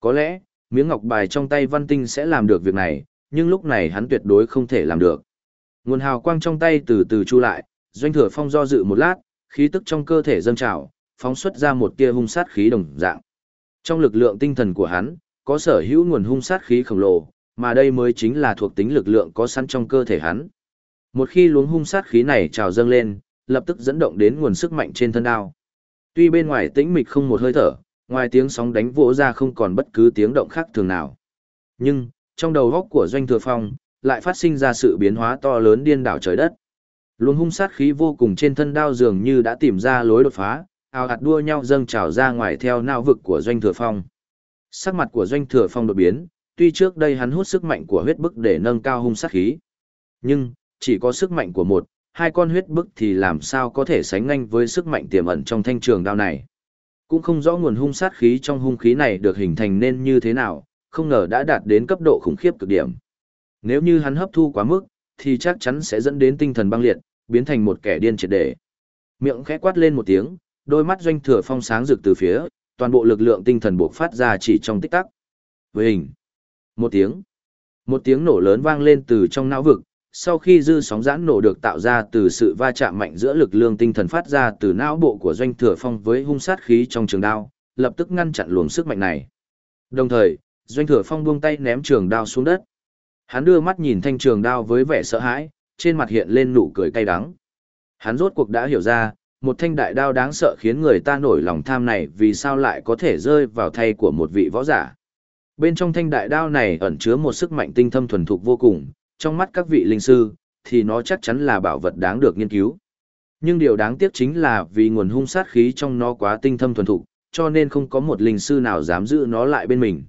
Có lẽ, miếng ngọc bài trong tay văn tinh sẽ làm được việc này, nhưng lúc này hắn tuyệt đối không thể làm được. Nguồn hào quang trong tay từ từ chu lại, doanh thừa phong do dự một lát, khí tức trong cơ thể dâng trào, phóng xuất ra một tia hung sát khí đồng dạng. Trong lực lượng tinh thần của hắn, có sở hữu nguồn hung sát khí khổng lồ, mà đây mới chính là thuộc tính lực lượng có sẵn trong cơ thể hắn. Một khi luống hung sát khí này trào dâng lên, lập tức dẫn động đến nguồn sức mạnh trên thân đao. Tuy bên ngoài tĩnh mịch không một hơi thở, ngoài tiếng sóng đánh vỗ ra không còn bất cứ tiếng động khác thường nào. Nhưng, trong đầu góc của Doanh Thừa Phong, lại phát sinh ra sự biến hóa to lớn điên đảo trời đất. Luồng hung sát khí vô cùng trên thân đao dường như đã tìm ra lối đột phá, ào ạt đua nhau dâng trào ra ngoài theo não vực của Doanh Thừa Phong. Sắc mặt của Doanh Thừa Phong đột biến, tuy trước đây hắn hút sức mạnh của huyết bức để nâng cao hung sát khí. Nhưng, chỉ có sức mạnh của một, hai con huyết bức thì làm sao có thể sánh ngang với sức mạnh tiềm ẩn trong thanh trường đao này. Cũng không rõ nguồn hung sát khí trong hung khí này được hình thành nên như thế nào, không ngờ đã đạt đến cấp độ khủng khiếp cực điểm. Nếu như hắn hấp thu quá mức, thì chắc chắn sẽ dẫn đến tinh thần băng liệt, biến thành một kẻ điên triệt để. Miệng khẽ quát lên một tiếng, đôi mắt doanh thừa phong sáng rực từ phía, toàn bộ lực lượng tinh thần bộc phát ra chỉ trong tích tắc. Với hình, một tiếng, một tiếng nổ lớn vang lên từ trong não vực, sau khi dư sóng giãn nổ được tạo ra từ sự va chạm mạnh giữa lực lượng tinh thần phát ra từ não bộ của doanh thừa phong với hung sát khí trong trường đao, lập tức ngăn chặn luồng sức mạnh này. Đồng thời, doanh thừa phong buông tay ném trường đao xuống đất. Hắn đưa mắt nhìn thanh trường đao với vẻ sợ hãi, trên mặt hiện lên nụ cười cay đắng. Hắn rốt cuộc đã hiểu ra, một thanh đại đao đáng sợ khiến người ta nổi lòng tham này vì sao lại có thể rơi vào thay của một vị võ giả. Bên trong thanh đại đao này ẩn chứa một sức mạnh tinh thâm thuần thục vô cùng, trong mắt các vị linh sư, thì nó chắc chắn là bảo vật đáng được nghiên cứu. Nhưng điều đáng tiếc chính là vì nguồn hung sát khí trong nó quá tinh thâm thuần thục, cho nên không có một linh sư nào dám giữ nó lại bên mình.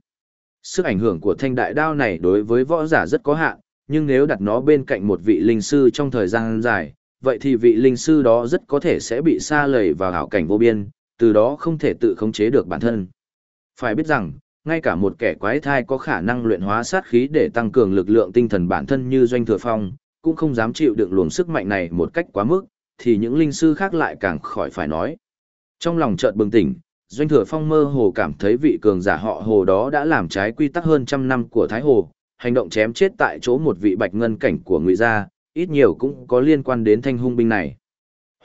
Sức ảnh hưởng của thanh đại đao này đối với võ giả rất có hạn, nhưng nếu đặt nó bên cạnh một vị linh sư trong thời gian dài, vậy thì vị linh sư đó rất có thể sẽ bị xa lầy vào hảo cảnh vô biên, từ đó không thể tự khống chế được bản thân. Phải biết rằng, ngay cả một kẻ quái thai có khả năng luyện hóa sát khí để tăng cường lực lượng tinh thần bản thân như doanh thừa phong, cũng không dám chịu đựng luồng sức mạnh này một cách quá mức, thì những linh sư khác lại càng khỏi phải nói. Trong lòng chợt bừng tỉnh, doanh thừa phong mơ hồ cảm thấy vị cường giả họ hồ đó đã làm trái quy tắc hơn trăm năm của Thái Hồ, hành động chém chết tại chỗ một vị bạch ngân cảnh của ngụy gia, ít nhiều cũng có liên quan đến thanh hung binh này.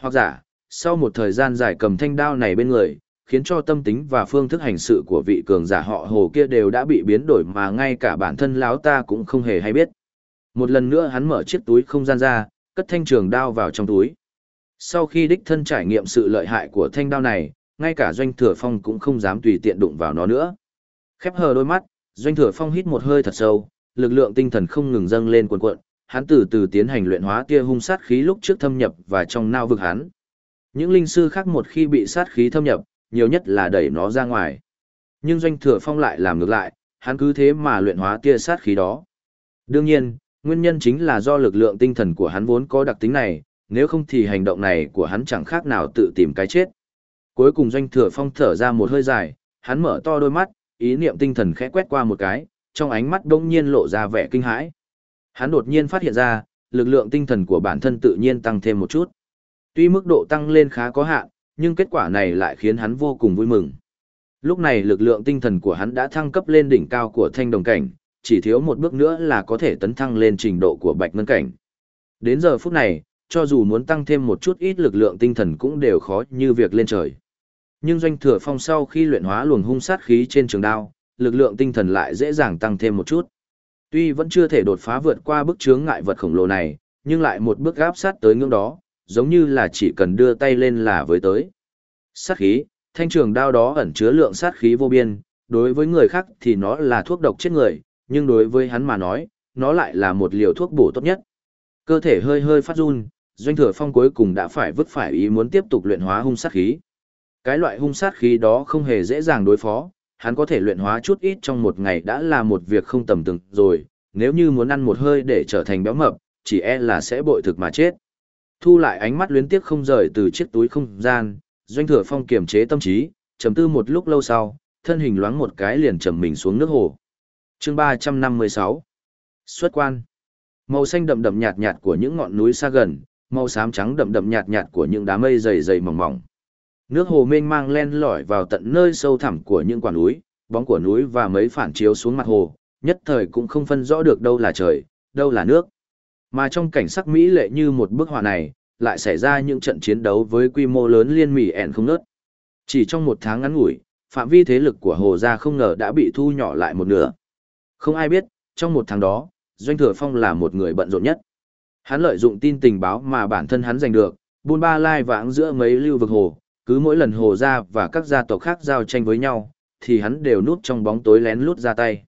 Hoặc giả, sau một thời gian dài cầm thanh đao này bên người, khiến cho tâm tính và phương thức hành sự của vị cường giả họ hồ kia đều đã bị biến đổi mà ngay cả bản thân lão ta cũng không hề hay biết. Một lần nữa hắn mở chiếc túi không gian ra, cất thanh trường đao vào trong túi. Sau khi đích thân trải nghiệm sự lợi hại của thanh đao này, ngay cả doanh thừa phong cũng không dám tùy tiện đụng vào nó nữa. Khép hờ đôi mắt, doanh thừa phong hít một hơi thật sâu, lực lượng tinh thần không ngừng dâng lên cuồn cuộn, hắn từ từ tiến hành luyện hóa tia hung sát khí lúc trước thâm nhập và trong nao vực hắn. Những linh sư khác một khi bị sát khí thâm nhập, nhiều nhất là đẩy nó ra ngoài. Nhưng doanh thừa phong lại làm ngược lại, hắn cứ thế mà luyện hóa tia sát khí đó. Đương nhiên, nguyên nhân chính là do lực lượng tinh thần của hắn vốn có đặc tính này, nếu không thì hành động này của hắn chẳng khác nào tự tìm cái chết. Cuối cùng doanh thừa phong thở ra một hơi dài, hắn mở to đôi mắt, ý niệm tinh thần khẽ quét qua một cái, trong ánh mắt đông nhiên lộ ra vẻ kinh hãi. Hắn đột nhiên phát hiện ra, lực lượng tinh thần của bản thân tự nhiên tăng thêm một chút. Tuy mức độ tăng lên khá có hạn, nhưng kết quả này lại khiến hắn vô cùng vui mừng. Lúc này lực lượng tinh thần của hắn đã thăng cấp lên đỉnh cao của thanh đồng cảnh, chỉ thiếu một bước nữa là có thể tấn thăng lên trình độ của bạch ngân cảnh. Đến giờ phút này, cho dù muốn tăng thêm một chút ít lực lượng tinh thần cũng đều khó như việc lên trời. Nhưng doanh thừa phong sau khi luyện hóa luồng hung sát khí trên trường đao, lực lượng tinh thần lại dễ dàng tăng thêm một chút. Tuy vẫn chưa thể đột phá vượt qua bức chướng ngại vật khổng lồ này, nhưng lại một bước áp sát tới ngưỡng đó, giống như là chỉ cần đưa tay lên là với tới. Sát khí, thanh trường đao đó ẩn chứa lượng sát khí vô biên, đối với người khác thì nó là thuốc độc chết người, nhưng đối với hắn mà nói, nó lại là một liều thuốc bổ tốt nhất. Cơ thể hơi hơi phát run, doanh thừa phong cuối cùng đã phải vứt phải ý muốn tiếp tục luyện hóa hung sát khí. Cái loại hung sát khí đó không hề dễ dàng đối phó, hắn có thể luyện hóa chút ít trong một ngày đã là một việc không tầm thường rồi, nếu như muốn ăn một hơi để trở thành béo mập, chỉ e là sẽ bội thực mà chết. Thu lại ánh mắt luyến tiếc không rời từ chiếc túi không gian, doanh thừa phong kiềm chế tâm trí, trầm tư một lúc lâu sau, thân hình loáng một cái liền trầm mình xuống nước hồ. Chương 356 Xuất quan Màu xanh đậm đậm nhạt nhạt của những ngọn núi xa gần, màu xám trắng đậm đậm nhạt nhạt của những đám mây dày dày mỏng mỏng. Nước hồ mênh mang len lỏi vào tận nơi sâu thẳm của những quả núi, bóng của núi và mấy phản chiếu xuống mặt hồ, nhất thời cũng không phân rõ được đâu là trời, đâu là nước. Mà trong cảnh sắc mỹ lệ như một bức họa này, lại xảy ra những trận chiến đấu với quy mô lớn liên mỹ ẻn không nớt. Chỉ trong một tháng ngắn ngủi, phạm vi thế lực của Hồ Gia không ngờ đã bị thu nhỏ lại một nửa. Không ai biết, trong một tháng đó, Doanh Thừa Phong là một người bận rộn nhất. Hắn lợi dụng tin tình báo mà bản thân hắn giành được, buôn ba lai vãng giữa mấy lưu vực hồ, cứ mỗi lần Hồ Gia và các gia tộc khác giao tranh với nhau, thì hắn đều núp trong bóng tối lén lút ra tay.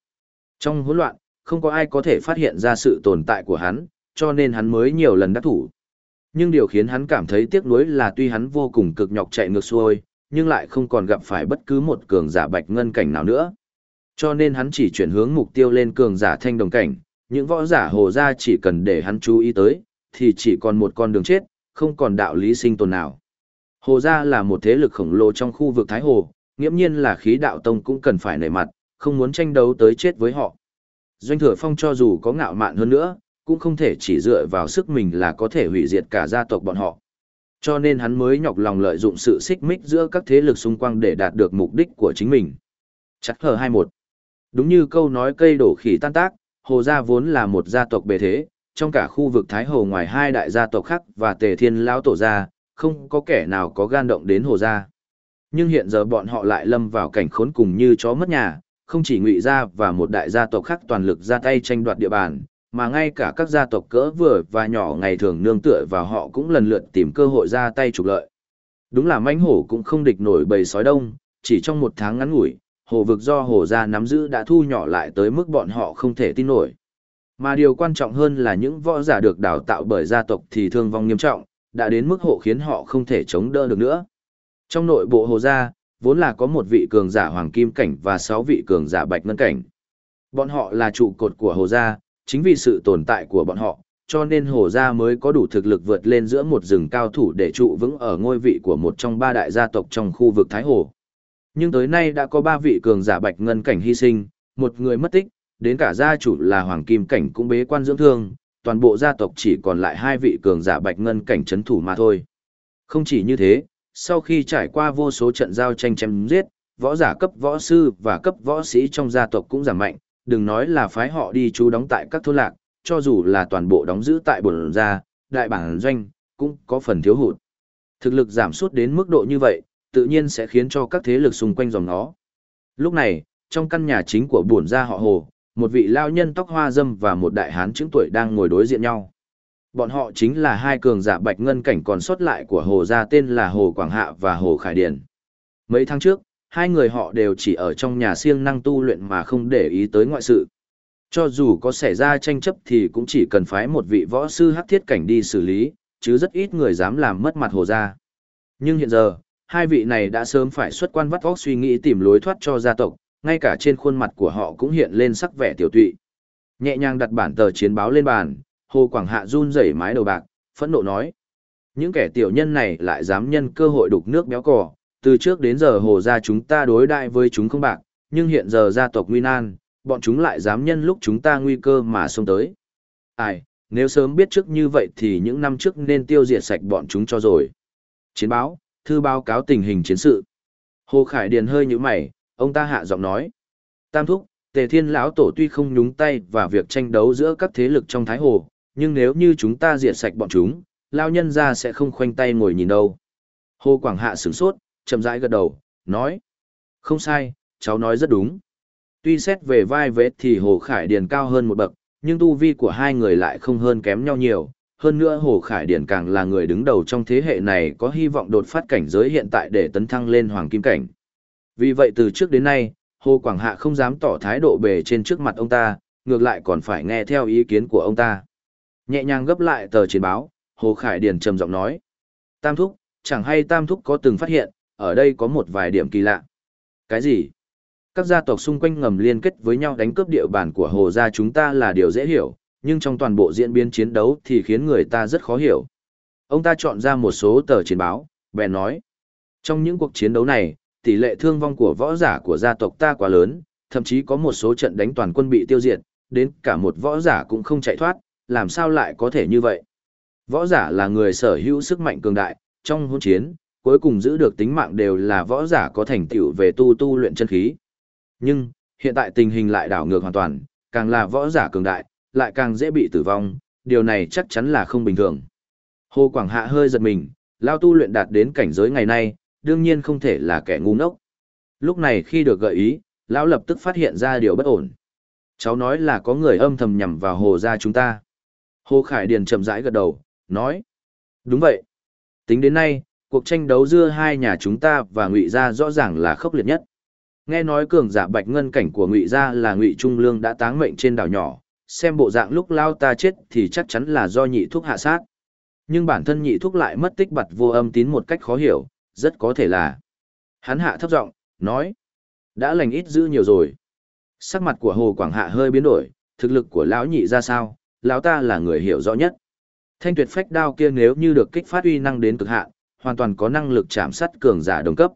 Trong hỗn loạn, không có ai có thể phát hiện ra sự tồn tại của hắn, cho nên hắn mới nhiều lần đắc thủ. Nhưng điều khiến hắn cảm thấy tiếc nuối là tuy hắn vô cùng cực nhọc chạy ngược xuôi, nhưng lại không còn gặp phải bất cứ một cường giả bạch ngân cảnh nào nữa. Cho nên hắn chỉ chuyển hướng mục tiêu lên cường giả thanh đồng cảnh, những võ giả hồ ra chỉ cần để hắn chú ý tới, thì chỉ còn một con đường chết, không còn đạo lý sinh tồn nào. Hồ gia là một thế lực khổng lồ trong khu vực Thái Hồ, nghiễm nhiên là khí đạo tông cũng cần phải nể mặt, không muốn tranh đấu tới chết với họ. Doanh thừa phong cho dù có ngạo mạn hơn nữa, cũng không thể chỉ dựa vào sức mình là có thể hủy diệt cả gia tộc bọn họ. Cho nên hắn mới nhọc lòng lợi dụng sự xích mích giữa các thế lực xung quanh để đạt được mục đích của chính mình. Chắc hờ 21. Đúng như câu nói cây đổ khỉ tan tác, Hồ Gia vốn là một gia tộc bề thế, trong cả khu vực Thái Hồ ngoài hai đại gia tộc khác và Tề Thiên Lão Tổ Gia, không có kẻ nào có gan động đến Hồ Gia. Nhưng hiện giờ bọn họ lại lâm vào cảnh khốn cùng như chó mất nhà, không chỉ ngụy gia và một đại gia tộc khác toàn lực ra tay tranh đoạt địa bàn, mà ngay cả các gia tộc cỡ vừa và nhỏ ngày thường nương tựa vào họ cũng lần lượt tìm cơ hội ra tay trục lợi. Đúng là mãnh hổ cũng không địch nổi bầy sói đông, chỉ trong một tháng ngắn ngủi, hồ vực do hồ gia nắm giữ đã thu nhỏ lại tới mức bọn họ không thể tin nổi. Mà điều quan trọng hơn là những võ giả được đào tạo bởi gia tộc thì thương vong nghiêm trọng, đã đến mức hộ khiến họ không thể chống đỡ được nữa. Trong nội bộ hồ gia, vốn là có một vị cường giả hoàng kim cảnh và sáu vị cường giả bạch ngân cảnh. Bọn họ là trụ cột của hồ gia, chính vì sự tồn tại của bọn họ, cho nên hồ gia mới có đủ thực lực vượt lên giữa một rừng cao thủ để trụ vững ở ngôi vị của một trong ba đại gia tộc trong khu vực Thái Hồ. Nhưng tới nay đã có ba vị cường giả bạch ngân cảnh hy sinh, một người mất tích, đến cả gia chủ là hoàng kim cảnh cũng bế quan dưỡng thương, toàn bộ gia tộc chỉ còn lại hai vị cường giả bạch ngân cảnh chấn thủ mà thôi. Không chỉ như thế, sau khi trải qua vô số trận giao tranh chém giết, võ giả cấp võ sư và cấp võ sĩ trong gia tộc cũng giảm mạnh, đừng nói là phái họ đi chú đóng tại các thôn lạc, cho dù là toàn bộ đóng giữ tại bồn gia, đại bản doanh, cũng có phần thiếu hụt. Thực lực giảm sút đến mức độ như vậy, tự nhiên sẽ khiến cho các thế lực xung quanh dòng nó. Lúc này, trong căn nhà chính của bổn gia họ Hồ, một vị lao nhân tóc hoa dâm và một đại hán chứng tuổi đang ngồi đối diện nhau. Bọn họ chính là hai cường giả bạch ngân cảnh còn sót lại của Hồ gia tên là Hồ Quảng Hạ và Hồ Khải Điền. Mấy tháng trước, hai người họ đều chỉ ở trong nhà siêng năng tu luyện mà không để ý tới ngoại sự. Cho dù có xảy ra tranh chấp thì cũng chỉ cần phái một vị võ sư hắc thiết cảnh đi xử lý, chứ rất ít người dám làm mất mặt Hồ gia. Nhưng hiện giờ, hai vị này đã sớm phải xuất quan vắt óc suy nghĩ tìm lối thoát cho gia tộc, ngay cả trên khuôn mặt của họ cũng hiện lên sắc vẻ tiểu tụy. Nhẹ nhàng đặt bản tờ chiến báo lên bàn, Hồ Quảng Hạ run rẩy mái đầu bạc, phẫn nộ nói. Những kẻ tiểu nhân này lại dám nhân cơ hội đục nước béo cò, từ trước đến giờ hồ gia chúng ta đối đại với chúng không bạc, nhưng hiện giờ gia tộc nguy nan, bọn chúng lại dám nhân lúc chúng ta nguy cơ mà xông tới. Ai, nếu sớm biết trước như vậy thì những năm trước nên tiêu diệt sạch bọn chúng cho rồi. Chiến báo, thư báo cáo tình hình chiến sự. Hồ Khải Điền hơi như mày, ông ta hạ giọng nói. Tam thúc, Tề Thiên lão tổ tuy không nhúng tay vào việc tranh đấu giữa các thế lực trong Thái Hồ, nhưng nếu như chúng ta diệt sạch bọn chúng, lao nhân ra sẽ không khoanh tay ngồi nhìn đâu. Hồ Quảng Hạ sửng sốt, chậm rãi gật đầu, nói. Không sai, cháu nói rất đúng. Tuy xét về vai vết thì Hồ Khải Điền cao hơn một bậc, nhưng tu vi của hai người lại không hơn kém nhau nhiều. Hơn nữa Hồ Khải Điền càng là người đứng đầu trong thế hệ này có hy vọng đột phát cảnh giới hiện tại để tấn thăng lên hoàng kim cảnh. Vì vậy từ trước đến nay, Hồ Quảng Hạ không dám tỏ thái độ bề trên trước mặt ông ta, ngược lại còn phải nghe theo ý kiến của ông ta. Nhẹ nhàng gấp lại tờ chiến báo, Hồ Khải Điền trầm giọng nói. Tam Thúc, chẳng hay Tam Thúc có từng phát hiện, ở đây có một vài điểm kỳ lạ. Cái gì? Các gia tộc xung quanh ngầm liên kết với nhau đánh cướp địa bàn của Hồ gia chúng ta là điều dễ hiểu, nhưng trong toàn bộ diễn biến chiến đấu thì khiến người ta rất khó hiểu. Ông ta chọn ra một số tờ chiến báo, bèn nói. Trong những cuộc chiến đấu này, tỷ lệ thương vong của võ giả của gia tộc ta quá lớn, thậm chí có một số trận đánh toàn quân bị tiêu diệt, đến cả một võ giả cũng không chạy thoát, làm sao lại có thể như vậy? Võ giả là người sở hữu sức mạnh cường đại, trong hôn chiến, cuối cùng giữ được tính mạng đều là võ giả có thành tựu về tu tu luyện chân khí. Nhưng, hiện tại tình hình lại đảo ngược hoàn toàn, càng là võ giả cường đại, lại càng dễ bị tử vong, điều này chắc chắn là không bình thường. Hồ Quảng Hạ hơi giật mình, lao tu luyện đạt đến cảnh giới ngày nay, đương nhiên không thể là kẻ ngu ngốc. Lúc này khi được gợi ý, lão lập tức phát hiện ra điều bất ổn. Cháu nói là có người âm thầm nhằm vào hồ gia chúng ta. Hồ Khải Điền chậm rãi gật đầu, nói. Đúng vậy. Tính đến nay, cuộc tranh đấu giữa hai nhà chúng ta và ngụy gia rõ ràng là khốc liệt nhất. Nghe nói cường giả bạch ngân cảnh của ngụy gia là ngụy trung lương đã táng mệnh trên đảo nhỏ, xem bộ dạng lúc lao ta chết thì chắc chắn là do nhị thuốc hạ sát. Nhưng bản thân nhị thuốc lại mất tích bật vô âm tín một cách khó hiểu, rất có thể là. Hắn hạ thấp giọng, nói. Đã lành ít giữ nhiều rồi. Sắc mặt của Hồ Quảng Hạ hơi biến đổi, thực lực của lão nhị ra sao, lão ta là người hiểu rõ nhất. Thanh tuyệt phách đao kia nếu như được kích phát uy năng đến cực hạn, hoàn toàn có năng lực chạm sát cường giả đồng cấp.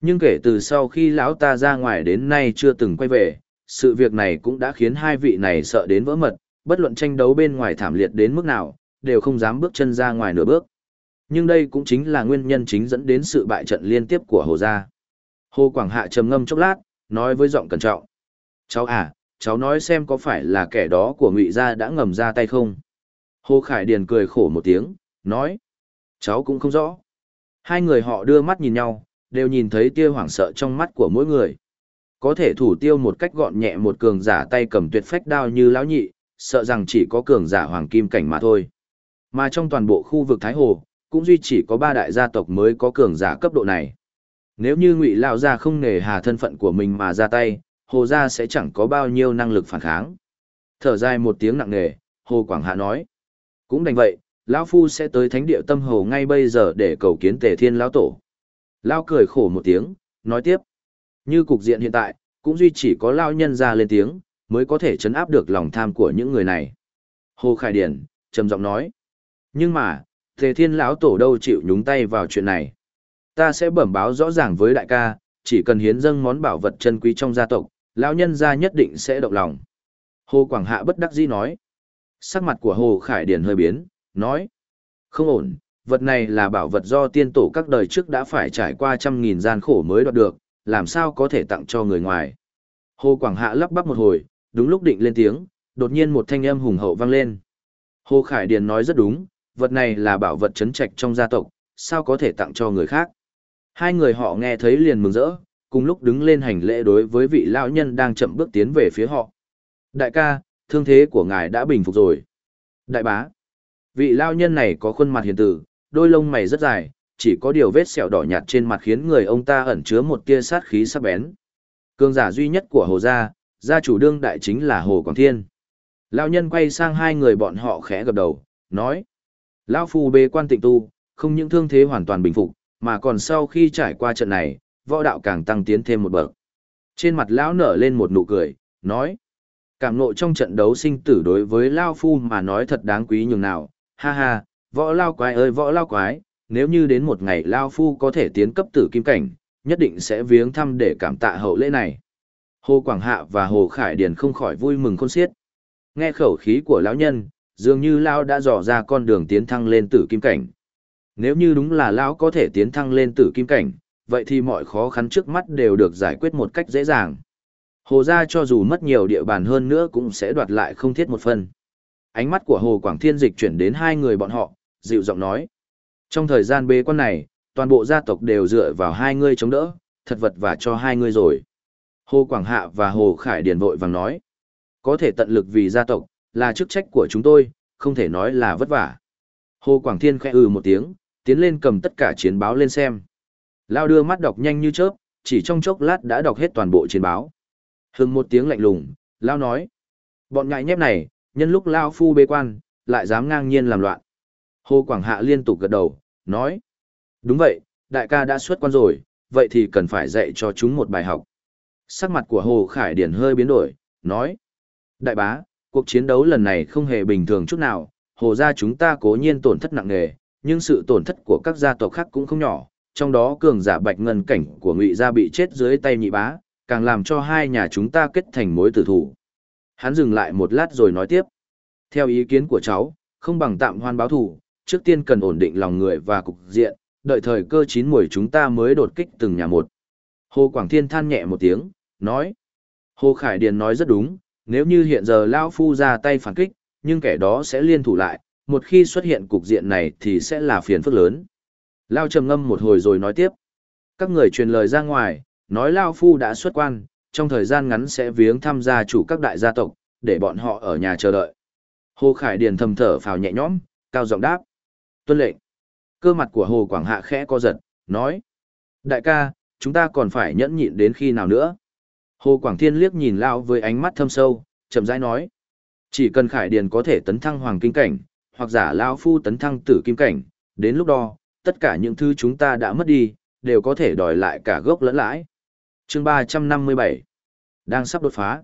Nhưng kể từ sau khi lão ta ra ngoài đến nay chưa từng quay về, sự việc này cũng đã khiến hai vị này sợ đến vỡ mật, bất luận tranh đấu bên ngoài thảm liệt đến mức nào, đều không dám bước chân ra ngoài nửa bước. Nhưng đây cũng chính là nguyên nhân chính dẫn đến sự bại trận liên tiếp của Hồ Gia. Hồ Quảng Hạ trầm ngâm chốc lát, nói với giọng cẩn trọng. Cháu à, cháu nói xem có phải là kẻ đó của ngụy Gia đã ngầm ra tay không? Hồ Khải Điền cười khổ một tiếng, nói. Cháu cũng không rõ. Hai người họ đưa mắt nhìn nhau, đều nhìn thấy tia hoảng sợ trong mắt của mỗi người. Có thể thủ tiêu một cách gọn nhẹ một cường giả tay cầm tuyệt phách đao như lão nhị, sợ rằng chỉ có cường giả hoàng kim cảnh mà thôi. Mà trong toàn bộ khu vực Thái Hồ, cũng duy chỉ có ba đại gia tộc mới có cường giả cấp độ này. Nếu như Ngụy lão gia không nề hà thân phận của mình mà ra tay, Hồ gia sẽ chẳng có bao nhiêu năng lực phản kháng. Thở dài một tiếng nặng nề, Hồ Quảng Hạ nói: "Cũng đành vậy, lão phu sẽ tới thánh địa tâm hồ ngay bây giờ để cầu kiến Tề Thiên lão tổ." Lão cười khổ một tiếng, nói tiếp: "Như cục diện hiện tại, cũng duy chỉ có lão nhân ra lên tiếng, mới có thể chấn áp được lòng tham của những người này." Hồ Khải Điển trầm giọng nói: "Nhưng mà, Tề Thiên lão tổ đâu chịu nhúng tay vào chuyện này. Ta sẽ bẩm báo rõ ràng với đại ca, chỉ cần hiến dâng món bảo vật chân quý trong gia tộc, lão nhân gia nhất định sẽ động lòng. Hồ Quảng Hạ bất đắc dĩ nói. Sắc mặt của Hồ Khải Điền hơi biến, nói. Không ổn, vật này là bảo vật do tiên tổ các đời trước đã phải trải qua trăm nghìn gian khổ mới đoạt được, làm sao có thể tặng cho người ngoài. Hồ Quảng Hạ lắp bắp một hồi, đúng lúc định lên tiếng, đột nhiên một thanh âm hùng hậu vang lên. Hồ Khải Điền nói rất đúng, vật này là bảo vật trấn trạch trong gia tộc, sao có thể tặng cho người khác. Hai người họ nghe thấy liền mừng rỡ, cùng lúc đứng lên hành lễ đối với vị lão nhân đang chậm bước tiến về phía họ. Đại ca, thương thế của ngài đã bình phục rồi. Đại bá, vị lão nhân này có khuôn mặt hiền tử, đôi lông mày rất dài, chỉ có điều vết sẹo đỏ nhạt trên mặt khiến người ông ta ẩn chứa một tia sát khí sắc bén. Cương giả duy nhất của Hồ gia, gia chủ đương đại chính là Hồ Quảng Thiên. Lão nhân quay sang hai người bọn họ khẽ gật đầu, nói: Lão phu bê quan tịnh tu, không những thương thế hoàn toàn bình phục, mà còn sau khi trải qua trận này, võ đạo càng tăng tiến thêm một bậc. Trên mặt lão nở lên một nụ cười, nói: "Cảm ngộ trong trận đấu sinh tử đối với lão phu mà nói thật đáng quý nhường nào, ha ha, võ lao quái ơi võ lao quái, nếu như đến một ngày lao phu có thể tiến cấp tử kim cảnh, nhất định sẽ viếng thăm để cảm tạ hậu lễ này." Hồ Quảng Hạ và Hồ Khải Điền không khỏi vui mừng khôn xiết. Nghe khẩu khí của lão nhân, dường như lão đã dò ra con đường tiến thăng lên tử kim cảnh. Nếu như đúng là lão có thể tiến thăng lên tử kim cảnh, vậy thì mọi khó khăn trước mắt đều được giải quyết một cách dễ dàng. Hồ gia cho dù mất nhiều địa bàn hơn nữa cũng sẽ đoạt lại không thiết một phần. Ánh mắt của Hồ Quảng Thiên dịch chuyển đến hai người bọn họ, dịu giọng nói. Trong thời gian bế quan này, toàn bộ gia tộc đều dựa vào hai ngươi chống đỡ, thật vật và cho hai ngươi rồi. Hồ Quảng Hạ và Hồ Khải Điền vội vàng nói. Có thể tận lực vì gia tộc, là chức trách của chúng tôi, không thể nói là vất vả. Hồ Quảng Thiên khẽ ừ một tiếng, tiến lên cầm tất cả chiến báo lên xem. Lao đưa mắt đọc nhanh như chớp, chỉ trong chốc lát đã đọc hết toàn bộ chiến báo. Hừng một tiếng lạnh lùng, Lao nói. Bọn ngại nhép này, nhân lúc Lao phu bế quan, lại dám ngang nhiên làm loạn. Hồ Quảng Hạ liên tục gật đầu, nói. Đúng vậy, đại ca đã xuất quan rồi, vậy thì cần phải dạy cho chúng một bài học. Sắc mặt của Hồ Khải Điển hơi biến đổi, nói. Đại bá, cuộc chiến đấu lần này không hề bình thường chút nào, hồ gia chúng ta cố nhiên tổn thất nặng nề, nhưng sự tổn thất của các gia tộc khác cũng không nhỏ, trong đó cường giả bạch ngân cảnh của ngụy gia bị chết dưới tay nhị bá, càng làm cho hai nhà chúng ta kết thành mối tử thủ. Hắn dừng lại một lát rồi nói tiếp. Theo ý kiến của cháu, không bằng tạm hoan báo thủ, trước tiên cần ổn định lòng người và cục diện, đợi thời cơ chín mùi chúng ta mới đột kích từng nhà một. Hồ Quảng Thiên than nhẹ một tiếng, nói. Hồ Khải Điền nói rất đúng, nếu như hiện giờ Lao Phu ra tay phản kích, nhưng kẻ đó sẽ liên thủ lại, một khi xuất hiện cục diện này thì sẽ là phiền phức lớn. Lao trầm ngâm một hồi rồi nói tiếp. Các người truyền lời ra ngoài, nói Lao Phu đã xuất quan, trong thời gian ngắn sẽ viếng thăm gia chủ các đại gia tộc, để bọn họ ở nhà chờ đợi. Hồ Khải Điền thầm thở phào nhẹ nhõm, cao giọng đáp. Tuân lệnh. Cơ mặt của Hồ Quảng Hạ khẽ co giật, nói. Đại ca, chúng ta còn phải nhẫn nhịn đến khi nào nữa? Hồ Quảng Thiên liếc nhìn Lao với ánh mắt thâm sâu, chậm rãi nói. Chỉ cần Khải Điền có thể tấn thăng hoàng kinh cảnh, hoặc giả Lao Phu tấn thăng tử kim cảnh, đến lúc đó, tất cả những thứ chúng ta đã mất đi, đều có thể đòi lại cả gốc lẫn lãi chương 357 Đang sắp đột phá.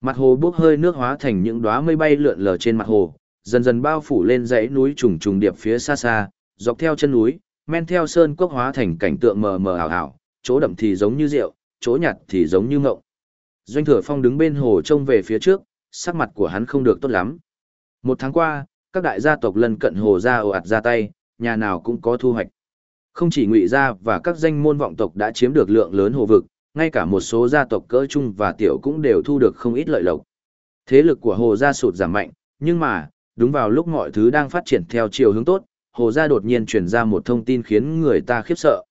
Mặt hồ bốc hơi nước hóa thành những đóa mây bay lượn lờ trên mặt hồ, dần dần bao phủ lên dãy núi trùng trùng điệp phía xa xa, dọc theo chân núi, men theo sơn cốc hóa thành cảnh tượng mờ mờ ảo ảo, chỗ đậm thì giống như rượu, chỗ nhạt thì giống như ngộng. Doanh Thừa Phong đứng bên hồ trông về phía trước, sắc mặt của hắn không được tốt lắm. Một tháng qua, các đại gia tộc lân cận hồ ra ồ ạt ra tay, nhà nào cũng có thu hoạch. Không chỉ ngụy gia và các danh môn vọng tộc đã chiếm được lượng lớn hồ vực, ngay cả một số gia tộc cỡ trung và tiểu cũng đều thu được không ít lợi lộc. Thế lực của hồ gia sụt giảm mạnh, nhưng mà, đúng vào lúc mọi thứ đang phát triển theo chiều hướng tốt, hồ gia đột nhiên truyền ra một thông tin khiến người ta khiếp sợ.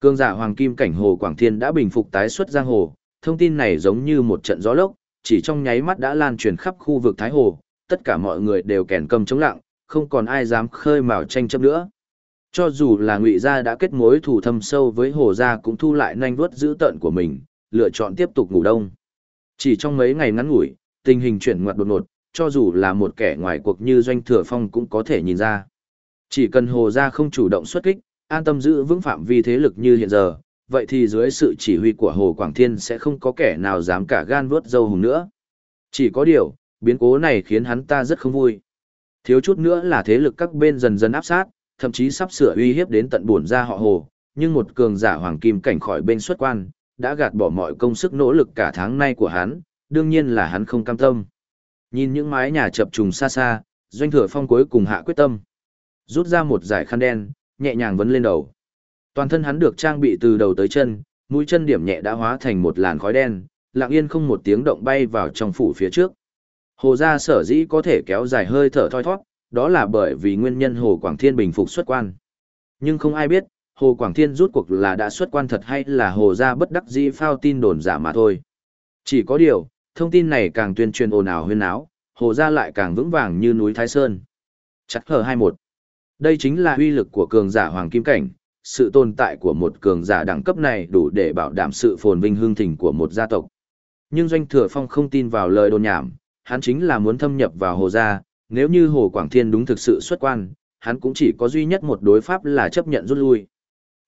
Cương giả hoàng kim cảnh hồ Quảng Thiên đã bình phục tái xuất giang hồ, thông tin này giống như một trận gió lốc, chỉ trong nháy mắt đã lan truyền khắp khu vực Thái Hồ, tất cả mọi người đều kèn cầm chống lặng, không còn ai dám khơi mào tranh chấp nữa. Cho dù là ngụy gia đã kết mối thù thâm sâu với hồ gia cũng thu lại nhanh vuốt giữ tận của mình, lựa chọn tiếp tục ngủ đông. Chỉ trong mấy ngày ngắn ngủi, tình hình chuyển ngoặt đột ngột, cho dù là một kẻ ngoài cuộc như doanh thừa phong cũng có thể nhìn ra. Chỉ cần hồ gia không chủ động xuất kích, an tâm giữ vững phạm vi thế lực như hiện giờ, vậy thì dưới sự chỉ huy của Hồ Quảng Thiên sẽ không có kẻ nào dám cả gan vuốt dâu hùng nữa. Chỉ có điều, biến cố này khiến hắn ta rất không vui. Thiếu chút nữa là thế lực các bên dần dần áp sát, thậm chí sắp sửa uy hiếp đến tận buồn ra họ Hồ, nhưng một cường giả hoàng kim cảnh khỏi bên xuất quan, đã gạt bỏ mọi công sức nỗ lực cả tháng nay của hắn, đương nhiên là hắn không cam tâm. Nhìn những mái nhà chập trùng xa xa, doanh thừa phong cuối cùng hạ quyết tâm. Rút ra một giải khăn đen, nhẹ nhàng vấn lên đầu. Toàn thân hắn được trang bị từ đầu tới chân, mũi chân điểm nhẹ đã hóa thành một làn khói đen, lặng yên không một tiếng động bay vào trong phủ phía trước. Hồ gia sở dĩ có thể kéo dài hơi thở thoi thoát, đó là bởi vì nguyên nhân Hồ Quảng Thiên bình phục xuất quan. Nhưng không ai biết, Hồ Quảng Thiên rút cuộc là đã xuất quan thật hay là Hồ gia bất đắc dĩ phao tin đồn giả mà thôi. Chỉ có điều, thông tin này càng tuyên truyền ồn ào huyên áo, Hồ gia lại càng vững vàng như núi Thái Sơn. Chắc hờ 21. Đây chính là uy lực của cường giả Hoàng Kim Cảnh, sự tồn tại của một cường giả đẳng cấp này đủ để bảo đảm sự phồn vinh hương thịnh của một gia tộc. Nhưng Doanh Thừa Phong không tin vào lời đồn nhảm, hắn chính là muốn thâm nhập vào Hồ gia, nếu như Hồ Quảng Thiên đúng thực sự xuất quan, hắn cũng chỉ có duy nhất một đối pháp là chấp nhận rút lui.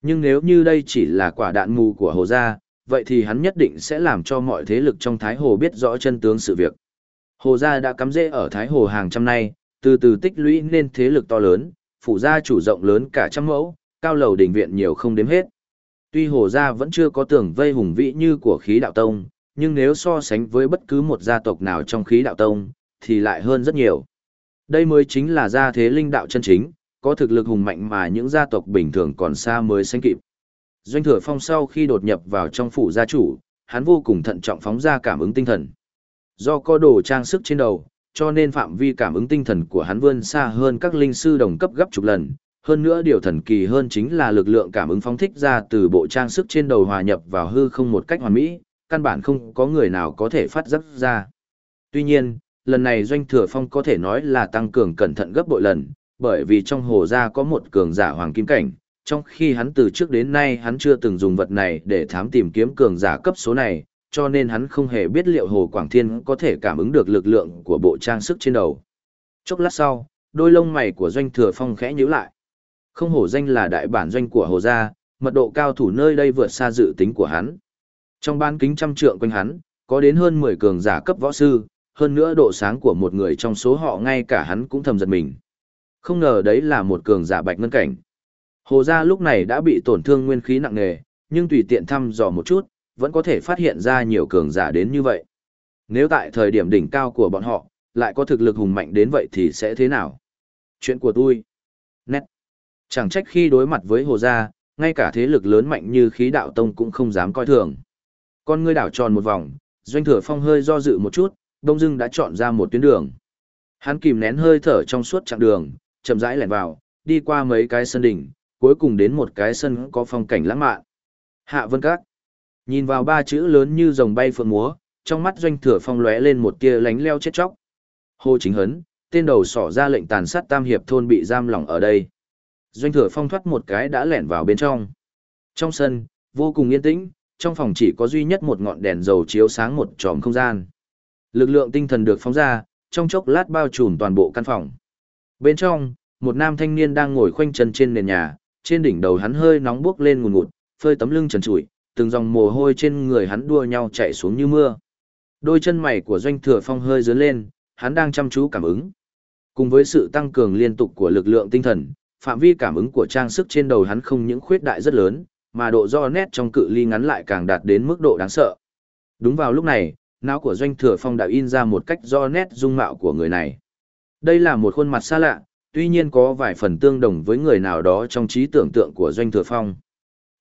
Nhưng nếu như đây chỉ là quả đạn mù của Hồ gia, vậy thì hắn nhất định sẽ làm cho mọi thế lực trong Thái Hồ biết rõ chân tướng sự việc. Hồ gia đã cắm rễ ở Thái Hồ hàng trăm nay, từ từ tích lũy nên thế lực to lớn, phủ gia chủ rộng lớn cả trăm mẫu, cao lầu đỉnh viện nhiều không đếm hết. Tuy Hồ gia vẫn chưa có tưởng vây hùng vĩ như của khí đạo tông, nhưng nếu so sánh với bất cứ một gia tộc nào trong khí đạo tông, thì lại hơn rất nhiều. Đây mới chính là gia thế linh đạo chân chính, có thực lực hùng mạnh mà những gia tộc bình thường còn xa mới sánh kịp. Doanh thừa phong sau khi đột nhập vào trong phủ gia chủ, hắn vô cùng thận trọng phóng ra cảm ứng tinh thần. Do có đồ trang sức trên đầu, cho nên phạm vi cảm ứng tinh thần của hắn vươn xa hơn các linh sư đồng cấp gấp chục lần. Hơn nữa điều thần kỳ hơn chính là lực lượng cảm ứng phóng thích ra từ bộ trang sức trên đầu hòa nhập vào hư không một cách hoàn mỹ, căn bản không có người nào có thể phát giác ra. Tuy nhiên, lần này doanh thừa phong có thể nói là tăng cường cẩn thận gấp bội lần, bởi vì trong hồ gia có một cường giả hoàng kim cảnh, trong khi hắn từ trước đến nay hắn chưa từng dùng vật này để thám tìm kiếm cường giả cấp số này, cho nên hắn không hề biết liệu Hồ Quảng Thiên có thể cảm ứng được lực lượng của bộ trang sức trên đầu. Chốc lát sau, đôi lông mày của doanh thừa phong khẽ nhíu lại. Không hổ danh là đại bản doanh của Hồ gia, mật độ cao thủ nơi đây vượt xa dự tính của hắn. Trong ban kính trăm trượng quanh hắn, có đến hơn 10 cường giả cấp võ sư, hơn nữa độ sáng của một người trong số họ ngay cả hắn cũng thầm giật mình. Không ngờ đấy là một cường giả bạch ngân cảnh. Hồ gia lúc này đã bị tổn thương nguyên khí nặng nề, nhưng tùy tiện thăm dò một chút, vẫn có thể phát hiện ra nhiều cường giả đến như vậy. Nếu tại thời điểm đỉnh cao của bọn họ, lại có thực lực hùng mạnh đến vậy thì sẽ thế nào? Chuyện của tôi. Nét. Chẳng trách khi đối mặt với hồ gia, ngay cả thế lực lớn mạnh như khí đạo tông cũng không dám coi thường. Con ngươi đảo tròn một vòng, Doanh Thừa Phong hơi do dự một chút, Đông Dưng đã chọn ra một tuyến đường. Hắn kìm nén hơi thở trong suốt chặng đường, chậm rãi lẻn vào, đi qua mấy cái sân đỉnh, cuối cùng đến một cái sân có phong cảnh lãng mạn. Hạ Vân Các. Nhìn vào ba chữ lớn như rồng bay phượng múa, trong mắt Doanh Thừa Phong lóe lên một tia lánh leo chết chóc. Hồ Chính Hấn, tên đầu sỏ ra lệnh tàn sát Tam Hiệp thôn bị giam lỏng ở đây. Doanh Thừa Phong thoát một cái đã lẻn vào bên trong. Trong sân, vô cùng yên tĩnh, trong phòng chỉ có duy nhất một ngọn đèn dầu chiếu sáng một tròm không gian. Lực lượng tinh thần được phóng ra, trong chốc lát bao trùm toàn bộ căn phòng. Bên trong, một nam thanh niên đang ngồi khoanh chân trên nền nhà, trên đỉnh đầu hắn hơi nóng buốc lên ngùn ngụt, phơi tấm lưng trần trụi, từng dòng mồ hôi trên người hắn đua nhau chạy xuống như mưa. Đôi chân mày của doanh thừa phong hơi dướn lên, hắn đang chăm chú cảm ứng. Cùng với sự tăng cường liên tục của lực lượng tinh thần, phạm vi cảm ứng của trang sức trên đầu hắn không những khuyết đại rất lớn, mà độ do nét trong cự ly ngắn lại càng đạt đến mức độ đáng sợ. Đúng vào lúc này, não của doanh thừa phong đã in ra một cách do nét dung mạo của người này. Đây là một khuôn mặt xa lạ, tuy nhiên có vài phần tương đồng với người nào đó trong trí tưởng tượng của doanh thừa phong.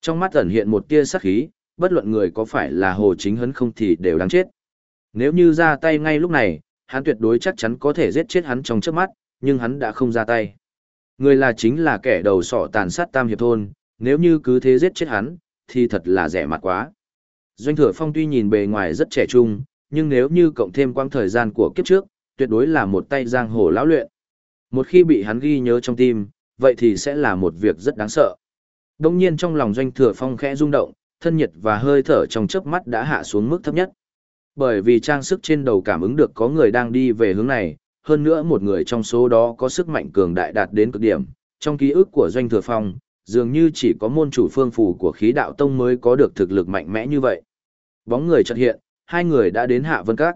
Trong mắt ẩn hiện một tia sắc khí, bất luận người có phải là hồ chính hấn không thì đều đáng chết. Nếu như ra tay ngay lúc này, hắn tuyệt đối chắc chắn có thể giết chết hắn trong trước mắt, nhưng hắn đã không ra tay. Người là chính là kẻ đầu sỏ tàn sát tam hiệp thôn, nếu như cứ thế giết chết hắn, thì thật là rẻ mặt quá. Doanh thừa phong tuy nhìn bề ngoài rất trẻ trung, nhưng nếu như cộng thêm quãng thời gian của kiếp trước, tuyệt đối là một tay giang hồ lão luyện. Một khi bị hắn ghi nhớ trong tim, vậy thì sẽ là một việc rất đáng sợ. Đông nhiên trong lòng doanh thừa phong khẽ rung động, thân nhiệt và hơi thở trong chớp mắt đã hạ xuống mức thấp nhất. Bởi vì trang sức trên đầu cảm ứng được có người đang đi về hướng này, hơn nữa một người trong số đó có sức mạnh cường đại đạt đến cực điểm. Trong ký ức của doanh thừa phong, dường như chỉ có môn chủ phương phù của khí đạo tông mới có được thực lực mạnh mẽ như vậy. Bóng người chợt hiện, hai người đã đến hạ vân các.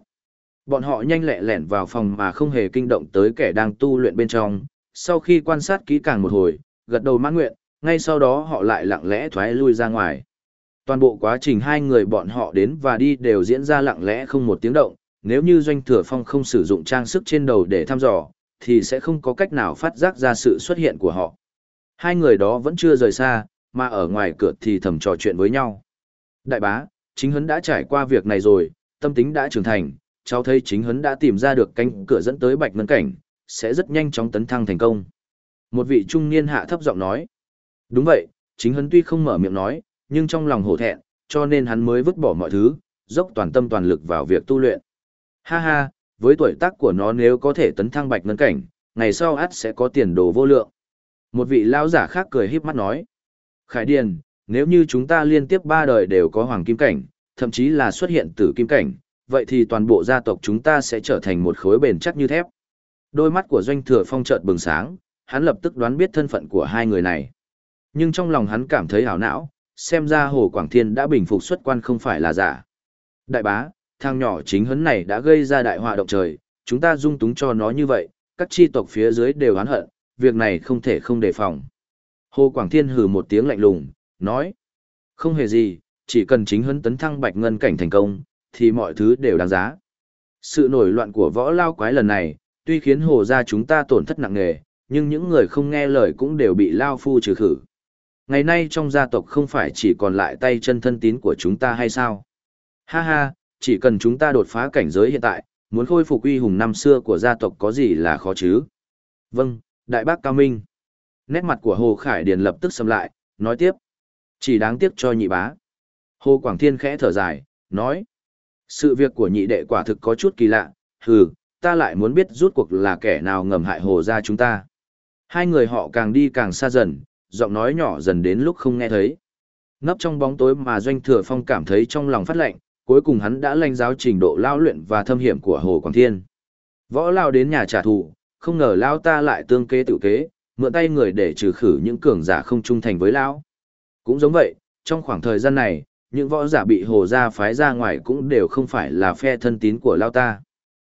Bọn họ nhanh lẹ lẻn vào phòng mà không hề kinh động tới kẻ đang tu luyện bên trong. Sau khi quan sát kỹ càng một hồi, gật đầu mãn nguyện, ngay sau đó họ lại lặng lẽ thoái lui ra ngoài. Toàn bộ quá trình hai người bọn họ đến và đi đều diễn ra lặng lẽ không một tiếng động, nếu như doanh thừa phong không sử dụng trang sức trên đầu để thăm dò, thì sẽ không có cách nào phát giác ra sự xuất hiện của họ. Hai người đó vẫn chưa rời xa, mà ở ngoài cửa thì thầm trò chuyện với nhau. Đại bá, chính hấn đã trải qua việc này rồi, tâm tính đã trưởng thành, cháu thấy chính hấn đã tìm ra được cánh cửa dẫn tới bạch ngân cảnh, sẽ rất nhanh chóng tấn thăng thành công. Một vị trung niên hạ thấp giọng nói. Đúng vậy, chính hấn tuy không mở miệng nói, nhưng trong lòng hổ thẹn, cho nên hắn mới vứt bỏ mọi thứ, dốc toàn tâm toàn lực vào việc tu luyện. Ha ha, với tuổi tác của nó nếu có thể tấn thăng bạch ngân cảnh, ngày sau ắt sẽ có tiền đồ vô lượng. Một vị lão giả khác cười híp mắt nói. Khải Điền, nếu như chúng ta liên tiếp ba đời đều có hoàng kim cảnh, thậm chí là xuất hiện tử kim cảnh, vậy thì toàn bộ gia tộc chúng ta sẽ trở thành một khối bền chắc như thép. Đôi mắt của doanh thừa phong chợt bừng sáng, hắn lập tức đoán biết thân phận của hai người này. Nhưng trong lòng hắn cảm thấy hảo não, xem ra Hồ Quảng Thiên đã bình phục xuất quan không phải là giả. Đại bá, thằng nhỏ chính hấn này đã gây ra đại họa động trời, chúng ta dung túng cho nó như vậy, các chi tộc phía dưới đều oán hận, việc này không thể không đề phòng. Hồ Quảng Thiên hừ một tiếng lạnh lùng, nói, không hề gì, chỉ cần chính hấn tấn thăng bạch ngân cảnh thành công, thì mọi thứ đều đáng giá. Sự nổi loạn của võ lao quái lần này, tuy khiến hồ gia chúng ta tổn thất nặng nề, nhưng những người không nghe lời cũng đều bị lao phu trừ khử. Ngày nay trong gia tộc không phải chỉ còn lại tay chân thân tín của chúng ta hay sao? Ha ha, chỉ cần chúng ta đột phá cảnh giới hiện tại, muốn khôi phục uy hùng năm xưa của gia tộc có gì là khó chứ? Vâng, đại bác cao minh. Nét mặt của Hồ Khải Điền lập tức sầm lại, nói tiếp. Chỉ đáng tiếc cho nhị bá. Hồ Quảng Thiên khẽ thở dài, nói. Sự việc của nhị đệ quả thực có chút kỳ lạ, hừ, ta lại muốn biết rút cuộc là kẻ nào ngầm hại hồ ra chúng ta. Hai người họ càng đi càng xa dần, giọng nói nhỏ dần đến lúc không nghe thấy. Nấp trong bóng tối mà Doanh Thừa Phong cảm thấy trong lòng phát lạnh, cuối cùng hắn đã lanh giáo trình độ lao luyện và thâm hiểm của Hồ Quảng Thiên. Võ lao đến nhà trả thù, không ngờ lao ta lại tương kế tự kế, mượn tay người để trừ khử những cường giả không trung thành với lao cũng giống vậy, trong khoảng thời gian này, những võ giả bị hồ gia phái ra ngoài cũng đều không phải là phe thân tín của lao ta.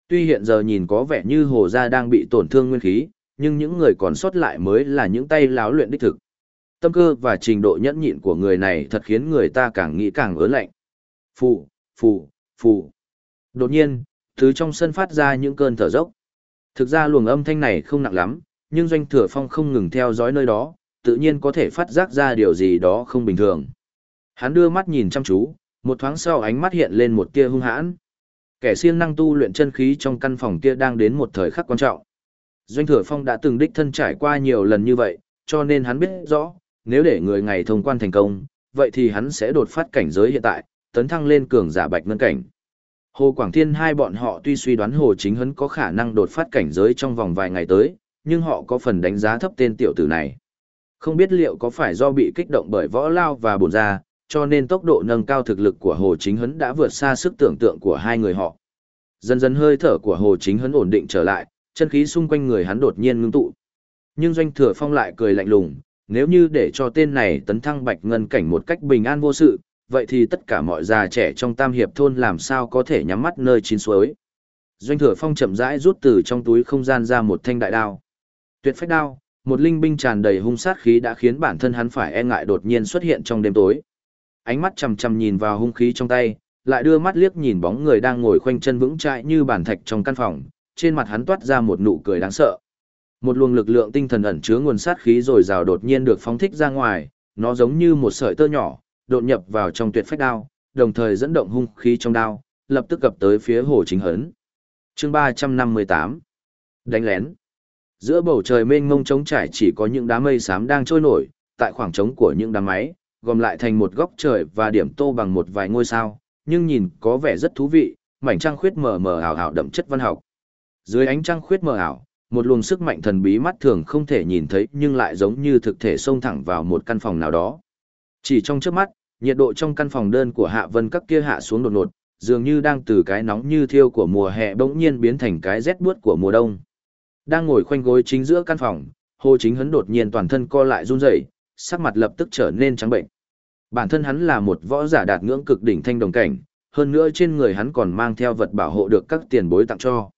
Tuy hiện giờ nhìn có vẻ như hồ gia đang bị tổn thương nguyên khí, nhưng những người còn sót lại mới là những tay láo luyện đích thực. Tâm cơ và trình độ nhẫn nhịn của người này thật khiến người ta càng nghĩ càng ớn lạnh. Phù, phù, phù. Đột nhiên, thứ trong sân phát ra những cơn thở dốc. Thực ra luồng âm thanh này không nặng lắm, nhưng doanh thừa phong không ngừng theo dõi nơi đó, tự nhiên có thể phát giác ra điều gì đó không bình thường. Hắn đưa mắt nhìn chăm chú, một thoáng sau ánh mắt hiện lên một tia hung hãn. Kẻ siêng năng tu luyện chân khí trong căn phòng kia đang đến một thời khắc quan trọng. Doanh Thừa Phong đã từng đích thân trải qua nhiều lần như vậy, cho nên hắn biết rõ, nếu để người ngày thông quan thành công, vậy thì hắn sẽ đột phát cảnh giới hiện tại, tấn thăng lên cường giả bạch ngân cảnh. Hồ Quảng Thiên hai bọn họ tuy suy đoán Hồ Chính Hấn có khả năng đột phát cảnh giới trong vòng vài ngày tới, nhưng họ có phần đánh giá thấp tên tiểu tử này. Không biết liệu có phải do bị kích động bởi võ lao và bổn ra, cho nên tốc độ nâng cao thực lực của Hồ Chính Hấn đã vượt xa sức tưởng tượng của hai người họ. Dần dần hơi thở của Hồ Chính Hấn ổn định trở lại, chân khí xung quanh người hắn đột nhiên ngưng tụ. Nhưng Doanh Thừa Phong lại cười lạnh lùng, nếu như để cho tên này tấn thăng bạch ngân cảnh một cách bình an vô sự, vậy thì tất cả mọi già trẻ trong tam hiệp thôn làm sao có thể nhắm mắt nơi chín suối. Doanh Thừa Phong chậm rãi rút từ trong túi không gian ra một thanh đại đao. Tuyệt phách đao, một linh binh tràn đầy hung sát khí đã khiến bản thân hắn phải e ngại đột nhiên xuất hiện trong đêm tối. Ánh mắt chằm chằm nhìn vào hung khí trong tay, lại đưa mắt liếc nhìn bóng người đang ngồi khoanh chân vững chãi như bản thạch trong căn phòng, trên mặt hắn toát ra một nụ cười đáng sợ. Một luồng lực lượng tinh thần ẩn chứa nguồn sát khí rồi rào đột nhiên được phóng thích ra ngoài, nó giống như một sợi tơ nhỏ, đột nhập vào trong tuyệt phách đao, đồng thời dẫn động hung khí trong đao, lập tức cập tới phía Hồ Chính Hấn. Chương 358 Đánh lén Giữa bầu trời mênh mông trống trải chỉ có những đám mây xám đang trôi nổi, tại khoảng trống của những đám máy, gom lại thành một góc trời và điểm tô bằng một vài ngôi sao, nhưng nhìn có vẻ rất thú vị, mảnh trăng khuyết mờ mờ ảo ảo đậm chất văn học. Dưới ánh trăng khuyết mờ ảo, một luồng sức mạnh thần bí mắt thường không thể nhìn thấy nhưng lại giống như thực thể xông thẳng vào một căn phòng nào đó. Chỉ trong trước mắt, nhiệt độ trong căn phòng đơn của Hạ Vân các kia hạ xuống đột ngột, dường như đang từ cái nóng như thiêu của mùa hè bỗng nhiên biến thành cái rét buốt của mùa đông. Đang ngồi khoanh gối chính giữa căn phòng, Hồ Chính Hấn đột nhiên toàn thân co lại run rẩy, sắc mặt lập tức trở nên trắng bệnh. Bản thân hắn là một võ giả đạt ngưỡng cực đỉnh thanh đồng cảnh, hơn nữa trên người hắn còn mang theo vật bảo hộ được các tiền bối tặng cho.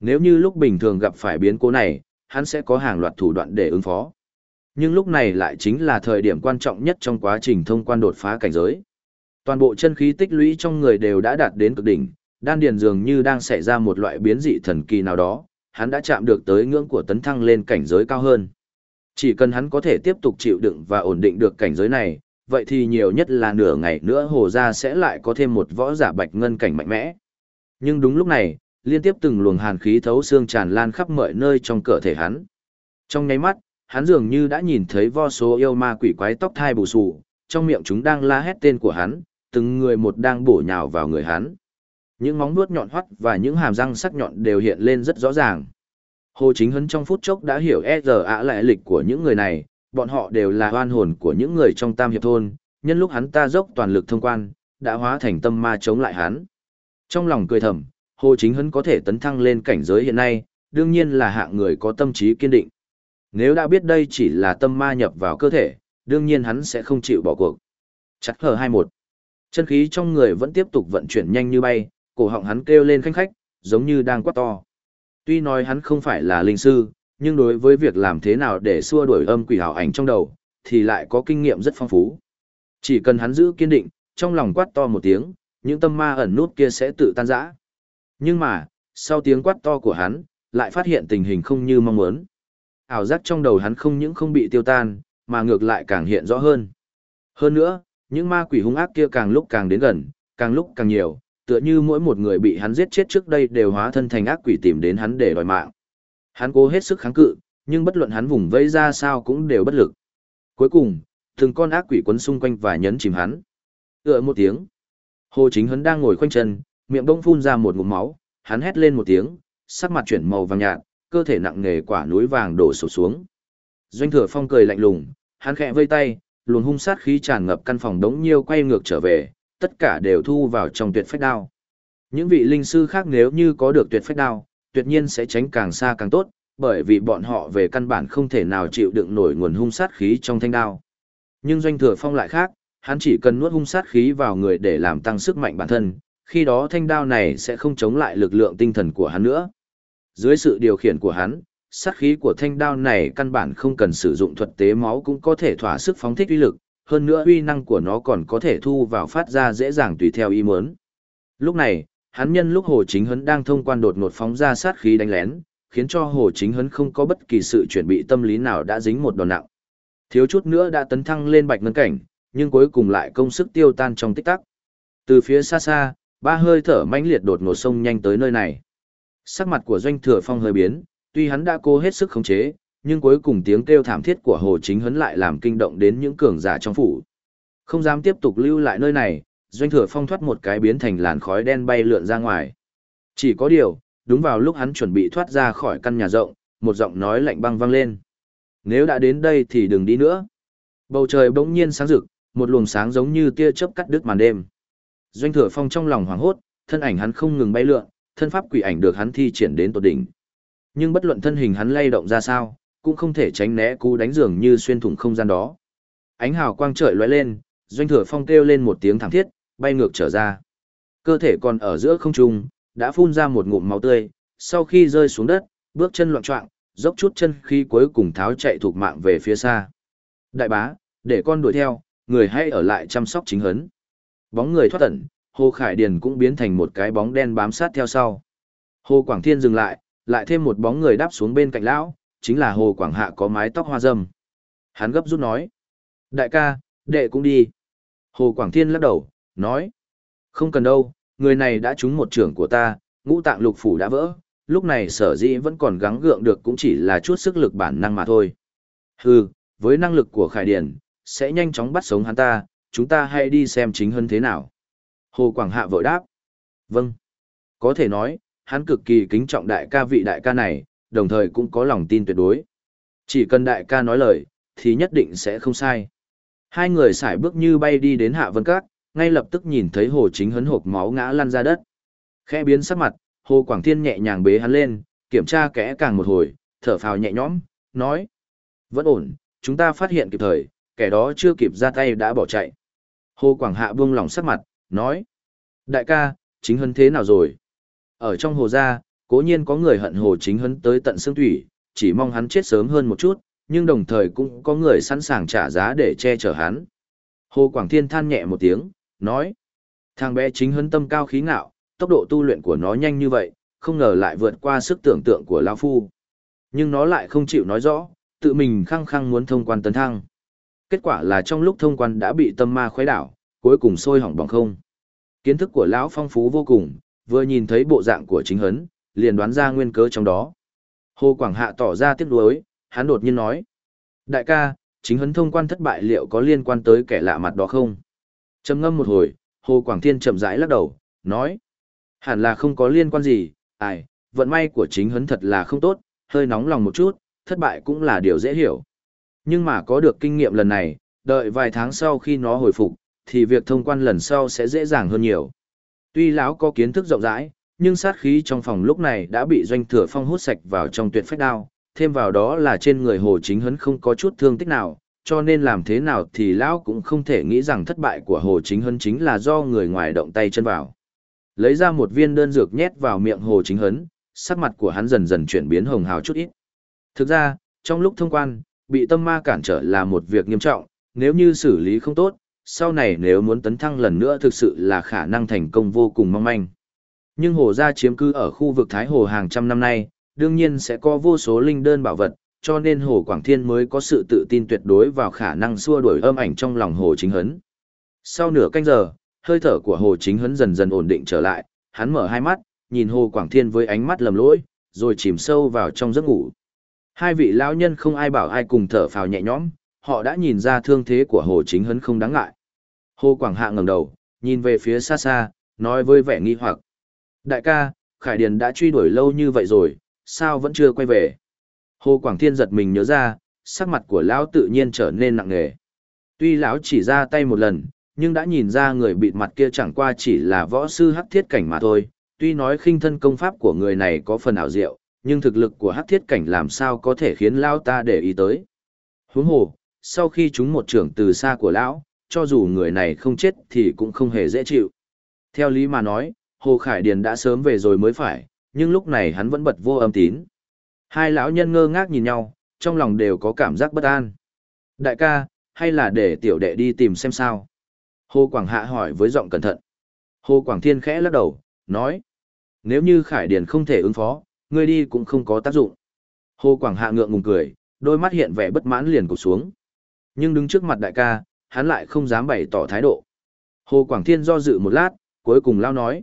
Nếu như lúc bình thường gặp phải biến cố này, hắn sẽ có hàng loạt thủ đoạn để ứng phó. Nhưng lúc này lại chính là thời điểm quan trọng nhất trong quá trình thông quan đột phá cảnh giới. Toàn bộ chân khí tích lũy trong người đều đã đạt đến cực đỉnh, đan điền dường như đang xảy ra một loại biến dị thần kỳ nào đó, hắn đã chạm được tới ngưỡng của tấn thăng lên cảnh giới cao hơn. Chỉ cần hắn có thể tiếp tục chịu đựng và ổn định được cảnh giới này, vậy thì nhiều nhất là nửa ngày nữa hồ Gia sẽ lại có thêm một võ giả bạch ngân cảnh mạnh mẽ. Nhưng đúng lúc này, liên tiếp từng luồng hàn khí thấu xương tràn lan khắp mọi nơi trong cơ thể hắn. Trong nháy mắt, hắn dường như đã nhìn thấy vô số yêu ma quỷ quái tóc thai bù xù, trong miệng chúng đang la hét tên của hắn, từng người một đang bổ nhào vào người hắn. Những móng vuốt nhọn hoắt và những hàm răng sắc nhọn đều hiện lên rất rõ ràng. Hồ Chính Hấn trong phút chốc đã hiểu e giờ ạ lại lịch của những người này, bọn họ đều là oan hồn của những người trong tam hiệp thôn, nhân lúc hắn ta dốc toàn lực thông quan, đã hóa thành tâm ma chống lại hắn. Trong lòng cười thầm, Hồ Chính Hấn có thể tấn thăng lên cảnh giới hiện nay, đương nhiên là hạng người có tâm trí kiên định. Nếu đã biết đây chỉ là tâm ma nhập vào cơ thể, đương nhiên hắn sẽ không chịu bỏ cuộc. Chặt hờ 21. Chân khí trong người vẫn tiếp tục vận chuyển nhanh như bay, cổ họng hắn kêu lên khanh khách, giống như đang quát to. Tuy nói hắn không phải là linh sư, nhưng đối với việc làm thế nào để xua đuổi âm quỷ hào ảnh trong đầu, thì lại có kinh nghiệm rất phong phú. Chỉ cần hắn giữ kiên định, trong lòng quát to một tiếng, những tâm ma ẩn nút kia sẽ tự tan rã. Nhưng mà, sau tiếng quát to của hắn, lại phát hiện tình hình không như mong muốn. Ảo giác trong đầu hắn không những không bị tiêu tan, mà ngược lại càng hiện rõ hơn. Hơn nữa, những ma quỷ hung ác kia càng lúc càng đến gần, càng lúc càng nhiều, tựa như mỗi một người bị hắn giết chết trước đây đều hóa thân thành ác quỷ tìm đến hắn để đòi mạng. Hắn cố hết sức kháng cự, nhưng bất luận hắn vùng vây ra sao cũng đều bất lực. Cuối cùng, từng con ác quỷ quấn xung quanh và nhấn chìm hắn. Tựa một tiếng. Hồ Chính Hấn đang ngồi khoanh chân, miệng bỗng phun ra một ngụm máu, hắn hét lên một tiếng, sắc mặt chuyển màu vàng nhạt, cơ thể nặng nề quả núi vàng đổ sụp xuống. Doanh Thừa Phong cười lạnh lùng, hắn khẽ vây tay, luồng hung sát khí tràn ngập căn phòng đống nhiêu quay ngược trở về, tất cả đều thu vào trong tuyệt phách đao. Những vị linh sư khác nếu như có được tuyệt phách đao, tuyệt nhiên sẽ tránh càng xa càng tốt, bởi vì bọn họ về căn bản không thể nào chịu đựng nổi nguồn hung sát khí trong thanh đao. Nhưng doanh thừa phong lại khác, hắn chỉ cần nuốt hung sát khí vào người để làm tăng sức mạnh bản thân, khi đó thanh đao này sẽ không chống lại lực lượng tinh thần của hắn nữa. Dưới sự điều khiển của hắn, sát khí của thanh đao này căn bản không cần sử dụng thuật tế máu cũng có thể thỏa sức phóng thích uy lực, hơn nữa uy năng của nó còn có thể thu vào phát ra dễ dàng tùy theo ý muốn. Lúc này, hắn nhân lúc Hồ Chính Hấn đang thông quan đột ngột phóng ra sát khí đánh lén, khiến cho Hồ Chính Hấn không có bất kỳ sự chuẩn bị tâm lý nào đã dính một đòn nặng. Thiếu chút nữa đã tấn thăng lên bạch ngân cảnh, nhưng cuối cùng lại công sức tiêu tan trong tích tắc. Từ phía xa xa, ba hơi thở mãnh liệt đột ngột sông nhanh tới nơi này. Sắc mặt của doanh thừa phong hơi biến, tuy hắn đã cố hết sức khống chế, nhưng cuối cùng tiếng kêu thảm thiết của Hồ Chính Hấn lại làm kinh động đến những cường giả trong phủ. Không dám tiếp tục lưu lại nơi này, doanh thừa phong thoát một cái biến thành làn khói đen bay lượn ra ngoài. Chỉ có điều, đúng vào lúc hắn chuẩn bị thoát ra khỏi căn nhà rộng, một giọng nói lạnh băng vang lên. Nếu đã đến đây thì đừng đi nữa. Bầu trời bỗng nhiên sáng rực, một luồng sáng giống như tia chớp cắt đứt màn đêm. Doanh thừa phong trong lòng hoảng hốt, thân ảnh hắn không ngừng bay lượn, thân pháp quỷ ảnh được hắn thi triển đến tột đỉnh. Nhưng bất luận thân hình hắn lay động ra sao, cũng không thể tránh né cú đánh dường như xuyên thủng không gian đó. Ánh hào quang trời lóe lên, doanh thừa phong kêu lên một tiếng thảm thiết, bay ngược trở ra. Cơ thể còn ở giữa không trung, đã phun ra một ngụm máu tươi, sau khi rơi xuống đất, bước chân loạn trọng, dốc chút chân khi cuối cùng tháo chạy thuộc mạng về phía xa. Đại bá, để con đuổi theo, người hãy ở lại chăm sóc chính hấn. Bóng người thoát tẩn, Hồ Khải Điền cũng biến thành một cái bóng đen bám sát theo sau. Hồ Quảng Thiên dừng lại, lại thêm một bóng người đáp xuống bên cạnh lão, chính là Hồ Quảng Hạ có mái tóc hoa râm. Hắn gấp rút nói. Đại ca, đệ cũng đi. Hồ Quảng Thiên lắc đầu, nói. Không cần đâu, người này đã trúng một trưởng của ta, ngũ tạng lục phủ đã vỡ, lúc này sở dĩ vẫn còn gắng gượng được cũng chỉ là chút sức lực bản năng mà thôi. Hừ, với năng lực của Khải Điền, sẽ nhanh chóng bắt sống hắn ta, chúng ta hãy đi xem chính hơn thế nào. Hồ Quảng Hạ vội đáp. Vâng. Có thể nói, hắn cực kỳ kính trọng đại ca vị đại ca này, đồng thời cũng có lòng tin tuyệt đối. Chỉ cần đại ca nói lời, thì nhất định sẽ không sai. Hai người xài bước như bay đi đến Hạ Vân Các, ngay lập tức nhìn thấy Hồ Chính hấn hộp máu ngã lăn ra đất. Khẽ biến sắc mặt, Hồ Quảng Thiên nhẹ nhàng bế hắn lên, kiểm tra kẽ càng một hồi, thở phào nhẹ nhõm, nói. Vẫn ổn, chúng ta phát hiện kịp thời, kẻ đó chưa kịp ra tay đã bỏ chạy. Hồ Quảng Hạ buông lòng sắc mặt, nói. Đại ca, chính hấn thế nào rồi? Ở trong hồ gia, cố nhiên có người hận hồ chính hấn tới tận xương thủy, chỉ mong hắn chết sớm hơn một chút, nhưng đồng thời cũng có người sẵn sàng trả giá để che chở hắn. Hồ Quảng Thiên than nhẹ một tiếng, nói. Thằng bé chính hấn tâm cao khí ngạo, tốc độ tu luyện của nó nhanh như vậy, không ngờ lại vượt qua sức tưởng tượng của Lao Phu. Nhưng nó lại không chịu nói rõ, tự mình khăng khăng muốn thông quan tấn thăng. Kết quả là trong lúc thông quan đã bị tâm ma khuấy đảo, cuối cùng sôi hỏng bỏng không. Kiến thức của lão phong phú vô cùng, vừa nhìn thấy bộ dạng của chính hấn, liền đoán ra nguyên cớ trong đó. Hồ Quảng Hạ tỏ ra tiếc nuối, hắn đột nhiên nói. Đại ca, chính hấn thông quan thất bại liệu có liên quan tới kẻ lạ mặt đó không? Trầm ngâm một hồi, Hồ Quảng Thiên chậm rãi lắc đầu, nói. Hẳn là không có liên quan gì, ai, vận may của chính hấn thật là không tốt, hơi nóng lòng một chút, thất bại cũng là điều dễ hiểu. Nhưng mà có được kinh nghiệm lần này, đợi vài tháng sau khi nó hồi phục, thì việc thông quan lần sau sẽ dễ dàng hơn nhiều. Tuy lão có kiến thức rộng rãi, nhưng sát khí trong phòng lúc này đã bị doanh thừa phong hút sạch vào trong tuyệt phách đao, thêm vào đó là trên người hồ chính hấn không có chút thương tích nào, cho nên làm thế nào thì lão cũng không thể nghĩ rằng thất bại của hồ chính hấn chính là do người ngoài động tay chân vào. Lấy ra một viên đơn dược nhét vào miệng hồ chính hấn, sắc mặt của hắn dần dần chuyển biến hồng hào chút ít. Thực ra, trong lúc thông quan, bị tâm ma cản trở là một việc nghiêm trọng, nếu như xử lý không tốt, sau này nếu muốn tấn thăng lần nữa thực sự là khả năng thành công vô cùng mong manh. Nhưng hồ gia chiếm cư ở khu vực Thái Hồ hàng trăm năm nay, đương nhiên sẽ có vô số linh đơn bảo vật, cho nên Hồ Quảng Thiên mới có sự tự tin tuyệt đối vào khả năng xua đuổi âm ảnh trong lòng Hồ Chính Hấn. Sau nửa canh giờ, hơi thở của Hồ Chính Hấn dần dần ổn định trở lại, hắn mở hai mắt, nhìn Hồ Quảng Thiên với ánh mắt lầm lỗi, rồi chìm sâu vào trong giấc ngủ. Hai vị lão nhân không ai bảo ai cùng thở phào nhẹ nhõm, họ đã nhìn ra thương thế của Hồ Chính Hấn không đáng ngại. Hồ Quảng Hạ ngẩng đầu, nhìn về phía xa xa, nói với vẻ nghi hoặc. Đại ca, Khải Điền đã truy đuổi lâu như vậy rồi, sao vẫn chưa quay về? Hồ Quảng Thiên giật mình nhớ ra, sắc mặt của lão tự nhiên trở nên nặng nề. Tuy lão chỉ ra tay một lần, nhưng đã nhìn ra người bịt mặt kia chẳng qua chỉ là võ sư hắc thiết cảnh mà thôi. Tuy nói khinh thân công pháp của người này có phần ảo diệu, nhưng thực lực của hắc thiết cảnh làm sao có thể khiến lão ta để ý tới. Huống hồ, sau khi chúng một trưởng từ xa của lão, cho dù người này không chết thì cũng không hề dễ chịu. Theo lý mà nói, Hồ Khải Điền đã sớm về rồi mới phải, nhưng lúc này hắn vẫn bật vô âm tín. Hai lão nhân ngơ ngác nhìn nhau, trong lòng đều có cảm giác bất an. Đại ca, hay là để tiểu đệ đi tìm xem sao? Hồ Quảng Hạ hỏi với giọng cẩn thận. Hồ Quảng Thiên khẽ lắc đầu, nói. Nếu như Khải Điền không thể ứng phó, ngươi đi cũng không có tác dụng. Hồ Quảng Hạ ngượng ngùng cười, đôi mắt hiện vẻ bất mãn liền cụp xuống. Nhưng đứng trước mặt đại ca, hắn lại không dám bày tỏ thái độ. Hồ Quảng Thiên do dự một lát, cuối cùng lao nói.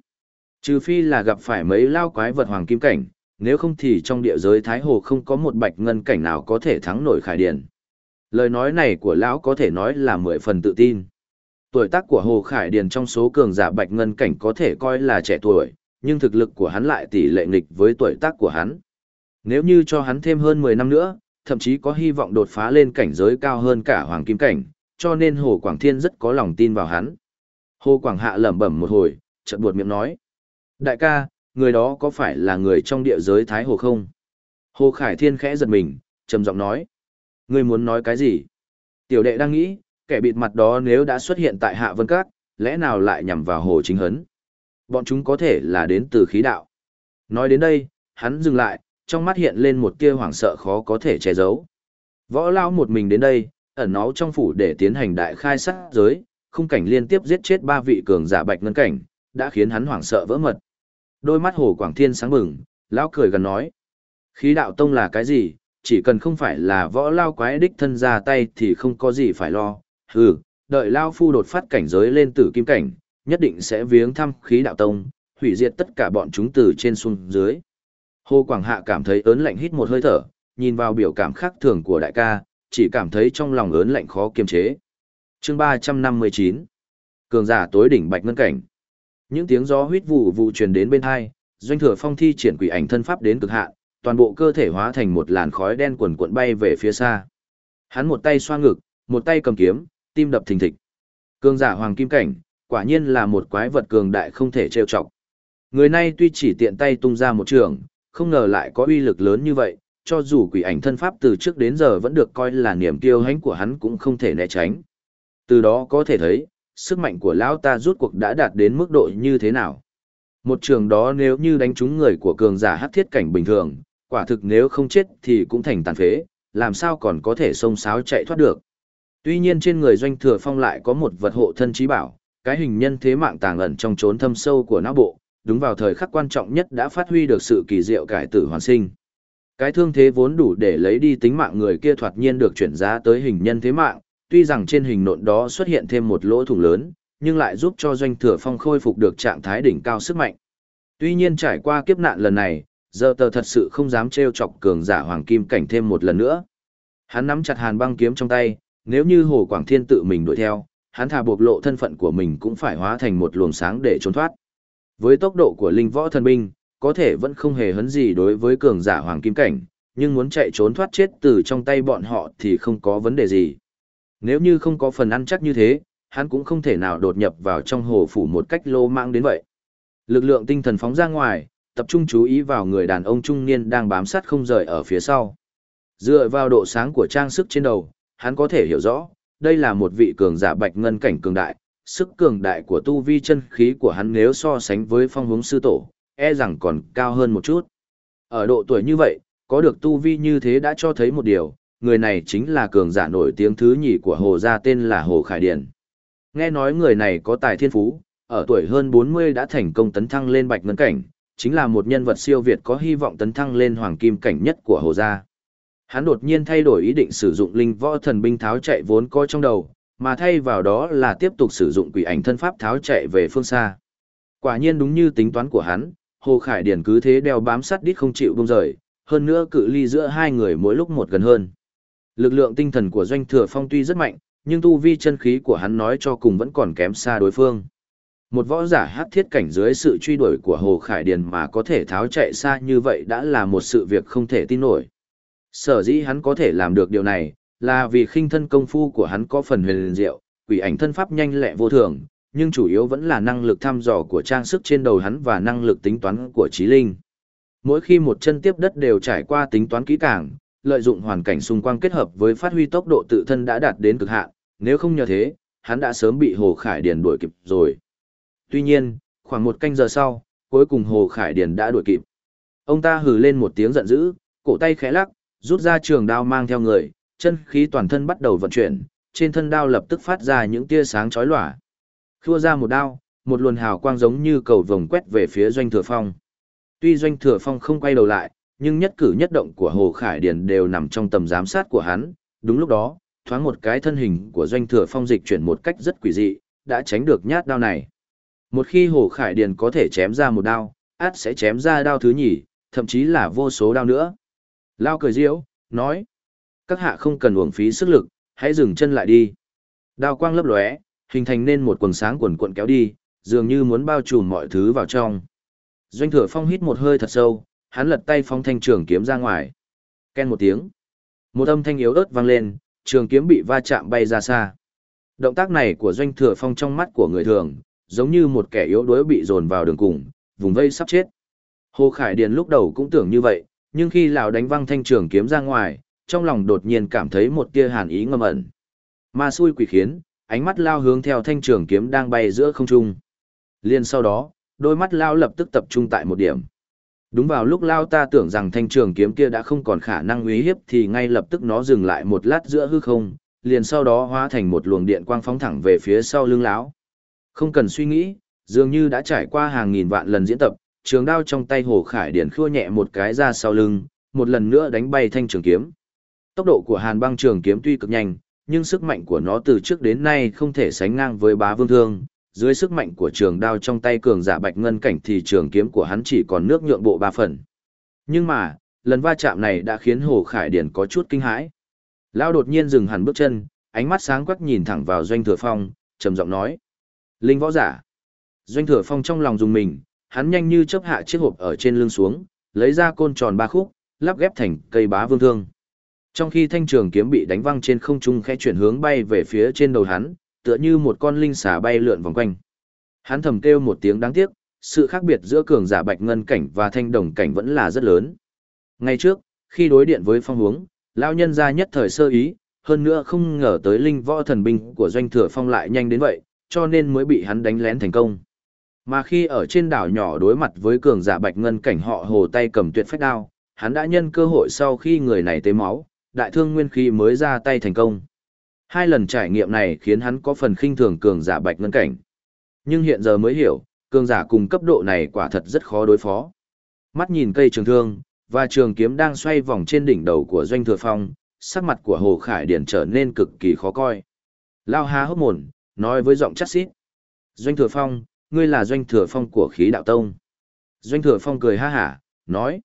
Trừ phi là gặp phải mấy lao quái vật hoàng kim cảnh, nếu không thì trong địa giới Thái Hồ không có một bạch ngân cảnh nào có thể thắng nổi Khải Điền. Lời nói này của lão có thể nói là mười phần tự tin. Tuổi tác của Hồ Khải Điền trong số cường giả bạch ngân cảnh có thể coi là trẻ tuổi, nhưng thực lực của hắn lại tỷ lệ nghịch với tuổi tác của hắn. Nếu như cho hắn thêm hơn 10 năm nữa, thậm chí có hy vọng đột phá lên cảnh giới cao hơn cả hoàng kim cảnh, cho nên Hồ Quảng Thiên rất có lòng tin vào hắn. Hồ Quảng Hạ lẩm bẩm một hồi, chợt buột miệng nói. Đại ca, người đó có phải là người trong địa giới Thái Hồ không? Hồ Khải Thiên khẽ giật mình, trầm giọng nói. Ngươi muốn nói cái gì? Tiểu đệ đang nghĩ, kẻ bịt mặt đó nếu đã xuất hiện tại Hạ Vân Các, lẽ nào lại nhằm vào Hồ Chính Hấn? Bọn chúng có thể là đến từ khí đạo. Nói đến đây, hắn dừng lại, trong mắt hiện lên một tia hoảng sợ khó có thể che giấu. Võ Lao một mình đến đây, ẩn náu trong phủ để tiến hành đại khai sát giới, khung cảnh liên tiếp giết chết ba vị cường giả bạch ngân cảnh, đã khiến hắn hoảng sợ vỡ mật. Đôi mắt Hồ Quảng Thiên sáng bừng, lão cười gần nói: "Khí đạo tông là cái gì, chỉ cần không phải là võ lao quái đích thân ra tay thì không có gì phải lo. Hừ, đợi lao phu đột phát cảnh giới lên tử kim cảnh, nhất định sẽ viếng thăm khí đạo tông, hủy diệt tất cả bọn chúng từ trên xuống dưới." Hồ Quảng Hạ cảm thấy ớn lạnh hít một hơi thở, nhìn vào biểu cảm khác thường của đại ca, chỉ cảm thấy trong lòng ớn lạnh khó kiềm chế. Chương 359 Cường giả tối đỉnh bạch ngân cảnh những tiếng gió huýt vụ vụ truyền đến bên hai, doanh thừa phong thi triển quỷ ảnh thân pháp đến cực hạn, toàn bộ cơ thể hóa thành một làn khói đen quần cuộn bay về phía xa. Hắn một tay xoa ngực, một tay cầm kiếm, tim đập thình thịch. Cường giả hoàng kim cảnh, quả nhiên là một quái vật cường đại không thể trêu chọc. Người này tuy chỉ tiện tay tung ra một trường, không ngờ lại có uy lực lớn như vậy, cho dù quỷ ảnh thân pháp từ trước đến giờ vẫn được coi là niềm kiêu hãnh của hắn cũng không thể né tránh. Từ đó có thể thấy, sức mạnh của lão ta rút cuộc đã đạt đến mức độ như thế nào. Một trường đó nếu như đánh trúng người của cường giả hắc thiết cảnh bình thường, quả thực nếu không chết thì cũng thành tàn phế, làm sao còn có thể xông xáo chạy thoát được. Tuy nhiên trên người doanh thừa phong lại có một vật hộ thân trí bảo, cái hình nhân thế mạng tàng ẩn trong chốn thâm sâu của não bộ, đúng vào thời khắc quan trọng nhất đã phát huy được sự kỳ diệu cải tử hoàn sinh. Cái thương thế vốn đủ để lấy đi tính mạng người kia thoạt nhiên được chuyển giá tới hình nhân thế mạng, tuy rằng trên hình nộn đó xuất hiện thêm một lỗ thủng lớn, nhưng lại giúp cho doanh thừa phong khôi phục được trạng thái đỉnh cao sức mạnh. Tuy nhiên trải qua kiếp nạn lần này, giờ tờ thật sự không dám trêu chọc cường giả hoàng kim cảnh thêm một lần nữa. Hắn nắm chặt hàn băng kiếm trong tay, nếu như Hồ Quảng Thiên tự mình đuổi theo, hắn thà bộc lộ thân phận của mình cũng phải hóa thành một luồng sáng để trốn thoát. Với tốc độ của linh võ thần binh, có thể vẫn không hề hấn gì đối với cường giả hoàng kim cảnh, nhưng muốn chạy trốn thoát chết từ trong tay bọn họ thì không có vấn đề gì. Nếu như không có phần ăn chắc như thế, hắn cũng không thể nào đột nhập vào trong hồ phủ một cách lô mạng đến vậy. Lực lượng tinh thần phóng ra ngoài, tập trung chú ý vào người đàn ông trung niên đang bám sát không rời ở phía sau. Dựa vào độ sáng của trang sức trên đầu, hắn có thể hiểu rõ, đây là một vị cường giả bạch ngân cảnh cường đại, sức cường đại của tu vi chân khí của hắn nếu so sánh với phong hướng sư tổ, e rằng còn cao hơn một chút. Ở độ tuổi như vậy, có được tu vi như thế đã cho thấy một điều, người này chính là cường giả nổi tiếng thứ nhì của Hồ gia tên là Hồ Khải Điền. Nghe nói người này có tài thiên phú, ở tuổi hơn 40 đã thành công tấn thăng lên bạch ngân cảnh, chính là một nhân vật siêu việt có hy vọng tấn thăng lên hoàng kim cảnh nhất của Hồ gia. Hắn đột nhiên thay đổi ý định sử dụng linh võ thần binh tháo chạy vốn có trong đầu, mà thay vào đó là tiếp tục sử dụng quỷ ảnh thân pháp tháo chạy về phương xa. Quả nhiên đúng như tính toán của hắn, Hồ Khải Điền cứ thế đeo bám sát đít không chịu buông rời, hơn nữa cự ly giữa hai người mỗi lúc một gần hơn. Lực lượng tinh thần của doanh thừa phong tuy rất mạnh, nhưng tu vi chân khí của hắn nói cho cùng vẫn còn kém xa đối phương. Một võ giả hát thiết cảnh dưới sự truy đuổi của Hồ Khải Điền mà có thể tháo chạy xa như vậy đã là một sự việc không thể tin nổi. Sở dĩ hắn có thể làm được điều này, là vì khinh thân công phu của hắn có phần huyền diệu, quỷ ảnh thân pháp nhanh lẹ vô thường, nhưng chủ yếu vẫn là năng lực thăm dò của trang sức trên đầu hắn và năng lực tính toán của trí linh. Mỗi khi một chân tiếp đất đều trải qua tính toán kỹ càng, lợi dụng hoàn cảnh xung quanh kết hợp với phát huy tốc độ tự thân đã đạt đến cực hạn, nếu không nhờ thế, hắn đã sớm bị Hồ Khải Điền đuổi kịp rồi. Tuy nhiên, khoảng một canh giờ sau, cuối cùng Hồ Khải Điền đã đuổi kịp. Ông ta hừ lên một tiếng giận dữ, cổ tay khẽ lắc, rút ra trường đao mang theo người, chân khí toàn thân bắt đầu vận chuyển, trên thân đao lập tức phát ra những tia sáng chói lòa. Khua ra một đao, một luồng hào quang giống như cầu vồng quét về phía Doanh Thừa Phong. Tuy Doanh Thừa Phong không quay đầu lại, nhưng nhất cử nhất động của Hồ Khải Điền đều nằm trong tầm giám sát của hắn. Đúng lúc đó, thoáng một cái thân hình của doanh thừa phong dịch chuyển một cách rất quỷ dị, đã tránh được nhát đao này. Một khi Hồ Khải Điền có thể chém ra một đao, át sẽ chém ra đao thứ nhì, thậm chí là vô số đao nữa. Lao cười diễu, nói. Các hạ không cần uổng phí sức lực, hãy dừng chân lại đi. Đao quang lấp lóe, hình thành nên một quần sáng quần cuộn kéo đi, dường như muốn bao trùm mọi thứ vào trong. Doanh thừa phong hít một hơi thật sâu, hắn lật tay phóng thanh trường kiếm ra ngoài. Ken một tiếng. Một âm thanh yếu ớt vang lên, trường kiếm bị va chạm bay ra xa. Động tác này của doanh thừa phong trong mắt của người thường, giống như một kẻ yếu đuối bị dồn vào đường cùng, vùng vây sắp chết. Hồ Khải Điền lúc đầu cũng tưởng như vậy, nhưng khi lão đánh văng thanh trường kiếm ra ngoài, trong lòng đột nhiên cảm thấy một tia hàn ý ngầm ẩn. Ma xui quỷ khiến, ánh mắt lao hướng theo thanh trường kiếm đang bay giữa không trung. Liên sau đó, đôi mắt lao lập tức tập trung tại một điểm. Đúng vào lúc lao ta tưởng rằng thanh trường kiếm kia đã không còn khả năng uy hiếp thì ngay lập tức nó dừng lại một lát giữa hư không, liền sau đó hóa thành một luồng điện quang phóng thẳng về phía sau lưng lão. Không cần suy nghĩ, dường như đã trải qua hàng nghìn vạn lần diễn tập, trường đao trong tay Hồ Khải Điển khua nhẹ một cái ra sau lưng, một lần nữa đánh bay thanh trường kiếm. Tốc độ của Hàn Băng trường kiếm tuy cực nhanh, nhưng sức mạnh của nó từ trước đến nay không thể sánh ngang với bá vương thương. Dưới sức mạnh của trường đao trong tay cường giả bạch ngân cảnh thì trường kiếm của hắn chỉ còn nước nhượng bộ ba phần. Nhưng mà, lần va chạm này đã khiến Hồ Khải Điển có chút kinh hãi. Lão đột nhiên dừng hẳn bước chân, ánh mắt sáng quắc nhìn thẳng vào Doanh Thừa Phong, trầm giọng nói: "Linh võ giả." Doanh Thừa Phong trong lòng dùng mình, hắn nhanh như chớp hạ chiếc hộp ở trên lưng xuống, lấy ra côn tròn ba khúc, lắp ghép thành cây bá vương thương. Trong khi thanh trường kiếm bị đánh văng trên không trung khẽ chuyển hướng bay về phía trên đầu hắn, tựa như một con linh xà bay lượn vòng quanh. Hắn thầm kêu một tiếng đáng tiếc, sự khác biệt giữa cường giả bạch ngân cảnh và thanh đồng cảnh vẫn là rất lớn. Ngay trước, khi đối điện với phong hướng, lão nhân ra nhất thời sơ ý, hơn nữa không ngờ tới linh võ thần binh của doanh thừa phong lại nhanh đến vậy, cho nên mới bị hắn đánh lén thành công. Mà khi ở trên đảo nhỏ đối mặt với cường giả bạch ngân cảnh họ hồ tay cầm tuyệt phách đao, hắn đã nhân cơ hội sau khi người này tế máu, đại thương nguyên khí mới ra tay thành công. Hai lần trải nghiệm này khiến hắn có phần khinh thường cường giả bạch ngân cảnh. Nhưng hiện giờ mới hiểu, cường giả cùng cấp độ này quả thật rất khó đối phó. Mắt nhìn cây trường thương, và trường kiếm đang xoay vòng trên đỉnh đầu của doanh thừa phong, sắc mặt của Hồ Khải Điển trở nên cực kỳ khó coi. Lao há hốc mồm, nói với giọng chắc xít. Doanh thừa phong, ngươi là doanh thừa phong của khí đạo tông. Doanh thừa phong cười ha hả, nói.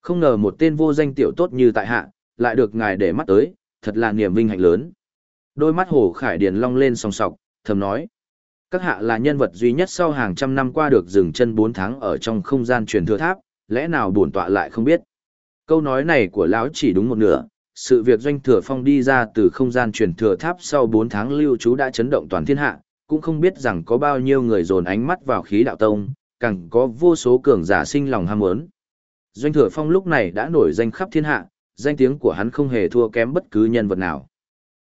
Không ngờ một tên vô danh tiểu tốt như tại hạ, lại được ngài để mắt tới, thật là niềm vinh hạnh lớn. Đôi mắt hồ khải điền long lên song sọc, thầm nói. Các hạ là nhân vật duy nhất sau hàng trăm năm qua được dừng chân bốn tháng ở trong không gian truyền thừa tháp, lẽ nào bổn tọa lại không biết. Câu nói này của lão chỉ đúng một nửa, sự việc doanh thừa phong đi ra từ không gian truyền thừa tháp sau bốn tháng lưu trú đã chấn động toàn thiên hạ, cũng không biết rằng có bao nhiêu người dồn ánh mắt vào khí đạo tông, càng có vô số cường giả sinh lòng ham muốn. Doanh thừa phong lúc này đã nổi danh khắp thiên hạ, danh tiếng của hắn không hề thua kém bất cứ nhân vật nào.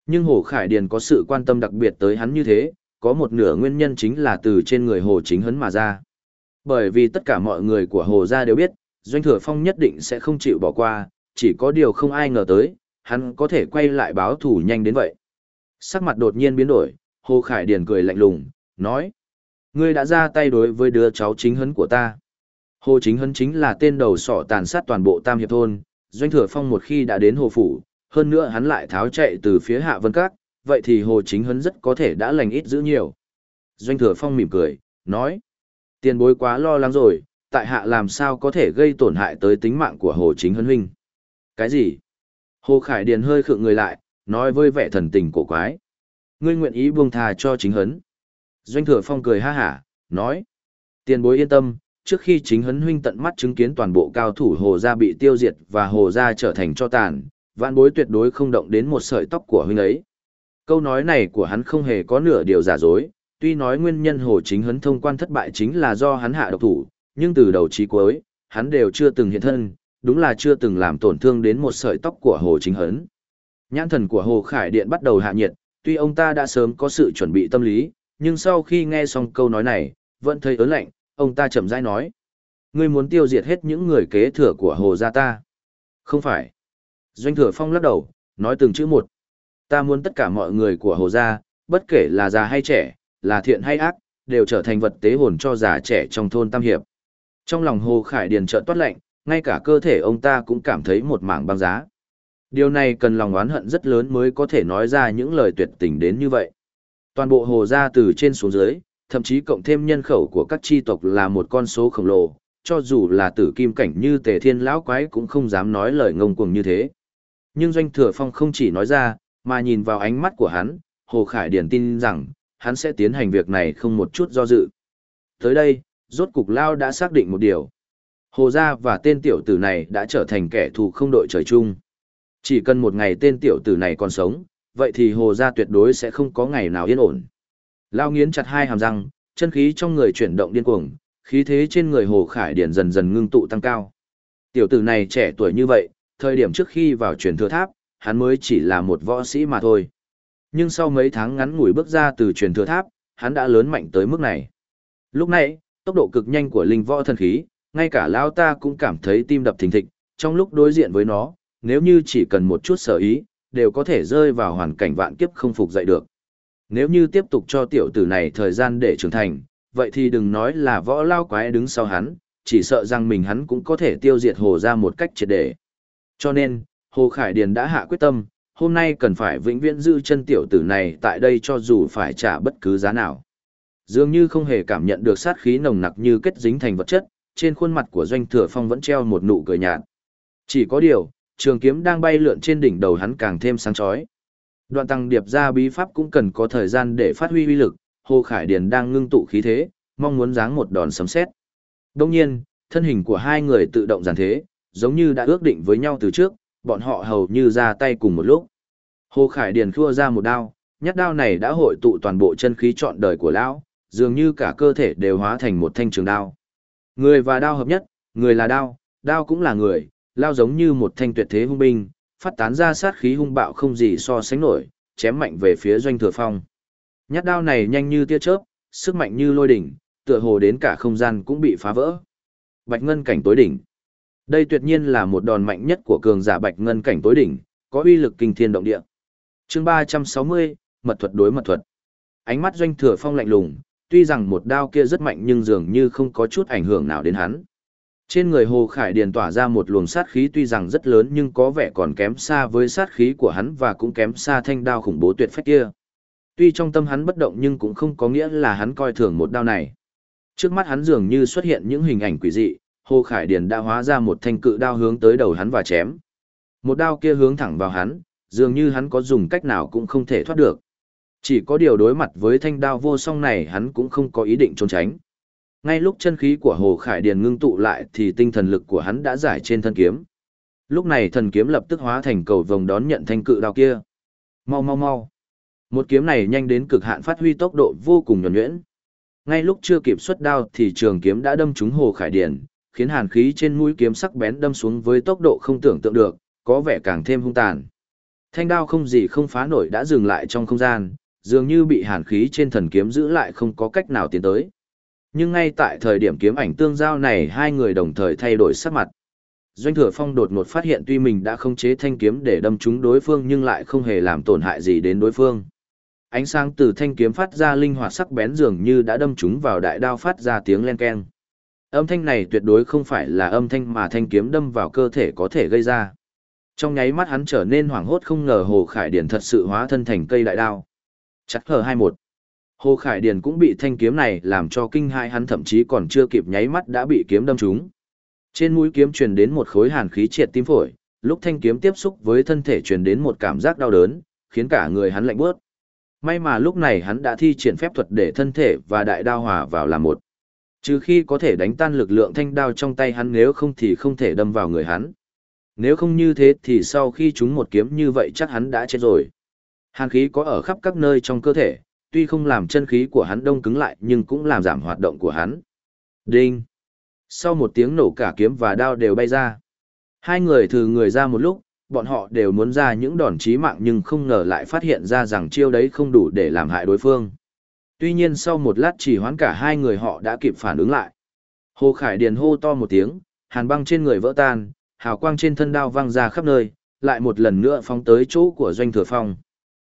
Nhưng Hồ Khải Điền có sự quan tâm đặc biệt tới hắn như thế, có một nửa nguyên nhân chính là từ trên người Hồ Chính Hấn mà ra. Bởi vì tất cả mọi người của Hồ gia đều biết, Doanh Thừa Phong nhất định sẽ không chịu bỏ qua, chỉ có điều không ai ngờ tới, hắn có thể quay lại báo thủ nhanh đến vậy. Sắc mặt đột nhiên biến đổi, Hồ Khải Điền cười lạnh lùng, nói. Ngươi đã ra tay đối với đứa cháu chính hấn của ta. Hồ chính hấn chính là tên đầu sỏ tàn sát toàn bộ Tam Hiệp Thôn, Doanh Thừa Phong một khi đã đến Hồ Phủ, hơn nữa hắn lại tháo chạy từ phía Hạ Vân Các, vậy thì Hồ chính hấn rất có thể đã lành ít giữ nhiều. Doanh Thừa Phong mỉm cười, nói. Tiền bối quá lo lắng rồi, tại hạ làm sao có thể gây tổn hại tới tính mạng của Hồ chính hấn huynh. Cái gì? Hồ Khải Điền hơi khựng người lại, nói với vẻ thần tình cổ quái. Ngươi nguyện ý buông thà cho chính hấn. Doanh thừa phong cười ha hả, nói. Tiền bối yên tâm, trước khi chính hấn huynh tận mắt chứng kiến toàn bộ cao thủ hồ gia bị tiêu diệt và hồ gia trở thành cho tàn, vạn bối tuyệt đối không động đến một sợi tóc của huynh ấy. Câu nói này của hắn không hề có nửa điều giả dối, tuy nói nguyên nhân hồ chính hấn thông quan thất bại chính là do hắn hạ độc thủ, nhưng từ đầu chí cuối, hắn đều chưa từng hiện thân, đúng là chưa từng làm tổn thương đến một sợi tóc của hồ chính hấn. Nhãn thần của hồ khải điện bắt đầu hạ nhiệt, Tuy ông ta đã sớm có sự chuẩn bị tâm lý, nhưng sau khi nghe xong câu nói này, vẫn thấy ớn lạnh, ông ta chậm rãi nói. Ngươi muốn tiêu diệt hết những người kế thừa của hồ gia ta. Không phải. Doanh thừa phong lắc đầu, nói từng chữ một. Ta muốn tất cả mọi người của hồ gia, bất kể là già hay trẻ, là thiện hay ác, đều trở thành vật tế hồn cho già trẻ trong thôn Tam Hiệp. Trong lòng hồ khải điền trợ toát lạnh, ngay cả cơ thể ông ta cũng cảm thấy một mảng băng giá. Điều này cần lòng oán hận rất lớn mới có thể nói ra những lời tuyệt tình đến như vậy. Toàn bộ hồ Gia từ trên xuống dưới, thậm chí cộng thêm nhân khẩu của các chi tộc là một con số khổng lồ, cho dù là tử kim cảnh như tề thiên lão quái cũng không dám nói lời ngông cuồng như thế. Nhưng Doanh Thừa Phong không chỉ nói ra, mà nhìn vào ánh mắt của hắn, Hồ Khải Điển tin rằng, hắn sẽ tiến hành việc này không một chút do dự. Tới đây, rốt cục Lao đã xác định một điều. Hồ Gia và tên tiểu tử này đã trở thành kẻ thù không đội trời chung. Chỉ cần một ngày tên tiểu tử này còn sống, vậy thì Hồ Gia tuyệt đối sẽ không có ngày nào yên ổn. Lao nghiến chặt hai hàm răng, chân khí trong người chuyển động điên cuồng, khí thế trên người Hồ Khải Điển dần dần ngưng tụ tăng cao. Tiểu tử này trẻ tuổi như vậy, thời điểm trước khi vào truyền thừa tháp, hắn mới chỉ là một võ sĩ mà thôi. Nhưng sau mấy tháng ngắn ngủi bước ra từ truyền thừa tháp, hắn đã lớn mạnh tới mức này. Lúc này, tốc độ cực nhanh của linh võ thần khí, ngay cả lão ta cũng cảm thấy tim đập thình thịch, trong lúc đối diện với nó, nếu như chỉ cần một chút sở ý, đều có thể rơi vào hoàn cảnh vạn kiếp không phục dậy được. Nếu như tiếp tục cho tiểu tử này thời gian để trưởng thành, vậy thì đừng nói là võ lao quái đứng sau hắn, chỉ sợ rằng mình hắn cũng có thể tiêu diệt hồ ra một cách triệt để. Cho nên, Hồ Khải Điền đã hạ quyết tâm, hôm nay cần phải vĩnh viễn giữ chân tiểu tử này tại đây cho dù phải trả bất cứ giá nào. Dường như không hề cảm nhận được sát khí nồng nặc như kết dính thành vật chất, trên khuôn mặt của Doanh Thừa Phong vẫn treo một nụ cười nhạt. Chỉ có điều, trường kiếm đang bay lượn trên đỉnh đầu hắn càng thêm sáng chói. Đoạn tăng điệp ra bí pháp cũng cần có thời gian để phát huy uy lực, Hồ Khải Điền đang ngưng tụ khí thế, mong muốn giáng một đòn sấm sét. Đồng nhiên, thân hình của hai người tự động giàn thế, giống như đã ước định với nhau từ trước, bọn họ hầu như ra tay cùng một lúc. Hồ Khải Điền khua ra một đao, nhát đao này đã hội tụ toàn bộ chân khí trọn đời của lão, dường như cả cơ thể đều hóa thành một thanh trường đao. Người và đao hợp nhất, người là đao, đao cũng là người, lao giống như một thanh tuyệt thế hung binh, phát tán ra sát khí hung bạo không gì so sánh nổi, chém mạnh về phía doanh thừa phong. Nhát đao này nhanh như tia chớp, sức mạnh như lôi đỉnh, tựa hồ đến cả không gian cũng bị phá vỡ. Bạch ngân cảnh tối đỉnh. Đây tuyệt nhiên là một đòn mạnh nhất của cường giả bạch ngân cảnh tối đỉnh, có uy lực kinh thiên động địa. Chương 360, mật thuật đối mật thuật. Ánh mắt doanh thừa phong lạnh lùng, tuy rằng một đao kia rất mạnh nhưng dường như không có chút ảnh hưởng nào đến hắn. Trên người Hồ Khải Điền tỏa ra một luồng sát khí tuy rằng rất lớn nhưng có vẻ còn kém xa với sát khí của hắn và cũng kém xa thanh đao khủng bố tuyệt phách kia. Tuy trong tâm hắn bất động nhưng cũng không có nghĩa là hắn coi thường một đao này. Trước mắt hắn dường như xuất hiện những hình ảnh quỷ dị, Hồ Khải Điền đã hóa ra một thanh cự đao hướng tới đầu hắn và chém. Một đao kia hướng thẳng vào hắn, dường như hắn có dùng cách nào cũng không thể thoát được. Chỉ có điều đối mặt với thanh đao vô song này hắn cũng không có ý định trốn tránh. Ngay lúc chân khí của Hồ Khải Điền ngưng tụ lại thì tinh thần lực của hắn đã giải trên thân kiếm. Lúc này thần kiếm lập tức hóa thành cầu vồng đón nhận thanh cự đao kia. Mau mau mau. Một kiếm này nhanh đến cực hạn phát huy tốc độ vô cùng nhuần nhuyễn. Ngay lúc chưa kịp xuất đao thì trường kiếm đã đâm trúng Hồ Khải Điền, khiến hàn khí trên mũi kiếm sắc bén đâm xuống với tốc độ không tưởng tượng được, có vẻ càng thêm hung tàn. Thanh đao không gì không phá nổi đã dừng lại trong không gian, dường như bị hàn khí trên thần kiếm giữ lại không có cách nào tiến tới. Nhưng ngay tại thời điểm kiếm ảnh tương giao này hai người đồng thời thay đổi sắc mặt. Doanh thừa phong đột ngột phát hiện tuy mình đã không chế thanh kiếm để đâm trúng đối phương nhưng lại không hề làm tổn hại gì đến đối phương. Ánh sáng từ thanh kiếm phát ra linh hoạt sắc bén dường như đã đâm trúng vào đại đao phát ra tiếng len keng. Âm thanh này tuyệt đối không phải là âm thanh mà thanh kiếm đâm vào cơ thể có thể gây ra. Trong nháy mắt hắn trở nên hoảng hốt không ngờ Hồ Khải Điền thật sự hóa thân thành cây đại đao. Chắc hờ 21. Hồ Khải Điền cũng bị thanh kiếm này làm cho kinh hãi hắn thậm chí còn chưa kịp nháy mắt đã bị kiếm đâm trúng. Trên mũi kiếm truyền đến một khối hàn khí triệt tim phổi, lúc thanh kiếm tiếp xúc với thân thể truyền đến một cảm giác đau đớn, khiến cả người hắn lạnh bước. May mà lúc này hắn đã thi triển phép thuật để thân thể và đại đao hòa vào làm một. Trừ khi có thể đánh tan lực lượng thanh đao trong tay hắn nếu không thì không thể đâm vào người hắn. Nếu không như thế thì sau khi chúng một kiếm như vậy chắc hắn đã chết rồi. Hàn khí có ở khắp các nơi trong cơ thể, tuy không làm chân khí của hắn đông cứng lại nhưng cũng làm giảm hoạt động của hắn. Đinh! Sau một tiếng nổ cả kiếm và đao đều bay ra. Hai người thử người ra một lúc, bọn họ đều muốn ra những đòn chí mạng nhưng không ngờ lại phát hiện ra rằng chiêu đấy không đủ để làm hại đối phương. Tuy nhiên sau một lát chỉ hoán cả hai người họ đã kịp phản ứng lại. Hồ Khải Điền hô to một tiếng, hàn băng trên người vỡ tan, hào quang trên thân đao văng ra khắp nơi, lại một lần nữa phóng tới chỗ của doanh thừa phong.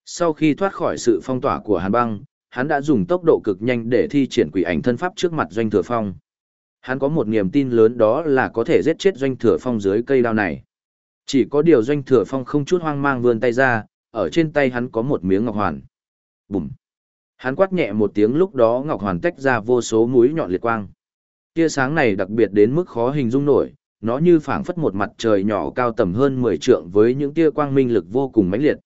Sau khi thoát khỏi sự phong tỏa của hàn băng, hắn đã dùng tốc độ cực nhanh để thi triển quỷ ảnh thân pháp trước mặt doanh thừa phong. Hắn có một niềm tin lớn đó là có thể giết chết doanh thừa phong dưới cây đao này. Chỉ có điều doanh thừa phong không chút hoang mang vươn tay ra, ở trên tay hắn có một miếng ngọc hoàn. Bùm! Hắn quát nhẹ một tiếng lúc đó Ngọc Hoàn tách ra vô số mũi nhọn liệt quang. Tia sáng này đặc biệt đến mức khó hình dung nổi, nó như phảng phất một mặt trời nhỏ cao tầm hơn 10 trượng với những tia quang minh lực vô cùng mãnh liệt.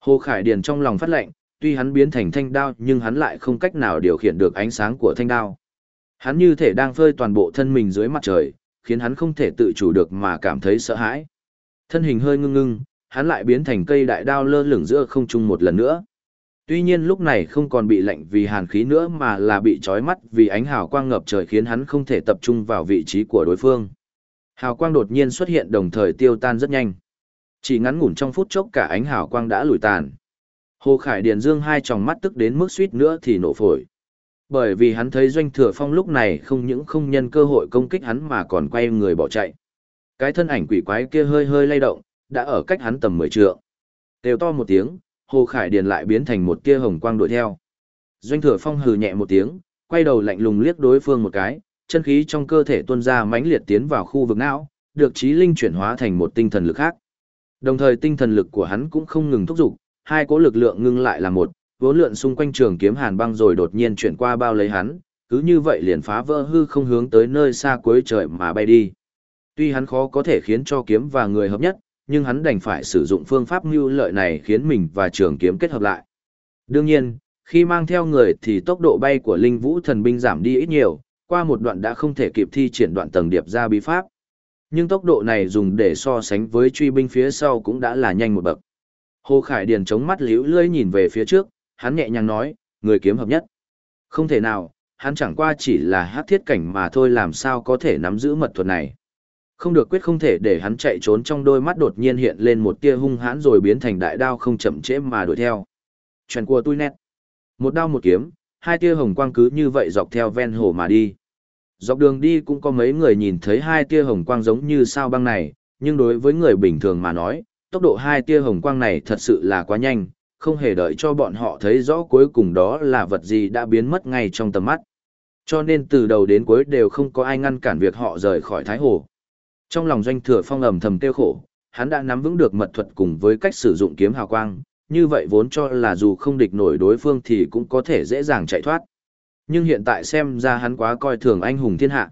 Hồ Khải Điền trong lòng phát lệnh, tuy hắn biến thành thanh đao nhưng hắn lại không cách nào điều khiển được ánh sáng của thanh đao. Hắn như thể đang phơi toàn bộ thân mình dưới mặt trời, khiến hắn không thể tự chủ được mà cảm thấy sợ hãi. Thân hình hơi ngưng ngưng, hắn lại biến thành cây đại đao lơ lửng giữa không trung một lần nữa. Tuy nhiên lúc này không còn bị lạnh vì hàn khí nữa mà là bị trói mắt vì ánh hào quang ngập trời khiến hắn không thể tập trung vào vị trí của đối phương. Hào quang đột nhiên xuất hiện đồng thời tiêu tan rất nhanh. Chỉ ngắn ngủn trong phút chốc cả ánh hào quang đã lùi tàn. Hồ Khải Điền Dương hai tròng mắt tức đến mức suýt nữa thì nổ phổi. Bởi vì hắn thấy Doanh Thừa Phong lúc này không những không nhân cơ hội công kích hắn mà còn quay người bỏ chạy. Cái thân ảnh quỷ quái kia hơi hơi lay động, đã ở cách hắn tầm 10 trượng. Đều to một tiếng, Hồ Khải Điền lại biến thành một tia hồng quang đuổi theo. Doanh Thừa Phong hừ nhẹ một tiếng, quay đầu lạnh lùng liếc đối phương một cái, chân khí trong cơ thể tuôn ra mãnh liệt tiến vào khu vực não, được trí linh chuyển hóa thành một tinh thần lực khác. Đồng thời tinh thần lực của hắn cũng không ngừng thúc giục, hai cỗ lực lượng ngưng lại là một, vốn lượn xung quanh trường kiếm hàn băng rồi đột nhiên chuyển qua bao lấy hắn, cứ như vậy liền phá vỡ hư không hướng tới nơi xa cuối trời mà bay đi. Tuy hắn khó có thể khiến cho kiếm và người hợp nhất, nhưng hắn đành phải sử dụng phương pháp mưu lợi này khiến mình và trường kiếm kết hợp lại. Đương nhiên, khi mang theo người thì tốc độ bay của linh vũ thần binh giảm đi ít nhiều, qua một đoạn đã không thể kịp thi triển đoạn tầng điệp ra bí pháp. Nhưng tốc độ này dùng để so sánh với truy binh phía sau cũng đã là nhanh một bậc. Hồ Khải Điền chống mắt liễu lưỡi nhìn về phía trước, hắn nhẹ nhàng nói, người kiếm hợp nhất. Không thể nào, hắn chẳng qua chỉ là hát thiết cảnh mà thôi làm sao có thể nắm giữ mật thuật này. Không được quyết không thể để hắn chạy trốn trong đôi mắt đột nhiên hiện lên một tia hung hãn rồi biến thành đại đao không chậm trễ mà đuổi theo. Chuyện của tôi nét. Một đao một kiếm, hai tia hồng quang cứ như vậy dọc theo ven hồ mà đi. Dọc đường đi cũng có mấy người nhìn thấy hai tia hồng quang giống như sao băng này, nhưng đối với người bình thường mà nói, tốc độ hai tia hồng quang này thật sự là quá nhanh, không hề đợi cho bọn họ thấy rõ cuối cùng đó là vật gì đã biến mất ngay trong tầm mắt. Cho nên từ đầu đến cuối đều không có ai ngăn cản việc họ rời khỏi Thái Hồ. Trong lòng doanh thừa phong ầm thầm tiêu khổ, hắn đã nắm vững được mật thuật cùng với cách sử dụng kiếm hào quang, như vậy vốn cho là dù không địch nổi đối phương thì cũng có thể dễ dàng chạy thoát. Nhưng hiện tại xem ra hắn quá coi thường anh hùng thiên hạ.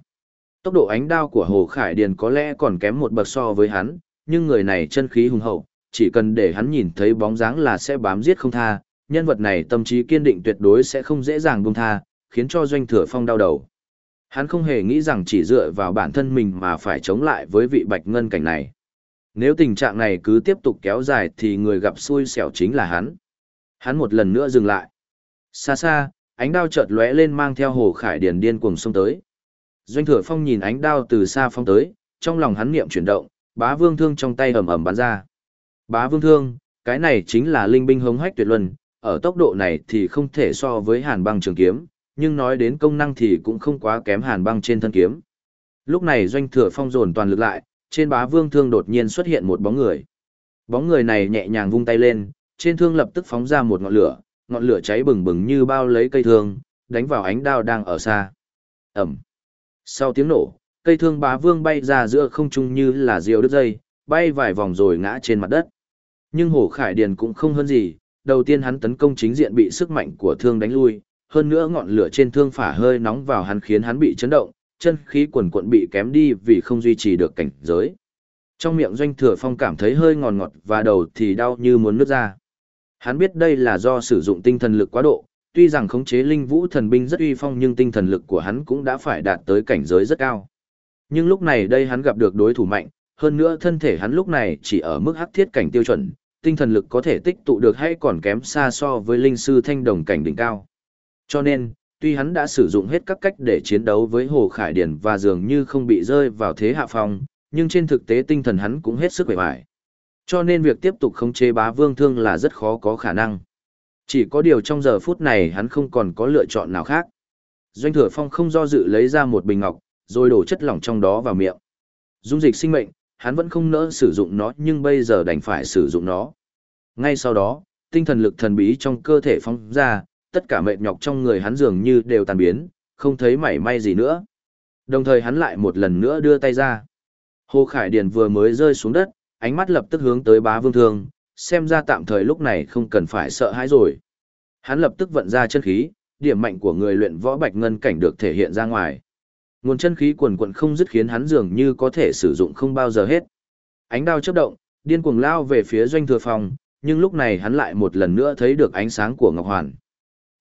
Tốc độ ánh đao của Hồ Khải Điền có lẽ còn kém một bậc so với hắn, nhưng người này chân khí hùng hậu, chỉ cần để hắn nhìn thấy bóng dáng là sẽ bám giết không tha, nhân vật này tâm trí kiên định tuyệt đối sẽ không dễ dàng buông tha, khiến cho doanh thừa phong đau đầu. Hắn không hề nghĩ rằng chỉ dựa vào bản thân mình mà phải chống lại với vị bạch ngân cảnh này. Nếu tình trạng này cứ tiếp tục kéo dài thì người gặp xui xẻo chính là hắn. Hắn một lần nữa dừng lại. Xa xa, ánh đao chợt lóe lên mang theo hồ khải điền điên cuồng xông tới. Doanh thừa phong nhìn ánh đao từ xa phong tới, trong lòng hắn niệm chuyển động, bá vương thương trong tay ầm ầm bắn ra. Bá vương thương, cái này chính là linh binh hống hách tuyệt luân, ở tốc độ này thì không thể so với hàn băng trường kiếm, nhưng nói đến công năng thì cũng không quá kém hàn băng trên thân kiếm. Lúc này doanh thừa phong dồn toàn lực lại, trên bá vương thương đột nhiên xuất hiện một bóng người. Bóng người này nhẹ nhàng vung tay lên, trên thương lập tức phóng ra một ngọn lửa, ngọn lửa cháy bừng bừng như bao lấy cây thương, đánh vào ánh đao đang ở xa. Ẩm. Sau tiếng nổ, cây thương bá vương bay ra giữa không trung như là diều đứt dây, bay vài vòng rồi ngã trên mặt đất. Nhưng Hổ Khải Điền cũng không hơn gì, đầu tiên hắn tấn công chính diện bị sức mạnh của thương đánh lui, hơn nữa ngọn lửa trên thương phả hơi nóng vào hắn khiến hắn bị chấn động, chân khí quần cuộn bị kém đi vì không duy trì được cảnh giới. Trong miệng doanh thừa phong cảm thấy hơi ngọt ngọt và đầu thì đau như muốn nứt ra. Hắn biết đây là do sử dụng tinh thần lực quá độ, tuy rằng khống chế linh vũ thần binh rất uy phong nhưng tinh thần lực của hắn cũng đã phải đạt tới cảnh giới rất cao. Nhưng lúc này đây hắn gặp được đối thủ mạnh, hơn nữa thân thể hắn lúc này chỉ ở mức hắc thiết cảnh tiêu chuẩn, tinh thần lực có thể tích tụ được hay còn kém xa so với linh sư thanh đồng cảnh đỉnh cao. Cho nên, tuy hắn đã sử dụng hết các cách để chiến đấu với Hồ Khải Điển và dường như không bị rơi vào thế hạ phong, nhưng trên thực tế tinh thần hắn cũng hết sức vẻ vải. Cho nên việc tiếp tục khống chế bá vương thương là rất khó có khả năng. Chỉ có điều trong giờ phút này hắn không còn có lựa chọn nào khác. Doanh thừa phong không do dự lấy ra một bình ngọc, rồi đổ chất lỏng trong đó vào miệng. Dung dịch sinh mệnh, hắn vẫn không nỡ sử dụng nó nhưng bây giờ đành phải sử dụng nó. Ngay sau đó, tinh thần lực thần bí trong cơ thể phóng ra, tất cả mệt nhọc trong người hắn dường như đều tan biến, không thấy mảy may gì nữa. Đồng thời hắn lại một lần nữa đưa tay ra. Hồ Khải Điền vừa mới rơi xuống đất, ánh mắt lập tức hướng tới bá vương thương, xem ra tạm thời lúc này không cần phải sợ hãi rồi. Hắn lập tức vận ra chân khí, điểm mạnh của người luyện võ bạch ngân cảnh được thể hiện ra ngoài. Nguồn chân khí quần quần không dứt khiến hắn dường như có thể sử dụng không bao giờ hết. Ánh đao chớp động, điên cuồng lao về phía doanh thừa phòng, nhưng lúc này hắn lại một lần nữa thấy được ánh sáng của Ngọc Hoàn.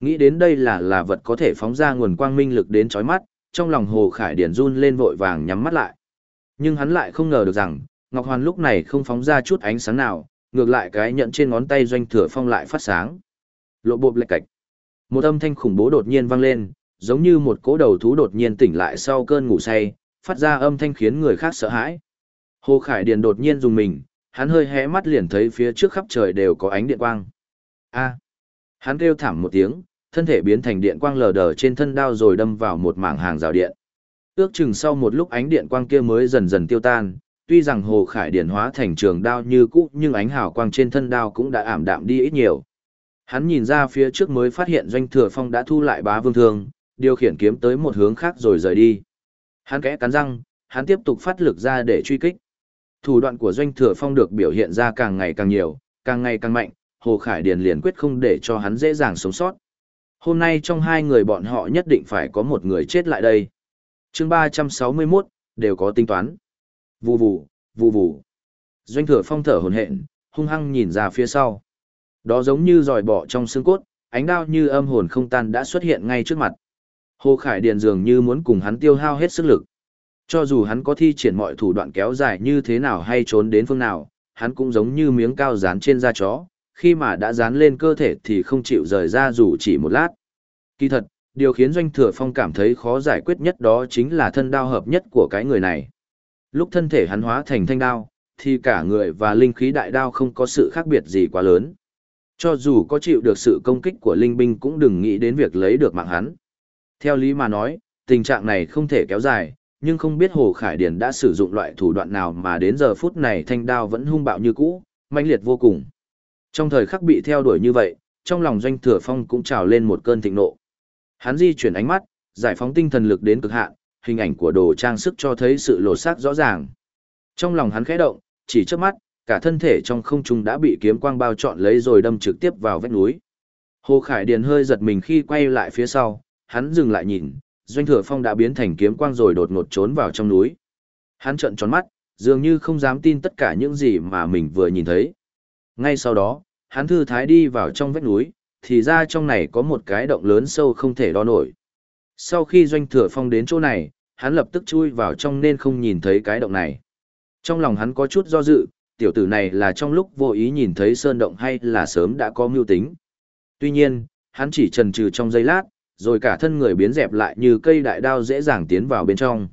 Nghĩ đến đây là là vật có thể phóng ra nguồn quang minh lực đến chói mắt, trong lòng Hồ Khải Điển run lên vội vàng nhắm mắt lại. Nhưng hắn lại không ngờ được rằng, Ngọc Hoàn lúc này không phóng ra chút ánh sáng nào, ngược lại cái nhận trên ngón tay doanh thừa phong lại phát sáng. Lộ bộp lệch cạch. Một âm thanh khủng bố đột nhiên vang lên, giống như một cỗ đầu thú đột nhiên tỉnh lại sau cơn ngủ say, phát ra âm thanh khiến người khác sợ hãi. Hồ Khải Điền đột nhiên dùng mình, hắn hơi hé mắt liền thấy phía trước khắp trời đều có ánh điện quang. A. Hắn kêu thảm một tiếng, thân thể biến thành điện quang lờ đờ trên thân đao rồi đâm vào một mảng hàng rào điện. Ước chừng sau một lúc ánh điện quang kia mới dần dần tiêu tan, tuy rằng Hồ Khải điện hóa thành trường đao như cũ nhưng ánh hào quang trên thân đao cũng đã ảm đạm đi ít nhiều. Hắn nhìn ra phía trước mới phát hiện doanh thừa phong đã thu lại bá vương thương, điều khiển kiếm tới một hướng khác rồi rời đi. Hắn kẽ cắn răng, hắn tiếp tục phát lực ra để truy kích. Thủ đoạn của doanh thừa phong được biểu hiện ra càng ngày càng nhiều, càng ngày càng mạnh, Hồ Khải Điền liền quyết không để cho hắn dễ dàng sống sót. Hôm nay trong hai người bọn họ nhất định phải có một người chết lại đây. chương 361, đều có tính toán. Vù vù, vù vù. Doanh thừa phong thở hồn hện, hung hăng nhìn ra phía sau. Đó giống như dòi bỏ trong xương cốt, ánh đao như âm hồn không tan đã xuất hiện ngay trước mặt. Hồ Khải Điền dường như muốn cùng hắn tiêu hao hết sức lực. Cho dù hắn có thi triển mọi thủ đoạn kéo dài như thế nào hay trốn đến phương nào, hắn cũng giống như miếng cao dán trên da chó, khi mà đã dán lên cơ thể thì không chịu rời ra dù chỉ một lát. Kỳ thật, điều khiến Doanh Thừa Phong cảm thấy khó giải quyết nhất đó chính là thân đao hợp nhất của cái người này. Lúc thân thể hắn hóa thành thanh đao, thì cả người và linh khí đại đao không có sự khác biệt gì quá lớn. Cho dù có chịu được sự công kích của linh binh cũng đừng nghĩ đến việc lấy được mạng hắn. Theo lý mà nói, tình trạng này không thể kéo dài, nhưng không biết Hồ Khải Điền đã sử dụng loại thủ đoạn nào mà đến giờ phút này thanh đao vẫn hung bạo như cũ, mãnh liệt vô cùng. Trong thời khắc bị theo đuổi như vậy, trong lòng doanh thừa phong cũng trào lên một cơn thịnh nộ. Hắn di chuyển ánh mắt, giải phóng tinh thần lực đến cực hạn, hình ảnh của đồ trang sức cho thấy sự lột xác rõ ràng. Trong lòng hắn khẽ động, chỉ trước mắt, cả thân thể trong không trung đã bị kiếm quang bao trọn lấy rồi đâm trực tiếp vào vách núi. Hồ Khải Điền hơi giật mình khi quay lại phía sau, hắn dừng lại nhìn, doanh thừa phong đã biến thành kiếm quang rồi đột ngột trốn vào trong núi. Hắn trợn tròn mắt, dường như không dám tin tất cả những gì mà mình vừa nhìn thấy. Ngay sau đó, hắn thư thái đi vào trong vách núi, thì ra trong này có một cái động lớn sâu không thể đo nổi. Sau khi doanh thừa phong đến chỗ này, hắn lập tức chui vào trong nên không nhìn thấy cái động này. Trong lòng hắn có chút do dự, tiểu tử này là trong lúc vô ý nhìn thấy sơn động hay là sớm đã có mưu tính. Tuy nhiên, hắn chỉ trần trừ trong giây lát, rồi cả thân người biến dẹp lại như cây đại đao dễ dàng tiến vào bên trong.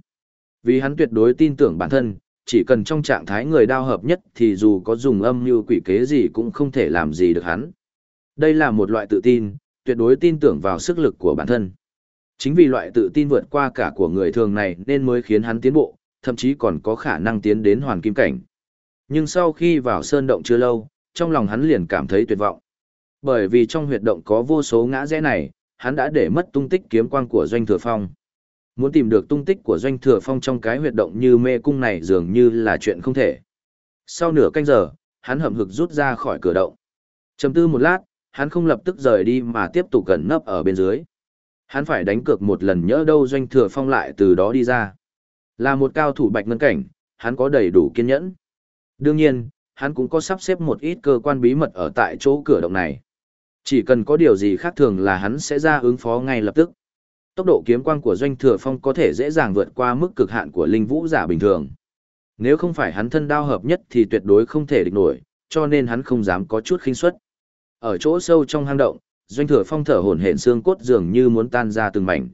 Vì hắn tuyệt đối tin tưởng bản thân, chỉ cần trong trạng thái người đao hợp nhất thì dù có dùng âm như quỷ kế gì cũng không thể làm gì được hắn. Đây là một loại tự tin, tuyệt đối tin tưởng vào sức lực của bản thân. Chính vì loại tự tin vượt qua cả của người thường này nên mới khiến hắn tiến bộ, thậm chí còn có khả năng tiến đến hoàn kim cảnh. Nhưng sau khi vào sơn động chưa lâu, trong lòng hắn liền cảm thấy tuyệt vọng. Bởi vì trong huyệt động có vô số ngã rẽ này, hắn đã để mất tung tích kiếm quang của doanh thừa phong. Muốn tìm được tung tích của doanh thừa phong trong cái huyệt động như mê cung này dường như là chuyện không thể. Sau nửa canh giờ, hắn hậm hực rút ra khỏi cửa động. Chầm tư một lát, hắn không lập tức rời đi mà tiếp tục gần nấp ở bên dưới. Hắn phải đánh cược một lần nhỡ đâu doanh thừa phong lại từ đó đi ra. Là một cao thủ bạch ngân cảnh, hắn có đầy đủ kiên nhẫn. Đương nhiên, hắn cũng có sắp xếp một ít cơ quan bí mật ở tại chỗ cửa động này. Chỉ cần có điều gì khác thường là hắn sẽ ra ứng phó ngay lập tức. Tốc độ kiếm quang của doanh thừa phong có thể dễ dàng vượt qua mức cực hạn của linh vũ giả bình thường. Nếu không phải hắn thân đao hợp nhất thì tuyệt đối không thể địch nổi, cho nên hắn không dám có chút khinh suất. Ở chỗ sâu trong hang động, doanh thừa phong thở hổn hển xương cốt dường như muốn tan ra từng mảnh.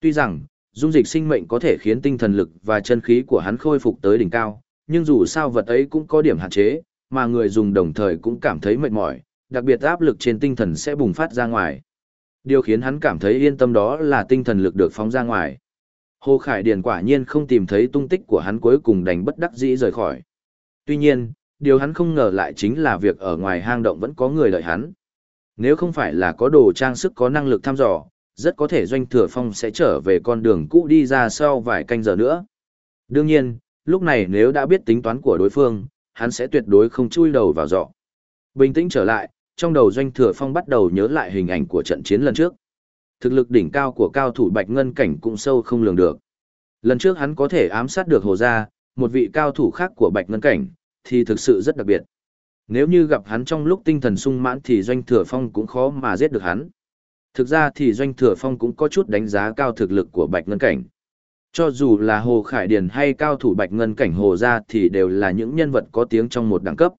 Tuy rằng, dung dịch sinh mệnh có thể khiến tinh thần lực và chân khí của hắn khôi phục tới đỉnh cao, nhưng dù sao vật ấy cũng có điểm hạn chế, mà người dùng đồng thời cũng cảm thấy mệt mỏi, đặc biệt áp lực trên tinh thần sẽ bùng phát ra ngoài. Điều khiến hắn cảm thấy yên tâm đó là tinh thần lực được phóng ra ngoài. Hồ Khải Điền quả nhiên không tìm thấy tung tích của hắn cuối cùng đành bất đắc dĩ rời khỏi. Tuy nhiên, điều hắn không ngờ lại chính là việc ở ngoài hang động vẫn có người đợi hắn. Nếu không phải là có đồ trang sức có năng lực thăm dò, rất có thể doanh thừa phong sẽ trở về con đường cũ đi ra sau vài canh giờ nữa. Đương nhiên, lúc này nếu đã biết tính toán của đối phương, hắn sẽ tuyệt đối không chui đầu vào dọ. Bình tĩnh trở lại, trong đầu doanh thừa phong bắt đầu nhớ lại hình ảnh của trận chiến lần trước. Thực lực đỉnh cao của cao thủ Bạch Ngân Cảnh cũng sâu không lường được. Lần trước hắn có thể ám sát được Hồ Gia, một vị cao thủ khác của Bạch Ngân Cảnh, thì thực sự rất đặc biệt. Nếu như gặp hắn trong lúc tinh thần sung mãn thì Doanh Thừa Phong cũng khó mà giết được hắn. Thực ra thì Doanh Thừa Phong cũng có chút đánh giá cao thực lực của Bạch Ngân Cảnh. Cho dù là Hồ Khải Điền hay cao thủ Bạch Ngân Cảnh Hồ Gia thì đều là những nhân vật có tiếng trong một đẳng cấp.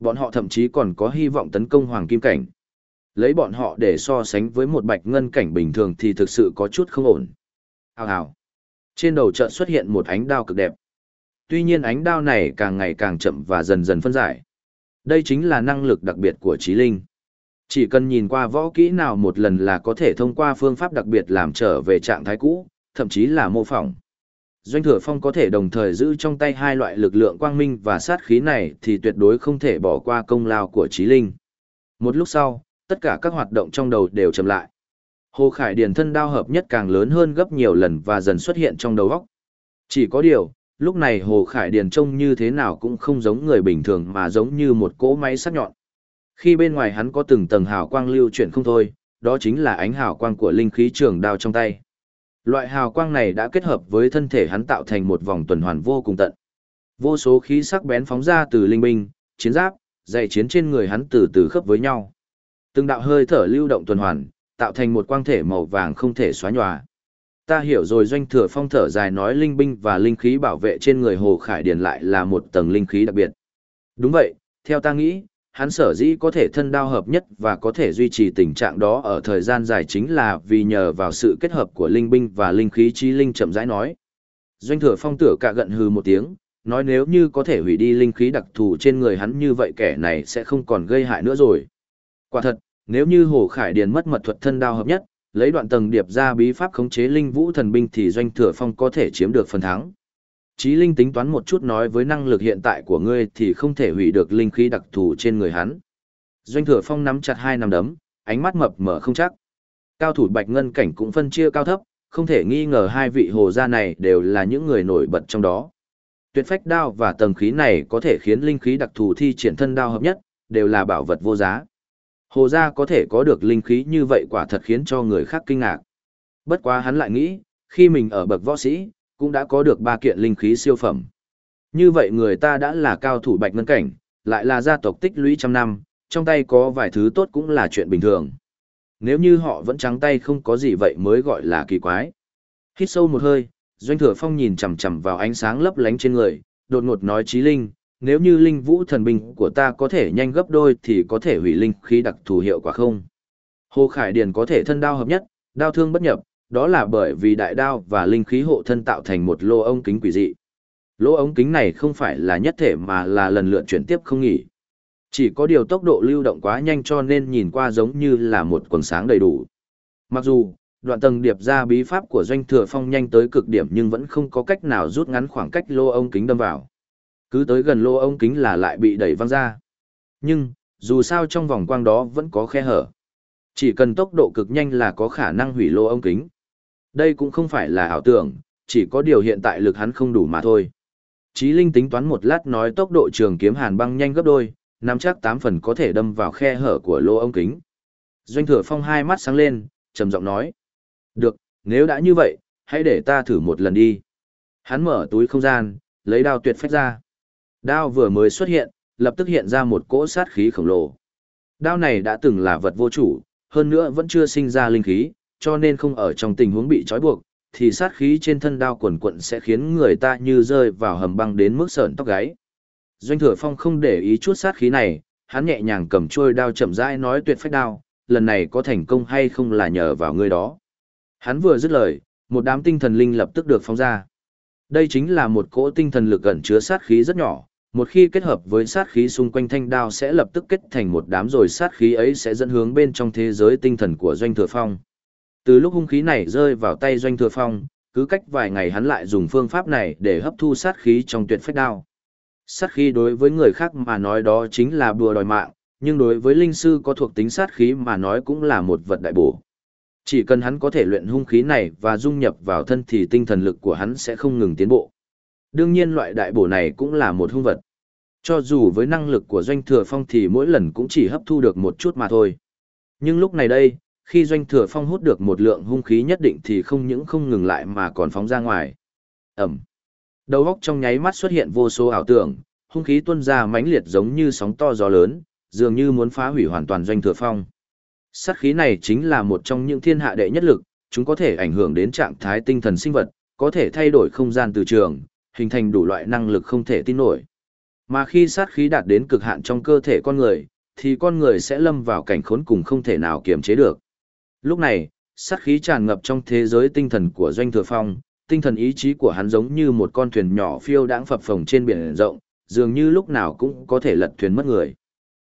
Bọn họ thậm chí còn có hy vọng tấn công Hoàng Kim Cảnh. Lấy bọn họ để so sánh với một Bạch Ngân Cảnh bình thường thì thực sự có chút không ổn. Hào hào. Trên đầu chợ xuất hiện một ánh đao cực đẹp. Tuy nhiên ánh đao này càng ngày càng chậm và dần dần phân giải. Đây chính là năng lực đặc biệt của trí linh. Chỉ cần nhìn qua võ kỹ nào một lần là có thể thông qua phương pháp đặc biệt làm trở về trạng thái cũ, thậm chí là mô phỏng. Doanh thừa phong có thể đồng thời giữ trong tay hai loại lực lượng quang minh và sát khí này thì tuyệt đối không thể bỏ qua công lao của Chí linh. Một lúc sau, tất cả các hoạt động trong đầu đều chậm lại. Hồ Khải Điền thân đao hợp nhất càng lớn hơn gấp nhiều lần và dần xuất hiện trong đầu óc. Chỉ có điều, lúc này Hồ Khải Điền trông như thế nào cũng không giống người bình thường mà giống như một cỗ máy sắc nhọn. Khi bên ngoài hắn có từng tầng hào quang lưu chuyển không thôi, đó chính là ánh hào quang của linh khí trường đao trong tay. Loại hào quang này đã kết hợp với thân thể hắn tạo thành một vòng tuần hoàn vô cùng tận. Vô số khí sắc bén phóng ra từ linh binh, chiến giáp, dày chiến trên người hắn từ từ khớp với nhau. Từng đạo hơi thở lưu động tuần hoàn, tạo thành một quang thể màu vàng không thể xóa nhòa. Ta hiểu rồi doanh thừa phong thở dài nói linh binh và linh khí bảo vệ trên người Hồ Khải Điền lại là một tầng linh khí đặc biệt. Đúng vậy, theo ta nghĩ, hắn sở dĩ có thể thân đao hợp nhất và có thể duy trì tình trạng đó ở thời gian dài chính là vì nhờ vào sự kết hợp của linh binh và linh khí chi linh chậm rãi nói. Doanh thừa phong tử cạ gận hừ một tiếng, nói nếu như có thể hủy đi linh khí đặc thù trên người hắn như vậy kẻ này sẽ không còn gây hại nữa rồi. Quả thật, nếu như Hồ Khải Điền mất mật thuật thân đao hợp nhất, lấy đoạn tầng điệp ra bí pháp khống chế linh vũ thần binh thì doanh thừa phong có thể chiếm được phần thắng. Chí Linh tính toán một chút nói với năng lực hiện tại của ngươi thì không thể hủy được linh khí đặc thù trên người hắn. Doanh Thừa Phong nắm chặt hai nắm đấm, ánh mắt mập mờ không chắc. Cao thủ Bạch Ngân cảnh cũng phân chia cao thấp, không thể nghi ngờ hai vị hồ gia này đều là những người nổi bật trong đó. Tuyệt phách đao và tầng khí này có thể khiến linh khí đặc thù thi triển thân đao hợp nhất, đều là bảo vật vô giá. Hồ gia có thể có được linh khí như vậy quả thật khiến cho người khác kinh ngạc. Bất quá hắn lại nghĩ, khi mình ở bậc võ sĩ, cũng đã có được ba kiện linh khí siêu phẩm. Như vậy người ta đã là cao thủ bạch ngân cảnh, lại là gia tộc tích lũy trăm năm, trong tay có vài thứ tốt cũng là chuyện bình thường. Nếu như họ vẫn trắng tay không có gì vậy mới gọi là kỳ quái. Hít sâu một hơi, Doanh Thừa Phong nhìn chằm chằm vào ánh sáng lấp lánh trên người, đột ngột nói Chí Linh, nếu như linh vũ thần binh của ta có thể nhanh gấp đôi thì có thể hủy linh khí đặc thù hiệu quả không? Hồ Khải Điền có thể thân đao hợp nhất, đao thương bất nhập, đó là bởi vì đại đao và linh khí hộ thân tạo thành một lô ống kính quỷ dị. Lỗ ống kính này không phải là nhất thể mà là lần lượt chuyển tiếp không nghỉ. Chỉ có điều tốc độ lưu động quá nhanh cho nên nhìn qua giống như là một quần sáng đầy đủ. Mặc dù, đoạn tầng điệp ra bí pháp của doanh thừa phong nhanh tới cực điểm nhưng vẫn không có cách nào rút ngắn khoảng cách lô ống kính đâm vào. Cứ tới gần lô ống kính là lại bị đẩy văng ra. Nhưng, dù sao trong vòng quang đó vẫn có khe hở. Chỉ cần tốc độ cực nhanh là có khả năng hủy lô ống kính. Đây cũng không phải là ảo tưởng, chỉ có điều hiện tại lực hắn không đủ mà thôi. Chí Linh tính toán một lát nói tốc độ trường kiếm hàn băng nhanh gấp đôi, nắm chắc tám phần có thể đâm vào khe hở của lô ống kính. Doanh thừa phong hai mắt sáng lên, trầm giọng nói. Được, nếu đã như vậy, hãy để ta thử một lần đi. Hắn mở túi không gian, lấy đao tuyệt phách ra. Đao vừa mới xuất hiện, lập tức hiện ra một cỗ sát khí khổng lồ. Đao này đã từng là vật vô chủ, hơn nữa vẫn chưa sinh ra linh khí, cho nên không ở trong tình huống bị trói buộc, thì sát khí trên thân đao quần quận sẽ khiến người ta như rơi vào hầm băng đến mức sợn tóc gáy. Doanh thừa phong không để ý chút sát khí này, hắn nhẹ nhàng cầm trôi đao chậm rãi nói tuyệt phách đao, lần này có thành công hay không là nhờ vào ngươi đó. Hắn vừa dứt lời, một đám tinh thần linh lập tức được phóng ra. Đây chính là một cỗ tinh thần lực gần chứa sát khí rất nhỏ, một khi kết hợp với sát khí xung quanh thanh đao sẽ lập tức kết thành một đám rồi sát khí ấy sẽ dẫn hướng bên trong thế giới tinh thần của doanh thừa phong. Từ lúc hung khí này rơi vào tay doanh thừa phong, cứ cách vài ngày hắn lại dùng phương pháp này để hấp thu sát khí trong tuyệt phách đao. Sát khí đối với người khác mà nói đó chính là bùa đòi mạng, nhưng đối với linh sư có thuộc tính sát khí mà nói cũng là một vật đại bổ. Chỉ cần hắn có thể luyện hung khí này và dung nhập vào thân thì tinh thần lực của hắn sẽ không ngừng tiến bộ. Đương nhiên loại đại bổ này cũng là một hung vật. Cho dù với năng lực của doanh thừa phong thì mỗi lần cũng chỉ hấp thu được một chút mà thôi. Nhưng lúc này đây, khi doanh thừa phong hút được một lượng hung khí nhất định thì không những không ngừng lại mà còn phóng ra ngoài. Ẩm. Đầu óc trong nháy mắt xuất hiện vô số ảo tưởng, hung khí tuôn ra mãnh liệt giống như sóng to gió lớn, dường như muốn phá hủy hoàn toàn doanh thừa phong. Sát khí này chính là một trong những thiên hạ đệ nhất lực, chúng có thể ảnh hưởng đến trạng thái tinh thần sinh vật, có thể thay đổi không gian từ trường, hình thành đủ loại năng lực không thể tin nổi. Mà khi sát khí đạt đến cực hạn trong cơ thể con người, thì con người sẽ lâm vào cảnh khốn cùng không thể nào kiềm chế được. Lúc này, sát khí tràn ngập trong thế giới tinh thần của Doanh Thừa Phong, tinh thần ý chí của hắn giống như một con thuyền nhỏ phiêu đãng phập phồng trên biển rộng, dường như lúc nào cũng có thể lật thuyền mất người.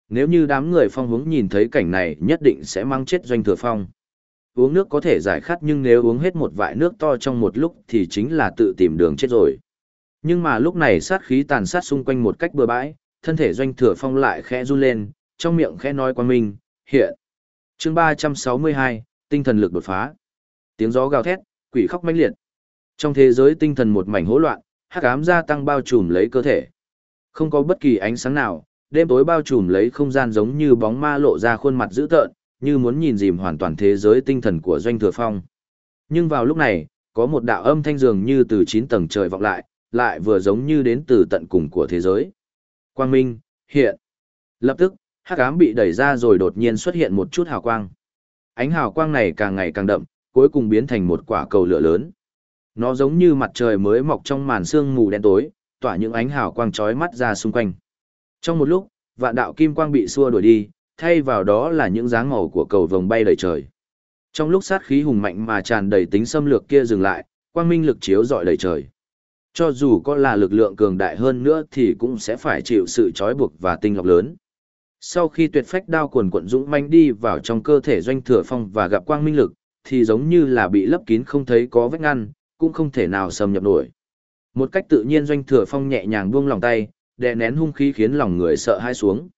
Nếu như đám người phong hướng nhìn thấy cảnh này nhất định sẽ mang chết Doanh Thừa Phong. Uống nước có thể giải khát nhưng nếu uống hết một vại nước to trong một lúc thì chính là tự tìm đường chết rồi. Nhưng mà lúc này sát khí tàn sát xung quanh một cách bừa bãi, thân thể Doanh Thừa Phong lại khẽ run lên, trong miệng khẽ nói qua mình, hiện. chương 362, tinh thần lực đột phá. Tiếng gió gào thét, quỷ khóc mãnh liệt. Trong thế giới tinh thần một mảnh hỗn loạn, hắc ám gia tăng bao trùm lấy cơ thể. Không có bất kỳ ánh sáng nào, đêm tối bao trùm lấy không gian giống như bóng ma lộ ra khuôn mặt dữ tợn, như muốn nhìn dìm hoàn toàn thế giới tinh thần của Doanh Thừa Phong. Nhưng vào lúc này, có một đạo âm thanh dường như từ 9 tầng trời vọng lại, lại vừa giống như đến từ tận cùng của thế giới. Quang Minh, hiện. Lập tức, hắc ám bị đẩy ra rồi đột nhiên xuất hiện một chút hào quang. Ánh hào quang này càng ngày càng đậm, cuối cùng biến thành một quả cầu lửa lớn. Nó giống như mặt trời mới mọc trong màn sương mù đen tối, tỏa những ánh hào quang chói mắt ra xung quanh. Trong một lúc, vạn đạo kim quang bị xua đuổi đi, thay vào đó là những dáng màu của cầu vồng bay đầy trời. Trong lúc sát khí hùng mạnh mà tràn đầy tính xâm lược kia dừng lại, quang minh lực chiếu rọi đầy trời. Cho dù có là lực lượng cường đại hơn nữa thì cũng sẽ phải chịu sự trói buộc và tinh lọc lớn. Sau khi tuyệt phách đao cuồn cuộn dũng manh đi vào trong cơ thể doanh thừa phong và gặp quang minh lực, thì giống như là bị lấp kín không thấy có vết ngăn, cũng không thể nào xâm nhập nổi. Một cách tự nhiên doanh thừa phong nhẹ nhàng buông lòng tay, đè nén hung khí khiến lòng người sợ hãi xuống.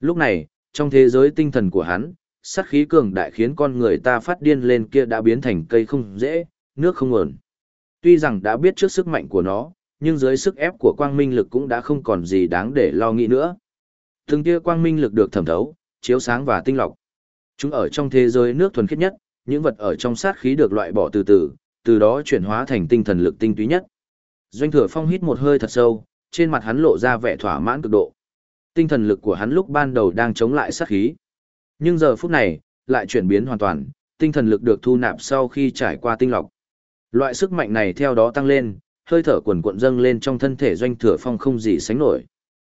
Lúc này, trong thế giới tinh thần của hắn, sát khí cường đại khiến con người ta phát điên lên kia đã biến thành cây không dễ, nước không ổn. Tuy rằng đã biết trước sức mạnh của nó, nhưng dưới sức ép của quang minh lực cũng đã không còn gì đáng để lo nghĩ nữa. Từng tia quang minh lực được thẩm thấu, chiếu sáng và tinh lọc. Chúng ở trong thế giới nước thuần khiết nhất, những vật ở trong sát khí được loại bỏ từ từ, từ đó chuyển hóa thành tinh thần lực tinh túy nhất. Doanh Thừa Phong hít một hơi thật sâu, trên mặt hắn lộ ra vẻ thỏa mãn cực độ. Tinh thần lực của hắn lúc ban đầu đang chống lại sát khí. Nhưng giờ phút này, lại chuyển biến hoàn toàn, tinh thần lực được thu nạp sau khi trải qua tinh lọc. Loại sức mạnh này theo đó tăng lên, hơi thở quần cuộn dâng lên trong thân thể Doanh Thừa Phong không gì sánh nổi.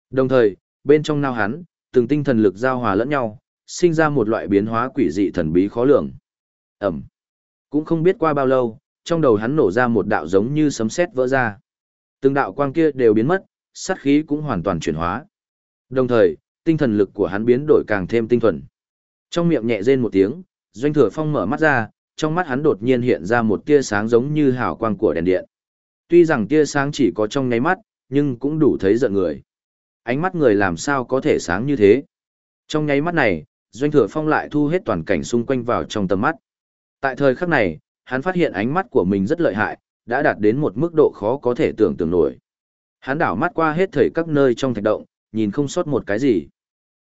Đồng thời, bên trong nao hắn, từng tinh thần lực giao hòa lẫn nhau, sinh ra một loại biến hóa quỷ dị thần bí khó lường. Ẩm. Cũng không biết qua bao lâu, trong đầu hắn nổ ra một đạo giống như sấm sét vỡ ra. Từng đạo quang kia đều biến mất, sát khí cũng hoàn toàn chuyển hóa. Đồng thời, tinh thần lực của hắn biến đổi càng thêm tinh thuần. Trong miệng nhẹ rên một tiếng, Doanh Thừa Phong mở mắt ra, trong mắt hắn đột nhiên hiện ra một tia sáng giống như hào quang của đèn điện. Tuy rằng tia sáng chỉ có trong nháy mắt, nhưng cũng đủ thấy giận người. Ánh mắt người làm sao có thể sáng như thế? Trong nháy mắt này, Doanh Thừa Phong lại thu hết toàn cảnh xung quanh vào trong tầm mắt. Tại thời khắc này, hắn phát hiện ánh mắt của mình rất lợi hại, đã đạt đến một mức độ khó có thể tưởng tượng nổi. Hắn đảo mắt qua hết thảy các nơi trong thạch động, nhìn không sót một cái gì.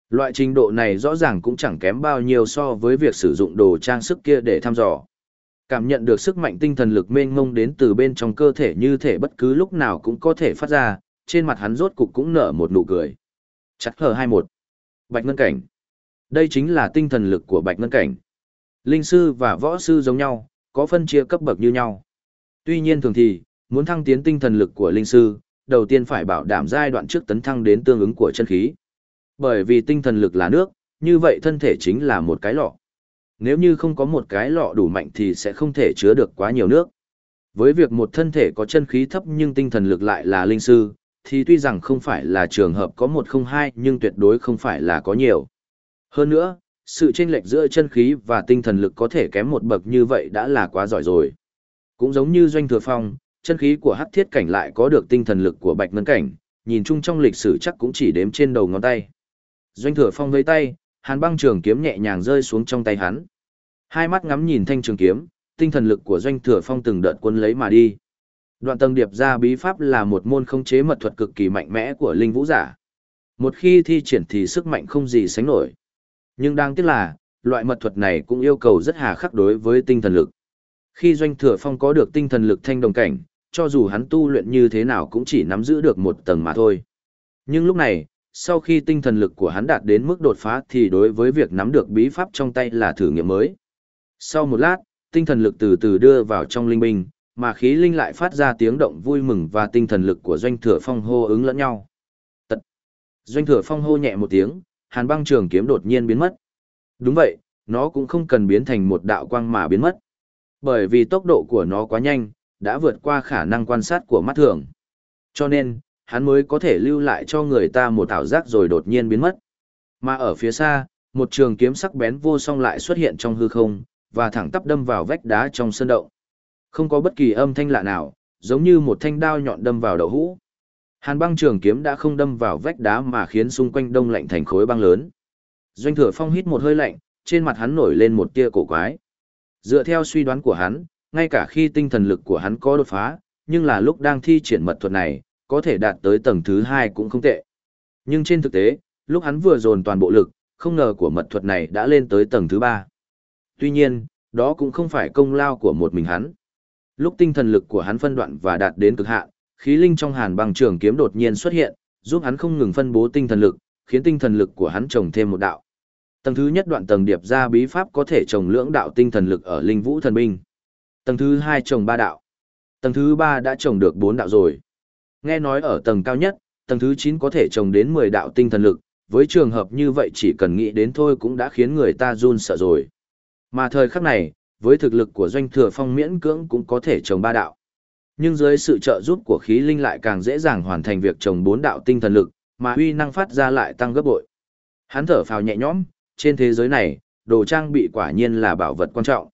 Loại trình độ này rõ ràng cũng chẳng kém bao nhiêu so với việc sử dụng đồ trang sức kia để thăm dò. Cảm nhận được sức mạnh tinh thần lực mênh mông đến từ bên trong cơ thể như thể bất cứ lúc nào cũng có thể phát ra, trên mặt hắn rốt cục cũng nở một nụ cười. Chặt hờ 21. Bạch Ngân Cảnh. Đây chính là tinh thần lực của Bạch Ngân Cảnh. Linh sư và võ sư giống nhau, có phân chia cấp bậc như nhau. Tuy nhiên thường thì, muốn thăng tiến tinh thần lực của linh sư, đầu tiên phải bảo đảm giai đoạn trước tấn thăng đến tương ứng của chân khí. Bởi vì tinh thần lực là nước, như vậy thân thể chính là một cái lọ. Nếu như không có một cái lọ đủ mạnh thì sẽ không thể chứa được quá nhiều nước. Với việc một thân thể có chân khí thấp nhưng tinh thần lực lại là linh sư, thì tuy rằng không phải là trường hợp có một không hai nhưng tuyệt đối không phải là có nhiều. Hơn nữa, sự chênh lệch giữa chân khí và tinh thần lực có thể kém một bậc như vậy đã là quá giỏi rồi. Cũng giống như doanh thừa phong, chân khí của hắc thiết cảnh lại có được tinh thần lực của bạch ngân cảnh, nhìn chung trong lịch sử chắc cũng chỉ đếm trên đầu ngón tay. Doanh thừa phong với tay, hàn băng trường kiếm nhẹ nhàng rơi xuống trong tay hắn. Hai mắt ngắm nhìn thanh trường kiếm, tinh thần lực của doanh thừa phong từng đợt quân lấy mà đi. Đoạn tầng điệp ra bí pháp là một môn không chế mật thuật cực kỳ mạnh mẽ của linh vũ giả. Một khi thi triển thì sức mạnh không gì sánh nổi. Nhưng đáng tiếc là, loại mật thuật này cũng yêu cầu rất hà khắc đối với tinh thần lực. Khi Doanh Thừa Phong có được tinh thần lực thanh đồng cảnh, cho dù hắn tu luyện như thế nào cũng chỉ nắm giữ được một tầng mà thôi. Nhưng lúc này, sau khi tinh thần lực của hắn đạt đến mức đột phá thì đối với việc nắm được bí pháp trong tay là thử nghiệm mới. Sau một lát, tinh thần lực từ từ đưa vào trong linh binh, mà khí linh lại phát ra tiếng động vui mừng và tinh thần lực của doanh thừa phong hô ứng lẫn nhau. Tật. Doanh thừa phong hô nhẹ một tiếng, hàn băng trường kiếm đột nhiên biến mất. Đúng vậy, nó cũng không cần biến thành một đạo quang mà biến mất. Bởi vì tốc độ của nó quá nhanh, đã vượt qua khả năng quan sát của mắt thường. Cho nên, hắn mới có thể lưu lại cho người ta một ảo giác rồi đột nhiên biến mất. Mà ở phía xa, một trường kiếm sắc bén vô song lại xuất hiện trong hư không, và thẳng tắp đâm vào vách đá trong sân động. Không có bất kỳ âm thanh lạ nào, giống như một thanh đao nhọn đâm vào đậu hũ. Hàn băng trường kiếm đã không đâm vào vách đá mà khiến xung quanh đông lạnh thành khối băng lớn. Doanh thừa phong hít một hơi lạnh, trên mặt hắn nổi lên một tia cổ quái. Dựa theo suy đoán của hắn, ngay cả khi tinh thần lực của hắn có đột phá, nhưng là lúc đang thi triển mật thuật này, có thể đạt tới tầng thứ hai cũng không tệ. Nhưng trên thực tế, lúc hắn vừa dồn toàn bộ lực, không ngờ của mật thuật này đã lên tới tầng thứ ba. Tuy nhiên, đó cũng không phải công lao của một mình hắn. Lúc tinh thần lực của hắn phân đoạn và đạt đến cực hạn, khí linh trong hàn băng trường kiếm đột nhiên xuất hiện, giúp hắn không ngừng phân bố tinh thần lực, khiến tinh thần lực của hắn trồng thêm một đạo. Tầng thứ nhất đoạn tầng điệp ra bí pháp có thể trồng lưỡng đạo tinh thần lực ở linh vũ thần binh. Tầng thứ hai trồng ba đạo. Tầng thứ ba đã trồng được bốn đạo rồi. Nghe nói ở tầng cao nhất, tầng thứ 9 có thể trồng đến 10 đạo tinh thần lực, với trường hợp như vậy chỉ cần nghĩ đến thôi cũng đã khiến người ta run sợ rồi. Mà thời khắc này, với thực lực của doanh thừa phong miễn cưỡng cũng có thể trồng ba đạo. Nhưng dưới sự trợ giúp của khí linh lại càng dễ dàng hoàn thành việc trồng bốn đạo tinh thần lực, mà uy năng phát ra lại tăng gấp bội. Hắn thở phào nhẹ nhõm, trên thế giới này, đồ trang bị quả nhiên là bảo vật quan trọng.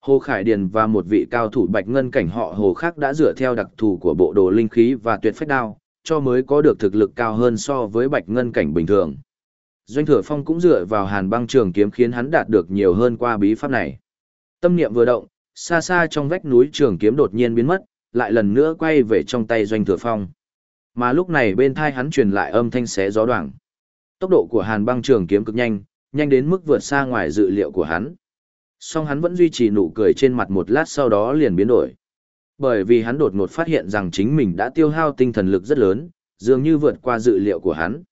Hồ Khải Điền và một vị cao thủ bạch ngân cảnh họ Hồ khác đã dựa theo đặc thù của bộ đồ linh khí và tuyệt phách đao, cho mới có được thực lực cao hơn so với bạch ngân cảnh bình thường. Doanh Thừa Phong cũng dựa vào hàn băng trường kiếm khiến hắn đạt được nhiều hơn qua bí pháp này. Tâm niệm vừa động, xa xa trong vách núi trường kiếm đột nhiên biến mất, lại lần nữa quay về trong tay Doanh Thừa Phong. Mà lúc này bên thai hắn truyền lại âm thanh xé gió đoảng. Tốc độ của hàn băng trường kiếm cực nhanh, nhanh đến mức vượt xa ngoài dự liệu của hắn song hắn vẫn duy trì nụ cười trên mặt một lát sau đó liền biến đổi. Bởi vì hắn đột ngột phát hiện rằng chính mình đã tiêu hao tinh thần lực rất lớn, dường như vượt qua dự liệu của hắn.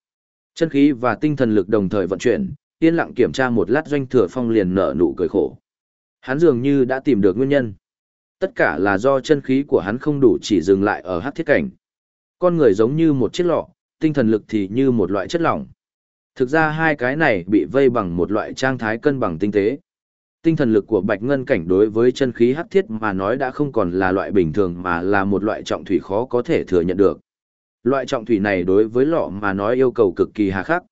Chân khí và tinh thần lực đồng thời vận chuyển, yên lặng kiểm tra một lát doanh thừa phong liền nở nụ cười khổ. Hắn dường như đã tìm được nguyên nhân. Tất cả là do chân khí của hắn không đủ chỉ dừng lại ở hắc thiết cảnh. Con người giống như một chiếc lọ, tinh thần lực thì như một loại chất lỏng. Thực ra hai cái này bị vây bằng một loại trang thái cân bằng tinh tế. Tinh thần lực của Bạch Ngân cảnh đối với chân khí hắc thiết mà nói đã không còn là loại bình thường mà là một loại trọng thủy khó có thể thừa nhận được. Loại trọng thủy này đối với lọ mà nói yêu cầu cực kỳ hà khắc.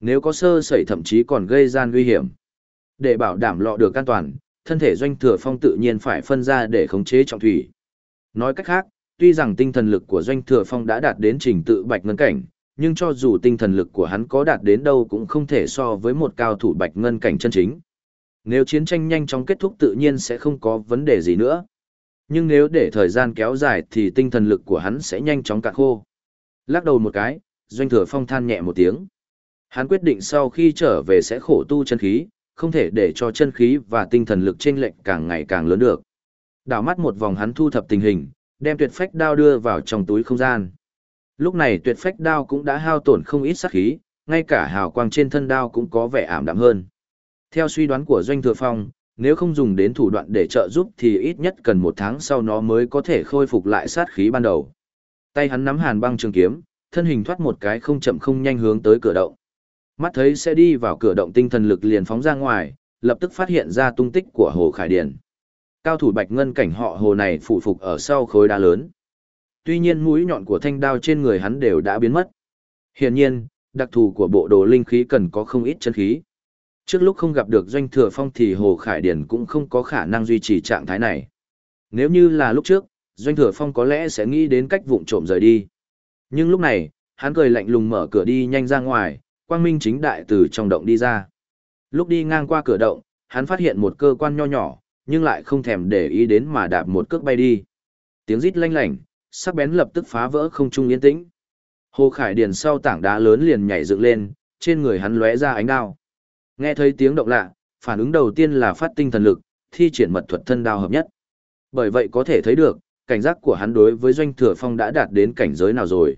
Nếu có sơ sẩy thậm chí còn gây gian nguy hiểm. Để bảo đảm lọ được an toàn, thân thể doanh thừa phong tự nhiên phải phân ra để khống chế trọng thủy. Nói cách khác, tuy rằng tinh thần lực của doanh thừa phong đã đạt đến trình tự Bạch Ngân cảnh, nhưng cho dù tinh thần lực của hắn có đạt đến đâu cũng không thể so với một cao thủ Bạch Ngân cảnh chân chính. Nếu chiến tranh nhanh chóng kết thúc tự nhiên sẽ không có vấn đề gì nữa. Nhưng nếu để thời gian kéo dài thì tinh thần lực của hắn sẽ nhanh chóng cạn khô. Lắc đầu một cái, Doanh Thừa Phong than nhẹ một tiếng. Hắn quyết định sau khi trở về sẽ khổ tu chân khí, không thể để cho chân khí và tinh thần lực trên lệch càng ngày càng lớn được. Đảo mắt một vòng hắn thu thập tình hình, đem tuyệt phách đao đưa vào trong túi không gian. Lúc này tuyệt phách đao cũng đã hao tổn không ít sát khí, ngay cả hào quang trên thân đao cũng có vẻ ảm đạm hơn. Theo suy đoán của Doanh Thừa Phong, nếu không dùng đến thủ đoạn để trợ giúp thì ít nhất cần một tháng sau nó mới có thể khôi phục lại sát khí ban đầu. Tay hắn nắm hàn băng trường kiếm, thân hình thoát một cái không chậm không nhanh hướng tới cửa động. Mắt thấy sẽ đi vào cửa động tinh thần lực liền phóng ra ngoài, lập tức phát hiện ra tung tích của Hồ Khải Điền. Cao thủ Bạch Ngân cảnh họ Hồ này phụ phục ở sau khối đá lớn. Tuy nhiên mũi nhọn của thanh đao trên người hắn đều đã biến mất. Hiển nhiên, đặc thù của bộ đồ linh khí cần có không ít chân khí. Trước lúc không gặp được Doanh Thừa Phong thì Hồ Khải Điển cũng không có khả năng duy trì trạng thái này. Nếu như là lúc trước, Doanh Thừa Phong có lẽ sẽ nghĩ đến cách vụng trộm rời đi. Nhưng lúc này, hắn cười lạnh lùng mở cửa đi nhanh ra ngoài, quang minh chính đại từ trong động đi ra. Lúc đi ngang qua cửa động, hắn phát hiện một cơ quan nho nhỏ, nhưng lại không thèm để ý đến mà đạp một cước bay đi. Tiếng rít lanh lảnh, sắc bén lập tức phá vỡ không trung yên tĩnh. Hồ Khải Điền sau tảng đá lớn liền nhảy dựng lên, trên người hắn lóe ra ánh đao. Nghe thấy tiếng động lạ, phản ứng đầu tiên là phát tinh thần lực, thi triển mật thuật thân đao hợp nhất. Bởi vậy có thể thấy được, cảnh giác của hắn đối với doanh thừa phong đã đạt đến cảnh giới nào rồi.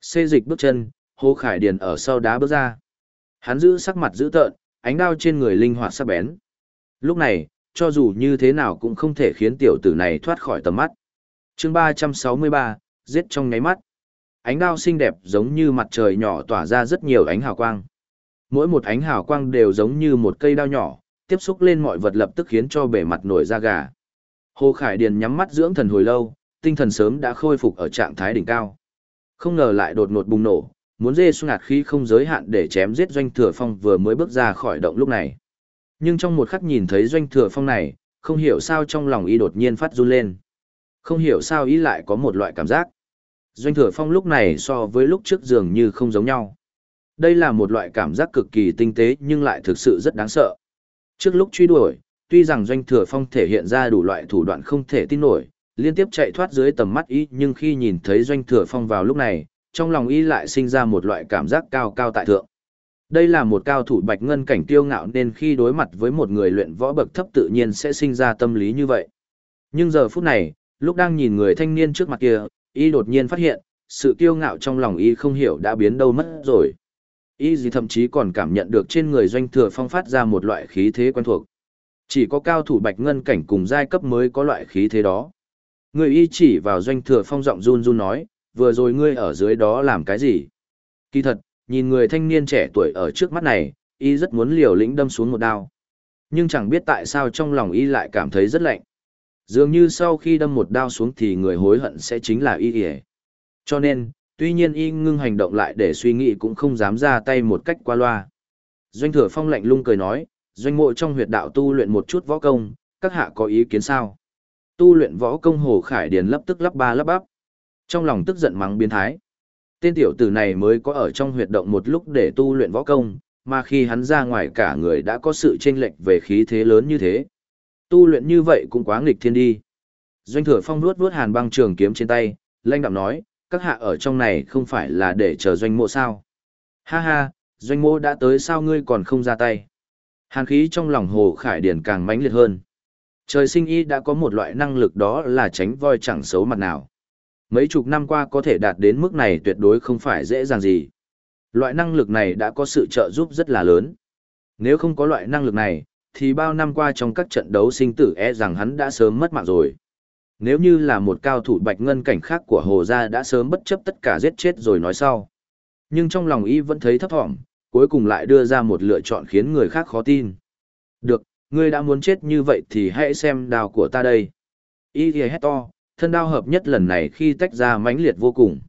Xê dịch bước chân, Hồ Khải Điền ở sau đá bước ra. Hắn giữ sắc mặt dữ tợn, ánh đao trên người linh hoạt sắc bén. Lúc này, cho dù như thế nào cũng không thể khiến tiểu tử này thoát khỏi tầm mắt. chương 363, giết trong ngáy mắt. Ánh đao xinh đẹp giống như mặt trời nhỏ tỏa ra rất nhiều ánh hào quang. Mỗi một ánh hào quang đều giống như một cây đao nhỏ, tiếp xúc lên mọi vật lập tức khiến cho bề mặt nổi da gà. Hồ Khải Điền nhắm mắt dưỡng thần hồi lâu, tinh thần sớm đã khôi phục ở trạng thái đỉnh cao. Không ngờ lại đột ngột bùng nổ, muốn dê xuống ngạt khí không giới hạn để chém giết doanh thừa phong vừa mới bước ra khỏi động lúc này. Nhưng trong một khắc nhìn thấy doanh thừa phong này, không hiểu sao trong lòng y đột nhiên phát run lên. Không hiểu sao y lại có một loại cảm giác. Doanh thừa phong lúc này so với lúc trước dường như không giống nhau. Đây là một loại cảm giác cực kỳ tinh tế nhưng lại thực sự rất đáng sợ. Trước lúc truy đuổi, tuy rằng doanh thừa phong thể hiện ra đủ loại thủ đoạn không thể tin nổi, liên tiếp chạy thoát dưới tầm mắt y nhưng khi nhìn thấy doanh thừa phong vào lúc này, trong lòng y lại sinh ra một loại cảm giác cao cao tại thượng. Đây là một cao thủ bạch ngân cảnh tiêu ngạo nên khi đối mặt với một người luyện võ bậc thấp tự nhiên sẽ sinh ra tâm lý như vậy. Nhưng giờ phút này, lúc đang nhìn người thanh niên trước mặt kia, y đột nhiên phát hiện, sự kiêu ngạo trong lòng y không hiểu đã biến đâu mất rồi. Y gì thậm chí còn cảm nhận được trên người doanh thừa phong phát ra một loại khí thế quen thuộc. Chỉ có cao thủ bạch ngân cảnh cùng giai cấp mới có loại khí thế đó. Người y chỉ vào doanh thừa phong giọng run run nói, vừa rồi ngươi ở dưới đó làm cái gì? Kỳ thật, nhìn người thanh niên trẻ tuổi ở trước mắt này, y rất muốn liều lĩnh đâm xuống một đao. Nhưng chẳng biết tại sao trong lòng y lại cảm thấy rất lạnh. Dường như sau khi đâm một đao xuống thì người hối hận sẽ chính là y y. Cho nên, tuy nhiên y ngưng hành động lại để suy nghĩ cũng không dám ra tay một cách qua loa. Doanh thừa phong lạnh lung cười nói, doanh mộ trong huyệt đạo tu luyện một chút võ công, các hạ có ý kiến sao? Tu luyện võ công hồ khải điền lấp tức lắp ba lắp bắp. Trong lòng tức giận mắng biến thái. Tên tiểu tử này mới có ở trong huyệt động một lúc để tu luyện võ công, mà khi hắn ra ngoài cả người đã có sự chênh lệch về khí thế lớn như thế. Tu luyện như vậy cũng quá nghịch thiên đi. Doanh thừa phong nuốt nuốt hàn băng trường kiếm trên tay, lanh đạm nói, các hạ ở trong này không phải là để chờ doanh mộ sao. Ha ha, doanh mộ đã tới sao ngươi còn không ra tay. Hàn khí trong lòng hồ khải điển càng mãnh liệt hơn. Trời sinh y đã có một loại năng lực đó là tránh voi chẳng xấu mặt nào. Mấy chục năm qua có thể đạt đến mức này tuyệt đối không phải dễ dàng gì. Loại năng lực này đã có sự trợ giúp rất là lớn. Nếu không có loại năng lực này, thì bao năm qua trong các trận đấu sinh tử e rằng hắn đã sớm mất mạng rồi. Nếu như là một cao thủ bạch ngân cảnh khác của Hồ Gia đã sớm bất chấp tất cả giết chết rồi nói sau. Nhưng trong lòng y vẫn thấy thấp thỏm, cuối cùng lại đưa ra một lựa chọn khiến người khác khó tin. Được, ngươi đã muốn chết như vậy thì hãy xem đào của ta đây. Y thì hét to, thân đao hợp nhất lần này khi tách ra mãnh liệt vô cùng.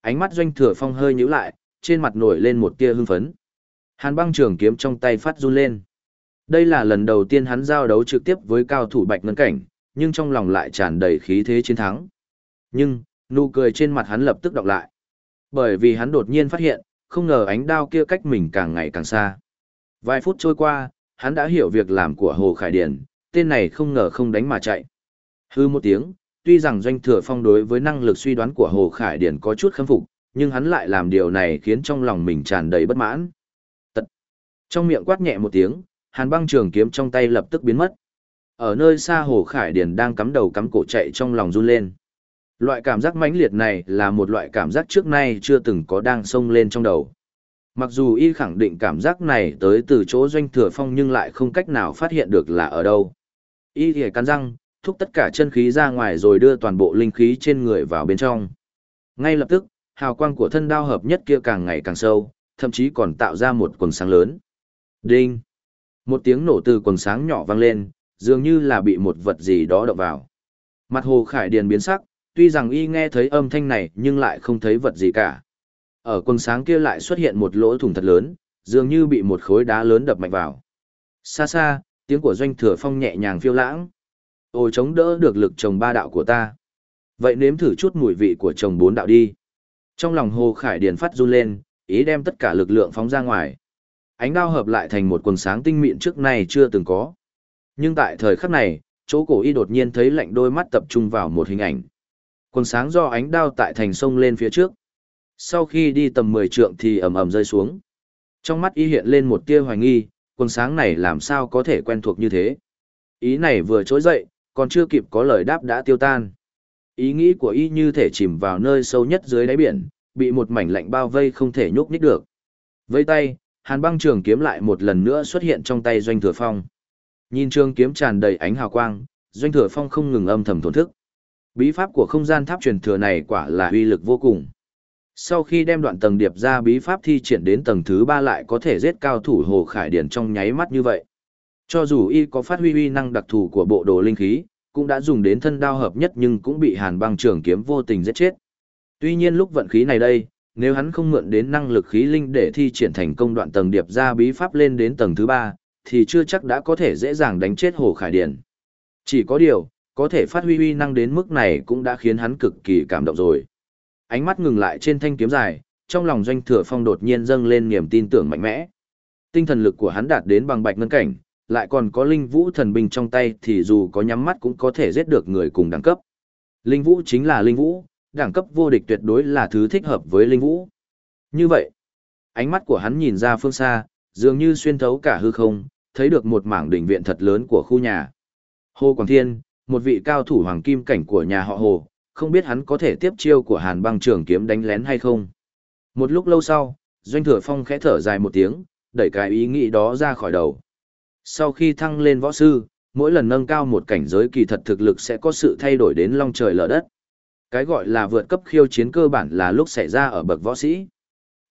Ánh mắt doanh thừa phong hơi nhíu lại, trên mặt nổi lên một tia hưng phấn. Hàn băng trường kiếm trong tay phát run lên. Đây là lần đầu tiên hắn giao đấu trực tiếp với cao thủ bạch ngân cảnh, nhưng trong lòng lại tràn đầy khí thế chiến thắng. Nhưng, nụ cười trên mặt hắn lập tức đọc lại. Bởi vì hắn đột nhiên phát hiện, không ngờ ánh đao kia cách mình càng ngày càng xa. Vài phút trôi qua, hắn đã hiểu việc làm của Hồ Khải Điển, tên này không ngờ không đánh mà chạy. Hư một tiếng, tuy rằng doanh thừa phong đối với năng lực suy đoán của Hồ Khải Điển có chút khâm phục, nhưng hắn lại làm điều này khiến trong lòng mình tràn đầy bất mãn. Tật. Trong miệng quát nhẹ một tiếng, hàn băng trường kiếm trong tay lập tức biến mất. Ở nơi xa Hồ Khải Điển đang cắm đầu cắm cổ chạy trong lòng run lên. Loại cảm giác mãnh liệt này là một loại cảm giác trước nay chưa từng có đang sông lên trong đầu. Mặc dù y khẳng định cảm giác này tới từ chỗ doanh thừa phong nhưng lại không cách nào phát hiện được là ở đâu. Y thì cắn răng, thúc tất cả chân khí ra ngoài rồi đưa toàn bộ linh khí trên người vào bên trong. Ngay lập tức, hào quang của thân đao hợp nhất kia càng ngày càng sâu, thậm chí còn tạo ra một quần sáng lớn. Đinh! Một tiếng nổ từ quần sáng nhỏ vang lên, dường như là bị một vật gì đó đập vào. Mặt hồ khải điền biến sắc, tuy rằng y nghe thấy âm thanh này nhưng lại không thấy vật gì cả. Ở quần sáng kia lại xuất hiện một lỗ thủng thật lớn, dường như bị một khối đá lớn đập mạnh vào. Xa xa, tiếng của doanh thừa phong nhẹ nhàng phiêu lãng. Ôi chống đỡ được lực chồng ba đạo của ta. Vậy nếm thử chút mùi vị của chồng bốn đạo đi. Trong lòng Hồ Khải Điền phát run lên, ý đem tất cả lực lượng phóng ra ngoài. Ánh đao hợp lại thành một quần sáng tinh mịn trước này chưa từng có. Nhưng tại thời khắc này, chỗ cổ y đột nhiên thấy lạnh đôi mắt tập trung vào một hình ảnh. Quần sáng do ánh đao tại thành sông lên phía trước. Sau khi đi tầm 10 trượng thì ầm ầm rơi xuống. Trong mắt y hiện lên một tia hoài nghi, quần sáng này làm sao có thể quen thuộc như thế. Ý này vừa trỗi dậy, còn chưa kịp có lời đáp đã tiêu tan. Ý nghĩ của y như thể chìm vào nơi sâu nhất dưới đáy biển, bị một mảnh lạnh bao vây không thể nhúc nhích được. Vây tay, hàn băng trường kiếm lại một lần nữa xuất hiện trong tay doanh thừa phong. Nhìn trường kiếm tràn đầy ánh hào quang, doanh thừa phong không ngừng âm thầm thổn thức. Bí pháp của không gian tháp truyền thừa này quả là uy lực vô cùng. Sau khi đem đoạn tầng điệp ra bí pháp thi triển đến tầng thứ ba lại có thể giết cao thủ Hồ Khải Điển trong nháy mắt như vậy. Cho dù y có phát huy uy năng đặc thù của bộ đồ linh khí, cũng đã dùng đến thân đao hợp nhất nhưng cũng bị hàn băng trường kiếm vô tình giết chết. Tuy nhiên lúc vận khí này đây, nếu hắn không mượn đến năng lực khí linh để thi triển thành công đoạn tầng điệp ra bí pháp lên đến tầng thứ ba, thì chưa chắc đã có thể dễ dàng đánh chết Hồ Khải Điền. Chỉ có điều, có thể phát huy uy năng đến mức này cũng đã khiến hắn cực kỳ cảm động rồi. Ánh mắt ngừng lại trên thanh kiếm dài, trong lòng doanh thừa phong đột nhiên dâng lên niềm tin tưởng mạnh mẽ. Tinh thần lực của hắn đạt đến bằng bạch ngân cảnh, lại còn có linh vũ thần binh trong tay thì dù có nhắm mắt cũng có thể giết được người cùng đẳng cấp. Linh vũ chính là linh vũ, đẳng cấp vô địch tuyệt đối là thứ thích hợp với linh vũ. Như vậy, ánh mắt của hắn nhìn ra phương xa, dường như xuyên thấu cả hư không, thấy được một mảng đỉnh viện thật lớn của khu nhà. Hồ Quảng Thiên, một vị cao thủ hoàng kim cảnh của nhà họ Hồ, không biết hắn có thể tiếp chiêu của Hàn băng trường kiếm đánh lén hay không. Một lúc lâu sau, Doanh Thừa Phong khẽ thở dài một tiếng, đẩy cái ý nghĩ đó ra khỏi đầu. Sau khi thăng lên võ sư, mỗi lần nâng cao một cảnh giới kỳ thật thực lực sẽ có sự thay đổi đến long trời lở đất. Cái gọi là vượt cấp khiêu chiến cơ bản là lúc xảy ra ở bậc võ sĩ.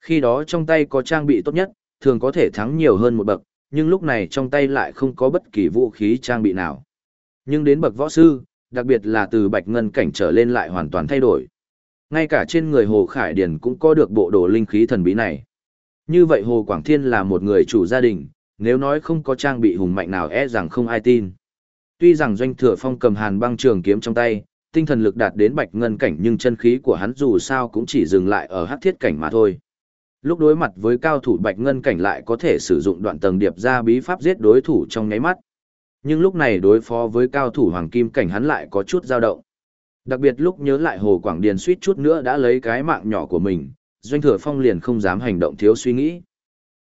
Khi đó trong tay có trang bị tốt nhất, thường có thể thắng nhiều hơn một bậc, nhưng lúc này trong tay lại không có bất kỳ vũ khí trang bị nào. Nhưng đến bậc võ sư, đặc biệt là từ bạch ngân cảnh trở lên lại hoàn toàn thay đổi. Ngay cả trên người Hồ Khải Điền cũng có được bộ đồ linh khí thần bí này. Như vậy Hồ Quảng Thiên là một người chủ gia đình, nếu nói không có trang bị hùng mạnh nào e rằng không ai tin. Tuy rằng doanh thừa phong cầm hàn băng trường kiếm trong tay, tinh thần lực đạt đến bạch ngân cảnh nhưng chân khí của hắn dù sao cũng chỉ dừng lại ở hắc thiết cảnh mà thôi. Lúc đối mặt với cao thủ bạch ngân cảnh lại có thể sử dụng đoạn tầng điệp ra bí pháp giết đối thủ trong nháy mắt. Nhưng lúc này đối phó với cao thủ hoàng kim cảnh hắn lại có chút dao động. Đặc biệt lúc nhớ lại Hồ Quảng Điền suýt chút nữa đã lấy cái mạng nhỏ của mình, Doanh Thừa Phong liền không dám hành động thiếu suy nghĩ.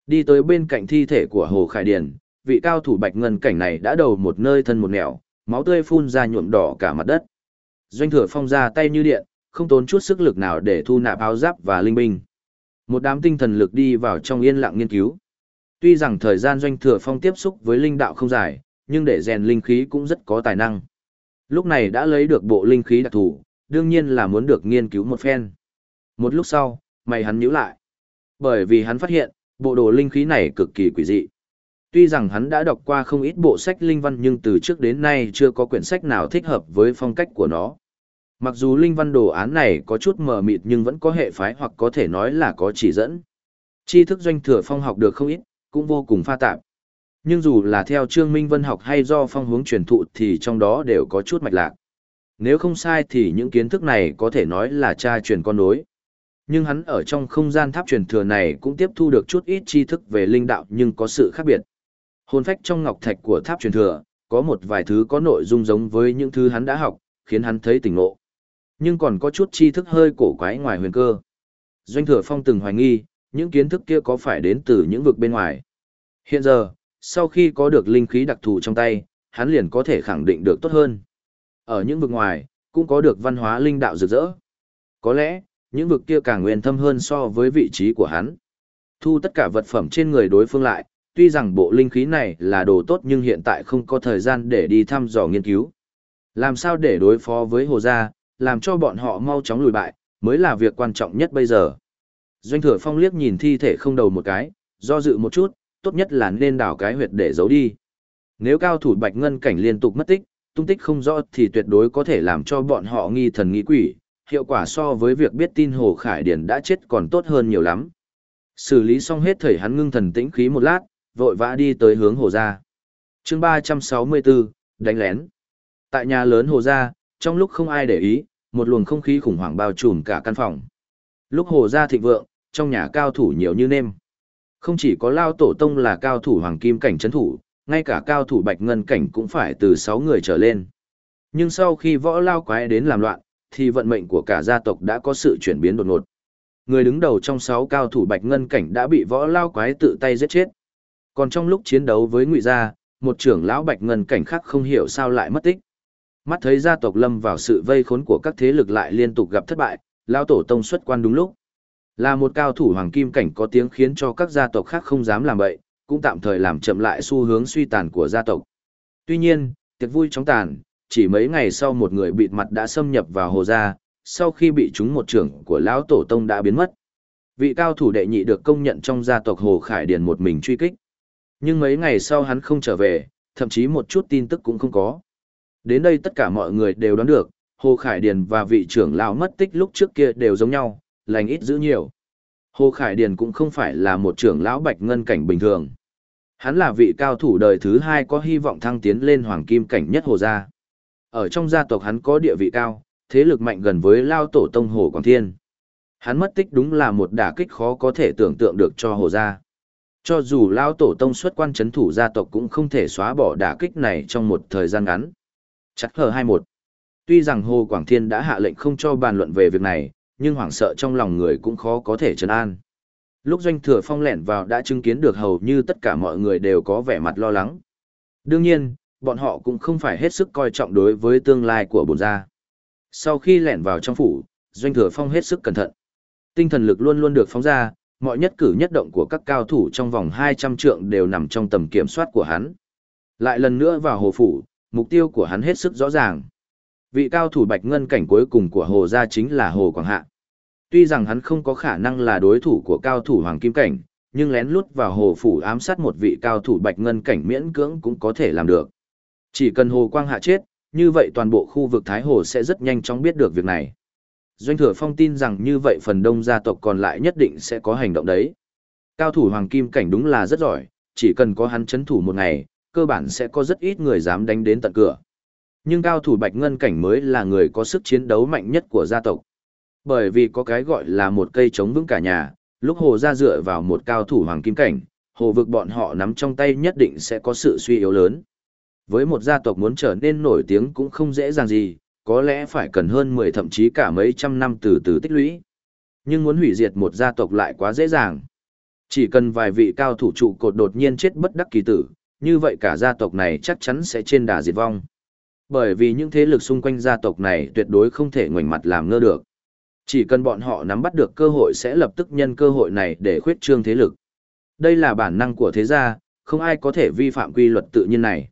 Đi tới bên cạnh thi thể của Hồ Khải Điền, vị cao thủ bạch ngân cảnh này đã đầu một nơi thân một nẻo, máu tươi phun ra nhuộm đỏ cả mặt đất. Doanh Thừa Phong ra tay như điện, không tốn chút sức lực nào để thu nạp áo giáp và linh binh. Một đám tinh thần lực đi vào trong yên lặng nghiên cứu. Tuy rằng thời gian Doanh Thừa Phong tiếp xúc với linh đạo không dài, nhưng để rèn linh khí cũng rất có tài năng. Lúc này đã lấy được bộ linh khí đặc thù, đương nhiên là muốn được nghiên cứu một phen. Một lúc sau, mày hắn nhíu lại. Bởi vì hắn phát hiện, bộ đồ linh khí này cực kỳ quỷ dị. Tuy rằng hắn đã đọc qua không ít bộ sách linh văn nhưng từ trước đến nay chưa có quyển sách nào thích hợp với phong cách của nó. Mặc dù linh văn đồ án này có chút mờ mịt nhưng vẫn có hệ phái hoặc có thể nói là có chỉ dẫn. Tri thức doanh thừa phong học được không ít, cũng vô cùng pha tạp. Nhưng dù là theo Trương Minh Vân học hay do phong hướng truyền thụ thì trong đó đều có chút mạch lạc. Nếu không sai thì những kiến thức này có thể nói là cha truyền con nối. Nhưng hắn ở trong không gian tháp truyền thừa này cũng tiếp thu được chút ít tri thức về linh đạo nhưng có sự khác biệt. Hồn phách trong ngọc thạch của tháp truyền thừa, có một vài thứ có nội dung giống với những thứ hắn đã học, khiến hắn thấy tỉnh ngộ. Nhưng còn có chút tri thức hơi cổ quái ngoài huyền cơ. Doanh thừa phong từng hoài nghi, những kiến thức kia có phải đến từ những vực bên ngoài. Hiện giờ, sau khi có được linh khí đặc thù trong tay, hắn liền có thể khẳng định được tốt hơn. Ở những vực ngoài, cũng có được văn hóa linh đạo rực rỡ. Có lẽ, những vực kia càng nguyên thâm hơn so với vị trí của hắn. Thu tất cả vật phẩm trên người đối phương lại, tuy rằng bộ linh khí này là đồ tốt nhưng hiện tại không có thời gian để đi thăm dò nghiên cứu. Làm sao để đối phó với hồ gia, làm cho bọn họ mau chóng lùi bại, mới là việc quan trọng nhất bây giờ. Doanh thừa phong liếc nhìn thi thể không đầu một cái, do dự một chút, tốt nhất là nên đào cái huyệt để giấu đi. Nếu cao thủ bạch ngân cảnh liên tục mất tích, tung tích không rõ thì tuyệt đối có thể làm cho bọn họ nghi thần nghi quỷ, hiệu quả so với việc biết tin Hồ Khải Điển đã chết còn tốt hơn nhiều lắm. Xử lý xong hết thời hắn ngưng thần tĩnh khí một lát, vội vã đi tới hướng Hồ Gia. chương 364, đánh lén. Tại nhà lớn Hồ Gia, trong lúc không ai để ý, một luồng không khí khủng hoảng bao trùm cả căn phòng. Lúc Hồ Gia thịnh vượng, trong nhà cao thủ nhiều như nêm. Không chỉ có Lao Tổ Tông là cao thủ hoàng kim cảnh chấn thủ, ngay cả cao thủ bạch ngân cảnh cũng phải từ 6 người trở lên. Nhưng sau khi võ Lao quái đến làm loạn, thì vận mệnh của cả gia tộc đã có sự chuyển biến đột ngột. Người đứng đầu trong sáu cao thủ Bạch Ngân cảnh đã bị võ lao quái tự tay giết chết. Còn trong lúc chiến đấu với Ngụy gia, một trưởng lão Bạch Ngân cảnh khác không hiểu sao lại mất tích. Mắt thấy gia tộc lâm vào sự vây khốn của các thế lực lại liên tục gặp thất bại, lão tổ tông xuất quan đúng lúc. Là một cao thủ hoàng kim cảnh có tiếng khiến cho các gia tộc khác không dám làm bậy, cũng tạm thời làm chậm lại xu hướng suy tàn của gia tộc. Tuy nhiên, tiệc vui chóng tàn, chỉ mấy ngày sau một người bịt mặt đã xâm nhập vào hồ gia, sau khi bị chúng một trưởng của lão tổ tông đã biến mất. Vị cao thủ đệ nhị được công nhận trong gia tộc Hồ Khải Điền một mình truy kích. Nhưng mấy ngày sau hắn không trở về, thậm chí một chút tin tức cũng không có. Đến đây tất cả mọi người đều đoán được, Hồ Khải Điền và vị trưởng lão mất tích lúc trước kia đều giống nhau, lành ít giữ nhiều. Hồ Khải Điền cũng không phải là một trưởng lão bạch ngân cảnh bình thường. Hắn là vị cao thủ đời thứ hai có hy vọng thăng tiến lên hoàng kim cảnh nhất Hồ Gia. Ở trong gia tộc hắn có địa vị cao, thế lực mạnh gần với Lao Tổ Tông Hồ Quảng Thiên. Hắn mất tích đúng là một đả kích khó có thể tưởng tượng được cho Hồ Gia. Cho dù Lao Tổ Tông xuất quan chấn thủ gia tộc cũng không thể xóa bỏ đả kích này trong một thời gian ngắn. Chắc hờ 21. Tuy rằng Hồ Quảng Thiên đã hạ lệnh không cho bàn luận về việc này, nhưng hoảng sợ trong lòng người cũng khó có thể trấn an. Lúc Doanh Thừa Phong lẻn vào đã chứng kiến được hầu như tất cả mọi người đều có vẻ mặt lo lắng. Đương nhiên, bọn họ cũng không phải hết sức coi trọng đối với tương lai của bồn gia. Sau khi lẻn vào trong phủ, Doanh Thừa Phong hết sức cẩn thận. Tinh thần lực luôn luôn được phóng ra, mọi nhất cử nhất động của các cao thủ trong vòng 200 trượng đều nằm trong tầm kiểm soát của hắn. Lại lần nữa vào hồ phủ, mục tiêu của hắn hết sức rõ ràng. Vị cao thủ bạch ngân cảnh cuối cùng của hồ gia chính là hồ Quảng Hạ. Tuy rằng hắn không có khả năng là đối thủ của cao thủ hoàng kim cảnh, nhưng lén lút vào hồ phủ ám sát một vị cao thủ bạch ngân cảnh miễn cưỡng cũng có thể làm được. Chỉ cần hồ quang hạ chết, như vậy toàn bộ khu vực Thái Hồ sẽ rất nhanh chóng biết được việc này. Doanh thừa phong tin rằng như vậy phần đông gia tộc còn lại nhất định sẽ có hành động đấy. Cao thủ hoàng kim cảnh đúng là rất giỏi, chỉ cần có hắn chấn thủ một ngày, cơ bản sẽ có rất ít người dám đánh đến tận cửa. Nhưng cao thủ bạch ngân cảnh mới là người có sức chiến đấu mạnh nhất của gia tộc. Bởi vì có cái gọi là một cây chống vững cả nhà, lúc hồ ra dựa vào một cao thủ hoàng kim cảnh, hồ vực bọn họ nắm trong tay nhất định sẽ có sự suy yếu lớn. Với một gia tộc muốn trở nên nổi tiếng cũng không dễ dàng gì, có lẽ phải cần hơn 10 thậm chí cả mấy trăm năm từ từ tích lũy. Nhưng muốn hủy diệt một gia tộc lại quá dễ dàng. Chỉ cần vài vị cao thủ trụ cột đột nhiên chết bất đắc kỳ tử, như vậy cả gia tộc này chắc chắn sẽ trên đà diệt vong. Bởi vì những thế lực xung quanh gia tộc này tuyệt đối không thể ngoảnh mặt làm ngơ được. Chỉ cần bọn họ nắm bắt được cơ hội sẽ lập tức nhân cơ hội này để khuyết trương thế lực. Đây là bản năng của thế gia, không ai có thể vi phạm quy luật tự nhiên này.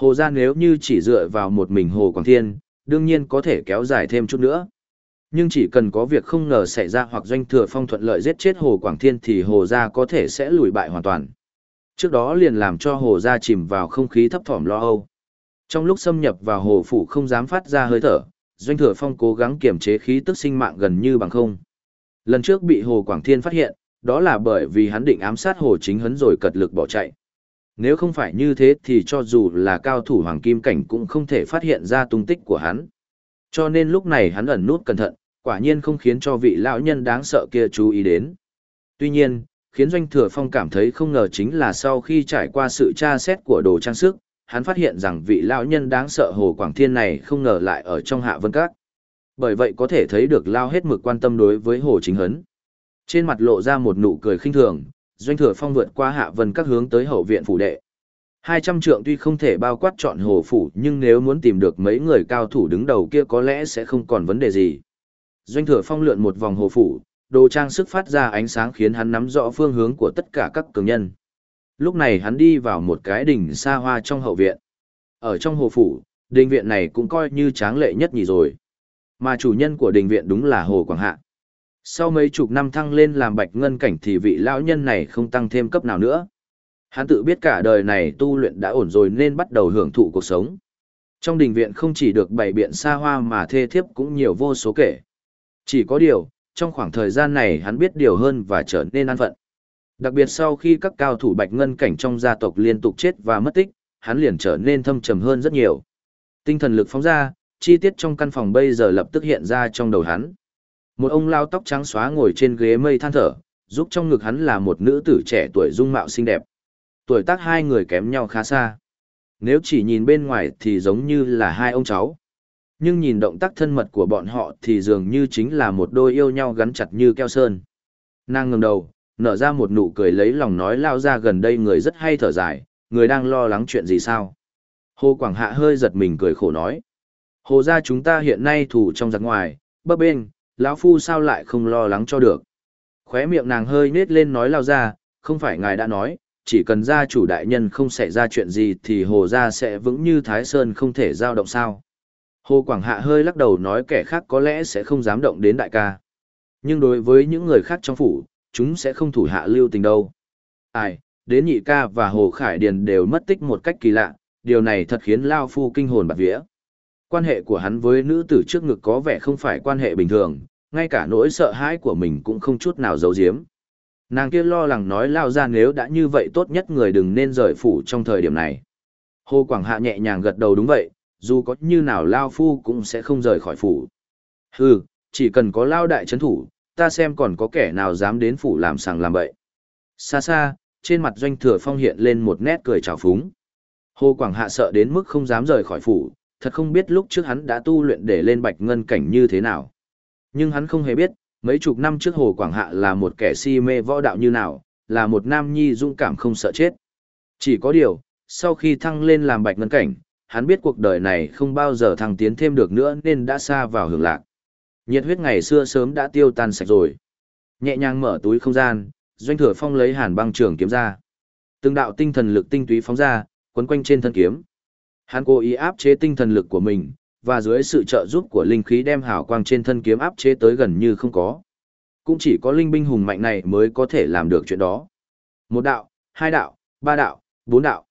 Hồ gia nếu như chỉ dựa vào một mình Hồ Quảng Thiên, đương nhiên có thể kéo dài thêm chút nữa. Nhưng chỉ cần có việc không ngờ xảy ra hoặc doanh thừa phong thuận lợi giết chết Hồ Quảng Thiên thì Hồ gia có thể sẽ lùi bại hoàn toàn. Trước đó liền làm cho Hồ gia chìm vào không khí thấp thỏm lo âu. Trong lúc xâm nhập vào hồ phủ không dám phát ra hơi thở, doanh thừa phong cố gắng kiềm chế khí tức sinh mạng gần như bằng không. Lần trước bị Hồ Quảng Thiên phát hiện, đó là bởi vì hắn định ám sát Hồ Chính Hấn rồi cật lực bỏ chạy. Nếu không phải như thế thì cho dù là cao thủ hoàng kim cảnh cũng không thể phát hiện ra tung tích của hắn. Cho nên lúc này hắn ẩn nút cẩn thận, quả nhiên không khiến cho vị lão nhân đáng sợ kia chú ý đến. Tuy nhiên, khiến Doanh Thừa Phong cảm thấy không ngờ chính là sau khi trải qua sự tra xét của đồ trang sức, hắn phát hiện rằng vị lão nhân đáng sợ Hồ Quảng Thiên này không ngờ lại ở trong Hạ Vân Các. Bởi vậy có thể thấy được lao hết mực quan tâm đối với Hồ Chính Hấn. Trên mặt lộ ra một nụ cười khinh thường, doanh thừa phong vượt qua hạ vân các hướng tới hậu viện phủ đệ. Hai trăm trượng tuy không thể bao quát chọn hồ phủ nhưng nếu muốn tìm được mấy người cao thủ đứng đầu kia có lẽ sẽ không còn vấn đề gì. Doanh thừa phong lượn một vòng hồ phủ, đồ trang sức phát ra ánh sáng khiến hắn nắm rõ phương hướng của tất cả các cường nhân. Lúc này hắn đi vào một cái đỉnh xa hoa trong hậu viện. Ở trong hồ phủ, đình viện này cũng coi như tráng lệ nhất nhỉ rồi. Mà chủ nhân của đình viện đúng là Hồ Quảng Hạ. Sau mấy chục năm thăng lên làm bạch ngân cảnh thì vị lão nhân này không tăng thêm cấp nào nữa. Hắn tự biết cả đời này tu luyện đã ổn rồi nên bắt đầu hưởng thụ cuộc sống. Trong đình viện không chỉ được bày biện xa hoa mà thê thiếp cũng nhiều vô số kể. Chỉ có điều, trong khoảng thời gian này hắn biết điều hơn và trở nên an phận. Đặc biệt sau khi các cao thủ bạch ngân cảnh trong gia tộc liên tục chết và mất tích, hắn liền trở nên thâm trầm hơn rất nhiều. Tinh thần lực phóng ra, chi tiết trong căn phòng bây giờ lập tức hiện ra trong đầu hắn. Một ông lao tóc trắng xóa ngồi trên ghế mây than thở, giúp trong ngực hắn là một nữ tử trẻ tuổi dung mạo xinh đẹp. Tuổi tác hai người kém nhau khá xa. Nếu chỉ nhìn bên ngoài thì giống như là hai ông cháu. Nhưng nhìn động tác thân mật của bọn họ thì dường như chính là một đôi yêu nhau gắn chặt như keo sơn. Nàng ngẩng đầu, nở ra một nụ cười lấy lòng nói lao ra gần đây người rất hay thở dài, người đang lo lắng chuyện gì sao? Hồ Quảng Hạ hơi giật mình cười khổ nói. Hồ gia chúng ta hiện nay thủ trong giặc ngoài, bấp bên, lão phu sao lại không lo lắng cho được. Khóe miệng nàng hơi nết lên nói lao ra, không phải ngài đã nói, chỉ cần gia chủ đại nhân không xảy ra chuyện gì thì hồ gia sẽ vững như Thái Sơn không thể giao động sao. Hồ Quảng Hạ hơi lắc đầu nói kẻ khác có lẽ sẽ không dám động đến đại ca. Nhưng đối với những người khác trong phủ, chúng sẽ không thủ hạ lưu tình đâu. Ai, đến nhị ca và Hồ Khải Điền đều mất tích một cách kỳ lạ, điều này thật khiến Lao Phu kinh hồn bạc vía. Quan hệ của hắn với nữ tử trước ngực có vẻ không phải quan hệ bình thường, ngay cả nỗi sợ hãi của mình cũng không chút nào giấu giếm. Nàng kia lo lắng nói Lao ra nếu đã như vậy tốt nhất người đừng nên rời phủ trong thời điểm này. Hồ Quảng Hạ nhẹ nhàng gật đầu đúng vậy, dù có như nào Lao Phu cũng sẽ không rời khỏi phủ. Hừ, chỉ cần có Lao đại chấn thủ, ta xem còn có kẻ nào dám đến phủ làm sàng làm bậy. Xa xa, trên mặt doanh thừa phong hiện lên một nét cười trào phúng. Hồ Quảng Hạ sợ đến mức không dám rời khỏi phủ, thật không biết lúc trước hắn đã tu luyện để lên bạch ngân cảnh như thế nào. Nhưng hắn không hề biết, mấy chục năm trước Hồ Quảng Hạ là một kẻ si mê võ đạo như nào, là một nam nhi dũng cảm không sợ chết. Chỉ có điều, sau khi thăng lên làm bạch ngân cảnh, hắn biết cuộc đời này không bao giờ thăng tiến thêm được nữa nên đã xa vào hưởng lạc. Nhiệt huyết ngày xưa sớm đã tiêu tan sạch rồi. Nhẹ nhàng mở túi không gian, doanh thừa phong lấy hàn băng trường kiếm ra. Từng đạo tinh thần lực tinh túy phóng ra, quấn quanh trên thân kiếm. Hắn cố ý áp chế tinh thần lực của mình, và dưới sự trợ giúp của linh khí đem hào quang trên thân kiếm áp chế tới gần như không có. Cũng chỉ có linh binh hùng mạnh này mới có thể làm được chuyện đó. Một đạo, hai đạo, ba đạo, bốn đạo.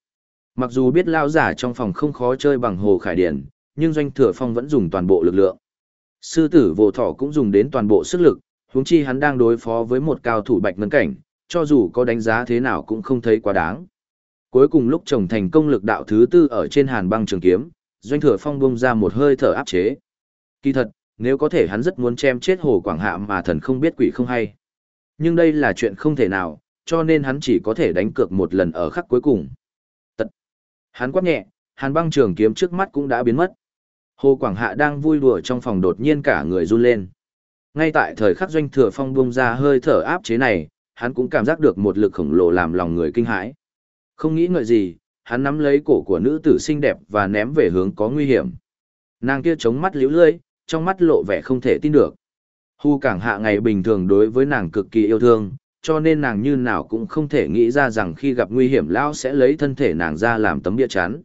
Mặc dù biết lao giả trong phòng không khó chơi bằng hồ khải điển, nhưng doanh thừa phong vẫn dùng toàn bộ lực lượng. Sư tử vô thỏ cũng dùng đến toàn bộ sức lực, huống chi hắn đang đối phó với một cao thủ bạch ngân cảnh, cho dù có đánh giá thế nào cũng không thấy quá đáng. Cuối cùng lúc trồng thành công lực đạo thứ tư ở trên hàn băng trường kiếm, doanh thừa phong bung ra một hơi thở áp chế. Kỳ thật, nếu có thể hắn rất muốn chém chết hồ quảng hạ mà thần không biết quỷ không hay. Nhưng đây là chuyện không thể nào, cho nên hắn chỉ có thể đánh cược một lần ở khắc cuối cùng. Tật. Hắn quát nhẹ, hàn băng trường kiếm trước mắt cũng đã biến mất. Hồ Quảng Hạ đang vui đùa trong phòng đột nhiên cả người run lên. Ngay tại thời khắc doanh thừa phong bung ra hơi thở áp chế này, hắn cũng cảm giác được một lực khổng lồ làm lòng người kinh hãi. Không nghĩ ngợi gì, hắn nắm lấy cổ của nữ tử xinh đẹp và ném về hướng có nguy hiểm. Nàng kia chống mắt liễu lưỡi, trong mắt lộ vẻ không thể tin được. Hu Cảng Hạ ngày bình thường đối với nàng cực kỳ yêu thương, cho nên nàng như nào cũng không thể nghĩ ra rằng khi gặp nguy hiểm lão sẽ lấy thân thể nàng ra làm tấm bia chắn.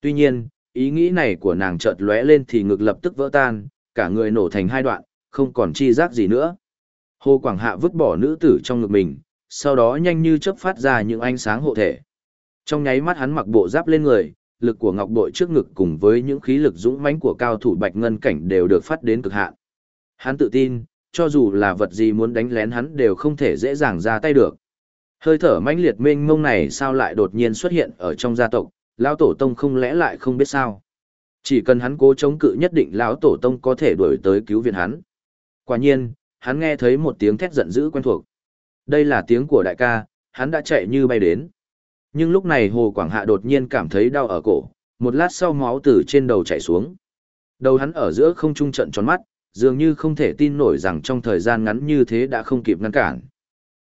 Tuy nhiên, ý nghĩ này của nàng chợt lóe lên thì ngực lập tức vỡ tan, cả người nổ thành hai đoạn, không còn chi giác gì nữa. Hồ Quảng Hạ vứt bỏ nữ tử trong ngực mình, sau đó nhanh như chớp phát ra những ánh sáng hộ thể. Trong nháy mắt hắn mặc bộ giáp lên người, lực của ngọc bội trước ngực cùng với những khí lực dũng mãnh của cao thủ bạch ngân cảnh đều được phát đến cực hạn. Hắn tự tin, cho dù là vật gì muốn đánh lén hắn đều không thể dễ dàng ra tay được. Hơi thở mãnh liệt mênh mông này sao lại đột nhiên xuất hiện ở trong gia tộc, lão tổ tông không lẽ lại không biết sao? Chỉ cần hắn cố chống cự nhất định lão tổ tông có thể đuổi tới cứu viện hắn. Quả nhiên, hắn nghe thấy một tiếng thét giận dữ quen thuộc. Đây là tiếng của đại ca, hắn đã chạy như bay đến. Nhưng lúc này Hồ Quảng Hạ đột nhiên cảm thấy đau ở cổ, một lát sau máu từ trên đầu chảy xuống. Đầu hắn ở giữa không trung trận tròn mắt, dường như không thể tin nổi rằng trong thời gian ngắn như thế đã không kịp ngăn cản.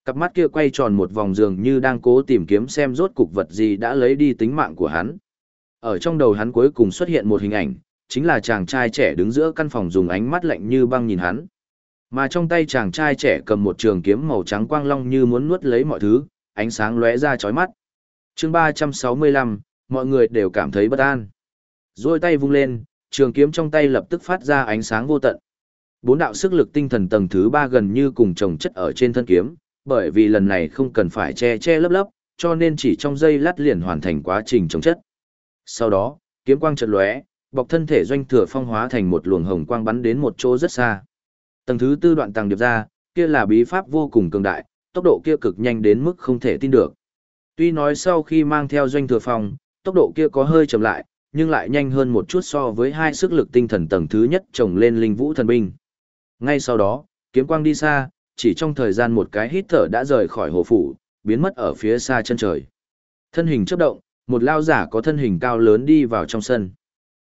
Cặp mắt kia quay tròn một vòng dường như đang cố tìm kiếm xem rốt cục vật gì đã lấy đi tính mạng của hắn. Ở trong đầu hắn cuối cùng xuất hiện một hình ảnh, chính là chàng trai trẻ đứng giữa căn phòng dùng ánh mắt lạnh như băng nhìn hắn. Mà trong tay chàng trai trẻ cầm một trường kiếm màu trắng quang long như muốn nuốt lấy mọi thứ, ánh sáng lóe ra chói mắt chương 365, mọi người đều cảm thấy bất an. Rồi tay vung lên, trường kiếm trong tay lập tức phát ra ánh sáng vô tận. Bốn đạo sức lực tinh thần tầng thứ ba gần như cùng chồng chất ở trên thân kiếm, bởi vì lần này không cần phải che che lấp lấp, cho nên chỉ trong giây lát liền hoàn thành quá trình trồng chất. Sau đó, kiếm quang chợt lóe, bọc thân thể doanh thừa phong hóa thành một luồng hồng quang bắn đến một chỗ rất xa. Tầng thứ tư đoạn tàng điệp ra, kia là bí pháp vô cùng cường đại, tốc độ kia cực nhanh đến mức không thể tin được. Tuy nói sau khi mang theo doanh thừa phong, tốc độ kia có hơi chậm lại, nhưng lại nhanh hơn một chút so với hai sức lực tinh thần tầng thứ nhất trồng lên linh vũ thần binh. Ngay sau đó, kiếm quang đi xa, chỉ trong thời gian một cái hít thở đã rời khỏi hồ phủ, biến mất ở phía xa chân trời. Thân hình chấp động, một lao giả có thân hình cao lớn đi vào trong sân.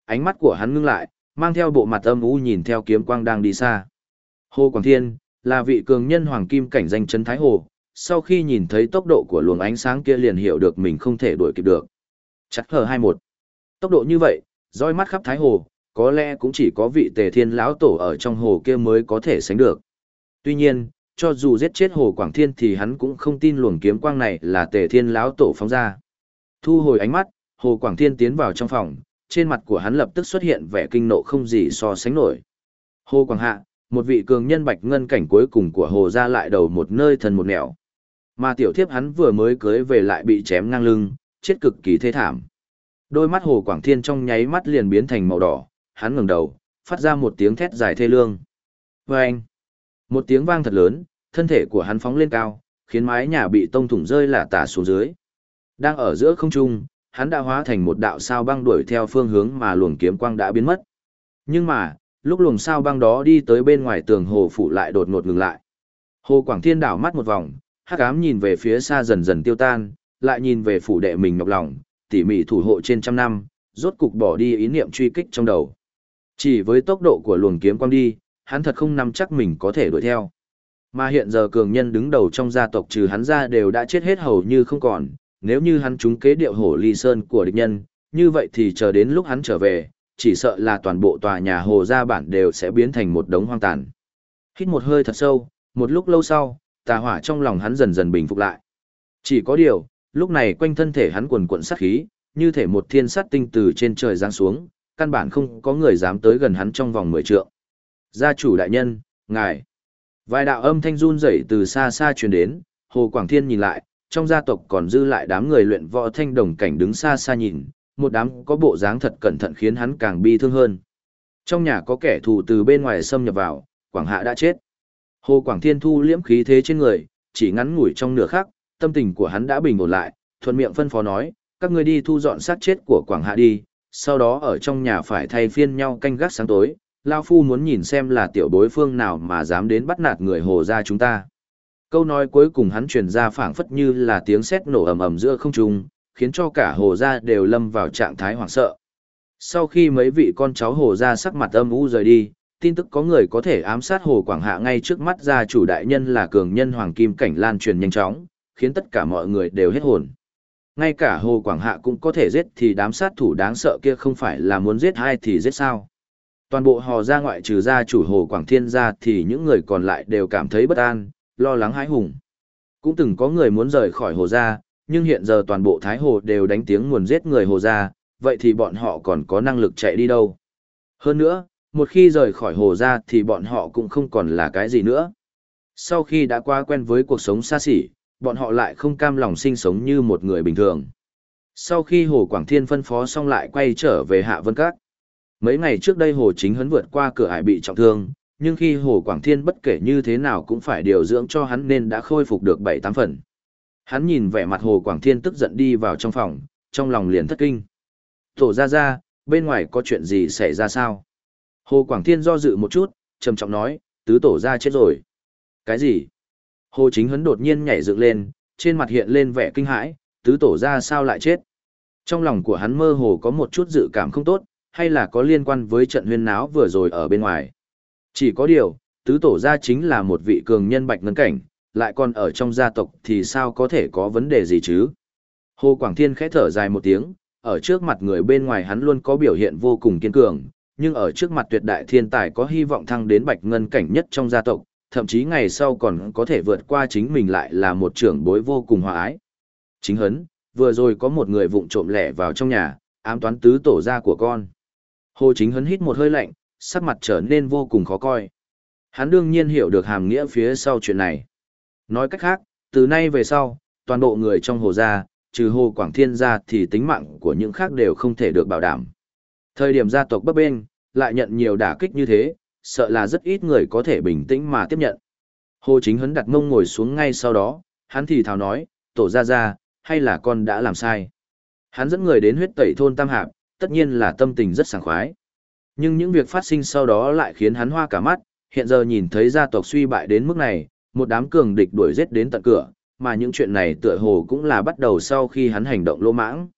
Ánh mắt của hắn ngưng lại, mang theo bộ mặt âm u nhìn theo kiếm quang đang đi xa. Hồ Quảng Thiên, là vị cường nhân hoàng kim cảnh danh chấn Thái Hồ, sau khi nhìn thấy tốc độ của luồng ánh sáng kia liền hiểu được mình không thể đuổi kịp được. Chắc hờ 21. Tốc độ như vậy, roi mắt khắp Thái Hồ, có lẽ cũng chỉ có vị tề thiên lão tổ ở trong hồ kia mới có thể sánh được. Tuy nhiên, cho dù giết chết hồ Quảng Thiên thì hắn cũng không tin luồng kiếm quang này là tề thiên lão tổ phóng ra. Thu hồi ánh mắt, hồ Quảng Thiên tiến vào trong phòng, trên mặt của hắn lập tức xuất hiện vẻ kinh nộ không gì so sánh nổi. Hồ Quảng Hạ, một vị cường nhân bạch ngân cảnh cuối cùng của hồ ra lại đầu một nơi thần một nẻo. Mà tiểu thiếp hắn vừa mới cưới về lại bị chém ngang lưng, chết cực kỳ thê thảm. Đôi mắt hồ Quảng Thiên trong nháy mắt liền biến thành màu đỏ, hắn ngẩng đầu, phát ra một tiếng thét dài thê lương. Và anh, một tiếng vang thật lớn, thân thể của hắn phóng lên cao, khiến mái nhà bị tông thủng rơi lả tả xuống dưới. Đang ở giữa không trung, hắn đã hóa thành một đạo sao băng đuổi theo phương hướng mà luồng kiếm quang đã biến mất. Nhưng mà, lúc luồng sao băng đó đi tới bên ngoài tường hồ phủ lại đột ngột ngừng lại. Hồ Quảng Thiên đảo mắt một vòng, hắc ám nhìn về phía xa dần dần tiêu tan, lại nhìn về phủ đệ mình nhọc lòng, tỉ mỉ thủ hộ trên trăm năm, rốt cục bỏ đi ý niệm truy kích trong đầu. Chỉ với tốc độ của luồng kiếm quang đi, hắn thật không nắm chắc mình có thể đuổi theo. Mà hiện giờ cường nhân đứng đầu trong gia tộc trừ hắn ra đều đã chết hết hầu như không còn, nếu như hắn trúng kế điệu hổ ly sơn của địch nhân, như vậy thì chờ đến lúc hắn trở về, chỉ sợ là toàn bộ tòa nhà hồ gia bản đều sẽ biến thành một đống hoang tàn. Hít một hơi thật sâu, một lúc lâu sau, tà hỏa trong lòng hắn dần dần bình phục lại. Chỉ có điều, lúc này quanh thân thể hắn quần quận sát khí, như thể một thiên sát tinh từ trên trời giáng xuống, căn bản không có người dám tới gần hắn trong vòng mười trượng. Gia chủ đại nhân, ngài. Vài đạo âm thanh run rẩy từ xa xa truyền đến, Hồ Quảng Thiên nhìn lại, trong gia tộc còn dư lại đám người luyện võ thanh đồng cảnh đứng xa xa nhìn, một đám có bộ dáng thật cẩn thận khiến hắn càng bi thương hơn. Trong nhà có kẻ thù từ bên ngoài xâm nhập vào, Quảng Hạ đã chết. Hồ Quảng Thiên thu liễm khí thế trên người, chỉ ngắn ngủi trong nửa khắc, tâm tình của hắn đã bình ổn lại, thuận miệng phân phó nói, các ngươi đi thu dọn xác chết của Quảng Hạ đi, sau đó ở trong nhà phải thay phiên nhau canh gác sáng tối, Lao Phu muốn nhìn xem là tiểu bối phương nào mà dám đến bắt nạt người hồ gia chúng ta. Câu nói cuối cùng hắn truyền ra phảng phất như là tiếng sét nổ ầm ầm giữa không trung, khiến cho cả hồ gia đều lâm vào trạng thái hoảng sợ. Sau khi mấy vị con cháu hồ gia sắc mặt âm u rời đi, tin tức có người có thể ám sát hồ Quảng Hạ ngay trước mắt gia chủ đại nhân là cường nhân hoàng kim cảnh lan truyền nhanh chóng, khiến tất cả mọi người đều hết hồn. Ngay cả hồ Quảng Hạ cũng có thể giết thì đám sát thủ đáng sợ kia không phải là muốn giết ai thì giết sao. Toàn bộ hò gia ngoại trừ gia chủ hồ Quảng Thiên gia thì những người còn lại đều cảm thấy bất an, lo lắng hãi hùng. Cũng từng có người muốn rời khỏi hồ gia, nhưng hiện giờ toàn bộ Thái Hồ đều đánh tiếng nguồn giết người hồ gia, vậy thì bọn họ còn có năng lực chạy đi đâu. Hơn nữa, một khi rời khỏi hồ ra, thì bọn họ cũng không còn là cái gì nữa. Sau khi đã qua quen với cuộc sống xa xỉ, bọn họ lại không cam lòng sinh sống như một người bình thường. Sau khi Hồ Quảng Thiên phân phó xong lại quay trở về Hạ Vân Các. Mấy ngày trước đây Hồ Chính Hấn vượt qua cửa hải bị trọng thương, nhưng khi Hồ Quảng Thiên bất kể như thế nào cũng phải điều dưỡng cho hắn nên đã khôi phục được 7-8 phần. Hắn nhìn vẻ mặt Hồ Quảng Thiên tức giận đi vào trong phòng, trong lòng liền thất kinh. Tổ ra ra, bên ngoài có chuyện gì xảy ra sao? Hồ Quảng Thiên do dự một chút, trầm trọng nói, tứ tổ ra chết rồi. Cái gì? Hồ Chính Hấn đột nhiên nhảy dựng lên, trên mặt hiện lên vẻ kinh hãi, tứ tổ ra sao lại chết? Trong lòng của hắn mơ hồ có một chút dự cảm không tốt, hay là có liên quan với trận huyên náo vừa rồi ở bên ngoài. Chỉ có điều, tứ tổ gia chính là một vị cường nhân bạch ngân cảnh, lại còn ở trong gia tộc thì sao có thể có vấn đề gì chứ? Hồ Quảng Thiên khẽ thở dài một tiếng, ở trước mặt người bên ngoài hắn luôn có biểu hiện vô cùng kiên cường, nhưng ở trước mặt tuyệt đại thiên tài có hy vọng thăng đến bạch ngân cảnh nhất trong gia tộc, thậm chí ngày sau còn có thể vượt qua chính mình lại là một trưởng bối vô cùng hòa ái. Chính hấn, vừa rồi có một người vụng trộm lẻ vào trong nhà, ám toán tứ tổ gia của con. Hồ chính hấn hít một hơi lạnh, sắc mặt trở nên vô cùng khó coi. Hắn đương nhiên hiểu được hàm nghĩa phía sau chuyện này. Nói cách khác, từ nay về sau, toàn bộ người trong hồ gia, trừ hồ Quảng Thiên gia thì tính mạng của những khác đều không thể được bảo đảm. Thời điểm gia tộc bấp bênh, lại nhận nhiều đả kích như thế, sợ là rất ít người có thể bình tĩnh mà tiếp nhận. Hồ Chính Hấn đặt mông ngồi xuống ngay sau đó, hắn thì thào nói, tổ ra ra, hay là con đã làm sai. Hắn dẫn người đến huyết tẩy thôn Tam Hạp, tất nhiên là tâm tình rất sảng khoái. Nhưng những việc phát sinh sau đó lại khiến hắn hoa cả mắt, hiện giờ nhìn thấy gia tộc suy bại đến mức này, một đám cường địch đuổi giết đến tận cửa, mà những chuyện này tựa hồ cũng là bắt đầu sau khi hắn hành động lô mãng.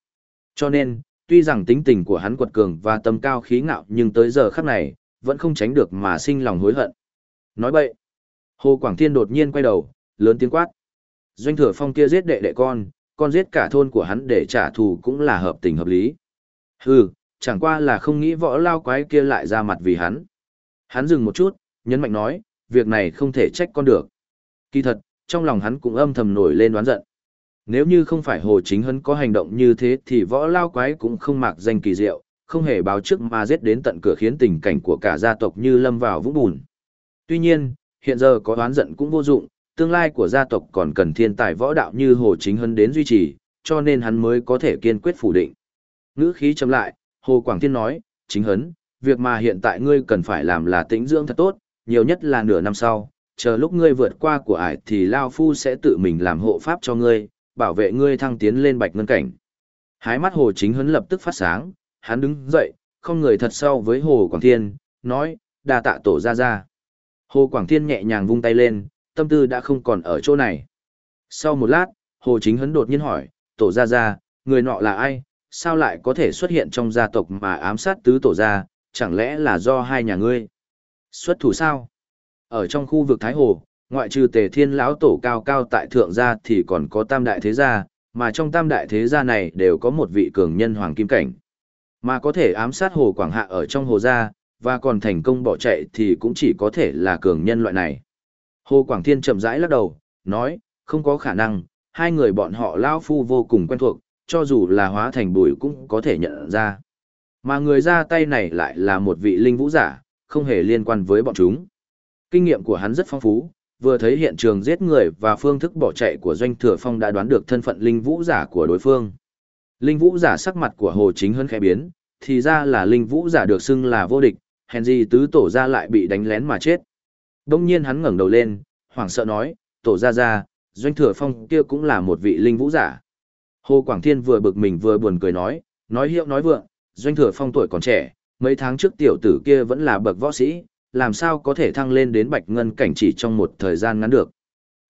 Cho nên, tuy rằng tính tình của hắn quật cường và tâm cao khí ngạo nhưng tới giờ khắc này, vẫn không tránh được mà sinh lòng hối hận. Nói bậy. Hồ Quảng Thiên đột nhiên quay đầu, lớn tiếng quát. Doanh thừa phong kia giết đệ đệ con, con giết cả thôn của hắn để trả thù cũng là hợp tình hợp lý. Hừ, chẳng qua là không nghĩ võ lao quái kia lại ra mặt vì hắn. Hắn dừng một chút, nhấn mạnh nói, việc này không thể trách con được. Kỳ thật, trong lòng hắn cũng âm thầm nổi lên đoán giận. Nếu như không phải Hồ Chính hân có hành động như thế thì võ lao quái cũng không mạc danh kỳ diệu, không hề báo trước mà giết đến tận cửa khiến tình cảnh của cả gia tộc như lâm vào vũng bùn. Tuy nhiên, hiện giờ có đoán giận cũng vô dụng, tương lai của gia tộc còn cần thiên tài võ đạo như Hồ Chính hân đến duy trì, cho nên hắn mới có thể kiên quyết phủ định. Ngữ khí chấm lại, Hồ Quảng Thiên nói, Chính Hấn, việc mà hiện tại ngươi cần phải làm là tĩnh dưỡng thật tốt, nhiều nhất là nửa năm sau, chờ lúc ngươi vượt qua của ải thì Lao Phu sẽ tự mình làm hộ pháp cho ngươi, bảo vệ ngươi thăng tiến lên bạch ngân cảnh. Hái mắt Hồ Chính hấn lập tức phát sáng, hắn đứng dậy, không người thật sau với Hồ Quảng Thiên, nói, đà tạ tổ ra ra. Hồ Quảng Thiên nhẹ nhàng vung tay lên, tâm tư đã không còn ở chỗ này. Sau một lát, Hồ Chính hấn đột nhiên hỏi, tổ ra ra, người nọ là ai, sao lại có thể xuất hiện trong gia tộc mà ám sát tứ tổ gia, chẳng lẽ là do hai nhà ngươi? Xuất thủ sao? Ở trong khu vực Thái Hồ, ngoại trừ tề thiên lão tổ cao cao tại thượng gia thì còn có tam đại thế gia, mà trong tam đại thế gia này đều có một vị cường nhân hoàng kim cảnh. Mà có thể ám sát hồ quảng hạ ở trong hồ gia, và còn thành công bỏ chạy thì cũng chỉ có thể là cường nhân loại này. Hồ Quảng Thiên chậm rãi lắc đầu, nói, không có khả năng, hai người bọn họ lao phu vô cùng quen thuộc, cho dù là hóa thành bùi cũng có thể nhận ra. Mà người ra tay này lại là một vị linh vũ giả, không hề liên quan với bọn chúng. Kinh nghiệm của hắn rất phong phú, vừa thấy hiện trường giết người và phương thức bỏ chạy của doanh thừa phong đã đoán được thân phận linh vũ giả của đối phương. Linh vũ giả sắc mặt của hồ chính hơn khẽ biến, thì ra là linh vũ giả được xưng là vô địch, hèn gì tứ tổ ra lại bị đánh lén mà chết. Đông nhiên hắn ngẩng đầu lên, hoảng sợ nói, tổ ra ra doanh thừa phong kia cũng là một vị linh vũ giả. Hồ quảng thiên vừa bực mình vừa buồn cười nói nói hiệu nói vượng, doanh thừa phong tuổi còn trẻ, mấy tháng trước tiểu tử kia vẫn là bậc võ sĩ làm sao có thể thăng lên đến bạch ngân cảnh chỉ trong một thời gian ngắn được.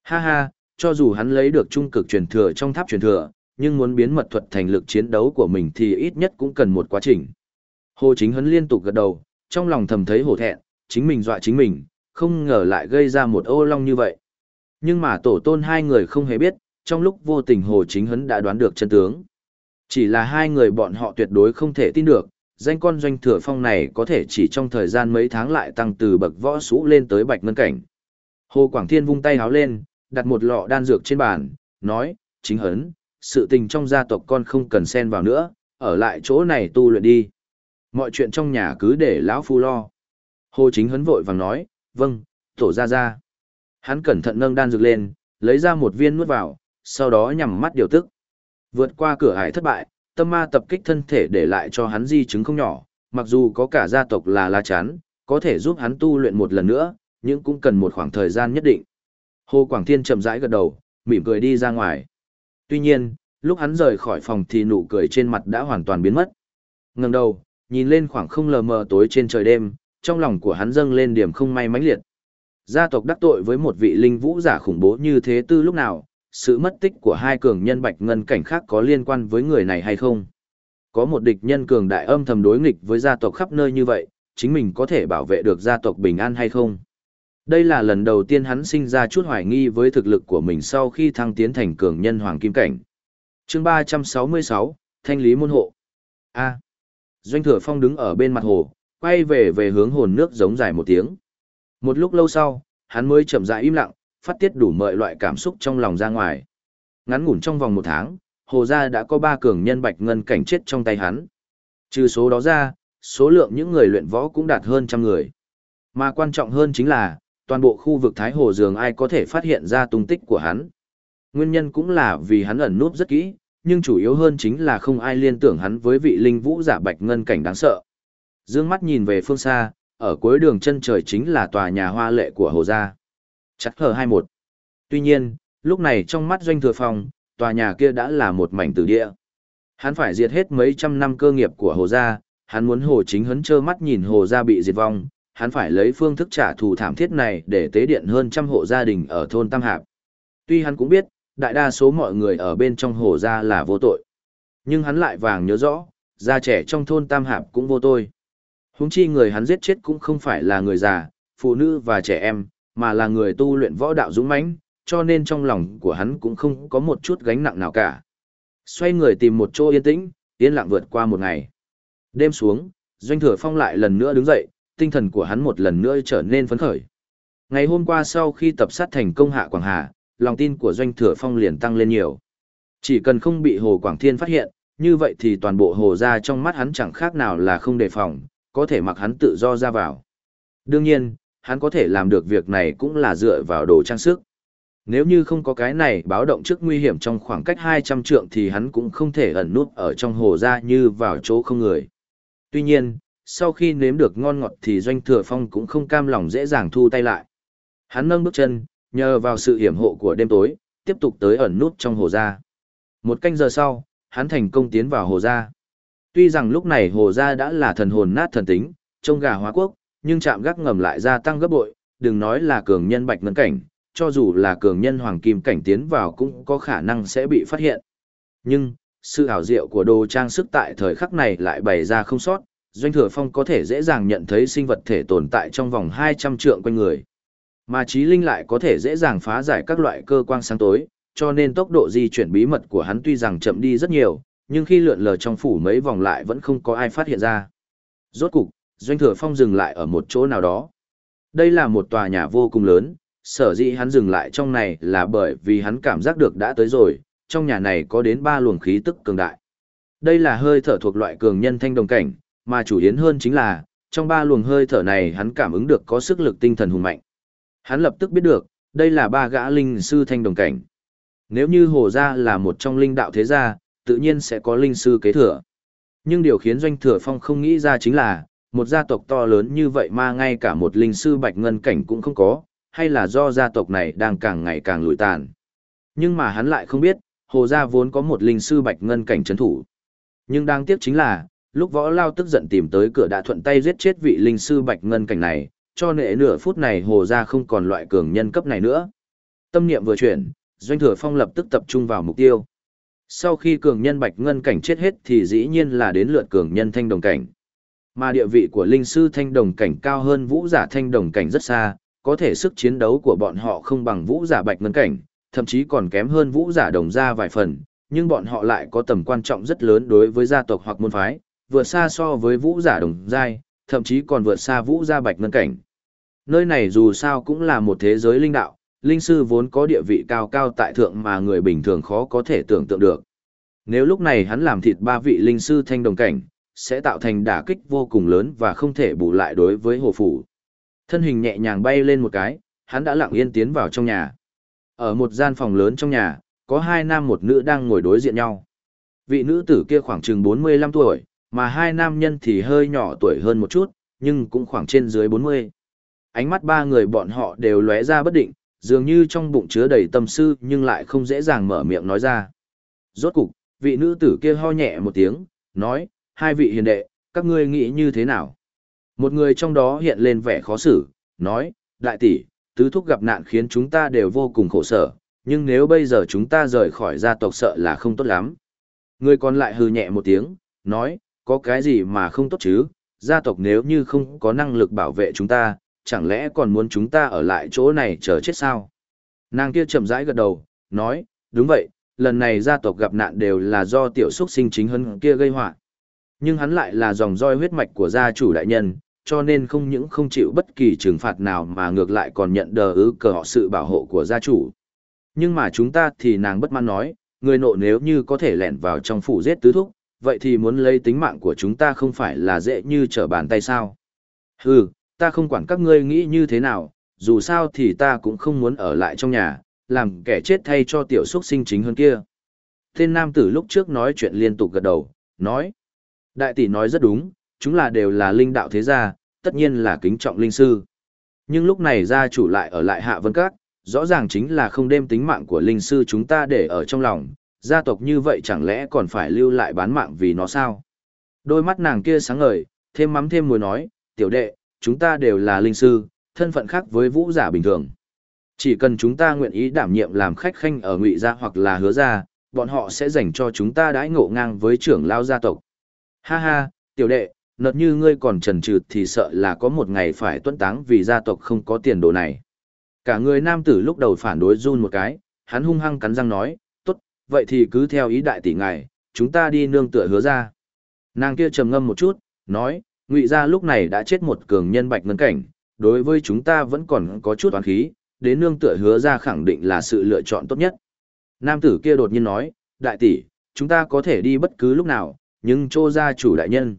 Ha ha, cho dù hắn lấy được trung cực truyền thừa trong tháp truyền thừa, nhưng muốn biến mật thuật thành lực chiến đấu của mình thì ít nhất cũng cần một quá trình. Hồ Chính Hấn liên tục gật đầu, trong lòng thầm thấy hổ thẹn, chính mình dọa chính mình, không ngờ lại gây ra một ô long như vậy. Nhưng mà tổ tôn hai người không hề biết, trong lúc vô tình Hồ Chính Hấn đã đoán được chân tướng. Chỉ là hai người bọn họ tuyệt đối không thể tin được, danh con doanh thừa phong này có thể chỉ trong thời gian mấy tháng lại tăng từ bậc võ sũ lên tới bạch ngân cảnh. Hồ Quảng Thiên vung tay háo lên, đặt một lọ đan dược trên bàn, nói, chính hấn, sự tình trong gia tộc con không cần xen vào nữa, ở lại chỗ này tu luyện đi. Mọi chuyện trong nhà cứ để lão phu lo. Hồ chính hấn vội vàng nói, vâng, tổ ra ra. Hắn cẩn thận nâng đan dược lên, lấy ra một viên nuốt vào, sau đó nhằm mắt điều tức. Vượt qua cửa hải thất bại, tâm ma tập kích thân thể để lại cho hắn di chứng không nhỏ, mặc dù có cả gia tộc là la chán, có thể giúp hắn tu luyện một lần nữa, nhưng cũng cần một khoảng thời gian nhất định. Hồ Quảng Thiên chậm rãi gật đầu, mỉm cười đi ra ngoài. Tuy nhiên, lúc hắn rời khỏi phòng thì nụ cười trên mặt đã hoàn toàn biến mất. Ngẩng đầu, nhìn lên khoảng không lờ mờ tối trên trời đêm, trong lòng của hắn dâng lên điểm không may mãnh liệt. Gia tộc đắc tội với một vị linh vũ giả khủng bố như thế tư lúc nào, sự mất tích của hai cường nhân bạch ngân cảnh khác có liên quan với người này hay không? Có một địch nhân cường đại âm thầm đối nghịch với gia tộc khắp nơi như vậy, chính mình có thể bảo vệ được gia tộc bình an hay không? Đây là lần đầu tiên hắn sinh ra chút hoài nghi với thực lực của mình sau khi thăng tiến thành cường nhân hoàng kim cảnh. chương 366, Thanh lý môn hộ. A. Doanh thừa phong đứng ở bên mặt hồ, quay về về hướng hồn nước giống dài một tiếng. Một lúc lâu sau, hắn mới chậm rãi im lặng, phát tiết đủ mọi loại cảm xúc trong lòng ra ngoài. Ngắn ngủn trong vòng một tháng, hồ gia đã có ba cường nhân bạch ngân cảnh chết trong tay hắn. Trừ số đó ra, số lượng những người luyện võ cũng đạt hơn trăm người. Mà quan trọng hơn chính là, toàn bộ khu vực Thái Hồ Dường ai có thể phát hiện ra tung tích của hắn. Nguyên nhân cũng là vì hắn ẩn núp rất kỹ, nhưng chủ yếu hơn chính là không ai liên tưởng hắn với vị linh vũ giả bạch ngân cảnh đáng sợ. Dương mắt nhìn về phương xa, ở cuối đường chân trời chính là tòa nhà hoa lệ của Hồ Gia. Chắc hờ 21. Tuy nhiên, lúc này trong mắt doanh thừa phong, tòa nhà kia đã là một mảnh tử địa. Hắn phải diệt hết mấy trăm năm cơ nghiệp của Hồ Gia, hắn muốn Hồ Chính Hấn trơ mắt nhìn Hồ Gia bị diệt vong, hắn phải lấy phương thức trả thù thảm thiết này để tế điện hơn trăm hộ gia đình ở thôn Tam Hạp. Tuy hắn cũng biết, đại đa số mọi người ở bên trong Hồ Gia là vô tội. Nhưng hắn lại vàng nhớ rõ, gia trẻ trong thôn Tam Hạp cũng vô tội. Húng chi người hắn giết chết cũng không phải là người già, phụ nữ và trẻ em, mà là người tu luyện võ đạo dũng mãnh, cho nên trong lòng của hắn cũng không có một chút gánh nặng nào cả. Xoay người tìm một chỗ yên tĩnh, yên lặng vượt qua một ngày. Đêm xuống, Doanh Thừa Phong lại lần nữa đứng dậy, tinh thần của hắn một lần nữa trở nên phấn khởi. Ngày hôm qua sau khi tập sát thành công hạ Quảng Hà, lòng tin của Doanh Thừa Phong liền tăng lên nhiều. Chỉ cần không bị Hồ Quảng Thiên phát hiện, như vậy thì toàn bộ hồ ra trong mắt hắn chẳng khác nào là không đề phòng, có thể mặc hắn tự do ra vào. Đương nhiên, hắn có thể làm được việc này cũng là dựa vào đồ trang sức. Nếu như không có cái này báo động trước nguy hiểm trong khoảng cách 200 trượng thì hắn cũng không thể ẩn nút ở trong hồ ra như vào chỗ không người. Tuy nhiên, sau khi nếm được ngon ngọt thì doanh thừa phong cũng không cam lòng dễ dàng thu tay lại. Hắn nâng bước chân, nhờ vào sự hiểm hộ của đêm tối, tiếp tục tới ẩn nút trong hồ ra. Một canh giờ sau, hắn thành công tiến vào hồ ra. Tuy rằng lúc này hồ ra đã là thần hồn nát thần tính, trông gà hóa quốc, nhưng chạm gác ngầm lại gia tăng gấp bội, đừng nói là cường nhân bạch ngân cảnh, cho dù là cường nhân hoàng kim cảnh tiến vào cũng có khả năng sẽ bị phát hiện. Nhưng, sự ảo diệu của đồ trang sức tại thời khắc này lại bày ra không sót, Doanh Thừa Phong có thể dễ dàng nhận thấy sinh vật thể tồn tại trong vòng 200 trượng quanh người. Mà trí linh lại có thể dễ dàng phá giải các loại cơ quang sáng tối, cho nên tốc độ di chuyển bí mật của hắn tuy rằng chậm đi rất nhiều, nhưng khi lượn lờ trong phủ mấy vòng lại vẫn không có ai phát hiện ra. Rốt cục, Doanh Thừa Phong dừng lại ở một chỗ nào đó. Đây là một tòa nhà vô cùng lớn, sở dĩ hắn dừng lại trong này là bởi vì hắn cảm giác được đã tới rồi, trong nhà này có đến ba luồng khí tức cường đại. Đây là hơi thở thuộc loại cường nhân thanh đồng cảnh, mà chủ yếu hơn chính là, trong ba luồng hơi thở này hắn cảm ứng được có sức lực tinh thần hùng mạnh. Hắn lập tức biết được, đây là ba gã linh sư thanh đồng cảnh. Nếu như Hồ Gia là một trong linh đạo thế gia, tự nhiên sẽ có linh sư kế thừa. Nhưng điều khiến Doanh Thừa Phong không nghĩ ra chính là, một gia tộc to lớn như vậy mà ngay cả một linh sư bạch ngân cảnh cũng không có, hay là do gia tộc này đang càng ngày càng lụi tàn. Nhưng mà hắn lại không biết, Hồ Gia vốn có một linh sư bạch ngân cảnh trấn thủ. Nhưng đáng tiếc chính là, lúc võ lao tức giận tìm tới cửa đã thuận tay giết chết vị linh sư bạch ngân cảnh này, cho nệ nửa phút này Hồ Gia không còn loại cường nhân cấp này nữa. Tâm niệm vừa chuyển, Doanh Thừa Phong lập tức tập trung vào mục tiêu. Sau khi cường nhân bạch ngân cảnh chết hết thì dĩ nhiên là đến lượt cường nhân thanh đồng cảnh. Mà địa vị của linh sư thanh đồng cảnh cao hơn vũ giả thanh đồng cảnh rất xa, có thể sức chiến đấu của bọn họ không bằng vũ giả bạch ngân cảnh, thậm chí còn kém hơn vũ giả đồng gia vài phần, nhưng bọn họ lại có tầm quan trọng rất lớn đối với gia tộc hoặc môn phái, vượt xa so với vũ giả đồng giai, thậm chí còn vượt xa vũ gia bạch ngân cảnh. Nơi này dù sao cũng là một thế giới linh đạo, linh sư vốn có địa vị cao cao tại thượng mà người bình thường khó có thể tưởng tượng được. Nếu lúc này hắn làm thịt ba vị linh sư thanh đồng cảnh, sẽ tạo thành đả kích vô cùng lớn và không thể bù lại đối với hồ phủ. Thân hình nhẹ nhàng bay lên một cái, hắn đã lặng yên tiến vào trong nhà. Ở một gian phòng lớn trong nhà, có hai nam một nữ đang ngồi đối diện nhau. Vị nữ tử kia khoảng chừng 45 tuổi, mà hai nam nhân thì hơi nhỏ tuổi hơn một chút, nhưng cũng khoảng trên dưới 40. Ánh mắt ba người bọn họ đều lóe ra bất định, dường như trong bụng chứa đầy tâm sư nhưng lại không dễ dàng mở miệng nói ra. Rốt cục, vị nữ tử kia ho nhẹ một tiếng, nói, hai vị hiền đệ, các ngươi nghĩ như thế nào? Một người trong đó hiện lên vẻ khó xử, nói, đại tỷ, tứ thúc gặp nạn khiến chúng ta đều vô cùng khổ sở, nhưng nếu bây giờ chúng ta rời khỏi gia tộc sợ là không tốt lắm. Người còn lại hừ nhẹ một tiếng, nói, có cái gì mà không tốt chứ, gia tộc nếu như không có năng lực bảo vệ chúng ta, chẳng lẽ còn muốn chúng ta ở lại chỗ này chờ chết sao? Nàng kia chậm rãi gật đầu, nói, đúng vậy, lần này gia tộc gặp nạn đều là do tiểu xuất sinh chính hơn kia gây họa nhưng hắn lại là dòng roi huyết mạch của gia chủ đại nhân, cho nên không những không chịu bất kỳ trừng phạt nào mà ngược lại còn nhận đờ ứ cờ họ sự bảo hộ của gia chủ. Nhưng mà chúng ta thì nàng bất mãn nói, người nộ nếu như có thể lẻn vào trong phủ giết tứ thúc, vậy thì muốn lấy tính mạng của chúng ta không phải là dễ như trở bàn tay sao. Hừ, ta không quản các ngươi nghĩ như thế nào, dù sao thì ta cũng không muốn ở lại trong nhà, làm kẻ chết thay cho tiểu xuất sinh chính hơn kia. Tên nam tử lúc trước nói chuyện liên tục gật đầu, nói. Đại tỷ nói rất đúng, chúng là đều là linh đạo thế gia, tất nhiên là kính trọng linh sư. Nhưng lúc này gia chủ lại ở lại hạ vân các, rõ ràng chính là không đem tính mạng của linh sư chúng ta để ở trong lòng, gia tộc như vậy chẳng lẽ còn phải lưu lại bán mạng vì nó sao? Đôi mắt nàng kia sáng ngời, thêm mắm thêm muối nói, tiểu đệ, chúng ta đều là linh sư, thân phận khác với vũ giả bình thường. Chỉ cần chúng ta nguyện ý đảm nhiệm làm khách khanh ở ngụy gia hoặc là hứa gia, bọn họ sẽ dành cho chúng ta đãi ngộ ngang với trưởng lao gia tộc. Ha ha, tiểu đệ, nợt như ngươi còn trần trừ thì sợ là có một ngày phải tuân táng vì gia tộc không có tiền đồ này. Cả người nam tử lúc đầu phản đối run một cái, hắn hung hăng cắn răng nói, tốt, vậy thì cứ theo ý đại tỷ ngài, chúng ta đi nương tựa hứa ra. Nàng kia trầm ngâm một chút, nói, ngụy gia lúc này đã chết một cường nhân bạch ngân cảnh, đối với chúng ta vẫn còn có chút oán khí, đến nương tựa hứa ra khẳng định là sự lựa chọn tốt nhất. Nam tử kia đột nhiên nói, đại tỷ, chúng ta có thể đi bất cứ lúc nào, nhưng trô gia chủ đại nhân.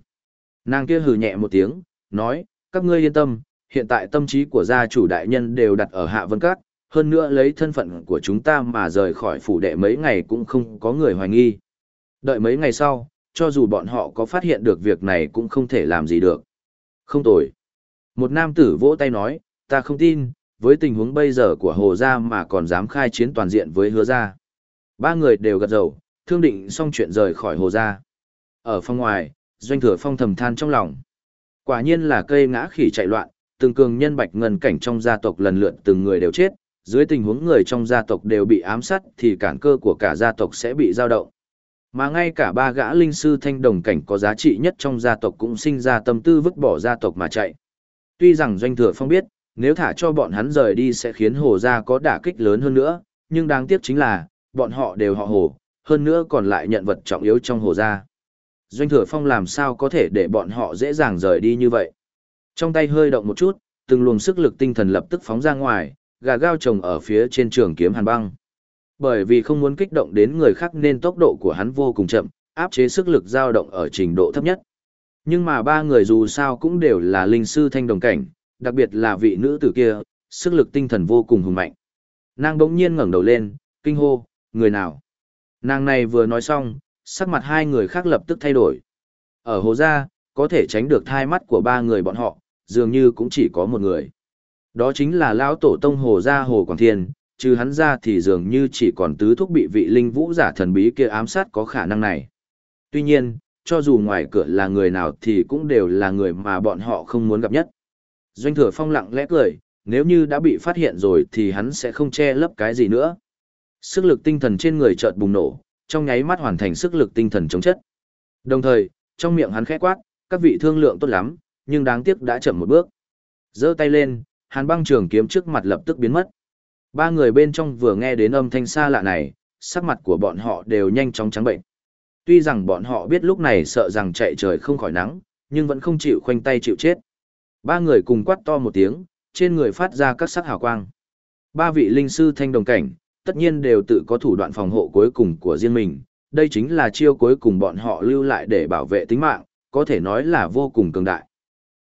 Nàng kia hừ nhẹ một tiếng, nói, các ngươi yên tâm, hiện tại tâm trí của gia chủ đại nhân đều đặt ở hạ vân cát, hơn nữa lấy thân phận của chúng ta mà rời khỏi phủ đệ mấy ngày cũng không có người hoài nghi. Đợi mấy ngày sau, cho dù bọn họ có phát hiện được việc này cũng không thể làm gì được. Không tồi. Một nam tử vỗ tay nói, ta không tin, với tình huống bây giờ của Hồ Gia mà còn dám khai chiến toàn diện với hứa gia. Ba người đều gật đầu, thương định xong chuyện rời khỏi Hồ Gia. Ở phòng ngoài, doanh thừa phong thầm than trong lòng. Quả nhiên là cây ngã khỉ chạy loạn, từng cường nhân bạch ngân cảnh trong gia tộc lần lượt từng người đều chết, dưới tình huống người trong gia tộc đều bị ám sát thì cản cơ của cả gia tộc sẽ bị dao động. Mà ngay cả ba gã linh sư thanh đồng cảnh có giá trị nhất trong gia tộc cũng sinh ra tâm tư vứt bỏ gia tộc mà chạy. Tuy rằng doanh thừa phong biết, nếu thả cho bọn hắn rời đi sẽ khiến hồ gia có đả kích lớn hơn nữa, nhưng đáng tiếc chính là, bọn họ đều họ hồ, hơn nữa còn lại nhận vật trọng yếu trong hồ gia. Doanh thừa phong làm sao có thể để bọn họ dễ dàng rời đi như vậy. Trong tay hơi động một chút, từng luồng sức lực tinh thần lập tức phóng ra ngoài, gà gao trồng ở phía trên trường kiếm hàn băng. Bởi vì không muốn kích động đến người khác nên tốc độ của hắn vô cùng chậm, áp chế sức lực dao động ở trình độ thấp nhất. Nhưng mà ba người dù sao cũng đều là linh sư thanh đồng cảnh, đặc biệt là vị nữ tử kia, sức lực tinh thần vô cùng hùng mạnh. Nàng bỗng nhiên ngẩng đầu lên, kinh hô, người nào? Nàng này vừa nói xong, sắc mặt hai người khác lập tức thay đổi. Ở hồ gia, có thể tránh được thai mắt của ba người bọn họ, dường như cũng chỉ có một người. Đó chính là lão tổ tông hồ gia hồ Quảng Thiên, trừ hắn ra thì dường như chỉ còn tứ thúc bị vị linh vũ giả thần bí kia ám sát có khả năng này. Tuy nhiên, cho dù ngoài cửa là người nào thì cũng đều là người mà bọn họ không muốn gặp nhất. Doanh thừa phong lặng lẽ cười, nếu như đã bị phát hiện rồi thì hắn sẽ không che lấp cái gì nữa. Sức lực tinh thần trên người chợt bùng nổ, trong nháy mắt hoàn thành sức lực tinh thần chống chất. Đồng thời, trong miệng hắn khẽ quát, các vị thương lượng tốt lắm, nhưng đáng tiếc đã chậm một bước. giơ tay lên, hàn băng trường kiếm trước mặt lập tức biến mất. Ba người bên trong vừa nghe đến âm thanh xa lạ này, sắc mặt của bọn họ đều nhanh chóng trắng bệnh. Tuy rằng bọn họ biết lúc này sợ rằng chạy trời không khỏi nắng, nhưng vẫn không chịu khoanh tay chịu chết. Ba người cùng quát to một tiếng, trên người phát ra các sắc hào quang. Ba vị linh sư thanh đồng cảnh, tất nhiên đều tự có thủ đoạn phòng hộ cuối cùng của riêng mình. Đây chính là chiêu cuối cùng bọn họ lưu lại để bảo vệ tính mạng, có thể nói là vô cùng cường đại.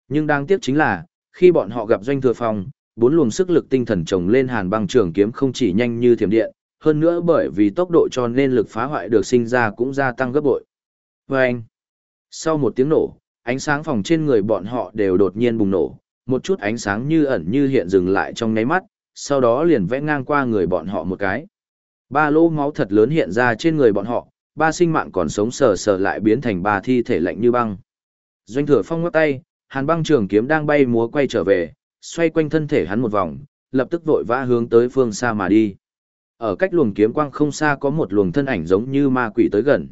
Nhưng đáng tiếc chính là, khi bọn họ gặp doanh thừa phong, bốn luồng sức lực tinh thần chồng lên hàn băng trường kiếm không chỉ nhanh như thiểm điện, hơn nữa bởi vì tốc độ cho nên lực phá hoại được sinh ra cũng gia tăng gấp bội. Và anh, sau một tiếng nổ, ánh sáng phòng trên người bọn họ đều đột nhiên bùng nổ, một chút ánh sáng như ẩn như hiện dừng lại trong ngáy mắt, sau đó liền vẽ ngang qua người bọn họ một cái. Ba lô máu thật lớn hiện ra trên người bọn họ, ba sinh mạng còn sống sờ sờ lại biến thành ba thi thể lạnh như băng. Doanh thừa phong ngắt tay, hàn băng trường kiếm đang bay múa quay trở về, xoay quanh thân thể hắn một vòng, lập tức vội vã hướng tới phương xa mà đi. Ở cách luồng kiếm quang không xa có một luồng thân ảnh giống như ma quỷ tới gần.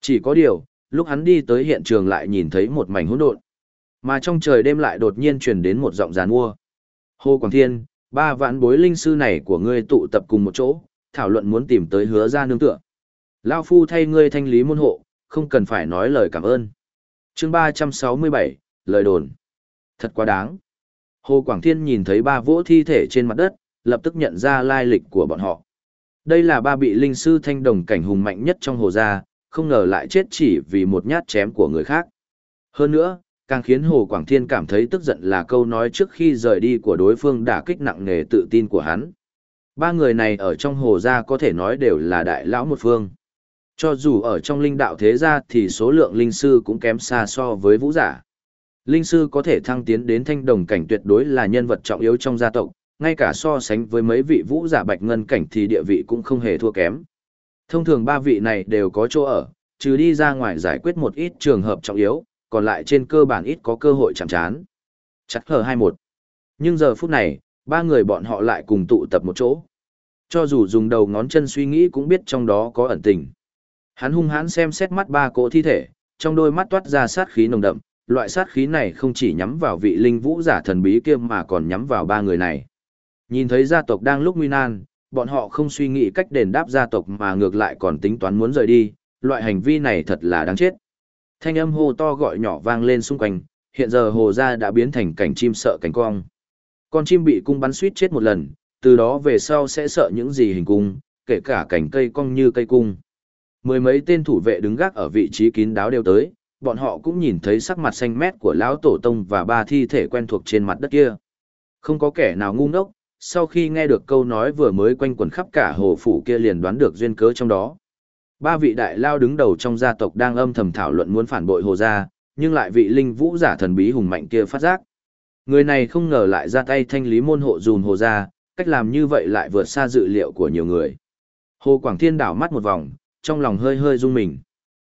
Chỉ có điều, lúc hắn đi tới hiện trường lại nhìn thấy một mảnh hỗn độn. Mà trong trời đêm lại đột nhiên truyền đến một giọng giàn mua. Hồ Quảng Thiên, ba vạn bối linh sư này của ngươi tụ tập cùng một chỗ, thảo luận muốn tìm tới hứa ra nương tựa. Lao phu thay ngươi thanh lý môn hộ, không cần phải nói lời cảm ơn. chương 367, lời đồn. Thật quá đáng. Hồ Quảng Thiên nhìn thấy ba vỗ thi thể trên mặt đất, lập tức nhận ra lai lịch của bọn họ. Đây là ba bị linh sư thanh đồng cảnh hùng mạnh nhất trong hồ gia, không ngờ lại chết chỉ vì một nhát chém của người khác. Hơn nữa, càng khiến Hồ Quảng Thiên cảm thấy tức giận là câu nói trước khi rời đi của đối phương đã kích nặng nề tự tin của hắn. Ba người này ở trong hồ gia có thể nói đều là đại lão một phương. Cho dù ở trong linh đạo thế gia thì số lượng linh sư cũng kém xa so với vũ giả. Linh sư có thể thăng tiến đến thanh đồng cảnh tuyệt đối là nhân vật trọng yếu trong gia tộc, ngay cả so sánh với mấy vị vũ giả bạch ngân cảnh thì địa vị cũng không hề thua kém. Thông thường ba vị này đều có chỗ ở, trừ đi ra ngoài giải quyết một ít trường hợp trọng yếu, còn lại trên cơ bản ít có cơ hội chạm chán. Chắc hờ 21. Nhưng giờ phút này, ba người bọn họ lại cùng tụ tập một chỗ. Cho dù dùng đầu ngón chân suy nghĩ cũng biết trong đó có ẩn tình. Hắn hung hãn xem xét mắt ba cỗ thi thể, trong đôi mắt toát ra sát khí nồng đậm, loại sát khí này không chỉ nhắm vào vị linh vũ giả thần bí kia mà còn nhắm vào ba người này. Nhìn thấy gia tộc đang lúc nguy nan, bọn họ không suy nghĩ cách đền đáp gia tộc mà ngược lại còn tính toán muốn rời đi, loại hành vi này thật là đáng chết. Thanh âm hô to gọi nhỏ vang lên xung quanh, hiện giờ hồ gia đã biến thành cảnh chim sợ cảnh cong. Con chim bị cung bắn suýt chết một lần, từ đó về sau sẽ sợ những gì hình cung, kể cả cảnh cây cong như cây cung. Mười mấy tên thủ vệ đứng gác ở vị trí kín đáo đều tới, bọn họ cũng nhìn thấy sắc mặt xanh mét của lão tổ tông và ba thi thể quen thuộc trên mặt đất kia. Không có kẻ nào ngu ngốc, sau khi nghe được câu nói vừa mới quanh quẩn khắp cả hồ phủ kia liền đoán được duyên cớ trong đó. Ba vị đại lao đứng đầu trong gia tộc đang âm thầm thảo luận muốn phản bội hồ gia, nhưng lại vị linh vũ giả thần bí hùng mạnh kia phát giác. Người này không ngờ lại ra tay thanh lý môn hộ dùn hồ gia, cách làm như vậy lại vượt xa dự liệu của nhiều người. Hồ Quảng Thiên đảo mắt một vòng, trong lòng hơi hơi rung mình.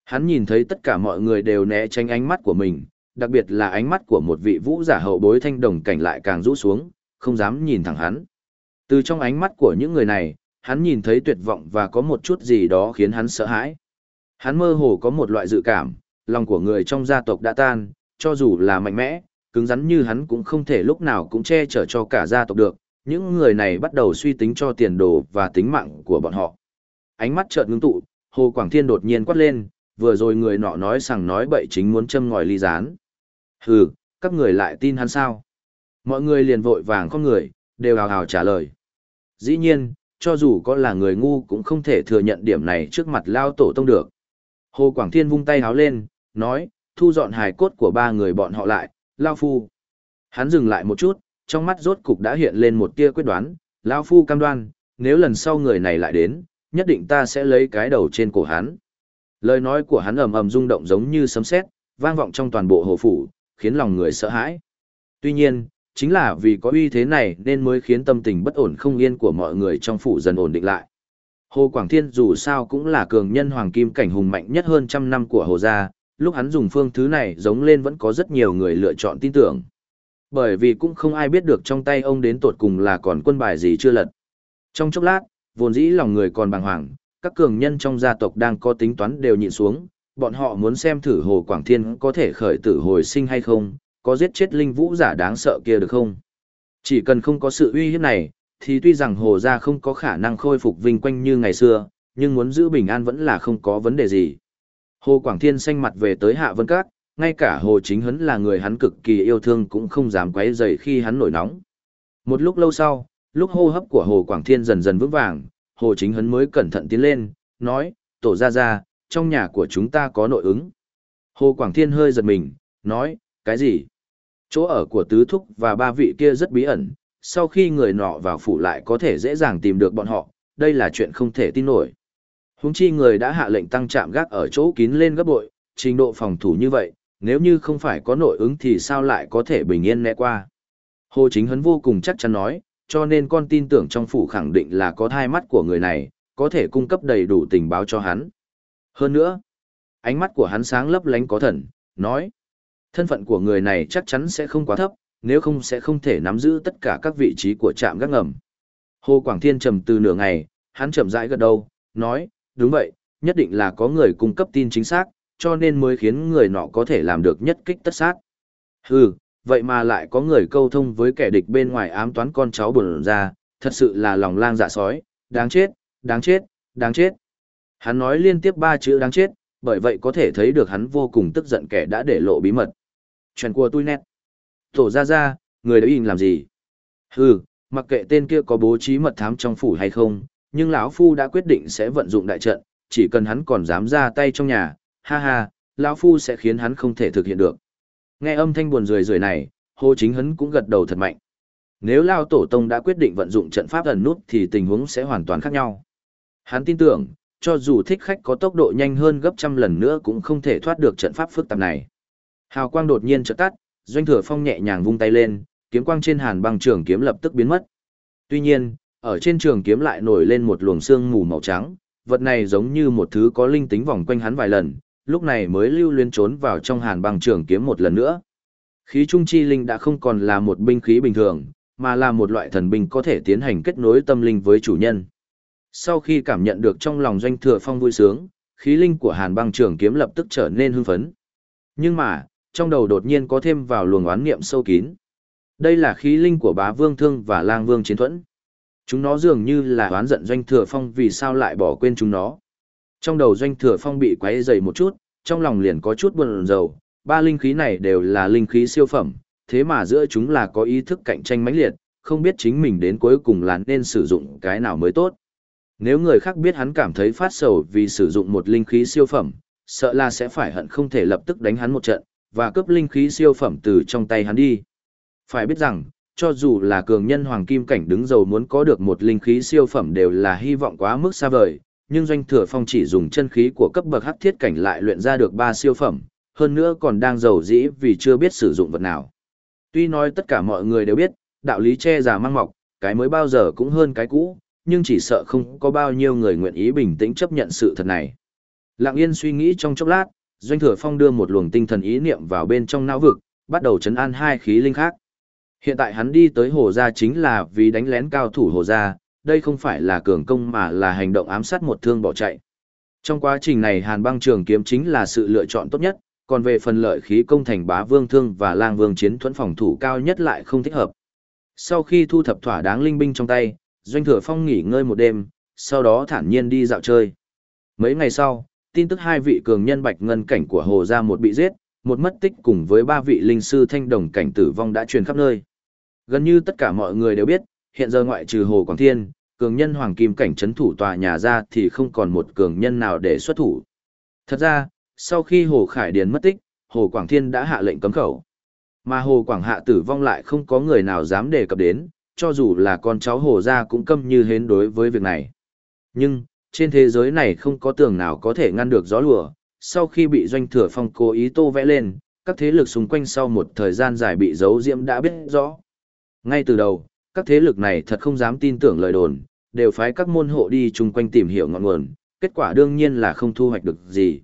Hắn nhìn thấy tất cả mọi người đều né tránh ánh mắt của mình, đặc biệt là ánh mắt của một vị vũ giả hậu bối thanh đồng cảnh lại càng rũ xuống, không dám nhìn thẳng hắn. Từ trong ánh mắt của những người này, hắn nhìn thấy tuyệt vọng và có một chút gì đó khiến hắn sợ hãi. Hắn mơ hồ có một loại dự cảm, lòng của người trong gia tộc đã tan, cho dù là mạnh mẽ, cứng rắn như hắn cũng không thể lúc nào cũng che chở cho cả gia tộc được. Những người này bắt đầu suy tính cho tiền đồ và tính mạng của bọn họ. Ánh mắt chợt ngưng tụ, Hồ Quảng Thiên đột nhiên quát lên, vừa rồi người nọ nói rằng nói bậy chính muốn châm ngòi ly gián. Hừ, các người lại tin hắn sao? Mọi người liền vội vàng con người, đều hào hào trả lời. Dĩ nhiên, cho dù có là người ngu cũng không thể thừa nhận điểm này trước mặt lao tổ tông được. Hồ Quảng Thiên vung tay háo lên, nói, thu dọn hài cốt của ba người bọn họ lại, lao phu. Hắn dừng lại một chút, trong mắt rốt cục đã hiện lên một tia quyết đoán, lao phu cam đoan, nếu lần sau người này lại đến, nhất định ta sẽ lấy cái đầu trên cổ hắn. Lời nói của hắn ầm ầm rung động giống như sấm sét, vang vọng trong toàn bộ hồ phủ, khiến lòng người sợ hãi. Tuy nhiên, chính là vì có uy thế này nên mới khiến tâm tình bất ổn không yên của mọi người trong phủ dần ổn định lại. Hồ Quảng Thiên dù sao cũng là cường nhân hoàng kim cảnh hùng mạnh nhất hơn trăm năm của Hồ Gia, lúc hắn dùng phương thứ này giống lên vẫn có rất nhiều người lựa chọn tin tưởng. Bởi vì cũng không ai biết được trong tay ông đến tột cùng là còn quân bài gì chưa lật. Trong chốc lát, vốn dĩ lòng người còn bàng hoàng, các cường nhân trong gia tộc đang có tính toán đều nhịn xuống, bọn họ muốn xem thử Hồ Quảng Thiên có thể khởi tử hồi sinh hay không, có giết chết linh vũ giả đáng sợ kia được không? Chỉ cần không có sự uy hiếp này, thì tuy rằng Hồ Gia không có khả năng khôi phục vinh quanh như ngày xưa, nhưng muốn giữ bình an vẫn là không có vấn đề gì. Hồ Quảng Thiên xanh mặt về tới Hạ Vân Các, ngay cả Hồ Chính Hấn là người hắn cực kỳ yêu thương cũng không dám quấy rầy khi hắn nổi nóng. Một lúc lâu sau, lúc hô hấp của Hồ Quảng Thiên dần dần vững vàng, Hồ Chính Hấn mới cẩn thận tiến lên, nói, tổ ra ra, trong nhà của chúng ta có nội ứng. Hồ Quảng Thiên hơi giật mình, nói, cái gì? Chỗ ở của tứ thúc và ba vị kia rất bí ẩn, sau khi người nọ vào phủ lại có thể dễ dàng tìm được bọn họ, đây là chuyện không thể tin nổi. Húng chi người đã hạ lệnh tăng trạm gác ở chỗ kín lên gấp bội, trình độ phòng thủ như vậy, nếu như không phải có nội ứng thì sao lại có thể bình yên né qua. Hồ Chính Hấn vô cùng chắc chắn nói, cho nên con tin tưởng trong phủ khẳng định là có thai mắt của người này, có thể cung cấp đầy đủ tình báo cho hắn. Hơn nữa, ánh mắt của hắn sáng lấp lánh có thần, nói, thân phận của người này chắc chắn sẽ không quá thấp, nếu không sẽ không thể nắm giữ tất cả các vị trí của trạm gác ngầm. Hồ Quảng Thiên trầm từ nửa ngày, hắn chậm rãi gật đầu, nói, đúng vậy, nhất định là có người cung cấp tin chính xác, cho nên mới khiến người nọ có thể làm được nhất kích tất sát. Hừ, vậy mà lại có người câu thông với kẻ địch bên ngoài ám toán con cháu buồn ra, thật sự là lòng lang dạ sói, đáng chết, đáng chết, đáng chết. Hắn nói liên tiếp ba chữ đáng chết, bởi vậy có thể thấy được hắn vô cùng tức giận kẻ đã để lộ bí mật. Chuyện của tôi nét. Tổ ra ra, người đã in làm gì? Hừ, mặc kệ tên kia có bố trí mật thám trong phủ hay không, nhưng lão phu đã quyết định sẽ vận dụng đại trận, chỉ cần hắn còn dám ra tay trong nhà, ha ha, lão phu sẽ khiến hắn không thể thực hiện được. Nghe âm thanh buồn rười rười này, Hồ Chính Hấn cũng gật đầu thật mạnh. Nếu Lao Tổ Tông đã quyết định vận dụng trận pháp ẩn nút thì tình huống sẽ hoàn toàn khác nhau. Hắn tin tưởng, cho dù thích khách có tốc độ nhanh hơn gấp trăm lần nữa cũng không thể thoát được trận pháp phức tạp này. Hào quang đột nhiên chợt tắt, Doanh Thừa Phong nhẹ nhàng vung tay lên, kiếm quang trên hàn băng trường kiếm lập tức biến mất. Tuy nhiên, ở trên trường kiếm lại nổi lên một luồng sương mù màu trắng, vật này giống như một thứ có linh tính vòng quanh hắn vài lần, lúc này mới lưu luyến trốn vào trong hàn băng trường kiếm một lần nữa. Khí trung chi linh đã không còn là một binh khí bình thường, mà là một loại thần binh có thể tiến hành kết nối tâm linh với chủ nhân. Sau khi cảm nhận được trong lòng doanh thừa phong vui sướng, khí linh của hàn băng trường kiếm lập tức trở nên hưng phấn. Nhưng mà, trong đầu đột nhiên có thêm vào luồng oán niệm sâu kín. Đây là khí linh của bá vương thương và lang vương chiến thuẫn. Chúng nó dường như là oán giận doanh thừa phong vì sao lại bỏ quên chúng nó. Trong đầu doanh thừa phong bị quấy dày một chút, trong lòng liền có chút buồn rầu, ba linh khí này đều là linh khí siêu phẩm, thế mà giữa chúng là có ý thức cạnh tranh mãnh liệt, không biết chính mình đến cuối cùng là nên sử dụng cái nào mới tốt. Nếu người khác biết hắn cảm thấy phát sầu vì sử dụng một linh khí siêu phẩm, sợ là sẽ phải hận không thể lập tức đánh hắn một trận, và cướp linh khí siêu phẩm từ trong tay hắn đi. Phải biết rằng, cho dù là cường nhân hoàng kim cảnh đứng dầu muốn có được một linh khí siêu phẩm đều là hy vọng quá mức xa vời, nhưng doanh thừa phong chỉ dùng chân khí của cấp bậc hắc thiết cảnh lại luyện ra được ba siêu phẩm, hơn nữa còn đang giàu dĩ vì chưa biết sử dụng vật nào. Tuy nói tất cả mọi người đều biết, đạo lý che già mang mọc, cái mới bao giờ cũng hơn cái cũ, nhưng chỉ sợ không có bao nhiêu người nguyện ý bình tĩnh chấp nhận sự thật này. Lặng yên suy nghĩ trong chốc lát, Doanh Thừa Phong đưa một luồng tinh thần ý niệm vào bên trong não vực, bắt đầu chấn an hai khí linh khác. Hiện tại hắn đi tới hồ gia chính là vì đánh lén cao thủ hồ gia, đây không phải là cường công mà là hành động ám sát một thương bỏ chạy. Trong quá trình này Hàn băng trường kiếm chính là sự lựa chọn tốt nhất, còn về phần lợi khí công thành bá vương thương và lang vương chiến thuẫn phòng thủ cao nhất lại không thích hợp. Sau khi thu thập thỏa đáng linh binh trong tay, Doanh Thừa Phong nghỉ ngơi một đêm, sau đó thản nhiên đi dạo chơi. Mấy ngày sau, tin tức hai vị cường nhân bạch ngân cảnh của Hồ Gia một bị giết, một mất tích cùng với ba vị linh sư thanh đồng cảnh tử vong đã truyền khắp nơi. Gần như tất cả mọi người đều biết, hiện giờ ngoại trừ Hồ Quảng Thiên, cường nhân hoàng kim cảnh trấn thủ tòa nhà ra thì không còn một cường nhân nào để xuất thủ. Thật ra, sau khi Hồ Khải Điền mất tích, Hồ Quảng Thiên đã hạ lệnh cấm khẩu. Mà Hồ Quảng Hạ tử vong lại không có người nào dám đề cập đến, cho dù là con cháu Hồ gia cũng câm như hến đối với việc này. Nhưng, trên thế giới này không có tường nào có thể ngăn được gió lùa, sau khi bị doanh thừa phong cố ý tô vẽ lên, các thế lực xung quanh sau một thời gian dài bị giấu diễm đã biết rõ. Ngay từ đầu, các thế lực này thật không dám tin tưởng lời đồn, đều phái các môn hộ đi chung quanh tìm hiểu ngọn nguồn, kết quả đương nhiên là không thu hoạch được gì.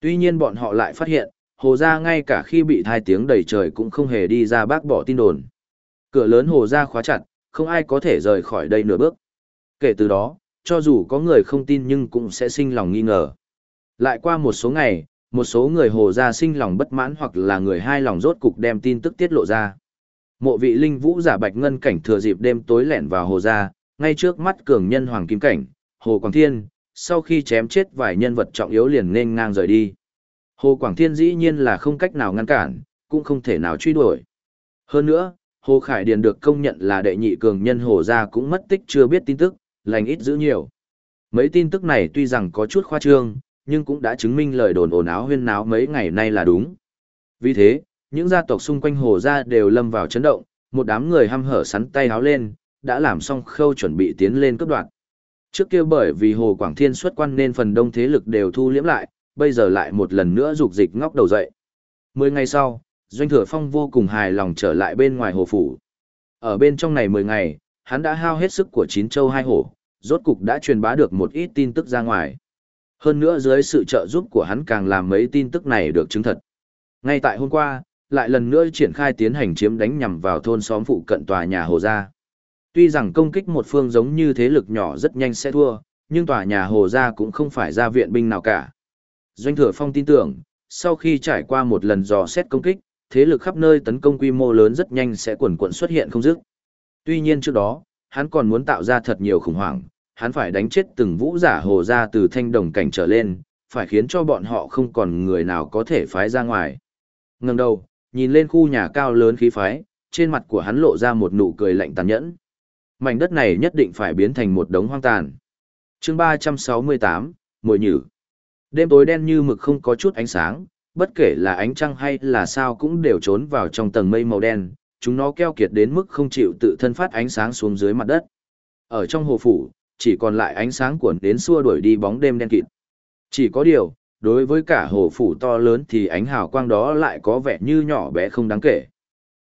Tuy nhiên bọn họ lại phát hiện, hồ gia ngay cả khi bị thai tiếng đầy trời cũng không hề đi ra bác bỏ tin đồn. Cửa lớn hồ gia khóa chặt, không ai có thể rời khỏi đây nửa bước. Kể từ đó, cho dù có người không tin nhưng cũng sẽ sinh lòng nghi ngờ. Lại qua một số ngày, một số người hồ gia sinh lòng bất mãn hoặc là người hai lòng rốt cục đem tin tức tiết lộ ra. Mộ vị linh vũ giả bạch ngân cảnh thừa dịp đêm tối lẻn vào hồ gia, ngay trước mắt cường nhân hoàng kim cảnh, hồ quảng thiên, sau khi chém chết vài nhân vật trọng yếu liền nên ngang rời đi. Hồ Quảng Thiên dĩ nhiên là không cách nào ngăn cản, cũng không thể nào truy đuổi. Hơn nữa, Hồ Khải Điền được công nhận là đệ nhị cường nhân Hồ gia cũng mất tích chưa biết tin tức, lành ít giữ nhiều. Mấy tin tức này tuy rằng có chút khoa trương, nhưng cũng đã chứng minh lời đồn ồn áo huyên náo mấy ngày nay là đúng. Vì thế, những gia tộc xung quanh Hồ gia đều lâm vào chấn động, một đám người hăm hở sắn tay áo lên, đã làm xong khâu chuẩn bị tiến lên cấp đoạn. Trước kia bởi vì Hồ Quảng Thiên xuất quan nên phần đông thế lực đều thu liễm lại, bây giờ lại một lần nữa dục dịch ngóc đầu dậy. Mười ngày sau, Doanh Thừa Phong vô cùng hài lòng trở lại bên ngoài hồ phủ. Ở bên trong này mười ngày, hắn đã hao hết sức của chín châu hai hổ, rốt cục đã truyền bá được một ít tin tức ra ngoài. Hơn nữa dưới sự trợ giúp của hắn càng làm mấy tin tức này được chứng thật. Ngay tại hôm qua, lại lần nữa triển khai tiến hành chiếm đánh nhằm vào thôn xóm phụ cận tòa nhà Hồ Gia. Tuy rằng công kích một phương giống như thế lực nhỏ rất nhanh sẽ thua, nhưng tòa nhà Hồ Gia cũng không phải ra viện binh nào cả. Doanh Thừa Phong tin tưởng, sau khi trải qua một lần dò xét công kích, thế lực khắp nơi tấn công quy mô lớn rất nhanh sẽ quần quận xuất hiện không dứt. Tuy nhiên trước đó, hắn còn muốn tạo ra thật nhiều khủng hoảng, hắn phải đánh chết từng vũ giả hồ ra từ thanh đồng cảnh trở lên, phải khiến cho bọn họ không còn người nào có thể phái ra ngoài. Ngừng đầu, nhìn lên khu nhà cao lớn khí phái, trên mặt của hắn lộ ra một nụ cười lạnh tàn nhẫn. Mảnh đất này nhất định phải biến thành một đống hoang tàn. chương 368, Mùi Nhử. Đêm tối đen như mực không có chút ánh sáng, bất kể là ánh trăng hay là sao cũng đều trốn vào trong tầng mây màu đen, chúng nó keo kiệt đến mức không chịu tự thân phát ánh sáng xuống dưới mặt đất. Ở trong hồ phủ, chỉ còn lại ánh sáng của đến xua đuổi đi bóng đêm đen kịt. Chỉ có điều, đối với cả hồ phủ to lớn thì ánh hào quang đó lại có vẻ như nhỏ bé không đáng kể.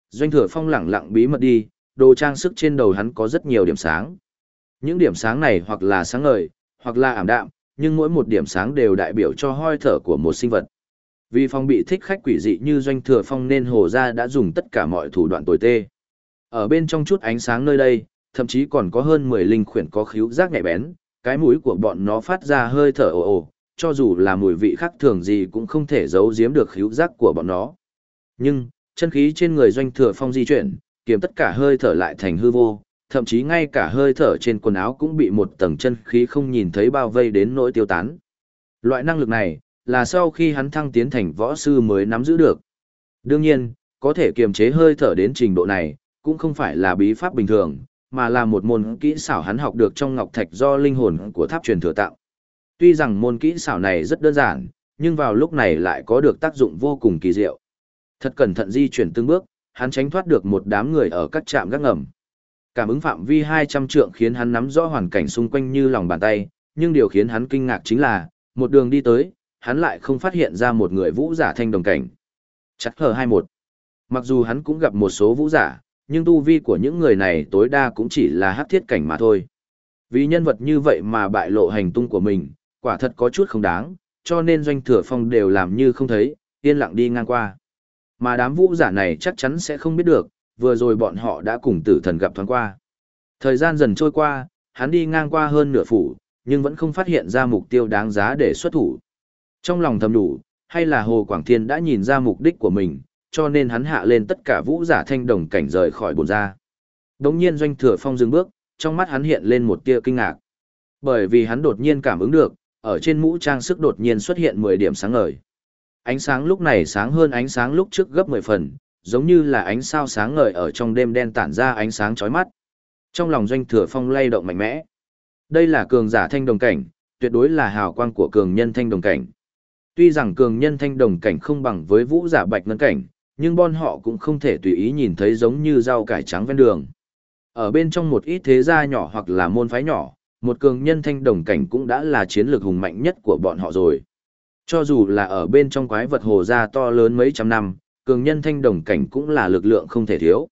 Doanh thừa phong lẳng lặng bí mật đi, đồ trang sức trên đầu hắn có rất nhiều điểm sáng. Những điểm sáng này hoặc là sáng ngời, hoặc là ảm đạm, nhưng mỗi một điểm sáng đều đại biểu cho hơi thở của một sinh vật. Vì phong bị thích khách quỷ dị như doanh thừa phong nên hồ gia đã dùng tất cả mọi thủ đoạn tồi tê. Ở bên trong chút ánh sáng nơi đây, thậm chí còn có hơn 10 linh khuyển có khíu giác nhạy bén, cái mũi của bọn nó phát ra hơi thở ồ ồ, cho dù là mùi vị khác thường gì cũng không thể giấu giếm được khíu giác của bọn nó. Nhưng, chân khí trên người doanh thừa phong di chuyển, kiếm tất cả hơi thở lại thành hư vô, thậm chí ngay cả hơi thở trên quần áo cũng bị một tầng chân khí không nhìn thấy bao vây đến nỗi tiêu tán. Loại năng lực này, là sau khi hắn thăng tiến thành võ sư mới nắm giữ được. Đương nhiên, có thể kiềm chế hơi thở đến trình độ này, cũng không phải là bí pháp bình thường, mà là một môn kỹ xảo hắn học được trong ngọc thạch do linh hồn của tháp truyền thừa tạo. Tuy rằng môn kỹ xảo này rất đơn giản, nhưng vào lúc này lại có được tác dụng vô cùng kỳ diệu. Thật cẩn thận di chuyển từng bước, hắn tránh thoát được một đám người ở các trạm gác ngầm. Cảm ứng phạm vi 200 trượng khiến hắn nắm rõ hoàn cảnh xung quanh như lòng bàn tay, nhưng điều khiến hắn kinh ngạc chính là, một đường đi tới, hắn lại không phát hiện ra một người vũ giả thanh đồng cảnh. Chắc hờ 21. Mặc dù hắn cũng gặp một số vũ giả, nhưng tu vi của những người này tối đa cũng chỉ là hắc thiết cảnh mà thôi. Vì nhân vật như vậy mà bại lộ hành tung của mình, quả thật có chút không đáng, cho nên doanh thừa phong đều làm như không thấy, yên lặng đi ngang qua. Mà đám vũ giả này chắc chắn sẽ không biết được, vừa rồi bọn họ đã cùng tử thần gặp thoáng qua. Thời gian dần trôi qua, hắn đi ngang qua hơn nửa phủ, nhưng vẫn không phát hiện ra mục tiêu đáng giá để xuất thủ. Trong lòng thầm đủ, hay là Hồ Quảng Thiên đã nhìn ra mục đích của mình, cho nên hắn hạ lên tất cả vũ giả thanh đồng cảnh rời khỏi bồn ra. Đống nhiên doanh thừa phong dừng bước, trong mắt hắn hiện lên một tia kinh ngạc. Bởi vì hắn đột nhiên cảm ứng được, ở trên mũ trang sức đột nhiên xuất hiện 10 điểm sáng ngời. Ánh sáng lúc này sáng hơn ánh sáng lúc trước gấp 10 phần, giống như là ánh sao sáng ngời ở trong đêm đen tản ra ánh sáng chói mắt. Trong lòng doanh thừa phong lay động mạnh mẽ. Đây là cường giả thanh đồng cảnh, tuyệt đối là hào quang của cường nhân thanh đồng cảnh. Tuy rằng cường nhân thanh đồng cảnh không bằng với vũ giả bạch ngân cảnh, nhưng bọn họ cũng không thể tùy ý nhìn thấy giống như rau cải trắng ven đường. Ở bên trong một ít thế gia nhỏ hoặc là môn phái nhỏ, một cường nhân thanh đồng cảnh cũng đã là chiến lược hùng mạnh nhất của bọn họ rồi. Cho dù là ở bên trong quái vật hồ gia to lớn mấy trăm năm, cường nhân thanh đồng cảnh cũng là lực lượng không thể thiếu.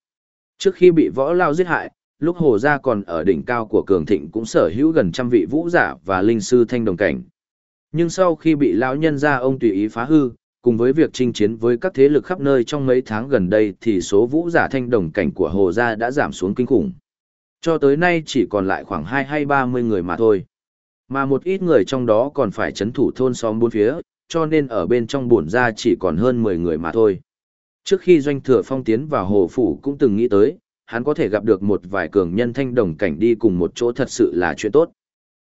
Trước khi bị võ lao giết hại, lúc hồ gia còn ở đỉnh cao của cường thịnh cũng sở hữu gần trăm vị vũ giả và linh sư thanh đồng cảnh. Nhưng sau khi bị lão nhân gia ông tùy ý phá hư, cùng với việc chinh chiến với các thế lực khắp nơi trong mấy tháng gần đây thì số vũ giả thanh đồng cảnh của hồ gia đã giảm xuống kinh khủng. Cho tới nay chỉ còn lại khoảng 2 hay 30 người mà thôi. Mà một ít người trong đó còn phải chấn thủ thôn xóm bốn phía, cho nên ở bên trong bổn gia chỉ còn hơn 10 người mà thôi. Trước khi doanh thừa phong tiến vào hồ phủ cũng từng nghĩ tới, hắn có thể gặp được một vài cường nhân thanh đồng cảnh đi cùng một chỗ thật sự là chuyện tốt.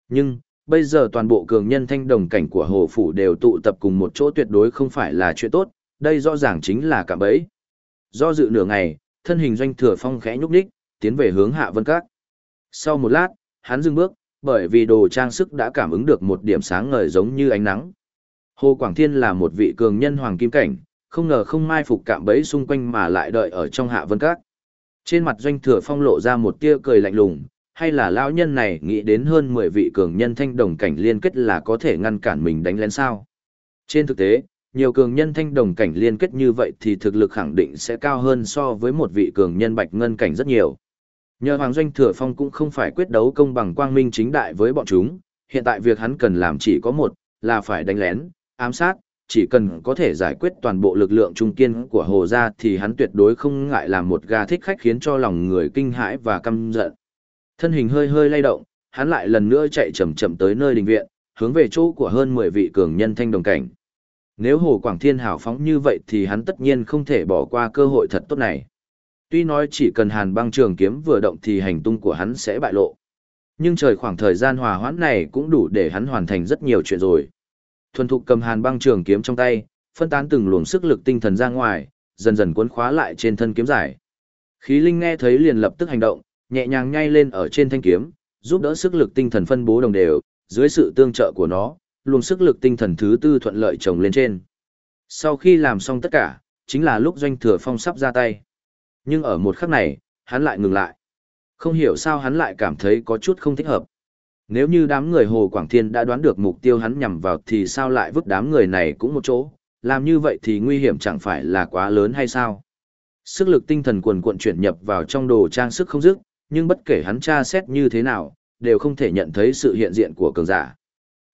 Nhưng, bây giờ toàn bộ cường nhân thanh đồng cảnh của hồ phủ đều tụ tập cùng một chỗ tuyệt đối không phải là chuyện tốt, đây rõ ràng chính là cả bẫy. Do dự nửa ngày, thân hình doanh thừa phong khẽ nhúc nhích, tiến về hướng hạ vân các. Sau một lát, hắn dừng bước, bởi vì đồ trang sức đã cảm ứng được một điểm sáng ngời giống như ánh nắng. Hồ Quảng Thiên là một vị cường nhân hoàng kim cảnh, không ngờ không mai phục cạm bẫy xung quanh mà lại đợi ở trong hạ vân các. Trên mặt doanh thừa phong lộ ra một tia cười lạnh lùng, hay là lão nhân này nghĩ đến hơn 10 vị cường nhân thanh đồng cảnh liên kết là có thể ngăn cản mình đánh lén sao. Trên thực tế, nhiều cường nhân thanh đồng cảnh liên kết như vậy thì thực lực khẳng định sẽ cao hơn so với một vị cường nhân bạch ngân cảnh rất nhiều. Nhờ Hoàng Doanh Thừa Phong cũng không phải quyết đấu công bằng quang minh chính đại với bọn chúng, hiện tại việc hắn cần làm chỉ có một, là phải đánh lén, ám sát, chỉ cần có thể giải quyết toàn bộ lực lượng trung kiên của Hồ Gia thì hắn tuyệt đối không ngại làm một gà thích khách khiến cho lòng người kinh hãi và căm giận. Thân hình hơi hơi lay động, hắn lại lần nữa chạy chậm chậm tới nơi đình viện, hướng về chỗ của hơn 10 vị cường nhân thanh đồng cảnh. Nếu Hồ Quảng Thiên hào phóng như vậy thì hắn tất nhiên không thể bỏ qua cơ hội thật tốt này. Tuy nói chỉ cần hàn băng trường kiếm vừa động thì hành tung của hắn sẽ bại lộ. Nhưng trời khoảng thời gian hòa hoãn này cũng đủ để hắn hoàn thành rất nhiều chuyện rồi. Thuần thục cầm hàn băng trường kiếm trong tay, phân tán từng luồng sức lực tinh thần ra ngoài, dần dần cuốn khóa lại trên thân kiếm giải. Khí linh nghe thấy liền lập tức hành động, nhẹ nhàng nhay lên ở trên thanh kiếm, giúp đỡ sức lực tinh thần phân bố đồng đều, dưới sự tương trợ của nó, luồng sức lực tinh thần thứ tư thuận lợi chồng lên trên. Sau khi làm xong tất cả, chính là lúc doanh thừa phong sắp ra tay. Nhưng ở một khắc này, hắn lại ngừng lại. Không hiểu sao hắn lại cảm thấy có chút không thích hợp. Nếu như đám người Hồ Quảng Thiên đã đoán được mục tiêu hắn nhằm vào thì sao lại vứt đám người này cũng một chỗ, làm như vậy thì nguy hiểm chẳng phải là quá lớn hay sao? Sức lực tinh thần quần cuộn chuyển nhập vào trong đồ trang sức không dứt, nhưng bất kể hắn tra xét như thế nào, đều không thể nhận thấy sự hiện diện của cường giả.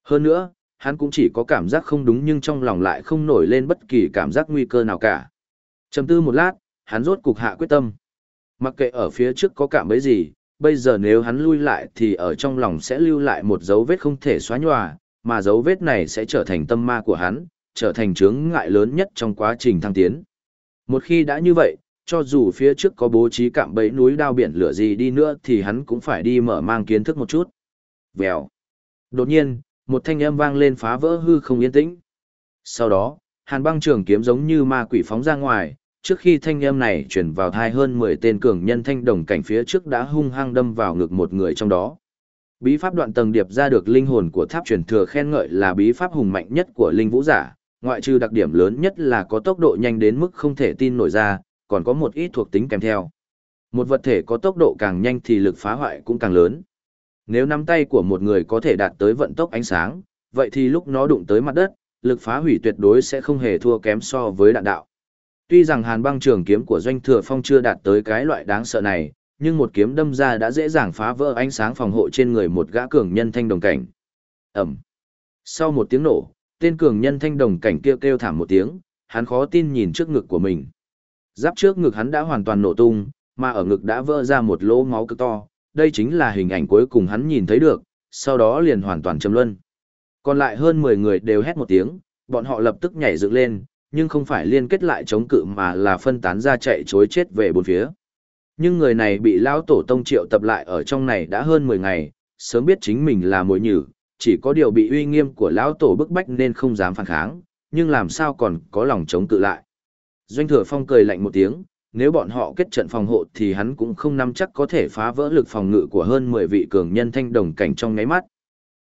Hơn nữa, hắn cũng chỉ có cảm giác không đúng nhưng trong lòng lại không nổi lên bất kỳ cảm giác nguy cơ nào cả. Trầm tư một lát, hắn rốt cục hạ quyết tâm. Mặc kệ ở phía trước có cảm bấy gì, bây giờ nếu hắn lui lại thì ở trong lòng sẽ lưu lại một dấu vết không thể xóa nhòa, mà dấu vết này sẽ trở thành tâm ma của hắn, trở thành chướng ngại lớn nhất trong quá trình thăng tiến. Một khi đã như vậy, cho dù phía trước có bố trí cạm bẫy núi đao biển lửa gì đi nữa thì hắn cũng phải đi mở mang kiến thức một chút. Vèo. Đột nhiên, một thanh âm vang lên phá vỡ hư không yên tĩnh. Sau đó, hàn băng trường kiếm giống như ma quỷ phóng ra ngoài, trước khi thanh âm này chuyển vào thai hơn 10 tên cường nhân thanh đồng cảnh phía trước đã hung hăng đâm vào ngực một người trong đó. Bí pháp đoạn tầng điệp ra được linh hồn của tháp truyền thừa khen ngợi là bí pháp hùng mạnh nhất của linh vũ giả, ngoại trừ đặc điểm lớn nhất là có tốc độ nhanh đến mức không thể tin nổi ra, còn có một ít thuộc tính kèm theo. Một vật thể có tốc độ càng nhanh thì lực phá hoại cũng càng lớn. Nếu nắm tay của một người có thể đạt tới vận tốc ánh sáng, vậy thì lúc nó đụng tới mặt đất, lực phá hủy tuyệt đối sẽ không hề thua kém so với đạn đạo. Tuy rằng hàn băng trường kiếm của doanh thừa phong chưa đạt tới cái loại đáng sợ này, nhưng một kiếm đâm ra đã dễ dàng phá vỡ ánh sáng phòng hộ trên người một gã cường nhân thanh đồng cảnh. Ẩm. Sau một tiếng nổ, tên cường nhân thanh đồng cảnh kêu kêu thảm một tiếng, hắn khó tin nhìn trước ngực của mình. Giáp trước ngực hắn đã hoàn toàn nổ tung, mà ở ngực đã vỡ ra một lỗ máu cực to, đây chính là hình ảnh cuối cùng hắn nhìn thấy được, sau đó liền hoàn toàn châm luân. Còn lại hơn 10 người đều hét một tiếng, bọn họ lập tức nhảy dựng lên, nhưng không phải liên kết lại chống cự mà là phân tán ra chạy chối chết về bốn phía. Nhưng người này bị lão tổ tông triệu tập lại ở trong này đã hơn 10 ngày, sớm biết chính mình là mồi nhử, chỉ có điều bị uy nghiêm của lão tổ bức bách nên không dám phản kháng, nhưng làm sao còn có lòng chống cự lại. Doanh thừa phong cười lạnh một tiếng, nếu bọn họ kết trận phòng hộ thì hắn cũng không nắm chắc có thể phá vỡ lực phòng ngự của hơn 10 vị cường nhân thanh đồng cảnh trong ngáy mắt.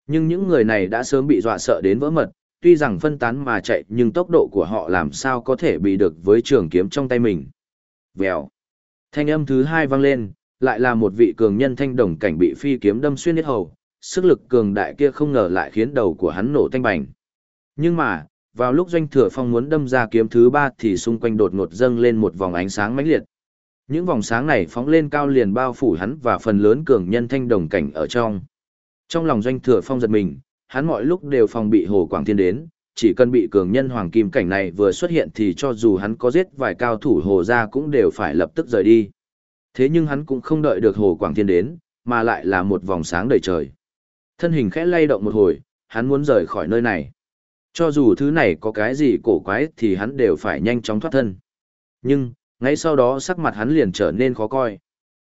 Nhưng những người này đã sớm bị dọa sợ đến vỡ mật, tuy rằng phân tán mà chạy nhưng tốc độ của họ làm sao có thể bị được với trường kiếm trong tay mình. Vèo. Thanh âm thứ hai vang lên, lại là một vị cường nhân thanh đồng cảnh bị phi kiếm đâm xuyên hết hầu, sức lực cường đại kia không ngờ lại khiến đầu của hắn nổ thanh bành. Nhưng mà, vào lúc doanh thừa phong muốn đâm ra kiếm thứ ba thì xung quanh đột ngột dâng lên một vòng ánh sáng mãnh liệt. Những vòng sáng này phóng lên cao liền bao phủ hắn và phần lớn cường nhân thanh đồng cảnh ở trong. Trong lòng doanh thừa phong giật mình, hắn mọi lúc đều phòng bị Hồ Quảng Thiên đến, chỉ cần bị cường nhân hoàng kim cảnh này vừa xuất hiện thì cho dù hắn có giết vài cao thủ Hồ ra cũng đều phải lập tức rời đi. Thế nhưng hắn cũng không đợi được Hồ Quảng Thiên đến, mà lại là một vòng sáng đầy trời. Thân hình khẽ lay động một hồi, hắn muốn rời khỏi nơi này. Cho dù thứ này có cái gì cổ quái thì hắn đều phải nhanh chóng thoát thân. Nhưng, ngay sau đó sắc mặt hắn liền trở nên khó coi.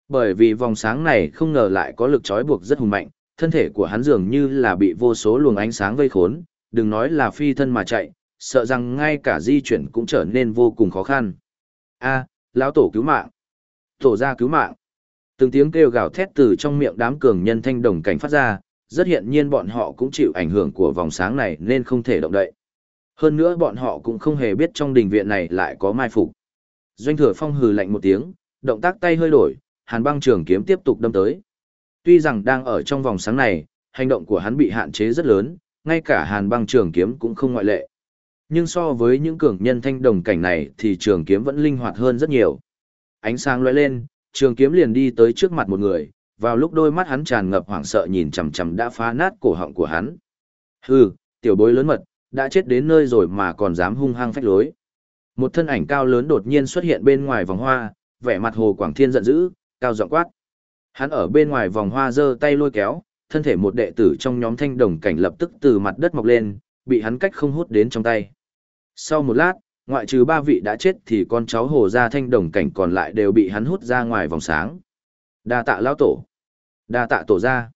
Bởi vì vòng sáng này không ngờ lại có lực trói buộc rất hùng mạnh, thân thể của hắn dường như là bị vô số luồng ánh sáng vây khốn, đừng nói là phi thân mà chạy, sợ rằng ngay cả di chuyển cũng trở nên vô cùng khó khăn. A, lão tổ cứu mạng. Tổ gia cứu mạng. Từng tiếng kêu gào thét từ trong miệng đám cường nhân thanh đồng cảnh phát ra, rất hiện nhiên bọn họ cũng chịu ảnh hưởng của vòng sáng này nên không thể động đậy. Hơn nữa bọn họ cũng không hề biết trong đình viện này lại có mai phục. Doanh thừa phong hừ lạnh một tiếng, động tác tay hơi đổi, hàn băng trường kiếm tiếp tục đâm tới. Tuy rằng đang ở trong vòng sáng này, hành động của hắn bị hạn chế rất lớn, ngay cả hàn băng trường kiếm cũng không ngoại lệ. Nhưng so với những cường nhân thanh đồng cảnh này thì trường kiếm vẫn linh hoạt hơn rất nhiều. Ánh sáng lóe lên, trường kiếm liền đi tới trước mặt một người, vào lúc đôi mắt hắn tràn ngập hoảng sợ nhìn chằm chằm đã phá nát cổ họng của hắn. Hừ, tiểu bối lớn mật, đã chết đến nơi rồi mà còn dám hung hăng phách lối. Một thân ảnh cao lớn đột nhiên xuất hiện bên ngoài vòng hoa, vẻ mặt Hồ Quảng Thiên giận dữ, cao giọng quát. Hắn ở bên ngoài vòng hoa giơ tay lôi kéo, thân thể một đệ tử trong nhóm thanh đồng cảnh lập tức từ mặt đất mọc lên, bị hắn cách không hút đến trong tay. Sau một lát, ngoại trừ ba vị đã chết thì con cháu hồ gia thanh đồng cảnh còn lại đều bị hắn hút ra ngoài vòng sáng. Đa tạ lão tổ. Đa tạ tổ gia.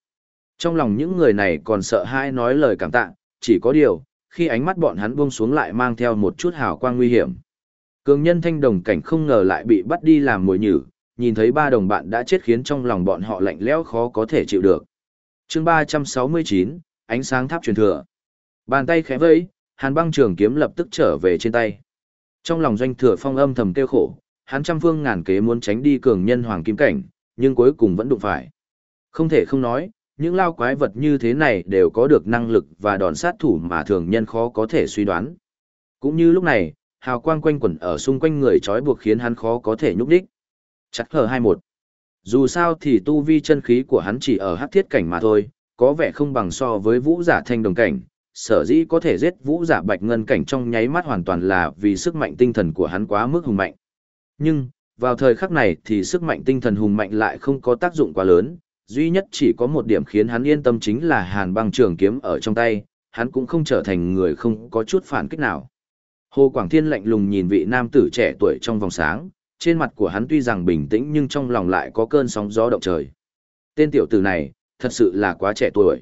Trong lòng những người này còn sợ hãi nói lời cảm tạ, chỉ có điều, khi ánh mắt bọn hắn buông xuống lại mang theo một chút hào quang nguy hiểm. Cường nhân thanh đồng cảnh không ngờ lại bị bắt đi làm mồi nhử, nhìn thấy ba đồng bạn đã chết khiến trong lòng bọn họ lạnh lẽo khó có thể chịu được. chương 369, ánh sáng tháp truyền thừa. Bàn tay khẽ vẫy, hàn băng trường kiếm lập tức trở về trên tay. Trong lòng doanh thừa phong âm thầm kêu khổ, hắn trăm phương ngàn kế muốn tránh đi cường nhân hoàng kim cảnh, nhưng cuối cùng vẫn đụng phải. Không thể không nói, những lao quái vật như thế này đều có được năng lực và đòn sát thủ mà thường nhân khó có thể suy đoán. Cũng như lúc này, hào quang quanh quẩn ở xung quanh người trói buộc khiến hắn khó có thể nhúc đích. Chắc hờ 21. Dù sao thì tu vi chân khí của hắn chỉ ở hắc thiết cảnh mà thôi, có vẻ không bằng so với vũ giả thanh đồng cảnh, sở dĩ có thể giết vũ giả bạch ngân cảnh trong nháy mắt hoàn toàn là vì sức mạnh tinh thần của hắn quá mức hùng mạnh. Nhưng, vào thời khắc này thì sức mạnh tinh thần hùng mạnh lại không có tác dụng quá lớn, duy nhất chỉ có một điểm khiến hắn yên tâm chính là hàn băng trường kiếm ở trong tay, hắn cũng không trở thành người không có chút phản kích nào. Hồ Quảng Thiên lạnh lùng nhìn vị nam tử trẻ tuổi trong vòng sáng, trên mặt của hắn tuy rằng bình tĩnh nhưng trong lòng lại có cơn sóng gió động trời. Tên tiểu tử này, thật sự là quá trẻ tuổi.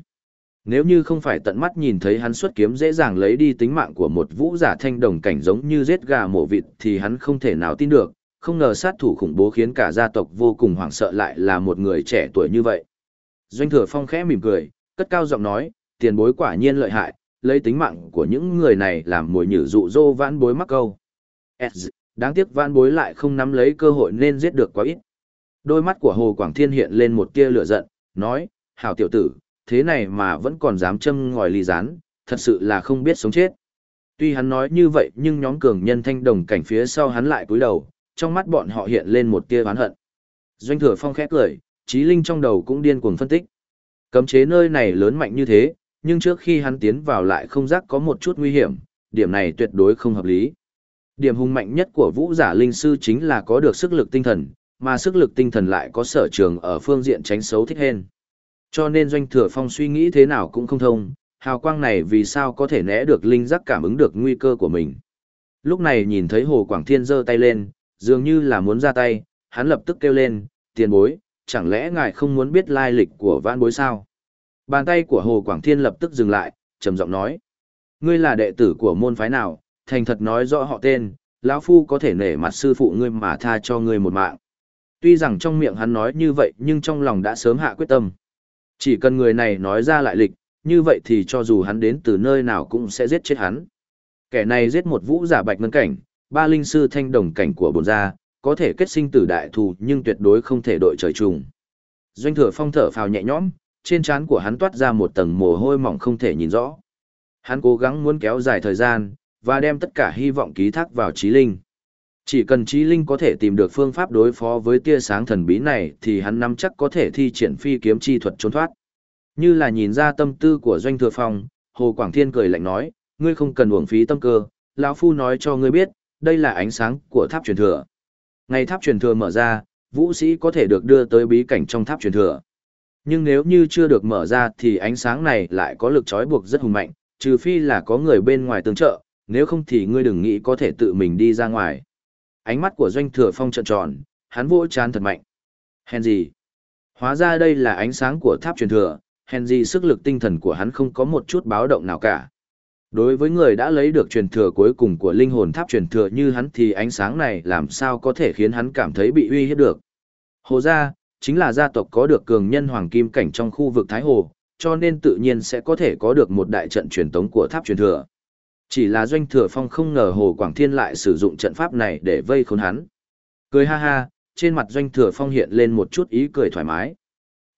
Nếu như không phải tận mắt nhìn thấy hắn xuất kiếm dễ dàng lấy đi tính mạng của một vũ giả thanh đồng cảnh giống như giết gà mổ vịt thì hắn không thể nào tin được, không ngờ sát thủ khủng bố khiến cả gia tộc vô cùng hoảng sợ lại là một người trẻ tuổi như vậy. Doanh thừa phong khẽ mỉm cười, cất cao giọng nói, tiền bối quả nhiên lợi hại, lấy tính mạng của những người này làm mồi nhử dụ dỗ vãn bối mắc câu. Đáng tiếc vãn bối lại không nắm lấy cơ hội nên giết được quá ít. Đôi mắt của Hồ Quảng Thiên hiện lên một tia lửa giận, nói, hảo tiểu tử, thế này mà vẫn còn dám châm ngòi ly rán, thật sự là không biết sống chết. Tuy hắn nói như vậy nhưng nhóm cường nhân thanh đồng cảnh phía sau hắn lại cúi đầu, trong mắt bọn họ hiện lên một tia oán hận. Doanh thừa phong khẽ cười, trí linh trong đầu cũng điên cuồng phân tích. Cấm chế nơi này lớn mạnh như thế, nhưng trước khi hắn tiến vào lại không giác có một chút nguy hiểm, điểm này tuyệt đối không hợp lý. Điểm hung mạnh nhất của vũ giả linh sư chính là có được sức lực tinh thần, mà sức lực tinh thần lại có sở trường ở phương diện tránh xấu thích hên. Cho nên doanh thừa phong suy nghĩ thế nào cũng không thông, hào quang này vì sao có thể né được linh giác cảm ứng được nguy cơ của mình. Lúc này nhìn thấy Hồ Quảng Thiên giơ tay lên, dường như là muốn ra tay, hắn lập tức kêu lên, tiền bối, chẳng lẽ ngài không muốn biết lai lịch của vãn bối sao? Bàn tay của Hồ Quảng Thiên lập tức dừng lại, trầm giọng nói, ngươi là đệ tử của môn phái nào, thành thật nói rõ họ tên, lão phu có thể nể mặt sư phụ ngươi mà tha cho ngươi một mạng. Tuy rằng trong miệng hắn nói như vậy nhưng trong lòng đã sớm hạ quyết tâm. Chỉ cần người này nói ra lại lịch, như vậy thì cho dù hắn đến từ nơi nào cũng sẽ giết chết hắn. Kẻ này giết một vũ giả bạch ngân cảnh, ba linh sư thanh đồng cảnh của bồn gia, có thể kết sinh tử đại thù nhưng tuyệt đối không thể đội trời trùng. Doanh thừa phong thở phào nhẹ nhõm, trên trán của hắn toát ra một tầng mồ hôi mỏng không thể nhìn rõ. Hắn cố gắng muốn kéo dài thời gian, và đem tất cả hy vọng ký thác vào trí linh. Chỉ cần trí linh có thể tìm được phương pháp đối phó với tia sáng thần bí này thì hắn nắm chắc có thể thi triển phi kiếm chi thuật trốn thoát. Như là nhìn ra tâm tư của doanh thừa phong, Hồ Quảng Thiên cười lạnh nói, ngươi không cần uổng phí tâm cơ, lão phu nói cho ngươi biết, đây là ánh sáng của tháp truyền thừa. Ngày tháp truyền thừa mở ra, vũ sĩ có thể được đưa tới bí cảnh trong tháp truyền thừa. Nhưng nếu như chưa được mở ra thì ánh sáng này lại có lực trói buộc rất hùng mạnh, trừ phi là có người bên ngoài tương trợ, nếu không thì ngươi đừng nghĩ có thể tự mình đi ra ngoài. Ánh mắt của doanh thừa phong trợn tròn, hắn vỗ chán thật mạnh. Hèn gì? Hóa ra đây là ánh sáng của tháp truyền thừa, hèn gì sức lực tinh thần của hắn không có một chút báo động nào cả. Đối với người đã lấy được truyền thừa cuối cùng của linh hồn tháp truyền thừa như hắn thì ánh sáng này làm sao có thể khiến hắn cảm thấy bị uy hiếp được. Hồ gia, chính là gia tộc có được cường nhân hoàng kim cảnh trong khu vực Thái Hồ, cho nên tự nhiên sẽ có thể có được một đại trận truyền tống của tháp truyền thừa. Chỉ là doanh thừa phong không ngờ Hồ Quảng Thiên lại sử dụng trận pháp này để vây khốn hắn. Cười ha ha, trên mặt doanh thừa phong hiện lên một chút ý cười thoải mái.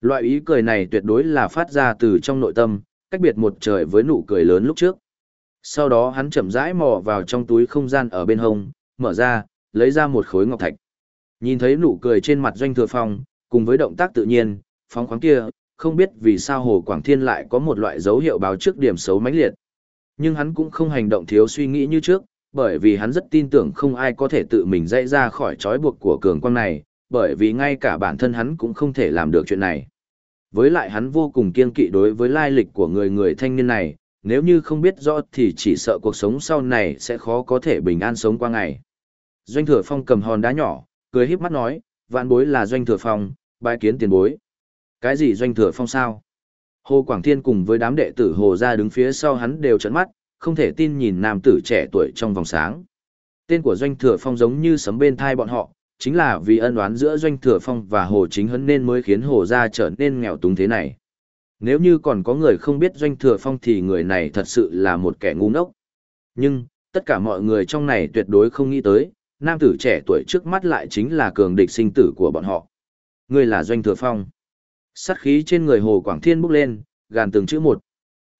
Loại ý cười này tuyệt đối là phát ra từ trong nội tâm, cách biệt một trời với nụ cười lớn lúc trước. Sau đó hắn chậm rãi mò vào trong túi không gian ở bên hông, mở ra, lấy ra một khối ngọc thạch. Nhìn thấy nụ cười trên mặt doanh thừa phong, cùng với động tác tự nhiên, phóng khoáng kia, không biết vì sao Hồ Quảng Thiên lại có một loại dấu hiệu báo trước điểm xấu mãnh liệt. Nhưng hắn cũng không hành động thiếu suy nghĩ như trước, bởi vì hắn rất tin tưởng không ai có thể tự mình dạy ra khỏi trói buộc của cường quang này, bởi vì ngay cả bản thân hắn cũng không thể làm được chuyện này. Với lại hắn vô cùng kiên kỵ đối với lai lịch của người người thanh niên này, nếu như không biết rõ thì chỉ sợ cuộc sống sau này sẽ khó có thể bình an sống qua ngày. Doanh thừa phong cầm hòn đá nhỏ, cười híp mắt nói, vạn bối là doanh thừa phong, bái kiến tiền bối. Cái gì doanh thừa phong sao? Hồ Quảng Thiên cùng với đám đệ tử Hồ gia đứng phía sau hắn đều trợn mắt, không thể tin nhìn nam tử trẻ tuổi trong vòng sáng. Tên của doanh thừa phong giống như sấm bên thai bọn họ, chính là vì ân oán giữa doanh thừa phong và Hồ Chính Hấn nên mới khiến Hồ gia trở nên nghèo túng thế này. Nếu như còn có người không biết doanh thừa phong thì người này thật sự là một kẻ ngu ngốc. Nhưng, tất cả mọi người trong này tuyệt đối không nghĩ tới, nam tử trẻ tuổi trước mắt lại chính là cường địch sinh tử của bọn họ. ngươi là doanh thừa phong. Sát khí trên người Hồ Quảng Thiên bốc lên, gàn từng chữ một.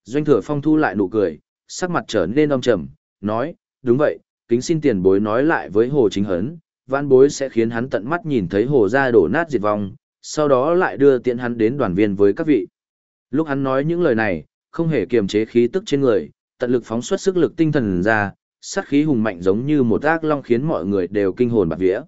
Doanh thừa phong thu lại nụ cười, sắc mặt trở nên âm trầm, nói, đúng vậy, kính xin tiền bối nói lại với Hồ Chính Hấn, văn bối sẽ khiến hắn tận mắt nhìn thấy Hồ ra đổ nát diệt vong, sau đó lại đưa tiện hắn đến đoàn viên với các vị. Lúc hắn nói những lời này, không hề kiềm chế khí tức trên người, tận lực phóng xuất sức lực tinh thần ra, sát khí hùng mạnh giống như một ác long khiến mọi người đều kinh hồn bạt vía.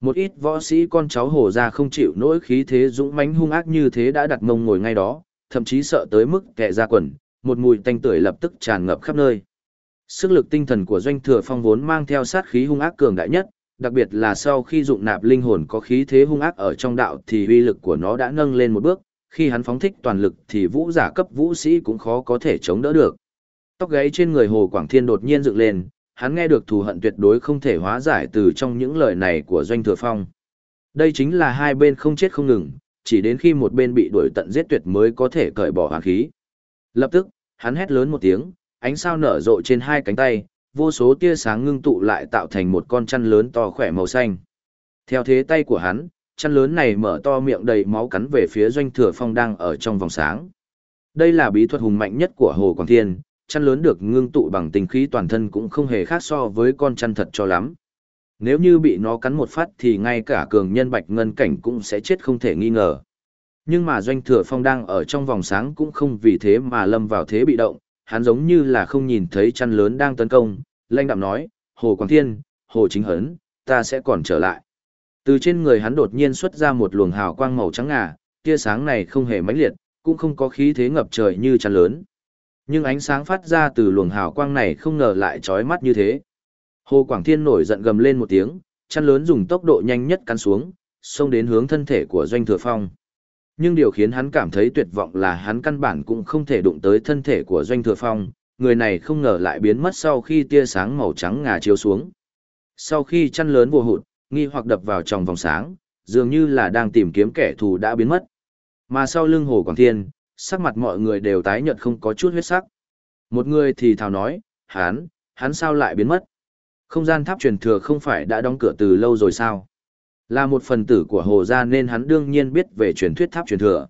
Một ít võ sĩ con cháu hồ ra không chịu nỗi khí thế dũng mãnh hung ác như thế đã đặt mông ngồi ngay đó, thậm chí sợ tới mức kẻ ra quần, một mùi tanh tưởi lập tức tràn ngập khắp nơi. Sức lực tinh thần của doanh thừa phong vốn mang theo sát khí hung ác cường đại nhất, đặc biệt là sau khi dụng nạp linh hồn có khí thế hung ác ở trong đạo thì uy lực của nó đã nâng lên một bước, khi hắn phóng thích toàn lực thì vũ giả cấp vũ sĩ cũng khó có thể chống đỡ được. Tóc gáy trên người Hồ Quảng Thiên đột nhiên dựng lên, hắn nghe được thù hận tuyệt đối không thể hóa giải từ trong những lời này của Doanh Thừa Phong. Đây chính là hai bên không chết không ngừng, chỉ đến khi một bên bị đuổi tận giết tuyệt mới có thể cởi bỏ hoàn khí. Lập tức, hắn hét lớn một tiếng, ánh sao nở rộ trên hai cánh tay, vô số tia sáng ngưng tụ lại tạo thành một con chăn lớn to khỏe màu xanh. Theo thế tay của hắn, chăn lớn này mở to miệng đầy máu cắn về phía doanh thừa phong đang ở trong vòng sáng. Đây là bí thuật hùng mạnh nhất của Hồ Quảng Thiên, chăn lớn được ngưng tụ bằng tình khí toàn thân cũng không hề khác so với con chăn thật cho lắm. Nếu như bị nó cắn một phát thì ngay cả cường nhân bạch ngân cảnh cũng sẽ chết không thể nghi ngờ. Nhưng mà doanh thừa phong đang ở trong vòng sáng cũng không vì thế mà lâm vào thế bị động, hắn giống như là không nhìn thấy chăn lớn đang tấn công, lanh đạm nói, Hồ Quảng Thiên, Hồ Chính Hấn, ta sẽ còn trở lại. Từ trên người hắn đột nhiên xuất ra một luồng hào quang màu trắng ngà, tia sáng này không hề mãnh liệt, cũng không có khí thế ngập trời như chăn lớn. Nhưng ánh sáng phát ra từ luồng hào quang này không ngờ lại chói mắt như thế. Hồ Quảng Thiên nổi giận gầm lên một tiếng, chăn lớn dùng tốc độ nhanh nhất cắn xuống, xông đến hướng thân thể của Doanh Thừa Phong. Nhưng điều khiến hắn cảm thấy tuyệt vọng là hắn căn bản cũng không thể đụng tới thân thể của Doanh Thừa Phong, người này không ngờ lại biến mất sau khi tia sáng màu trắng ngà chiếu xuống. Sau khi chăn lớn vô hụt, nghi hoặc đập vào trong vòng sáng, dường như là đang tìm kiếm kẻ thù đã biến mất. Mà sau lưng Hồ Quảng Thiên, sắc mặt mọi người đều tái nhợt không có chút huyết sắc. Một người thì thào nói, hắn, hắn sao lại biến mất? Không gian tháp truyền thừa không phải đã đóng cửa từ lâu rồi sao? Là một phần tử của Hồ Gia nên hắn đương nhiên biết về truyền thuyết tháp truyền thừa.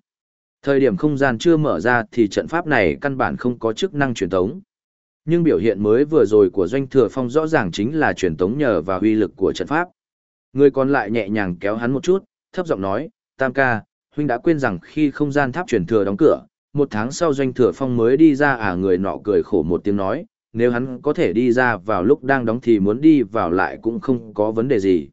Thời điểm không gian chưa mở ra thì trận pháp này căn bản không có chức năng truyền tống. Nhưng biểu hiện mới vừa rồi của Doanh Thừa Phong rõ ràng chính là truyền tống nhờ vào uy lực của trận pháp. Người còn lại nhẹ nhàng kéo hắn một chút, thấp giọng nói, Tam ca, huynh đã quên rằng khi không gian tháp truyền thừa đóng cửa, một tháng sau Doanh Thừa Phong mới đi ra à người nọ cười khổ một tiếng nói, nếu hắn có thể đi ra vào lúc đang đóng thì muốn đi vào lại cũng không có vấn đề gì.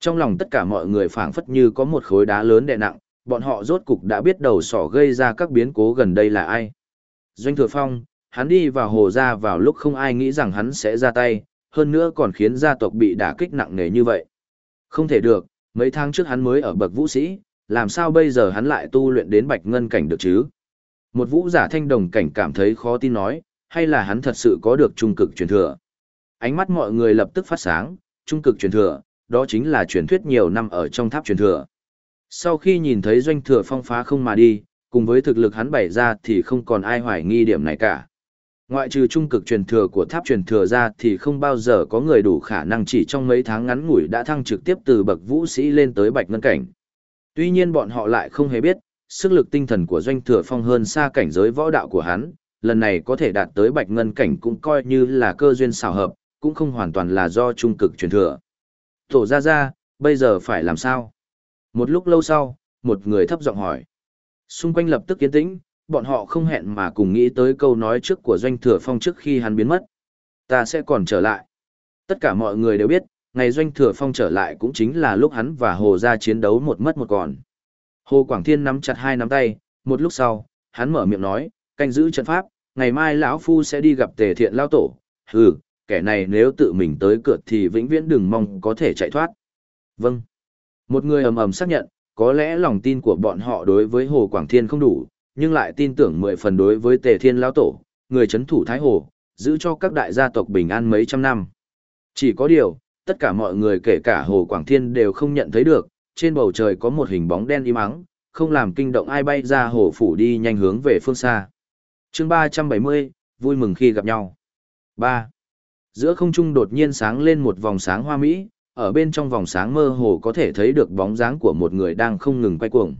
Trong lòng tất cả mọi người phảng phất như có một khối đá lớn đè nặng, bọn họ rốt cục đã biết đầu sỏ gây ra các biến cố gần đây là ai. Doanh Thừa Phong, hắn đi vào hồ ra vào lúc không ai nghĩ rằng hắn sẽ ra tay, hơn nữa còn khiến gia tộc bị đả kích nặng nề như vậy. Không thể được, mấy tháng trước hắn mới ở bậc vũ sĩ, làm sao bây giờ hắn lại tu luyện đến bạch ngân cảnh được chứ? Một vũ giả thanh đồng cảnh cảm thấy khó tin nói, hay là hắn thật sự có được trung cực truyền thừa? Ánh mắt mọi người lập tức phát sáng, trung cực truyền thừa, đó chính là truyền thuyết nhiều năm ở trong tháp truyền thừa. Sau khi nhìn thấy doanh thừa phong phá không mà đi, cùng với thực lực hắn bày ra thì không còn ai hoài nghi điểm này cả. Ngoại trừ trung cực truyền thừa của tháp truyền thừa ra thì không bao giờ có người đủ khả năng chỉ trong mấy tháng ngắn ngủi đã thăng trực tiếp từ bậc vũ sĩ lên tới bạch ngân cảnh. Tuy nhiên bọn họ lại không hề biết, sức lực tinh thần của doanh thừa phong hơn xa cảnh giới võ đạo của hắn, lần này có thể đạt tới bạch ngân cảnh cũng coi như là cơ duyên xào hợp, cũng không hoàn toàn là do trung cực truyền thừa. Tổ ra ra, bây giờ phải làm sao? Một lúc lâu sau, một người thấp giọng hỏi. Xung quanh lập tức yên tĩnh, bọn họ không hẹn mà cùng nghĩ tới câu nói trước của doanh thừa phong trước khi hắn biến mất. Ta sẽ còn trở lại. Tất cả mọi người đều biết, ngày doanh thừa phong trở lại cũng chính là lúc hắn và Hồ ra chiến đấu một mất một còn. Hồ Quảng Thiên nắm chặt hai nắm tay, một lúc sau, hắn mở miệng nói, canh giữ trận pháp, ngày mai lão phu sẽ đi gặp tề thiện lao tổ. Hừ, kẻ này nếu tự mình tới cửa thì vĩnh viễn đừng mong có thể chạy thoát. Vâng. Một người ầm ầm xác nhận, có lẽ lòng tin của bọn họ đối với Hồ Quảng Thiên không đủ, nhưng lại tin tưởng mười phần đối với Tề Thiên Lão Tổ, người chấn thủ Thái Hồ, giữ cho các đại gia tộc bình an mấy trăm năm. Chỉ có điều, tất cả mọi người kể cả Hồ Quảng Thiên đều không nhận thấy được, trên bầu trời có một hình bóng đen im ắng, không làm kinh động ai bay ra hồ phủ đi nhanh hướng về phương xa. chương 370, vui mừng khi gặp nhau. 3. Giữa không trung đột nhiên sáng lên một vòng sáng hoa mỹ, ở bên trong vòng sáng mơ hồ có thể thấy được bóng dáng của một người đang không ngừng quay cuồng.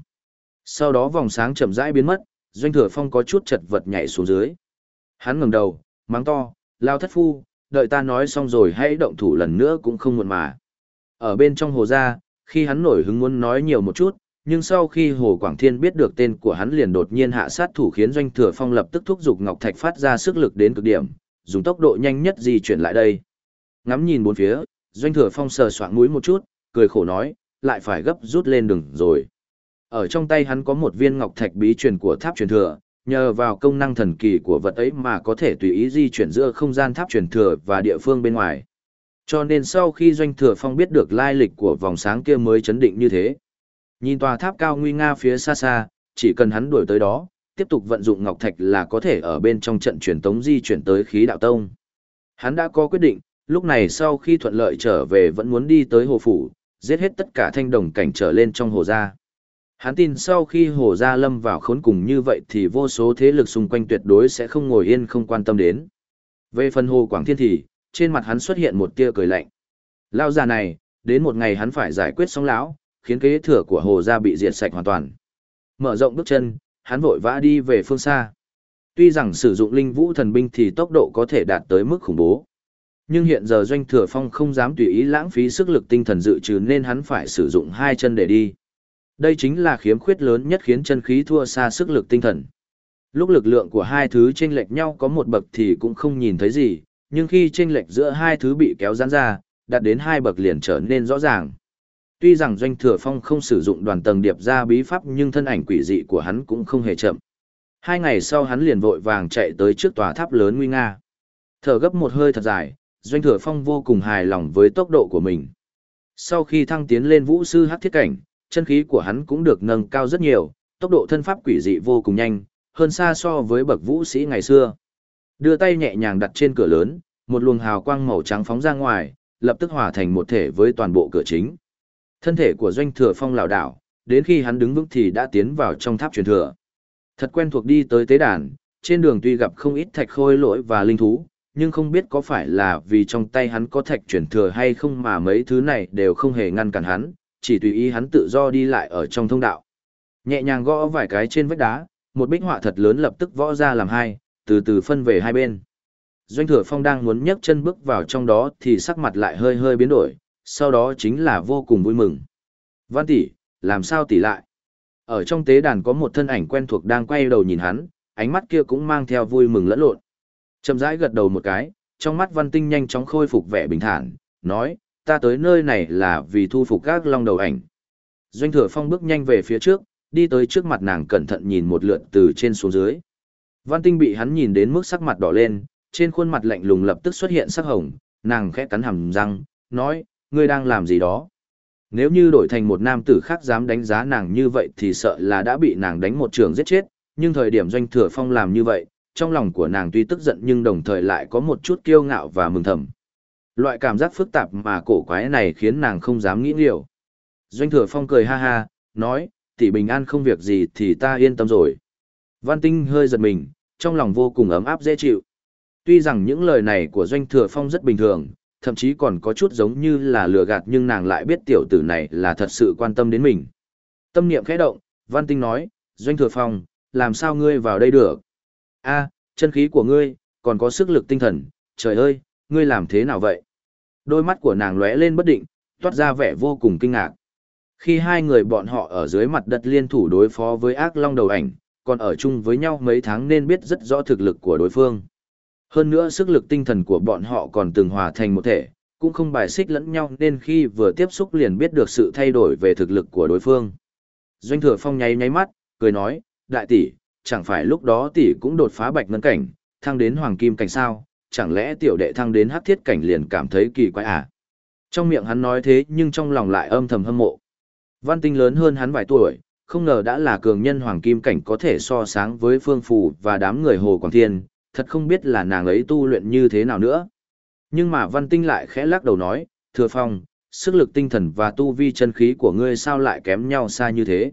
Sau đó vòng sáng chậm rãi biến mất, Doanh Thừa Phong có chút chật vật nhảy xuống dưới. Hắn ngẩng đầu, mắng to, lao thất phu, đợi ta nói xong rồi hãy động thủ lần nữa cũng không muộn mà. Ở bên trong hồ ra, khi hắn nổi hứng muốn nói nhiều một chút, nhưng sau khi Hồ Quảng Thiên biết được tên của hắn liền đột nhiên hạ sát thủ khiến Doanh Thừa Phong lập tức thúc giục Ngọc Thạch phát ra sức lực đến cực điểm, dùng tốc độ nhanh nhất di chuyển lại đây. Ngắm nhìn bốn phía, Doanh Thừa Phong sờ soạng mũi một chút, cười khổ nói, lại phải gấp rút lên đường rồi. Ở trong tay hắn có một viên ngọc thạch bí truyền của tháp truyền thừa, nhờ vào công năng thần kỳ của vật ấy mà có thể tùy ý di chuyển giữa không gian tháp truyền thừa và địa phương bên ngoài. Cho nên sau khi Doanh Thừa Phong biết được lai lịch của vòng sáng kia mới chấn định như thế. Nhìn tòa tháp cao nguy nga phía xa xa, chỉ cần hắn đuổi tới đó, tiếp tục vận dụng ngọc thạch là có thể ở bên trong trận truyền tống di chuyển tới khí đạo tông. Hắn đã có quyết định, lúc này sau khi thuận lợi trở về vẫn muốn đi tới hồ phủ, giết hết tất cả thanh đồng cảnh trở lên trong hồ gia. Hắn tin sau khi hồ gia lâm vào khốn cùng như vậy thì vô số thế lực xung quanh tuyệt đối sẽ không ngồi yên không quan tâm đến. Về phần hồ Quảng Thiên thì, trên mặt hắn xuất hiện một tia cười lạnh. Lao già này, đến một ngày hắn phải giải quyết xong lão, khiến kế thừa của hồ gia bị diệt sạch hoàn toàn. Mở rộng bước chân, hắn vội vã đi về phương xa. Tuy rằng sử dụng linh vũ thần binh thì tốc độ có thể đạt tới mức khủng bố. Nhưng hiện giờ doanh thừa phong không dám tùy ý lãng phí sức lực tinh thần dự trừ nên hắn phải sử dụng hai chân để đi. Đây chính là khiếm khuyết lớn nhất khiến chân khí thua xa sức lực tinh thần. Lúc lực lượng của hai thứ chênh lệch nhau có một bậc thì cũng không nhìn thấy gì, nhưng khi chênh lệch giữa hai thứ bị kéo giãn ra, đạt đến hai bậc liền trở nên rõ ràng. Tuy rằng Doanh Thừa Phong không sử dụng đoàn tầng điệp ra bí pháp nhưng thân ảnh quỷ dị của hắn cũng không hề chậm. Hai ngày sau hắn liền vội vàng chạy tới trước tòa tháp lớn nguy nga. Thở gấp một hơi thật dài, Doanh Thừa Phong vô cùng hài lòng với tốc độ của mình. Sau khi thăng tiến lên vũ sư hát thiết cảnh, chân khí của hắn cũng được nâng cao rất nhiều, tốc độ thân pháp quỷ dị vô cùng nhanh, hơn xa so với bậc vũ sĩ ngày xưa. Đưa tay nhẹ nhàng đặt trên cửa lớn, một luồng hào quang màu trắng phóng ra ngoài, lập tức hòa thành một thể với toàn bộ cửa chính. Thân thể của doanh thừa phong lảo đảo, đến khi hắn đứng vững thì đã tiến vào trong tháp truyền thừa. Thật quen thuộc đi tới tế đàn, trên đường tuy gặp không ít thạch khôi lỗi và linh thú, nhưng không biết có phải là vì trong tay hắn có thạch truyền thừa hay không mà mấy thứ này đều không hề ngăn cản hắn, chỉ tùy ý hắn tự do đi lại ở trong thông đạo. Nhẹ nhàng gõ vài cái trên vách đá, một bích họa thật lớn lập tức võ ra làm hai, từ từ phân về hai bên. Doanh thừa phong đang muốn nhấc chân bước vào trong đó thì sắc mặt lại hơi hơi biến đổi, sau đó chính là vô cùng vui mừng. Văn tỷ, làm sao tỷ lại? Ở trong tế đàn có một thân ảnh quen thuộc đang quay đầu nhìn hắn, ánh mắt kia cũng mang theo vui mừng lẫn lộn. Chậm rãi gật đầu một cái, trong mắt văn tinh nhanh chóng khôi phục vẻ bình thản, nói, ta tới nơi này là vì thu phục các long đầu ảnh. Doanh thừa phong bước nhanh về phía trước, đi tới trước mặt nàng cẩn thận nhìn một lượt từ trên xuống dưới. Văn tinh bị hắn nhìn đến mức sắc mặt đỏ lên, trên khuôn mặt lạnh lùng lập tức xuất hiện sắc hồng, nàng khẽ cắn hàm răng, nói, ngươi đang làm gì đó? Nếu như đổi thành một nam tử khác dám đánh giá nàng như vậy thì sợ là đã bị nàng đánh một trường giết chết, nhưng thời điểm doanh thừa phong làm như vậy, trong lòng của nàng tuy tức giận nhưng đồng thời lại có một chút kiêu ngạo và mừng thầm. Loại cảm giác phức tạp mà cổ quái này khiến nàng không dám nghĩ nhiều. Doanh thừa phong cười ha ha, nói, tỷ bình an không việc gì thì ta yên tâm rồi. Văn tinh hơi giật mình, trong lòng vô cùng ấm áp dễ chịu. Tuy rằng những lời này của doanh thừa phong rất bình thường, thậm chí còn có chút giống như là lừa gạt nhưng nàng lại biết tiểu tử này là thật sự quan tâm đến mình. Tâm niệm khẽ động, Văn Tinh nói, Doanh Thừa Phong, làm sao ngươi vào đây được? a chân khí của ngươi, còn có sức lực tinh thần, trời ơi, ngươi làm thế nào vậy? Đôi mắt của nàng lóe lên bất định, toát ra vẻ vô cùng kinh ngạc. Khi hai người bọn họ ở dưới mặt đất liên thủ đối phó với ác long đầu ảnh, còn ở chung với nhau mấy tháng nên biết rất rõ thực lực của đối phương. Hơn nữa sức lực tinh thần của bọn họ còn từng hòa thành một thể, cũng không bài xích lẫn nhau nên khi vừa tiếp xúc liền biết được sự thay đổi về thực lực của đối phương. Doanh thừa phong nháy nháy mắt, cười nói, đại tỷ, chẳng phải lúc đó tỷ cũng đột phá bạch ngân cảnh, thăng đến hoàng kim cảnh sao, chẳng lẽ tiểu đệ thăng đến hắc thiết cảnh liền cảm thấy kỳ quái à? Trong miệng hắn nói thế nhưng trong lòng lại âm thầm hâm mộ. Văn tinh lớn hơn hắn vài tuổi, không ngờ đã là cường nhân hoàng kim cảnh có thể so sáng với phương phù và đám người hồ quảng thiên, thật không biết là nàng ấy tu luyện như thế nào nữa. Nhưng mà văn tinh lại khẽ lắc đầu nói, thừa phong, sức lực tinh thần và tu vi chân khí của ngươi sao lại kém nhau xa như thế.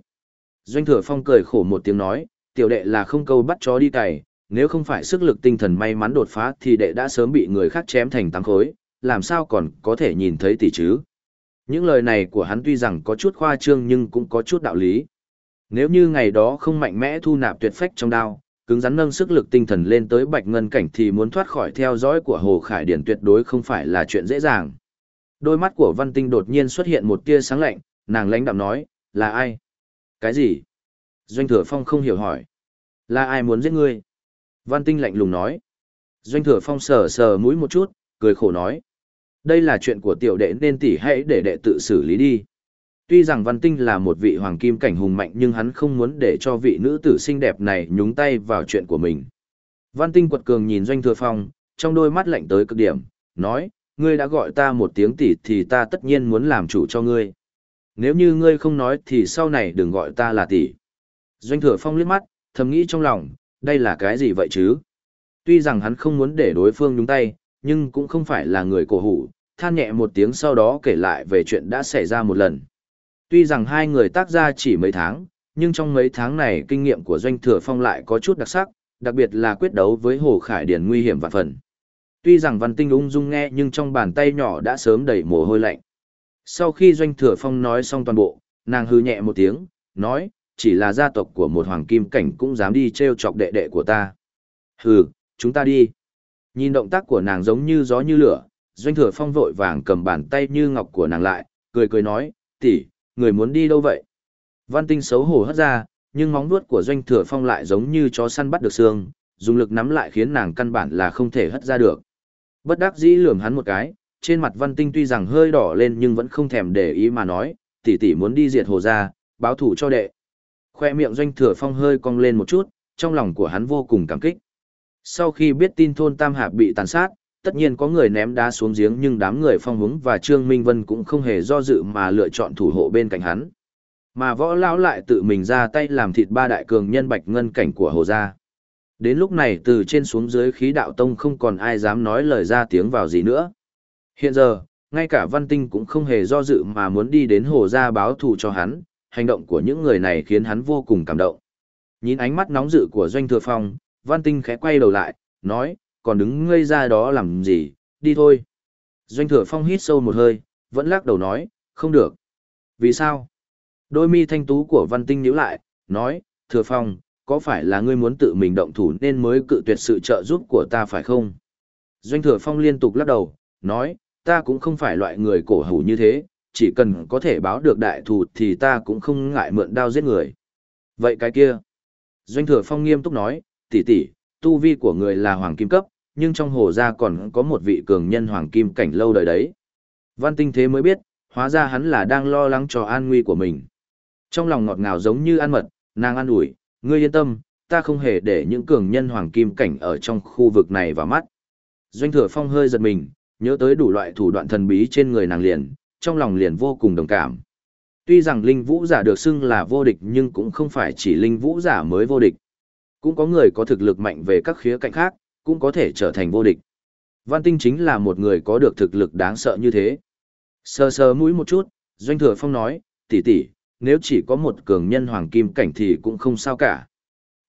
Doanh thừa phong cười khổ một tiếng nói, tiểu đệ là không câu bắt chó đi cày, nếu không phải sức lực tinh thần may mắn đột phá thì đệ đã sớm bị người khác chém thành tăng khối, làm sao còn có thể nhìn thấy tỷ chứ. Những lời này của hắn tuy rằng có chút khoa trương nhưng cũng có chút đạo lý. Nếu như ngày đó không mạnh mẽ thu nạp tuyệt phách trong đao, cứng rắn nâng sức lực tinh thần lên tới bạch ngân cảnh thì muốn thoát khỏi theo dõi của Hồ Khải Điển tuyệt đối không phải là chuyện dễ dàng. Đôi mắt của Văn Tinh đột nhiên xuất hiện một tia sáng lạnh, nàng lãnh đạm nói, là ai? Cái gì? Doanh Thừa Phong không hiểu hỏi. Là ai muốn giết ngươi? Văn Tinh lạnh lùng nói. Doanh Thừa Phong sờ sờ mũi một chút, cười khổ nói. Đây là chuyện của tiểu đệ nên tỷ hãy để đệ tự xử lý đi. Tuy rằng Văn Tinh là một vị hoàng kim cảnh hùng mạnh nhưng hắn không muốn để cho vị nữ tử xinh đẹp này nhúng tay vào chuyện của mình. Văn Tinh quật cường nhìn Doanh Thừa Phong, trong đôi mắt lạnh tới cực điểm, nói, ngươi đã gọi ta một tiếng tỷ thì ta tất nhiên muốn làm chủ cho ngươi. Nếu như ngươi không nói thì sau này đừng gọi ta là tỷ. Doanh Thừa Phong liếc mắt, thầm nghĩ trong lòng, đây là cái gì vậy chứ? Tuy rằng hắn không muốn để đối phương nhúng tay, nhưng cũng không phải là người cổ hủ, than nhẹ một tiếng sau đó kể lại về chuyện đã xảy ra một lần. Tuy rằng hai người tác ra chỉ mấy tháng, nhưng trong mấy tháng này kinh nghiệm của Doanh Thừa Phong lại có chút đặc sắc, đặc biệt là quyết đấu với Hồ Khải Điền nguy hiểm và phần. Tuy rằng Văn Tinh ung dung nghe nhưng trong bàn tay nhỏ đã sớm đầy mồ hôi lạnh. Sau khi Doanh Thừa Phong nói xong toàn bộ, nàng hư nhẹ một tiếng, nói, chỉ là gia tộc của một hoàng kim cảnh cũng dám đi treo chọc đệ đệ của ta. Hừ, chúng ta đi. Nhìn động tác của nàng giống như gió như lửa, Doanh Thừa Phong vội vàng cầm bàn tay như ngọc của nàng lại, cười cười nói, tỷ, người muốn đi đâu vậy? Văn Tinh xấu hổ hất ra, nhưng móng vuốt của Doanh Thừa Phong lại giống như chó săn bắt được xương, dùng lực nắm lại khiến nàng căn bản là không thể hất ra được. Bất đắc dĩ lườm hắn một cái, trên mặt Văn Tinh tuy rằng hơi đỏ lên nhưng vẫn không thèm để ý mà nói, tỷ tỷ muốn đi diệt hồ gia, báo thủ cho đệ. Khoe miệng Doanh Thừa Phong hơi cong lên một chút, trong lòng của hắn vô cùng cảm kích. Sau khi biết tin thôn Tam Hạp bị tàn sát, tất nhiên có người ném đá xuống giếng nhưng đám người phong hướng và Trương Minh Vân cũng không hề do dự mà lựa chọn thủ hộ bên cạnh hắn. Mà võ lão lại tự mình ra tay làm thịt ba đại cường nhân bạch ngân cảnh của hồ gia. Đến lúc này từ trên xuống dưới khí đạo tông không còn ai dám nói lời ra tiếng vào gì nữa. Hiện giờ, ngay cả văn tinh cũng không hề do dự mà muốn đi đến hồ gia báo thù cho hắn, hành động của những người này khiến hắn vô cùng cảm động. Nhìn ánh mắt nóng dự của doanh thừa phong, văn tinh khẽ quay đầu lại, nói, còn đứng ngây ra đó làm gì, đi thôi. Doanh thừa phong hít sâu một hơi, vẫn lắc đầu nói, không được. Vì sao? Đôi mi thanh tú của văn tinh nhíu lại, nói, thừa phong, có phải là ngươi muốn tự mình động thủ nên mới cự tuyệt sự trợ giúp của ta phải không? Doanh thừa phong liên tục lắc đầu, nói, ta cũng không phải loại người cổ hủ như thế, chỉ cần có thể báo được đại thù thì ta cũng không ngại mượn đao giết người. Vậy cái kia? Doanh thừa phong nghiêm túc nói, tỷ tỷ, tu vi của người là hoàng kim cấp, nhưng trong hồ gia còn có một vị cường nhân hoàng kim cảnh lâu đời đấy. Văn tinh thế mới biết, hóa ra hắn là đang lo lắng cho an nguy của mình. Trong lòng ngọt ngào giống như ăn mật, nàng an ủi, ngươi yên tâm, ta không hề để những cường nhân hoàng kim cảnh ở trong khu vực này vào mắt. Doanh thừa phong hơi giật mình, nhớ tới đủ loại thủ đoạn thần bí trên người nàng liền, trong lòng liền vô cùng đồng cảm. Tuy rằng linh vũ giả được xưng là vô địch nhưng cũng không phải chỉ linh vũ giả mới vô địch. Cũng có người có thực lực mạnh về các khía cạnh khác, cũng có thể trở thành vô địch. Văn Tinh chính là một người có được thực lực đáng sợ như thế. Sờ sờ mũi một chút, Doanh Thừa Phong nói, tỷ tỷ, nếu chỉ có một cường nhân hoàng kim cảnh thì cũng không sao cả.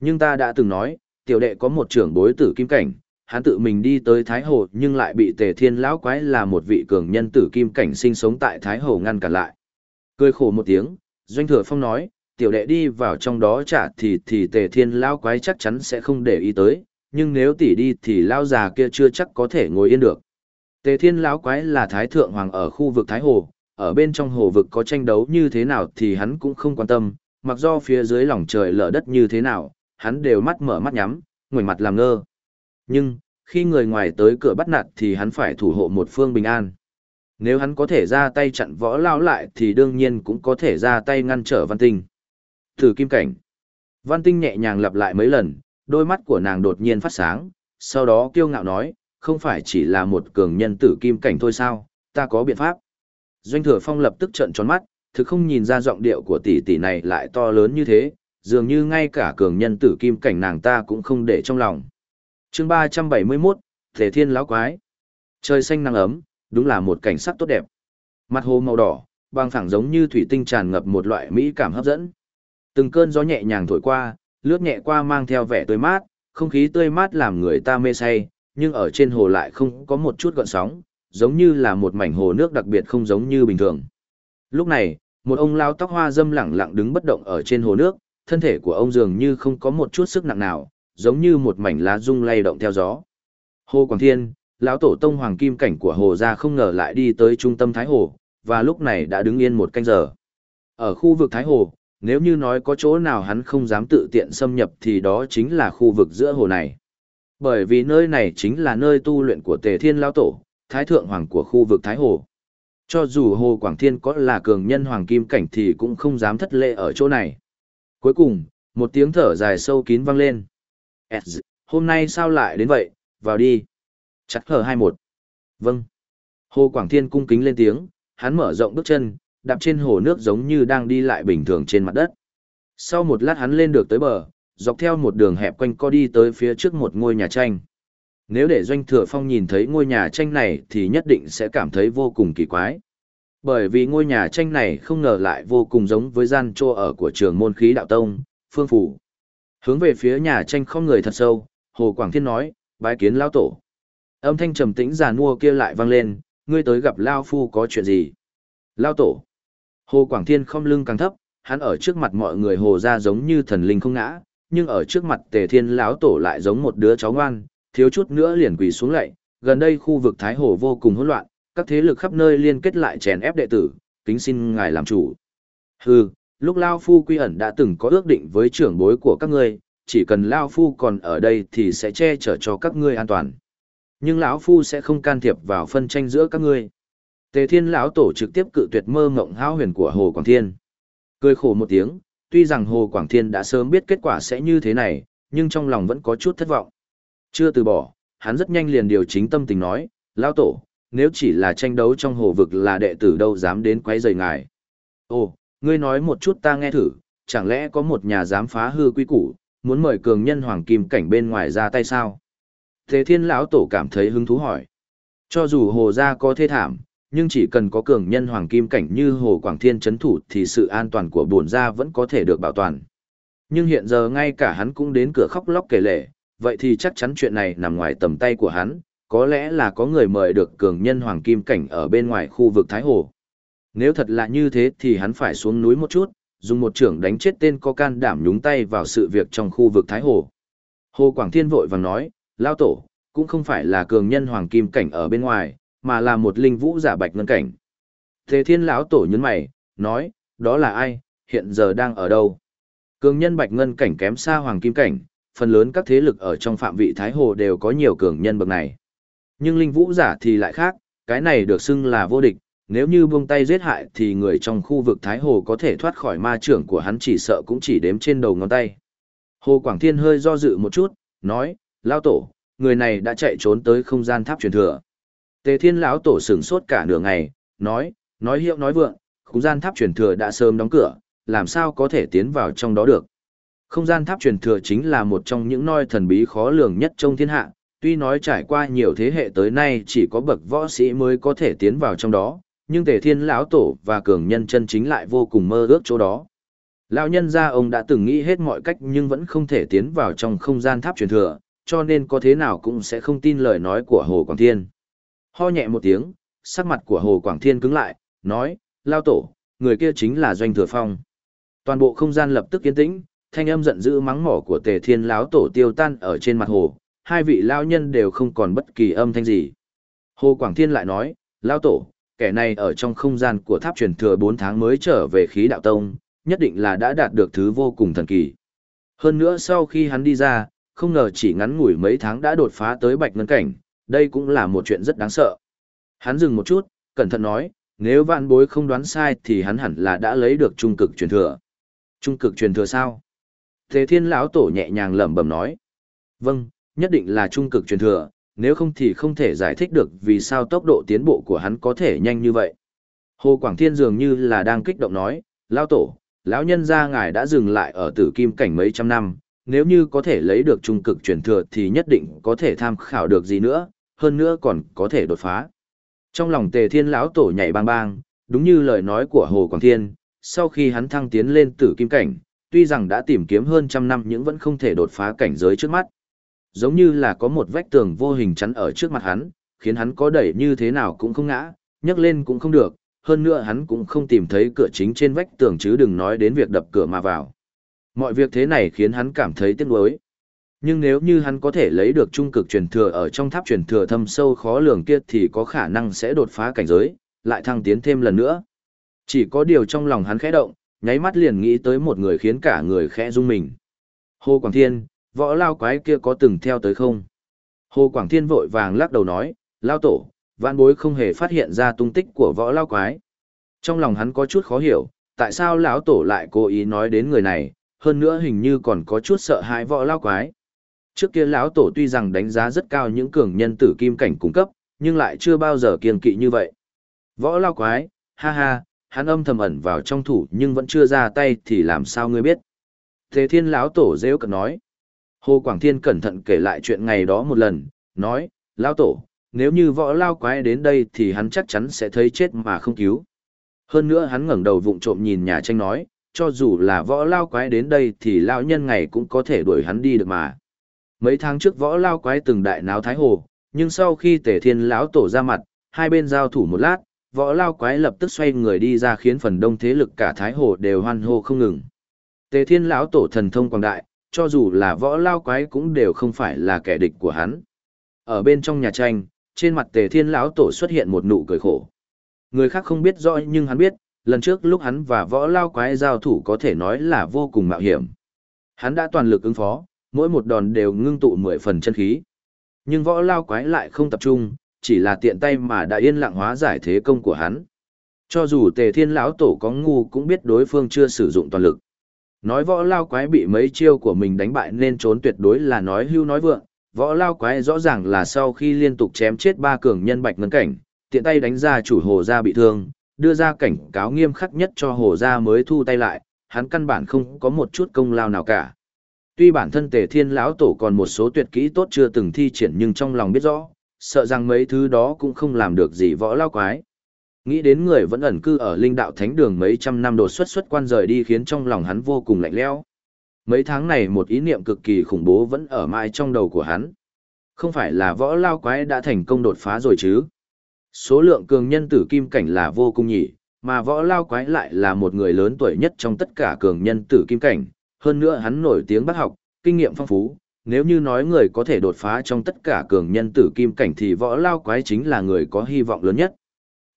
Nhưng ta đã từng nói, tiểu đệ có một trưởng bối tử kim cảnh, hắn tự mình đi tới Thái Hồ nhưng lại bị Tề Thiên lão quái là một vị cường nhân tử kim cảnh sinh sống tại Thái Hồ ngăn cản lại. Cười khổ một tiếng, Doanh Thừa Phong nói, tiểu đệ đi vào trong đó trả thì thì Tề Thiên lão quái chắc chắn sẽ không để ý tới, nhưng nếu tỷ đi thì lão già kia chưa chắc có thể ngồi yên được. Tề Thiên lão quái là Thái Thượng Hoàng ở khu vực Thái Hồ, ở bên trong hồ vực có tranh đấu như thế nào thì hắn cũng không quan tâm, mặc do phía dưới lòng trời lở đất như thế nào, hắn đều mắt mở mắt nhắm, ngẩng mặt làm ngơ. Nhưng, khi người ngoài tới cửa bắt nạt thì hắn phải thủ hộ một phương bình an. Nếu hắn có thể ra tay chặn võ lao lại thì đương nhiên cũng có thể ra tay ngăn trở văn tinh. Thử kim cảnh. Văn tinh nhẹ nhàng lặp lại mấy lần, đôi mắt của nàng đột nhiên phát sáng, sau đó kiêu ngạo nói, không phải chỉ là một cường nhân tử kim cảnh thôi sao, ta có biện pháp. Doanh thừa phong lập tức trợn tròn mắt, thực không nhìn ra giọng điệu của tỷ tỷ này lại to lớn như thế, dường như ngay cả cường nhân tử kim cảnh nàng ta cũng không để trong lòng chương 371, Thể Thiên Lão Quái. Trời xanh nắng ấm, đúng là một cảnh sắc tốt đẹp. Mặt hồ màu đỏ, băng phẳng giống như thủy tinh tràn ngập một loại mỹ cảm hấp dẫn. Từng cơn gió nhẹ nhàng thổi qua, lướt nhẹ qua mang theo vẻ tươi mát, không khí tươi mát làm người ta mê say, nhưng ở trên hồ lại không có một chút gợn sóng, giống như là một mảnh hồ nước đặc biệt không giống như bình thường. Lúc này, một ông lao tóc hoa dâm lẳng lặng đứng bất động ở trên hồ nước, thân thể của ông dường như không có một chút sức nặng nào, giống như một mảnh lá rung lay động theo gió. Hồ Quảng Thiên, lão tổ tông hoàng kim cảnh của hồ gia không ngờ lại đi tới trung tâm Thái Hồ, và lúc này đã đứng yên một canh giờ. Ở khu vực Thái Hồ, nếu như nói có chỗ nào hắn không dám tự tiện xâm nhập thì đó chính là khu vực giữa hồ này. Bởi vì nơi này chính là nơi tu luyện của Tề Thiên lão tổ, thái thượng hoàng của khu vực Thái Hồ. Cho dù Hồ Quảng Thiên có là cường nhân hoàng kim cảnh thì cũng không dám thất lễ ở chỗ này. Cuối cùng, một tiếng thở dài sâu kín vang lên. Hôm nay sao lại đến vậy, vào đi. Chắc hờ 21. Vâng. Hồ Quảng Thiên cung kính lên tiếng, hắn mở rộng bước chân, đạp trên hồ nước giống như đang đi lại bình thường trên mặt đất. Sau một lát hắn lên được tới bờ, dọc theo một đường hẹp quanh co đi tới phía trước một ngôi nhà tranh. Nếu để Doanh Thừa Phong nhìn thấy ngôi nhà tranh này thì nhất định sẽ cảm thấy vô cùng kỳ quái. Bởi vì ngôi nhà tranh này không ngờ lại vô cùng giống với gian trô ở của trường môn khí đạo tông, phương phủ. Hướng về phía nhà tranh không người thật sâu, Hồ Quảng Thiên nói, bái kiến lao tổ. Âm thanh trầm tĩnh giàn mua kia lại vang lên, ngươi tới gặp Lao Phu có chuyện gì? Lao tổ. Hồ Quảng Thiên không lưng càng thấp, hắn ở trước mặt mọi người hồ ra giống như thần linh không ngã, nhưng ở trước mặt Tề Thiên lão tổ lại giống một đứa cháu ngoan, thiếu chút nữa liền quỳ xuống lạy. Gần đây khu vực Thái Hồ vô cùng hỗn loạn, các thế lực khắp nơi liên kết lại chèn ép đệ tử, kính xin ngài làm chủ. Hừ, lúc Lao Phu quy ẩn đã từng có ước định với trưởng bối của các ngươi, chỉ cần Lao Phu còn ở đây thì sẽ che chở cho các ngươi an toàn. Nhưng lão Phu sẽ không can thiệp vào phân tranh giữa các ngươi. Tề Thiên lão tổ trực tiếp cự tuyệt mơ mộng hão huyền của Hồ Quảng Thiên. Cười khổ một tiếng, tuy rằng Hồ Quảng Thiên đã sớm biết kết quả sẽ như thế này, nhưng trong lòng vẫn có chút thất vọng. Chưa từ bỏ, hắn rất nhanh liền điều chính tâm tình nói, lão tổ, nếu chỉ là tranh đấu trong hồ vực là đệ tử đâu dám đến quấy rầy ngài. Ồ, ngươi nói một chút ta nghe thử, chẳng lẽ có một nhà dám phá hư quy củ, muốn mời cường nhân hoàng kim cảnh bên ngoài ra tay sao? Thế thiên lão tổ cảm thấy hứng thú hỏi. Cho dù hồ gia có thê thảm, nhưng chỉ cần có cường nhân hoàng kim cảnh như hồ quảng thiên chấn thủ thì sự an toàn của bổn gia vẫn có thể được bảo toàn. Nhưng hiện giờ ngay cả hắn cũng đến cửa khóc lóc kể lệ, vậy thì chắc chắn chuyện này nằm ngoài tầm tay của hắn, có lẽ là có người mời được cường nhân hoàng kim cảnh ở bên ngoài khu vực Thái Hồ. Nếu thật là như thế thì hắn phải xuống núi một chút, dùng một trưởng đánh chết tên có can đảm nhúng tay vào sự việc trong khu vực Thái Hồ. Hồ Quảng Thiên vội vàng nói, Lao Tổ, cũng không phải là cường nhân hoàng kim cảnh ở bên ngoài, mà là một linh vũ giả bạch ngân cảnh. Thế Thiên lão Tổ nhấn mày, nói, đó là ai, hiện giờ đang ở đâu? Cường nhân bạch ngân cảnh kém xa hoàng kim cảnh, phần lớn các thế lực ở trong phạm vị Thái Hồ đều có nhiều cường nhân bậc này. Nhưng linh vũ giả thì lại khác, cái này được xưng là vô địch, nếu như buông tay giết hại thì người trong khu vực Thái Hồ có thể thoát khỏi ma trưởng của hắn chỉ sợ cũng chỉ đếm trên đầu ngón tay. Hồ Quảng Thiên hơi do dự một chút, nói, Lao Tổ, người này đã chạy trốn tới không gian tháp truyền thừa. Tề Thiên lão Tổ sửng sốt cả nửa ngày, nói, nói hiệu nói vượng, không gian tháp truyền thừa đã sớm đóng cửa, làm sao có thể tiến vào trong đó được. Không gian tháp truyền thừa chính là một trong những nơi thần bí khó lường nhất trong thiên hạ, tuy nói trải qua nhiều thế hệ tới nay chỉ có bậc võ sĩ mới có thể tiến vào trong đó, nhưng Tề Thiên lão tổ và cường nhân chân chính lại vô cùng mơ ước chỗ đó. Lão nhân gia ông đã từng nghĩ hết mọi cách nhưng vẫn không thể tiến vào trong không gian tháp truyền thừa, cho nên có thế nào cũng sẽ không tin lời nói của Hồ Quảng Thiên. Ho nhẹ một tiếng, sắc mặt của Hồ Quảng Thiên cứng lại, nói, Lao tổ, người kia chính là Doanh Thừa Phong. Toàn bộ không gian lập tức yên tĩnh, thanh âm giận dữ mắng mỏ của Tề Thiên lão tổ tiêu tan ở trên mặt hồ, hai vị lao nhân đều không còn bất kỳ âm thanh gì. Hồ Quảng Thiên lại nói, Lao Tổ, kẻ này ở trong không gian của tháp truyền thừa 4 tháng mới trở về khí đạo tông, nhất định là đã đạt được thứ vô cùng thần kỳ. Hơn nữa sau khi hắn đi ra, không ngờ chỉ ngắn ngủi mấy tháng đã đột phá tới bạch ngân cảnh, đây cũng là một chuyện rất đáng sợ. Hắn dừng một chút, cẩn thận nói, nếu vạn bối không đoán sai thì hắn hẳn là đã lấy được trung cực truyền thừa. Trung cực truyền thừa sao? Thế thiên lão tổ nhẹ nhàng lẩm bẩm nói. Vâng, nhất định là trung cực truyền thừa, nếu không thì không thể giải thích được vì sao tốc độ tiến bộ của hắn có thể nhanh như vậy. Hồ Quảng Thiên dường như là đang kích động nói, Lão Tổ, lão nhân gia ngài đã dừng lại ở tử kim cảnh mấy trăm năm, nếu như có thể lấy được trung cực truyền thừa thì nhất định có thể tham khảo được gì nữa, hơn nữa còn có thể đột phá. Trong lòng Tề Thiên lão tổ nhảy bang bang, đúng như lời nói của Hồ Quảng Thiên, sau khi hắn thăng tiến lên tử kim cảnh, tuy rằng đã tìm kiếm hơn trăm năm nhưng vẫn không thể đột phá cảnh giới trước mắt giống như là có một vách tường vô hình chắn ở trước mặt hắn, khiến hắn có đẩy như thế nào cũng không ngã, nhấc lên cũng không được, hơn nữa hắn cũng không tìm thấy cửa chính trên vách tường chứ đừng nói đến việc đập cửa mà vào. Mọi việc thế này khiến hắn cảm thấy tiếc nuối. Nhưng nếu như hắn có thể lấy được trung cực truyền thừa ở trong tháp truyền thừa thâm sâu khó lường kia thì có khả năng sẽ đột phá cảnh giới, lại thăng tiến thêm lần nữa. Chỉ có điều trong lòng hắn khẽ động, nháy mắt liền nghĩ tới một người khiến cả người khẽ rung mình. Hồ Quảng Thiên, võ lao quái kia có từng theo tới không? Hồ Quảng Thiên vội vàng lắc đầu nói, lao tổ, vạn bối không hề phát hiện ra tung tích của võ lao quái. Trong lòng hắn có chút khó hiểu, tại sao lão tổ lại cố ý nói đến người này, hơn nữa hình như còn có chút sợ hãi võ lao quái. Trước kia lão tổ tuy rằng đánh giá rất cao những cường nhân tử kim cảnh cung cấp, nhưng lại chưa bao giờ kiêng kỵ như vậy. Võ lao quái, ha ha, hắn âm thầm ẩn vào trong thủ nhưng vẫn chưa ra tay thì làm sao ngươi biết. Thế thiên lão tổ rêu cận nói. Hồ Quảng Thiên cẩn thận kể lại chuyện ngày đó một lần, nói, lão tổ, nếu như võ lao quái đến đây thì hắn chắc chắn sẽ thấy chết mà không cứu. Hơn nữa hắn ngẩng đầu vụng trộm nhìn nhà tranh nói, cho dù là võ lao quái đến đây thì lão nhân ngày cũng có thể đuổi hắn đi được mà. Mấy tháng trước võ lao quái từng đại náo thái hồ, nhưng sau khi tề thiên lão tổ ra mặt, hai bên giao thủ một lát, võ lao quái lập tức xoay người đi ra khiến phần đông thế lực cả thái hồ đều hoan hô không ngừng. Tề thiên lão tổ thần thông quảng đại, cho dù là võ lao quái cũng đều không phải là kẻ địch của hắn. Ở bên trong nhà tranh, trên mặt tề thiên lão tổ xuất hiện một nụ cười khổ. Người khác không biết rõ nhưng hắn biết, lần trước lúc hắn và võ lao quái giao thủ có thể nói là vô cùng mạo hiểm. Hắn đã toàn lực ứng phó, mỗi một đòn đều ngưng tụ mười phần chân khí. Nhưng võ lao quái lại không tập trung, chỉ là tiện tay mà đã yên lặng hóa giải thế công của hắn. Cho dù tề thiên lão tổ có ngu cũng biết đối phương chưa sử dụng toàn lực. Nói võ lao quái bị mấy chiêu của mình đánh bại nên trốn tuyệt đối là nói hưu nói vượng, võ lao quái rõ ràng là sau khi liên tục chém chết ba cường nhân bạch ngân cảnh, tiện tay đánh ra chủ hồ gia bị thương, đưa ra cảnh cáo nghiêm khắc nhất cho hồ gia mới thu tay lại, hắn căn bản không có một chút công lao nào cả. Tuy bản thân Tề Thiên lão tổ còn một số tuyệt kỹ tốt chưa từng thi triển nhưng trong lòng biết rõ, sợ rằng mấy thứ đó cũng không làm được gì võ lao quái. Nghĩ đến người vẫn ẩn cư ở linh đạo thánh đường mấy trăm năm đột xuất xuất quan rời đi khiến trong lòng hắn vô cùng lạnh lẽo. Mấy tháng này một ý niệm cực kỳ khủng bố vẫn ở mãi trong đầu của hắn. Không phải là võ lao quái đã thành công đột phá rồi chứ? Số lượng cường nhân tử kim cảnh là vô cùng nhỉ, mà võ lao quái lại là một người lớn tuổi nhất trong tất cả cường nhân tử kim cảnh, hơn nữa hắn nổi tiếng bác học, kinh nghiệm phong phú, nếu như nói người có thể đột phá trong tất cả cường nhân tử kim cảnh thì võ lao quái chính là người có hy vọng lớn nhất.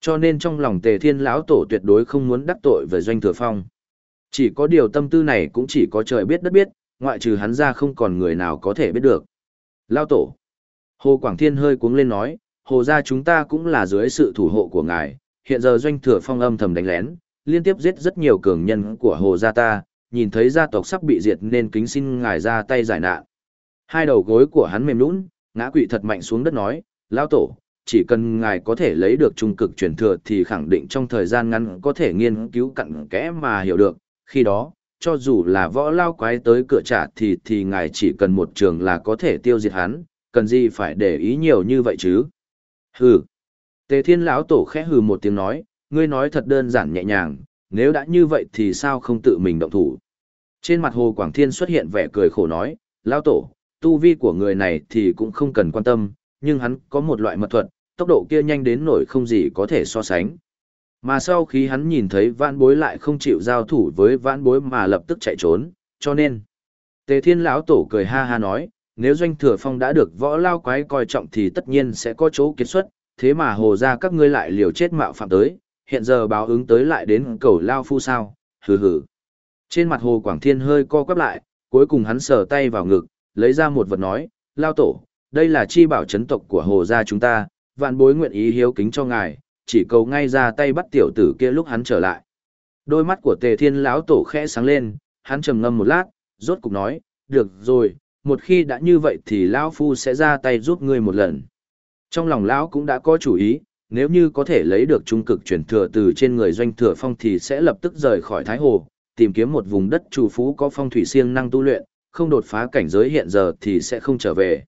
Cho nên trong lòng tề thiên lão tổ tuyệt đối không muốn đắc tội với doanh thừa phong. Chỉ có điều tâm tư này cũng chỉ có trời biết đất biết, ngoại trừ hắn ra không còn người nào có thể biết được. Lao tổ. Hồ Quảng Thiên hơi cuống lên nói, hồ gia chúng ta cũng là dưới sự thủ hộ của ngài, hiện giờ doanh thừa phong âm thầm đánh lén, liên tiếp giết rất nhiều cường nhân của hồ gia ta, nhìn thấy gia tộc sắp bị diệt nên kính xin ngài ra tay giải nạn. Hai đầu gối của hắn mềm lún, ngã quỵ thật mạnh xuống đất nói, Lao tổ, chỉ cần ngài có thể lấy được trung cực truyền thừa thì khẳng định trong thời gian ngắn có thể nghiên cứu cặn kẽ mà hiểu được, khi đó, cho dù là võ lao quái tới cửa trả thì thì ngài chỉ cần một trường là có thể tiêu diệt hắn, cần gì phải để ý nhiều như vậy chứ? Hừ. Tề Thiên lão tổ khẽ hừ một tiếng nói, ngươi nói thật đơn giản nhẹ nhàng, nếu đã như vậy thì sao không tự mình động thủ? Trên mặt Hồ Quảng Thiên xuất hiện vẻ cười khổ nói, lão tổ, tu vi của người này thì cũng không cần quan tâm, nhưng hắn có một loại mật thuật, tốc độ kia nhanh đến nổi không gì có thể so sánh. Mà sau khi hắn nhìn thấy vãn bối lại không chịu giao thủ với vãn bối mà lập tức chạy trốn, cho nên. Tề thiên lão tổ cười ha ha nói, nếu doanh thừa phong đã được võ lao quái coi trọng thì tất nhiên sẽ có chỗ kết xuất, thế mà hồ ra các ngươi lại liều chết mạo phạm tới, hiện giờ báo ứng tới lại đến cầu lao phu sao, hừ hừ. Trên mặt hồ Quảng Thiên hơi co quắp lại, cuối cùng hắn sờ tay vào ngực, lấy ra một vật nói, lao tổ, đây là chi bảo chấn tộc của hồ gia chúng ta, vạn bối nguyện ý hiếu kính cho ngài, chỉ cầu ngay ra tay bắt tiểu tử kia lúc hắn trở lại. Đôi mắt của tề thiên lão tổ khẽ sáng lên, hắn trầm ngâm một lát, rốt cục nói, được rồi, một khi đã như vậy thì lão phu sẽ ra tay giúp ngươi một lần. Trong lòng lão cũng đã có chủ ý, nếu như có thể lấy được trung cực chuyển thừa từ trên người doanh thừa phong thì sẽ lập tức rời khỏi Thái Hồ, tìm kiếm một vùng đất chủ phú có phong thủy siêng năng tu luyện, không đột phá cảnh giới hiện giờ thì sẽ không trở về.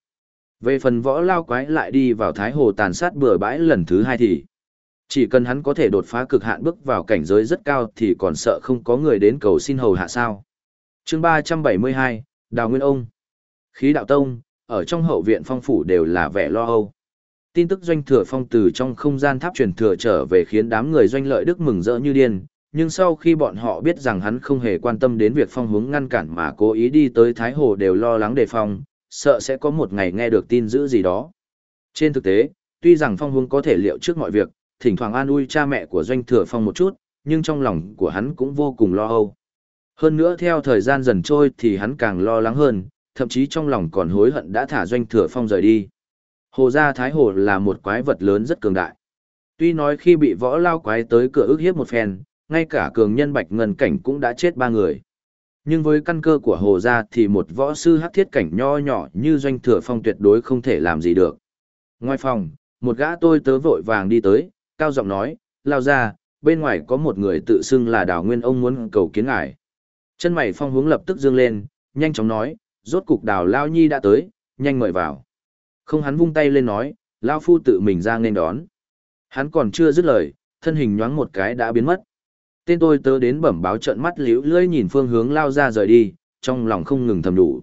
Về phần võ lao quái lại đi vào Thái Hồ tàn sát bừa bãi lần thứ hai thì chỉ cần hắn có thể đột phá cực hạn bước vào cảnh giới rất cao thì còn sợ không có người đến cầu xin hầu hạ sao. chương ba trăm bảy mươi hai Đào Nguyên Ông Khí đạo tông, ở trong hậu viện phong phủ đều là vẻ lo âu. Tin tức doanh thừa phong từ trong không gian tháp truyền thừa trở về khiến đám người doanh lợi đức mừng rỡ như điên, nhưng sau khi bọn họ biết rằng hắn không hề quan tâm đến việc phong hướng ngăn cản mà cố ý đi tới Thái Hồ đều lo lắng đề phòng, sợ sẽ có một ngày nghe được tin dữ gì đó. Trên thực tế, tuy rằng phong hướng có thể liệu trước mọi việc, thỉnh thoảng an ui cha mẹ của doanh thừa phong một chút, nhưng trong lòng của hắn cũng vô cùng lo âu. Hơn nữa theo thời gian dần trôi thì hắn càng lo lắng hơn, thậm chí trong lòng còn hối hận đã thả doanh thừa phong rời đi. Hồ gia Thái Hồ là một quái vật lớn rất cường đại. Tuy nói khi bị võ lao quái tới cửa ức hiếp một phen, ngay cả cường nhân bạch ngân cảnh cũng đã chết ba người. Nhưng với căn cơ của hồ gia thì một võ sư hắc thiết cảnh nho nhỏ như doanh thừa phong tuyệt đối không thể làm gì được. Ngoài phòng, một gã tôi tớ vội vàng đi tới, cao giọng nói, lao ra, bên ngoài có một người tự xưng là đào nguyên ông muốn cầu kiến ngài. Chân mày phong hướng lập tức dương lên, nhanh chóng nói, rốt cục đào lao nhi đã tới, nhanh mời vào. Không hắn vung tay lên nói, lao phu tự mình ra nên đón. Hắn còn chưa dứt lời, thân hình nhoáng một cái đã biến mất. Tên tôi tớ đến bẩm báo trận mắt liễu lưỡi nhìn phương hướng lao ra rời đi, trong lòng không ngừng thầm đủ.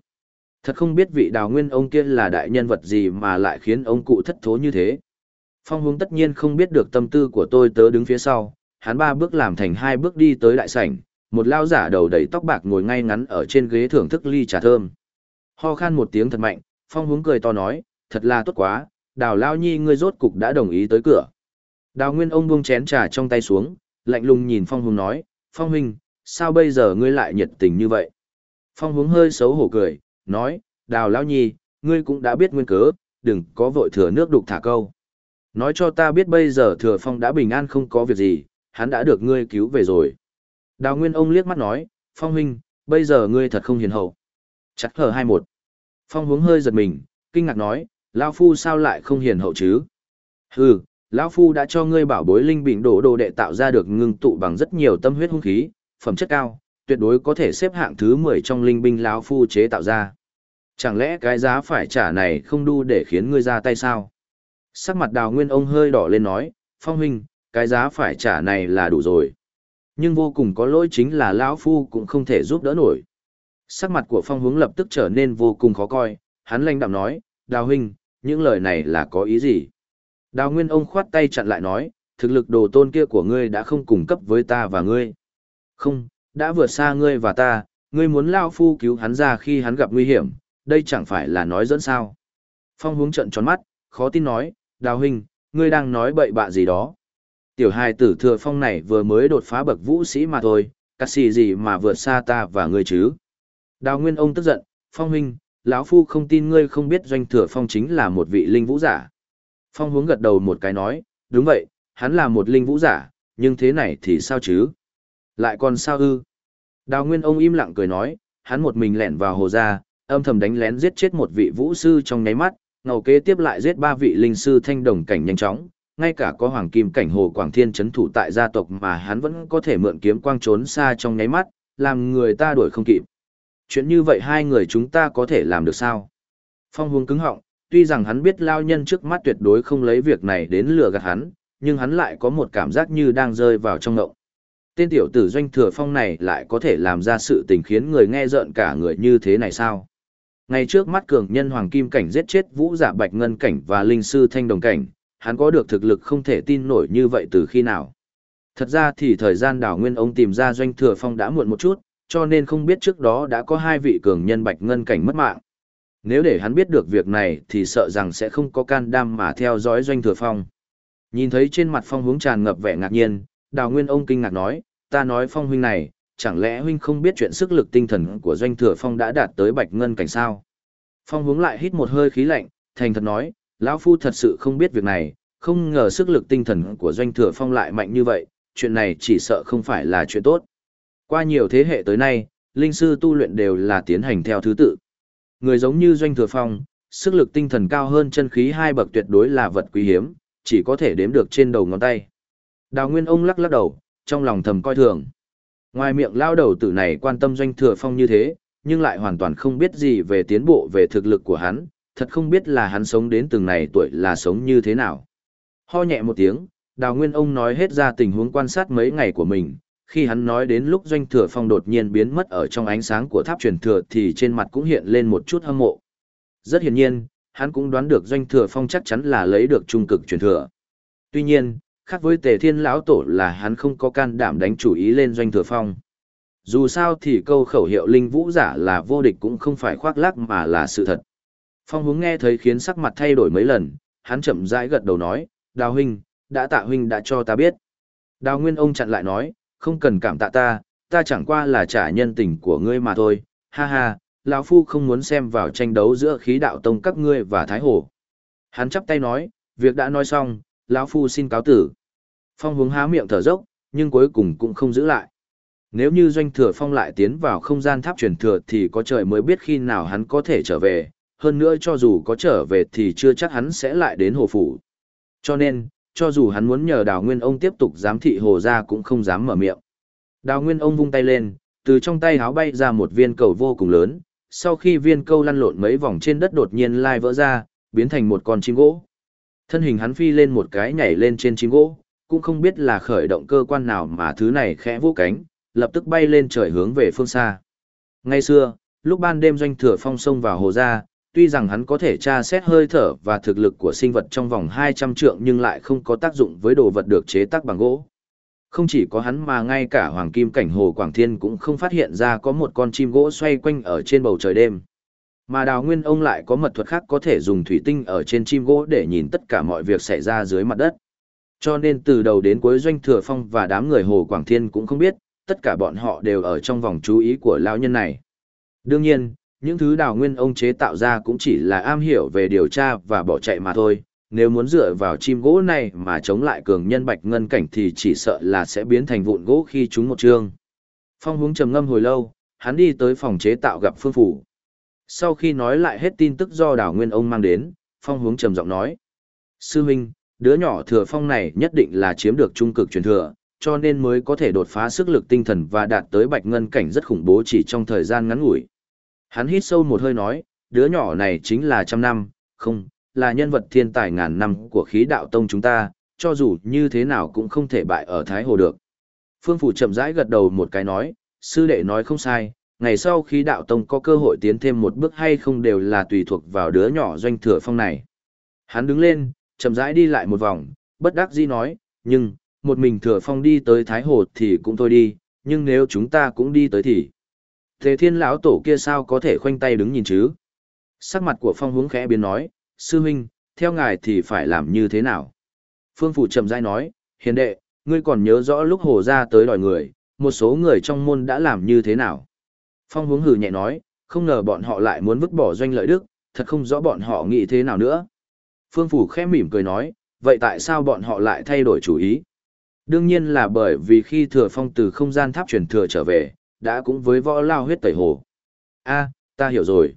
Thật không biết vị đào nguyên ông kia là đại nhân vật gì mà lại khiến ông cụ thất thố như thế. Phong hướng tất nhiên không biết được tâm tư của tôi tớ đứng phía sau, hắn ba bước làm thành hai bước đi tới đại sảnh, một lao giả đầu đầy tóc bạc ngồi ngay ngắn ở trên ghế thưởng thức ly trà thơm. Ho khan một tiếng thật mạnh, phong hướng cười to nói, thật là tốt quá, đào lao nhi ngươi rốt cục đã đồng ý tới cửa. Đào nguyên ông buông chén trà trong tay xuống, lạnh lùng nhìn phong hướng nói, phong huynh, sao bây giờ ngươi lại nhiệt tình như vậy? Phong hướng hơi xấu hổ cười, nói, đào lao nhi, ngươi cũng đã biết nguyên cớ, đừng có vội thừa nước đục thả câu. Nói cho ta biết bây giờ thừa phong đã bình an không có việc gì, hắn đã được ngươi cứu về rồi. Đào Nguyên ông liếc mắt nói, Phong huynh, bây giờ ngươi thật không hiền hậu. Chặt hờ hai một. Phong hướng hơi giật mình, kinh ngạc nói, Lao Phu sao lại không hiền hậu chứ? Hừ, Lão Phu đã cho ngươi bảo bối linh bình đổ đồ đệ tạo ra được ngưng tụ bằng rất nhiều tâm huyết hung khí, phẩm chất cao, tuyệt đối có thể xếp hạng thứ 10 trong linh binh Lão Phu chế tạo ra. Chẳng lẽ cái giá phải trả này không đu để khiến ngươi ra tay sao? Sắc mặt đào nguyên ông hơi đỏ lên nói, Phong huynh, cái giá phải trả này là đủ rồi. Nhưng vô cùng có lỗi chính là lão Phu cũng không thể giúp đỡ nổi. Sắc mặt của phong hướng lập tức trở nên vô cùng khó coi, hắn lanh đạm nói, đào huynh, những lời này là có ý gì? Đào nguyên ông khoát tay chặn lại nói, thực lực đồ tôn kia của ngươi đã không cùng cấp với ta và ngươi. Không, đã vượt xa ngươi và ta, ngươi muốn lao phu cứu hắn ra khi hắn gặp nguy hiểm, đây chẳng phải là nói dẫn sao. Phong hướng trận tròn mắt, khó tin nói, đào huynh, ngươi đang nói bậy bạ gì đó. Tiểu hài tử thừa phong này vừa mới đột phá bậc vũ sĩ mà thôi, cắt xì gì mà vượt xa ta và ngươi chứ. Đào nguyên ông tức giận, phong huynh, lão phu không tin ngươi không biết doanh thừa phong chính là một vị linh vũ giả. Phong hướng gật đầu một cái nói, đúng vậy, hắn là một linh vũ giả, nhưng thế này thì sao chứ? Lại còn sao ư? Đào nguyên ông im lặng cười nói, hắn một mình lẻn vào hồ ra, âm thầm đánh lén giết chết một vị vũ sư trong nháy mắt, ngầu kế tiếp lại giết ba vị linh sư thanh đồng cảnh nhanh chóng, ngay cả có hoàng kim cảnh hồ quảng thiên chấn thủ tại gia tộc mà hắn vẫn có thể mượn kiếm quang trốn xa trong nháy mắt, làm người ta đuổi không kịp. Chuyện như vậy hai người chúng ta có thể làm được sao? Phong Hùng cứng họng, tuy rằng hắn biết lao nhân trước mắt tuyệt đối không lấy việc này đến lừa gạt hắn, nhưng hắn lại có một cảm giác như đang rơi vào trong ngộng. Tên tiểu tử doanh thừa phong này lại có thể làm ra sự tình khiến người nghe rợn cả người như thế này sao? Ngay trước mắt cường nhân hoàng kim cảnh giết chết vũ giả bạch ngân cảnh và linh sư thanh đồng cảnh, hắn có được thực lực không thể tin nổi như vậy từ khi nào. Thật ra thì thời gian đảo nguyên ông tìm ra doanh thừa phong đã muộn một chút, cho nên không biết trước đó đã có hai vị cường nhân bạch ngân cảnh mất mạng. Nếu để hắn biết được việc này thì sợ rằng sẽ không có can đảm mà theo dõi doanh thừa phong. Nhìn thấy trên mặt phong hướng tràn ngập vẻ ngạc nhiên, đào nguyên ông kinh ngạc nói, ta nói phong huynh này, chẳng lẽ huynh không biết chuyện sức lực tinh thần của doanh thừa phong đã đạt tới bạch ngân cảnh sao? Phong hướng lại hít một hơi khí lạnh, thành thật nói, lão phu thật sự không biết việc này, không ngờ sức lực tinh thần của doanh thừa phong lại mạnh như vậy, chuyện này chỉ sợ không phải là chuyện tốt. Qua nhiều thế hệ tới nay, linh sư tu luyện đều là tiến hành theo thứ tự. Người giống như doanh thừa phong, sức lực tinh thần cao hơn chân khí hai bậc tuyệt đối là vật quý hiếm, chỉ có thể đếm được trên đầu ngón tay. Đào Nguyên ông lắc lắc đầu, trong lòng thầm coi thường. Ngoài miệng lao đầu tử này quan tâm doanh thừa phong như thế, nhưng lại hoàn toàn không biết gì về tiến bộ về thực lực của hắn, thật không biết là hắn sống đến từng này tuổi là sống như thế nào. Ho nhẹ một tiếng, đào nguyên ông nói hết ra tình huống quan sát mấy ngày của mình, khi hắn nói đến lúc doanh thừa phong đột nhiên biến mất ở trong ánh sáng của tháp truyền thừa thì trên mặt cũng hiện lên một chút hâm mộ. Rất hiển nhiên, hắn cũng đoán được doanh thừa phong chắc chắn là lấy được trung cực truyền thừa. Tuy nhiên, khác với tề thiên lão tổ là hắn không có can đảm đánh chủ ý lên doanh thừa phong. Dù sao thì câu khẩu hiệu linh vũ giả là vô địch cũng không phải khoác lác mà là sự thật. Phong hướng nghe thấy khiến sắc mặt thay đổi mấy lần, hắn chậm rãi gật đầu nói, đào huynh, đã tạ huynh đã cho ta biết. Đào nguyên ông chặn lại nói, không cần cảm tạ ta, ta chẳng qua là trả nhân tình của ngươi mà thôi, ha ha, lão phu không muốn xem vào tranh đấu giữa khí đạo tông các ngươi và thái hồ. Hắn chắp tay nói, việc đã nói xong, lão phu xin cáo tử. Phong hướng há miệng thở dốc, nhưng cuối cùng cũng không giữ lại. Nếu như doanh thừa phong lại tiến vào không gian tháp truyền thừa thì có trời mới biết khi nào hắn có thể trở về, hơn nữa cho dù có trở về thì chưa chắc hắn sẽ lại đến hồ phủ. Cho nên, cho dù hắn muốn nhờ đào nguyên ông tiếp tục giám thị hồ ra cũng không dám mở miệng. Đào nguyên ông vung tay lên, từ trong tay háo bay ra một viên cầu vô cùng lớn, sau khi viên câu lăn lộn mấy vòng trên đất đột nhiên lai vỡ ra, biến thành một con chim gỗ. Thân hình hắn phi lên một cái nhảy lên trên chim gỗ, cũng không biết là khởi động cơ quan nào mà thứ này khẽ vô cánh, lập tức bay lên trời hướng về phương xa. Ngay xưa, lúc ban đêm doanh thừa phong sông vào hồ ra, tuy rằng hắn có thể tra xét hơi thở và thực lực của sinh vật trong vòng 200 trượng nhưng lại không có tác dụng với đồ vật được chế tác bằng gỗ. Không chỉ có hắn mà ngay cả hoàng kim cảnh hồ Quảng Thiên cũng không phát hiện ra có một con chim gỗ xoay quanh ở trên bầu trời đêm. Mà đào nguyên ông lại có mật thuật khác có thể dùng thủy tinh ở trên chim gỗ để nhìn tất cả mọi việc xảy ra dưới mặt đất. Cho nên từ đầu đến cuối doanh thừa phong và đám người hồ Quảng Thiên cũng không biết, tất cả bọn họ đều ở trong vòng chú ý của lão nhân này. Đương nhiên, những thứ đào nguyên ông chế tạo ra cũng chỉ là am hiểu về điều tra và bỏ chạy mà thôi. Nếu muốn dựa vào chim gỗ này mà chống lại cường nhân bạch ngân cảnh thì chỉ sợ là sẽ biến thành vụn gỗ khi chúng một chương. Phong hướng trầm ngâm hồi lâu, hắn đi tới phòng chế tạo gặp phương phủ. Sau khi nói lại hết tin tức do đào nguyên ông mang đến, phong hướng trầm giọng nói. Sư huynh, đứa nhỏ thừa phong này nhất định là chiếm được trung cực truyền thừa, cho nên mới có thể đột phá sức lực tinh thần và đạt tới bạch ngân cảnh rất khủng bố chỉ trong thời gian ngắn ngủi. Hắn hít sâu một hơi nói, đứa nhỏ này chính là trăm năm, không, là nhân vật thiên tài ngàn năm của khí đạo tông chúng ta, cho dù như thế nào cũng không thể bại ở Thái Hồ được. Phương Phủ chậm rãi gật đầu một cái nói, sư đệ nói không sai, ngày sau khí đạo tông có cơ hội tiến thêm một bước hay không đều là tùy thuộc vào đứa nhỏ doanh thừa phong này. Hắn đứng lên, chậm rãi đi lại một vòng, bất đắc dĩ nói, nhưng, một mình thừa phong đi tới Thái Hồ thì cũng thôi đi, nhưng nếu chúng ta cũng đi tới thì... Thế thiên lão tổ kia sao có thể khoanh tay đứng nhìn chứ? Sắc mặt của phong hướng khẽ biến nói, sư huynh, theo ngài thì phải làm như thế nào? Phương Phủ chậm rãi nói, hiền đệ, ngươi còn nhớ rõ lúc hồ ra tới đòi người, một số người trong môn đã làm như thế nào? Phong hướng hử nhẹ nói, không ngờ bọn họ lại muốn vứt bỏ doanh lợi đức, thật không rõ bọn họ nghĩ thế nào nữa. Phương Phủ khẽ mỉm cười nói, vậy tại sao bọn họ lại thay đổi chủ ý? Đương nhiên là bởi vì khi thừa phong từ không gian tháp truyền thừa trở về, đã cũng với võ lao huyết tẩy hồ. a ta hiểu rồi.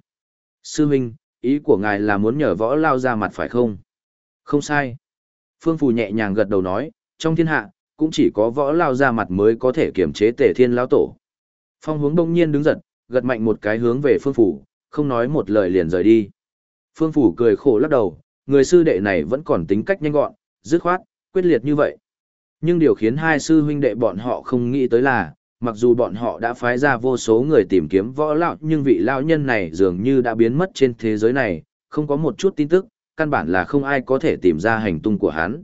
Sư huynh, ý của ngài là muốn nhờ võ lao ra mặt phải không? Không sai. Phương Phù nhẹ nhàng gật đầu nói, trong thiên hạ, cũng chỉ có võ lao ra mặt mới có thể kiểm chế tể thiên lao tổ. Phong hướng đông nhiên đứng giật, gật mạnh một cái hướng về Phương Phủ, không nói một lời liền rời đi. Phương Phủ cười khổ lắc đầu, người sư đệ này vẫn còn tính cách nhanh gọn, dứt khoát, quyết liệt như vậy. Nhưng điều khiến hai sư huynh đệ bọn họ không nghĩ tới là, mặc dù bọn họ đã phái ra vô số người tìm kiếm võ lão nhưng vị lão nhân này dường như đã biến mất trên thế giới này, không có một chút tin tức, căn bản là không ai có thể tìm ra hành tung của hắn.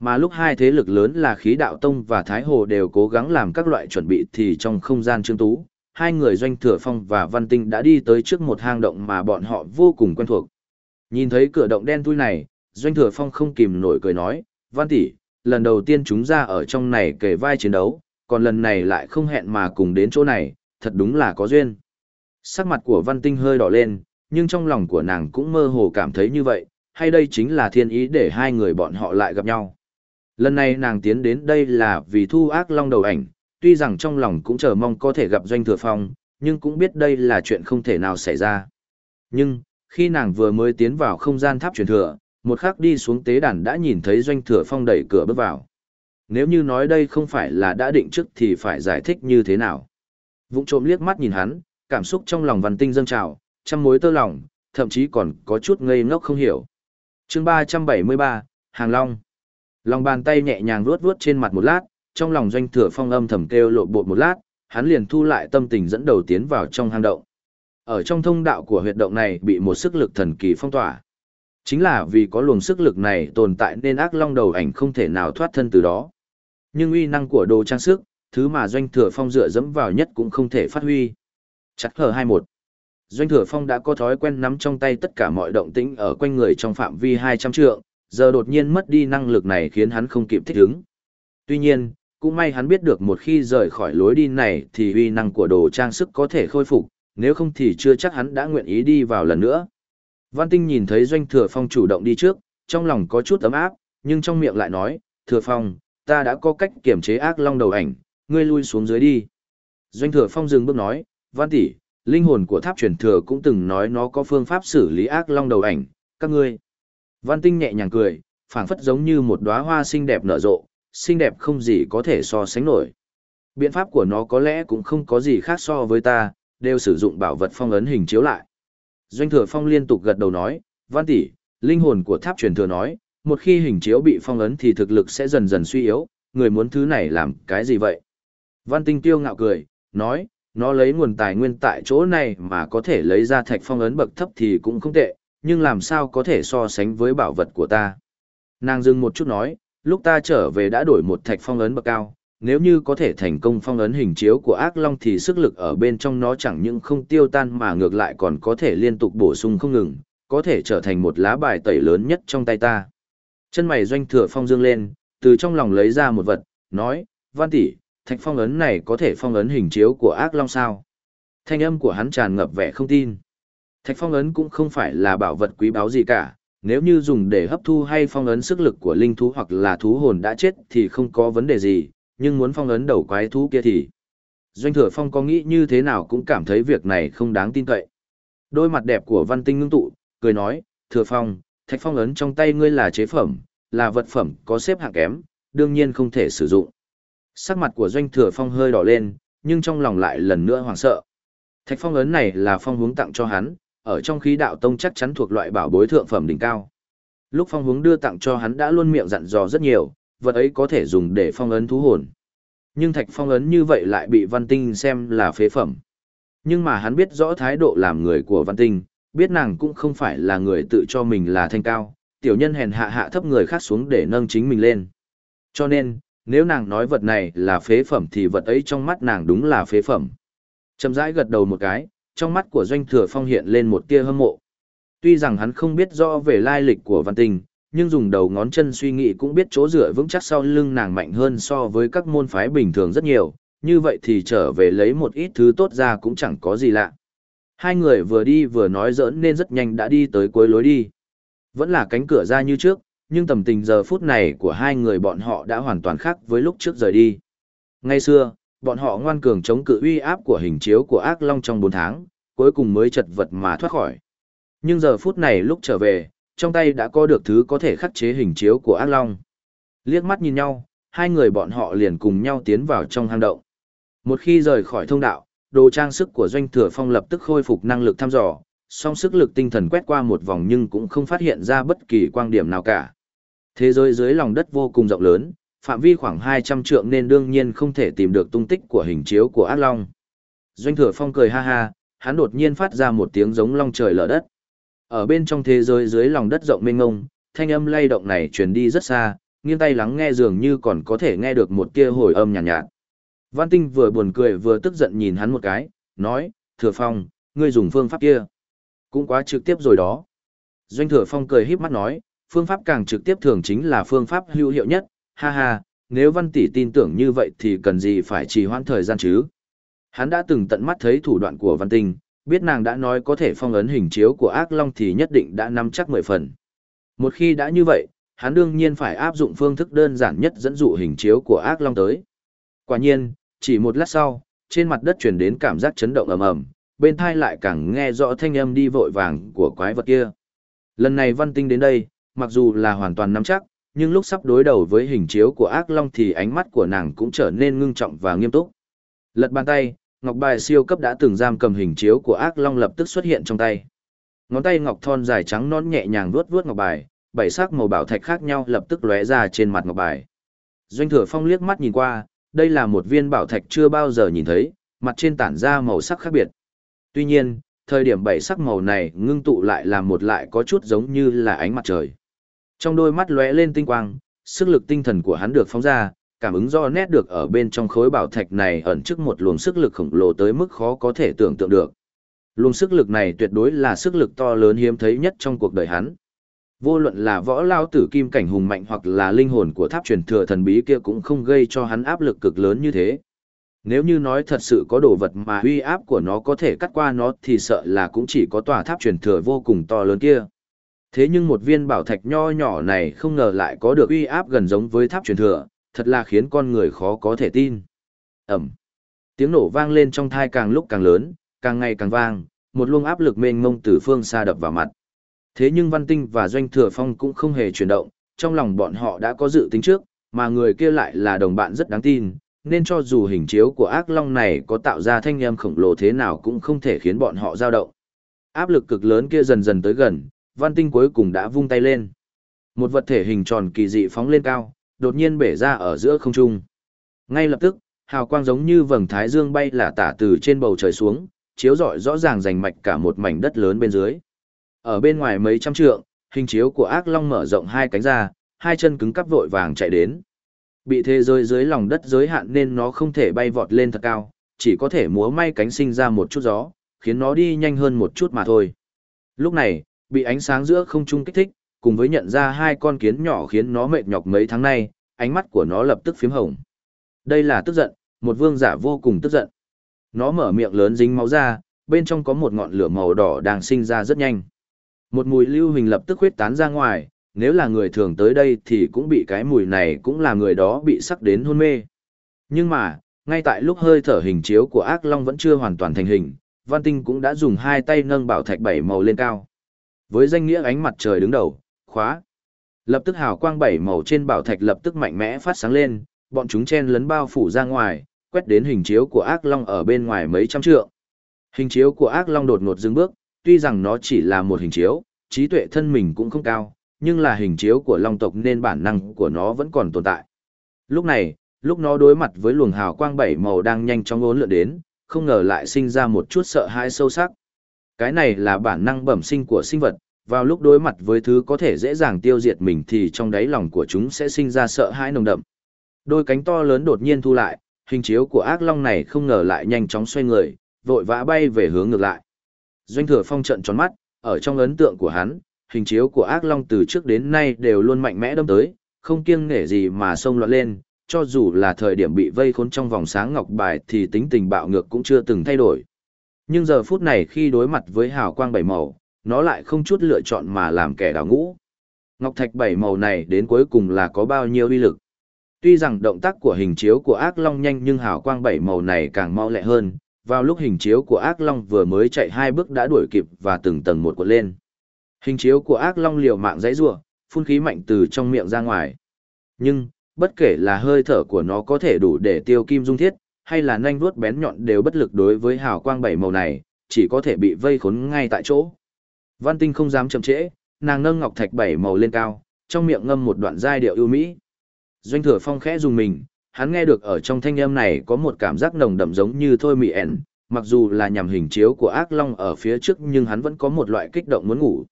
Mà lúc hai thế lực lớn là khí đạo tông và Thái Hồ đều cố gắng làm các loại chuẩn bị thì trong không gian trương tú, hai người doanh thừa phong và văn tinh đã đi tới trước một hang động mà bọn họ vô cùng quen thuộc. Nhìn thấy cửa động đen thui này, doanh thừa phong không kìm nổi cười nói, văn tỷ, lần đầu tiên chúng ra ở trong này kề vai chiến đấu, còn lần này lại không hẹn mà cùng đến chỗ này, thật đúng là có duyên. Sắc mặt của văn tinh hơi đỏ lên, nhưng trong lòng của nàng cũng mơ hồ cảm thấy như vậy, hay đây chính là thiên ý để hai người bọn họ lại gặp nhau. Lần này nàng tiến đến đây là vì thu ác long đầu ảnh, tuy rằng trong lòng cũng chờ mong có thể gặp doanh thừa phong, nhưng cũng biết đây là chuyện không thể nào xảy ra. Nhưng, khi nàng vừa mới tiến vào không gian tháp truyền thừa, một khắc đi xuống tế đàn đã nhìn thấy doanh thừa phong đẩy cửa bước vào. Nếu như nói đây không phải là đã định trước thì phải giải thích như thế nào. Vũng trộm liếc mắt nhìn hắn, cảm xúc trong lòng văn tinh dâng trào, trăm mối tơ lòng, thậm chí còn có chút ngây ngốc không hiểu. chương 373, Hàng Long. Lòng bàn tay nhẹ nhàng vuốt vuốt trên mặt một lát, trong lòng doanh thừa phong âm thầm kêu lộ bột một lát, hắn liền thu lại tâm tình dẫn đầu tiến vào trong hang động. Ở trong thông đạo của huyệt động này bị một sức lực thần kỳ phong tỏa. Chính là vì có luồng sức lực này tồn tại nên ác long đầu ảnh không thể nào thoát thân từ đó nhưng uy năng của đồ trang sức, thứ mà doanh thừa phong dựa dẫm vào nhất cũng không thể phát huy. Chặt hờ 21. Doanh thừa phong đã có thói quen nắm trong tay tất cả mọi động tĩnh ở quanh người trong phạm vi 200 trượng, giờ đột nhiên mất đi năng lực này khiến hắn không kịp thích ứng. Tuy nhiên, cũng may hắn biết được một khi rời khỏi lối đi này thì uy năng của đồ trang sức có thể khôi phục, nếu không thì chưa chắc hắn đã nguyện ý đi vào lần nữa. Văn Tinh nhìn thấy Doanh Thừa Phong chủ động đi trước, trong lòng có chút ấm áp, nhưng trong miệng lại nói, Thừa Phong, ta đã có cách kiểm chế ác long đầu ảnh, ngươi lui xuống dưới đi. Doanh Thừa Phong dừng bước nói, Văn tỷ, linh hồn của tháp truyền thừa cũng từng nói nó có phương pháp xử lý ác long đầu ảnh, các ngươi. Văn Tinh nhẹ nhàng cười, phảng phất giống như một đóa hoa xinh đẹp nở rộ, xinh đẹp không gì có thể so sánh nổi. Biện pháp của nó có lẽ cũng không có gì khác so với ta, đều sử dụng bảo vật phong ấn hình chiếu lại. Doanh thừa phong liên tục gật đầu nói, văn tỷ, linh hồn của tháp truyền thừa nói, một khi hình chiếu bị phong ấn thì thực lực sẽ dần dần suy yếu, người muốn thứ này làm cái gì vậy? Văn tinh tiêu ngạo cười, nói, nó lấy nguồn tài nguyên tại chỗ này mà có thể lấy ra thạch phong ấn bậc thấp thì cũng không tệ, nhưng làm sao có thể so sánh với bảo vật của ta. Nàng dừng một chút nói, lúc ta trở về đã đổi một thạch phong ấn bậc cao, nếu như có thể thành công phong ấn hình chiếu của ác long thì sức lực ở bên trong nó chẳng những không tiêu tan mà ngược lại còn có thể liên tục bổ sung không ngừng, có thể trở thành một lá bài tẩy lớn nhất trong tay ta. Chân mày doanh thừa phong dương lên, từ trong lòng lấy ra một vật, nói, văn tỷ, thạch phong ấn này có thể phong ấn hình chiếu của ác long sao? Thanh âm của hắn tràn ngập vẻ không tin. Thạch phong ấn cũng không phải là bảo vật quý báu gì cả, nếu như dùng để hấp thu hay phong ấn sức lực của linh thú hoặc là thú hồn đã chết thì không có vấn đề gì, nhưng muốn phong ấn đầu quái thú kia thì... Doanh thừa phong có nghĩ như thế nào cũng cảm thấy việc này không đáng tin cậy. Đôi mặt đẹp của văn tinh ngưng tụ, cười nói, thừa phong, thạch phong ấn trong tay ngươi là chế phẩm, là vật phẩm có xếp hạng kém, đương nhiên không thể sử dụng. Sắc mặt của doanh thừa phong hơi đỏ lên, nhưng trong lòng lại lần nữa hoảng sợ. Thạch phong ấn này là phong hướng tặng cho hắn, ở trong khí đạo tông chắc chắn thuộc loại bảo bối thượng phẩm đỉnh cao. Lúc phong hướng đưa tặng cho hắn đã luôn miệng dặn dò rất nhiều, vật ấy có thể dùng để phong ấn thú hồn. Nhưng thạch phong ấn như vậy lại bị văn tinh xem là phế phẩm. Nhưng mà hắn biết rõ thái độ làm người của văn tinh, biết nàng cũng không phải là người tự cho mình là thanh cao, tiểu nhân hèn hạ hạ thấp người khác xuống để nâng chính mình lên. Cho nên, nếu nàng nói vật này là phế phẩm thì vật ấy trong mắt nàng đúng là phế phẩm. Chậm rãi gật đầu một cái, trong mắt của doanh thừa phong hiện lên một tia hâm mộ. Tuy rằng hắn không biết rõ về lai lịch của văn tình nhưng dùng đầu ngón chân suy nghĩ cũng biết chỗ dựa vững chắc sau lưng nàng mạnh hơn so với các môn phái bình thường rất nhiều, như vậy thì trở về lấy một ít thứ tốt ra cũng chẳng có gì lạ. Hai người vừa đi vừa nói giỡn nên rất nhanh đã đi tới cuối lối đi. Vẫn là cánh cửa ra như trước, nhưng tầm tình giờ phút này của hai người bọn họ đã hoàn toàn khác với lúc trước rời đi. Ngay xưa, bọn họ ngoan cường chống cự uy áp của hình chiếu của ác long trong 4 tháng, cuối cùng mới chật vật mà thoát khỏi. Nhưng giờ phút này lúc trở về, trong tay đã có được thứ có thể khắc chế hình chiếu của ác long. Liếc mắt nhìn nhau, hai người bọn họ liền cùng nhau tiến vào trong hang động. Một khi rời khỏi thông đạo, đồ trang sức của doanh thừa phong lập tức khôi phục năng lực thăm dò, song sức lực tinh thần quét qua một vòng nhưng cũng không phát hiện ra bất kỳ quang điểm nào cả. Thế giới dưới lòng đất vô cùng rộng lớn, phạm vi khoảng 200 trượng nên đương nhiên không thể tìm được tung tích của hình chiếu của át long. Doanh thừa phong cười ha ha, hắn đột nhiên phát ra một tiếng giống long trời lở đất. Ở bên trong thế giới dưới lòng đất rộng mênh ngông, thanh âm lay động này truyền đi rất xa, nghiêng tay lắng nghe dường như còn có thể nghe được một tia hồi âm nhàn nhạt, nhạt. Văn Tinh vừa buồn cười vừa tức giận nhìn hắn một cái, nói, Thừa Phong, ngươi dùng phương pháp kia. Cũng quá trực tiếp rồi đó. Doanh Thừa Phong cười híp mắt nói, phương pháp càng trực tiếp thường chính là phương pháp hữu hiệu nhất, ha ha, nếu Văn Tỷ tin tưởng như vậy thì cần gì phải trì hoãn thời gian chứ. Hắn đã từng tận mắt thấy thủ đoạn của Văn Tinh, biết nàng đã nói có thể phong ấn hình chiếu của ác long thì nhất định đã nắm chắc mười phần. Một khi đã như vậy, hắn đương nhiên phải áp dụng phương thức đơn giản nhất dẫn dụ hình chiếu của ác long tới. Quả nhiên, chỉ một lát sau, trên mặt đất truyền đến cảm giác chấn động ầm ầm, bên thai lại càng nghe rõ thanh âm đi vội vàng của quái vật kia. Lần này văn tinh đến đây, mặc dù là hoàn toàn nắm chắc, nhưng lúc sắp đối đầu với hình chiếu của ác long thì ánh mắt của nàng cũng trở nên ngưng trọng và nghiêm túc. Lật bàn tay, ngọc bài siêu cấp đã từng giam cầm hình chiếu của ác long lập tức xuất hiện trong tay. Ngón tay ngọc thon dài trắng non nhẹ nhàng vuốt vuốt ngọc bài, bảy sắc màu bảo thạch khác nhau lập tức lóe ra trên mặt ngọc bài. Doanh Thừa Phong liếc mắt nhìn qua, đây là một viên bảo thạch chưa bao giờ nhìn thấy, mặt trên tản ra màu sắc khác biệt. Tuy nhiên, thời điểm bảy sắc màu này ngưng tụ lại làm một lại có chút giống như là ánh mặt trời. Trong đôi mắt lóe lên tinh quang, sức lực tinh thần của hắn được phóng ra, cảm ứng do nét được ở bên trong khối bảo thạch này ẩn trước một luồng sức lực khổng lồ tới mức khó có thể tưởng tượng được. Luồng sức lực này tuyệt đối là sức lực to lớn hiếm thấy nhất trong cuộc đời hắn. Vô luận là võ lao tử kim cảnh hùng mạnh hoặc là linh hồn của tháp truyền thừa thần bí kia cũng không gây cho hắn áp lực cực lớn như thế. Nếu như nói thật sự có đồ vật mà uy áp của nó có thể cắt qua nó thì sợ là cũng chỉ có tòa tháp truyền thừa vô cùng to lớn kia. Thế nhưng một viên bảo thạch nho nhỏ này không ngờ lại có được uy áp gần giống với tháp truyền thừa, thật là khiến con người khó có thể tin. Ẩm. Tiếng nổ vang lên trong thai càng lúc càng lớn, càng ngày càng vang, một luồng áp lực mênh mông từ phương xa đập vào mặt. Thế nhưng Văn Tinh và Doanh Thừa Phong cũng không hề chuyển động, trong lòng bọn họ đã có dự tính trước, mà người kia lại là đồng bạn rất đáng tin, nên cho dù hình chiếu của ác long này có tạo ra thanh âm khổng lồ thế nào cũng không thể khiến bọn họ dao động. Áp lực cực lớn kia dần dần tới gần, Văn Tinh cuối cùng đã vung tay lên. Một vật thể hình tròn kỳ dị phóng lên cao, đột nhiên bể ra ở giữa không trung. Ngay lập tức, hào quang giống như vầng thái dương bay là tả từ trên bầu trời xuống, chiếu rọi rõ ràng rành mạch cả một mảnh đất lớn bên dưới. Ở bên ngoài mấy trăm trượng, hình chiếu của ác long mở rộng hai cánh ra, hai chân cứng cắp vội vàng chạy đến. Bị thế giới dưới lòng đất giới hạn nên nó không thể bay vọt lên thật cao, chỉ có thể múa may cánh sinh ra một chút gió, khiến nó đi nhanh hơn một chút mà thôi. Lúc này, bị ánh sáng giữa không trung kích thích, cùng với nhận ra hai con kiến nhỏ khiến nó mệt nhọc mấy tháng nay, ánh mắt của nó lập tức phiếm hồng. Đây là tức giận, một vương giả vô cùng tức giận. Nó mở miệng lớn dính máu ra, bên trong có một ngọn lửa màu đỏ đang sinh ra rất nhanh. Một mùi lưu hình lập tức huyết tán ra ngoài, nếu là người thường tới đây thì cũng bị cái mùi này cũng là người đó bị sắc đến hôn mê. Nhưng mà, ngay tại lúc hơi thở hình chiếu của ác long vẫn chưa hoàn toàn thành hình, Văn Tinh cũng đã dùng hai tay nâng bảo thạch bảy màu lên cao. Với danh nghĩa ánh mặt trời đứng đầu, khóa. Lập tức hào quang bảy màu trên bảo thạch lập tức mạnh mẽ phát sáng lên, bọn chúng chen lấn bao phủ ra ngoài, quét đến hình chiếu của ác long ở bên ngoài mấy trăm trượng. Hình chiếu của ác long đột ngột dừng bước, tuy rằng nó chỉ là một hình chiếu, trí tuệ thân mình cũng không cao, nhưng là hình chiếu của long tộc nên bản năng của nó vẫn còn tồn tại. Lúc này, lúc nó đối mặt với luồng hào quang bảy màu đang nhanh chóng ốn lượn đến, không ngờ lại sinh ra một chút sợ hãi sâu sắc. Cái này là bản năng bẩm sinh của sinh vật, vào lúc đối mặt với thứ có thể dễ dàng tiêu diệt mình thì trong đáy lòng của chúng sẽ sinh ra sợ hãi nồng đậm. Đôi cánh to lớn đột nhiên thu lại, hình chiếu của ác long này không ngờ lại nhanh chóng xoay người, vội vã bay về hướng ngược lại. Doanh thừa phong trận tròn mắt, ở trong ấn tượng của hắn, hình chiếu của ác long từ trước đến nay đều luôn mạnh mẽ đâm tới, không kiêng nể gì mà xông loạn lên, cho dù là thời điểm bị vây khốn trong vòng sáng ngọc bài thì tính tình bạo ngược cũng chưa từng thay đổi. Nhưng giờ phút này khi đối mặt với hào quang bảy màu, nó lại không chút lựa chọn mà làm kẻ đào ngũ. Ngọc thạch bảy màu này đến cuối cùng là có bao nhiêu uy lực. Tuy rằng động tác của hình chiếu của ác long nhanh nhưng hào quang bảy màu này càng mau lẹ hơn, vào lúc hình chiếu của ác long vừa mới chạy hai bước đã đuổi kịp và từng tầng một cuộn lên. Hình chiếu của ác long liều mạng dãy rủa, phun khí mạnh từ trong miệng ra ngoài. Nhưng, bất kể là hơi thở của nó có thể đủ để tiêu kim dung thiết, hay là nanh vuốt bén nhọn đều bất lực đối với hào quang bảy màu này, chỉ có thể bị vây khốn ngay tại chỗ. Văn Tinh không dám chậm trễ, nàng nâng ngọc thạch bảy màu lên cao, trong miệng ngâm một đoạn giai điệu ưu mỹ. Doanh Thừa Phong khẽ dùng mình, hắn nghe được ở trong thanh âm này có một cảm giác nồng đậm giống như thôi mị ẻn, mặc dù là nhằm hình chiếu của ác long ở phía trước nhưng hắn vẫn có một loại kích động muốn ngủ.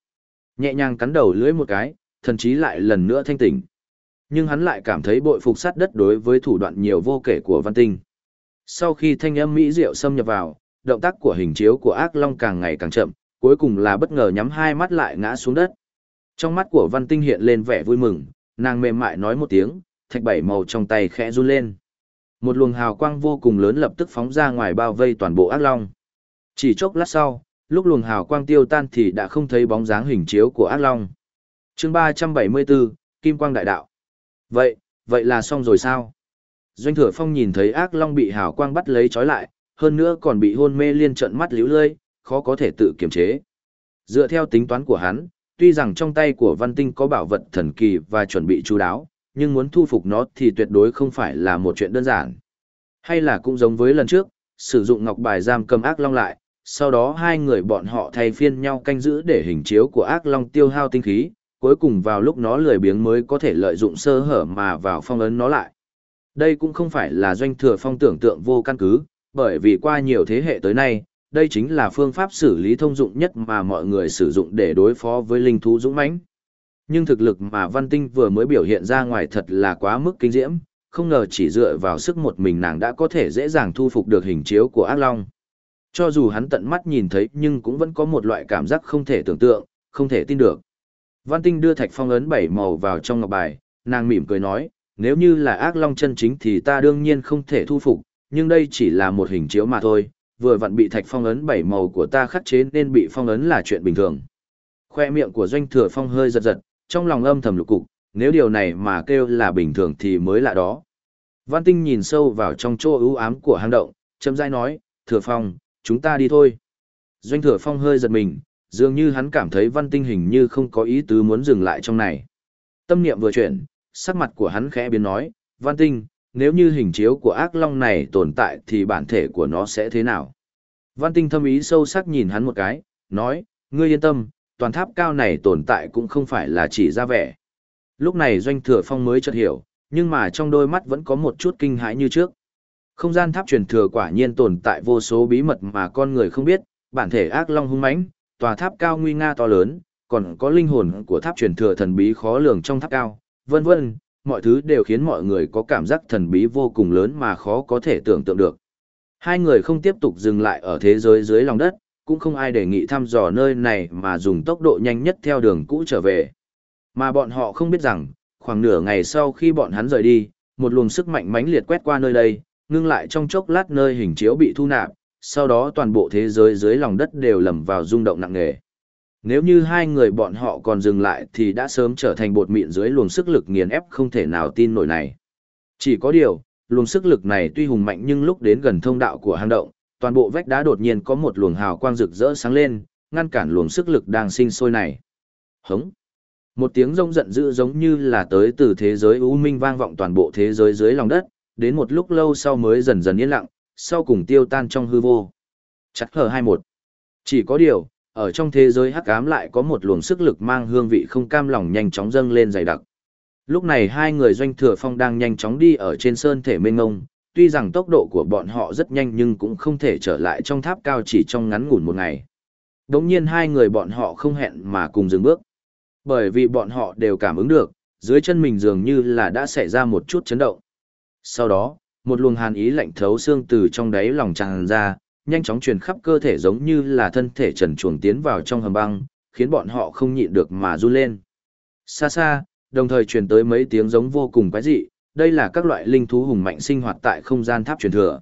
Nhẹ nhàng cắn đầu lưỡi một cái, thần chí lại lần nữa thanh tỉnh. Nhưng hắn lại cảm thấy bội phục sát đất đối với thủ đoạn nhiều vô kể của văn tinh. Sau khi thanh âm mỹ diệu xâm nhập vào, động tác của hình chiếu của ác long càng ngày càng chậm, cuối cùng là bất ngờ nhắm hai mắt lại ngã xuống đất. Trong mắt của văn tinh hiện lên vẻ vui mừng, nàng mềm mại nói một tiếng, thạch bảy màu trong tay khẽ run lên. Một luồng hào quang vô cùng lớn lập tức phóng ra ngoài bao vây toàn bộ ác long. Chỉ chốc lát sau, lúc luồng hào quang tiêu tan thì đã không thấy bóng dáng hình chiếu của ác long. chương 374, Kim Quang Đại Đạo. Vậy, vậy là xong rồi sao? Doanh thừa phong nhìn thấy ác long bị hào quang bắt lấy trói lại, hơn nữa còn bị hôn mê liên trận mắt liễu lơi, khó có thể tự kiềm chế. Dựa theo tính toán của hắn, tuy rằng trong tay của văn tinh có bảo vật thần kỳ và chuẩn bị chú đáo, nhưng muốn thu phục nó thì tuyệt đối không phải là một chuyện đơn giản. Hay là cũng giống với lần trước, sử dụng ngọc bài giam cầm ác long lại, sau đó hai người bọn họ thay phiên nhau canh giữ để hình chiếu của ác long tiêu hao tinh khí, cuối cùng vào lúc nó lười biếng mới có thể lợi dụng sơ hở mà vào phong ấn nó lại. Đây cũng không phải là doanh thừa phong tưởng tượng vô căn cứ, bởi vì qua nhiều thế hệ tới nay, đây chính là phương pháp xử lý thông dụng nhất mà mọi người sử dụng để đối phó với linh thú dũng mãnh. Nhưng thực lực mà Văn Tinh vừa mới biểu hiện ra ngoài thật là quá mức kinh diễm, không ngờ chỉ dựa vào sức một mình nàng đã có thể dễ dàng thu phục được hình chiếu của ác long. Cho dù hắn tận mắt nhìn thấy nhưng cũng vẫn có một loại cảm giác không thể tưởng tượng, không thể tin được. Văn Tinh đưa thạch phong ấn bảy màu vào trong ngọc bài, nàng mỉm cười nói, nếu như là ác long chân chính thì ta đương nhiên không thể thu phục, nhưng đây chỉ là một hình chiếu mà thôi, vừa vặn bị thạch phong ấn bảy màu của ta khắc chế nên bị phong ấn là chuyện bình thường. Khoe miệng của doanh thừa phong hơi giật giật, trong lòng âm thầm lục cục, nếu điều này mà kêu là bình thường thì mới lạ đó. Văn Tinh nhìn sâu vào trong chỗ ưu ám của hang động, chậm rãi nói, thừa phong, chúng ta đi thôi. Doanh thừa phong hơi giật mình, dường như hắn cảm thấy văn tinh hình như không có ý tứ muốn dừng lại trong này. Tâm niệm vừa chuyển, sắc mặt của hắn khẽ biến nói, văn tinh, nếu như hình chiếu của ác long này tồn tại thì bản thể của nó sẽ thế nào? Văn tinh thâm ý sâu sắc nhìn hắn một cái, nói, ngươi yên tâm, toàn tháp cao này tồn tại cũng không phải là chỉ ra vẻ. Lúc này doanh thừa phong mới chợt hiểu, nhưng mà trong đôi mắt vẫn có một chút kinh hãi như trước. Không gian tháp truyền thừa quả nhiên tồn tại vô số bí mật mà con người không biết, bản thể ác long hung mãnh, tòa tháp cao nguy nga to lớn, còn có linh hồn của tháp truyền thừa thần bí khó lường trong tháp cao, vân vân, mọi thứ đều khiến mọi người có cảm giác thần bí vô cùng lớn mà khó có thể tưởng tượng được. Hai người không tiếp tục dừng lại ở thế giới dưới lòng đất, cũng không ai đề nghị thăm dò nơi này mà dùng tốc độ nhanh nhất theo đường cũ trở về. Mà bọn họ không biết rằng, khoảng nửa ngày sau khi bọn hắn rời đi, một luồng sức mạnh mãnh liệt quét qua nơi đây, ngưng lại trong chốc lát nơi hình chiếu bị thu nạp, sau đó toàn bộ thế giới dưới lòng đất đều lầm vào rung động nặng nề. Nếu như hai người bọn họ còn dừng lại thì đã sớm trở thành bột mịn dưới luồng sức lực nghiền ép không thể nào tin nổi này. Chỉ có điều, luồng sức lực này tuy hùng mạnh nhưng lúc đến gần thông đạo của hang động, toàn bộ vách đá đột nhiên có một luồng hào quang rực rỡ sáng lên, ngăn cản luồng sức lực đang sinh sôi này. Hống! Một tiếng rông giận dữ giống như là tới từ thế giới u minh vang vọng toàn bộ thế giới dưới lòng đất, đến một lúc lâu sau mới dần dần yên lặng, sau cùng tiêu tan trong hư vô. Chắc hờ 21. Chỉ có điều, ở trong thế giới hắc ám lại có một luồng sức lực mang hương vị không cam lòng nhanh chóng dâng lên dày đặc. Lúc này hai người doanh thừa phong đang nhanh chóng đi ở trên sơn thể mênh ngông, tuy rằng tốc độ của bọn họ rất nhanh nhưng cũng không thể trở lại trong tháp cao chỉ trong ngắn ngủn một ngày. Đống nhiên hai người bọn họ không hẹn mà cùng dừng bước. Bởi vì bọn họ đều cảm ứng được, dưới chân mình dường như là đã xảy ra một chút chấn động. Sau đó, một luồng hàn ý lạnh thấu xương từ trong đáy lòng tràn ra, nhanh chóng truyền khắp cơ thể giống như là thân thể trần chuồng tiến vào trong hầm băng, khiến bọn họ không nhịn được mà run lên. Xa xa, đồng thời truyền tới mấy tiếng giống vô cùng quái dị, đây là các loại linh thú hùng mạnh sinh hoạt tại không gian tháp truyền thừa.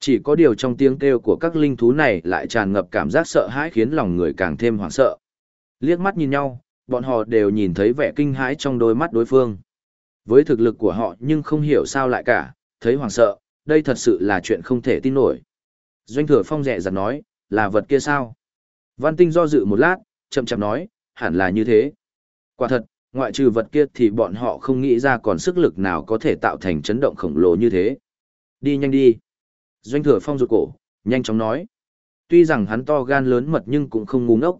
Chỉ có điều trong tiếng kêu của các linh thú này lại tràn ngập cảm giác sợ hãi khiến lòng người càng thêm hoảng sợ. Liếc mắt nhìn nhau, bọn họ đều nhìn thấy vẻ kinh hãi trong đôi mắt đối phương. Với thực lực của họ nhưng không hiểu sao lại cả, thấy hoảng sợ, đây thật sự là chuyện không thể tin nổi. Doanh thừa phong rẻ rặt nói, là vật kia sao? Văn tinh do dự một lát, chậm chậm nói, hẳn là như thế. Quả thật, ngoại trừ vật kia thì bọn họ không nghĩ ra còn sức lực nào có thể tạo thành chấn động khổng lồ như thế. Đi nhanh đi. Doanh thừa phong rụt cổ, nhanh chóng nói. Tuy rằng hắn to gan lớn mật nhưng cũng không ngu ngốc.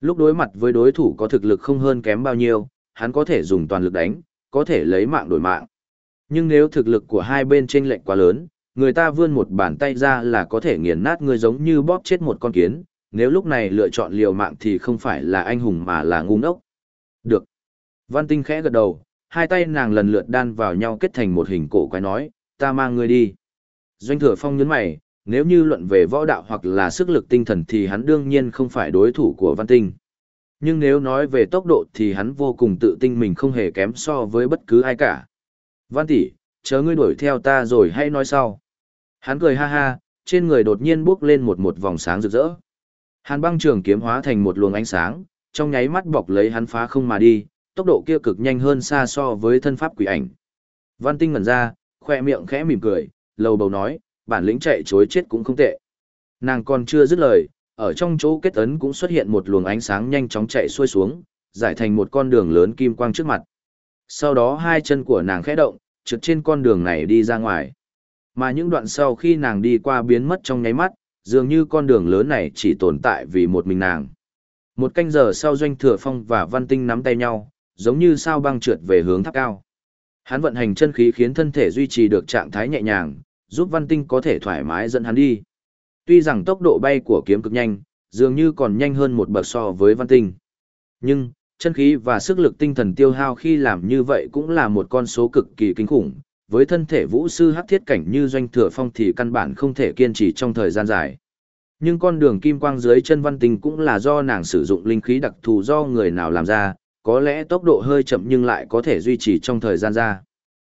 Lúc đối mặt với đối thủ có thực lực không hơn kém bao nhiêu, hắn có thể dùng toàn lực đánh, có thể lấy mạng đổi mạng. Nhưng nếu thực lực của hai bên chênh lệch quá lớn, người ta vươn một bàn tay ra là có thể nghiền nát người giống như bóp chết một con kiến, nếu lúc này lựa chọn liều mạng thì không phải là anh hùng mà là ngu ngốc. Được. Văn Tinh khẽ gật đầu, hai tay nàng lần lượt đan vào nhau kết thành một hình cổ quái nói, ta mang ngươi đi. Doanh thừa phong nhấn mày, nếu như luận về võ đạo hoặc là sức lực tinh thần thì hắn đương nhiên không phải đối thủ của Văn Tinh. Nhưng nếu nói về tốc độ thì hắn vô cùng tự tin mình không hề kém so với bất cứ ai cả. Văn tỷ, chờ ngươi đuổi theo ta rồi hãy nói sau. Hắn cười ha ha, trên người đột nhiên bước lên một một vòng sáng rực rỡ. Hàn băng trường kiếm hóa thành một luồng ánh sáng, trong nháy mắt bọc lấy hắn phá không mà đi, tốc độ kia cực nhanh hơn xa so với thân pháp quỷ ảnh. Văn Tinh ngẩn ra, khoe miệng khẽ mỉm cười, lầu bầu nói, bản lĩnh chạy chối chết cũng không tệ. Nàng còn chưa dứt lời, ở trong chỗ kết ấn cũng xuất hiện một luồng ánh sáng nhanh chóng chạy xuôi xuống, giải thành một con đường lớn kim quang trước mặt. Sau đó hai chân của nàng khẽ động, trượt trên con đường này đi ra ngoài. Mà những đoạn sau khi nàng đi qua biến mất trong nháy mắt, dường như con đường lớn này chỉ tồn tại vì một mình nàng. Một canh giờ sau doanh thừa phong và văn tinh nắm tay nhau, giống như sao băng trượt về hướng tháp cao. Hắn vận hành chân khí khiến thân thể duy trì được trạng thái nhẹ nhàng, giúp văn tinh có thể thoải mái dẫn hắn đi. Tuy rằng tốc độ bay của kiếm cực nhanh, dường như còn nhanh hơn một bậc so với văn tinh. Nhưng, chân khí và sức lực tinh thần tiêu hao khi làm như vậy cũng là một con số cực kỳ kinh khủng. Với thân thể vũ sư hắc thiết cảnh như doanh thừa phong thì căn bản không thể kiên trì trong thời gian dài. Nhưng con đường kim quang dưới chân văn tinh cũng là do nàng sử dụng linh khí đặc thù do người nào làm ra, có lẽ tốc độ hơi chậm nhưng lại có thể duy trì trong thời gian ra.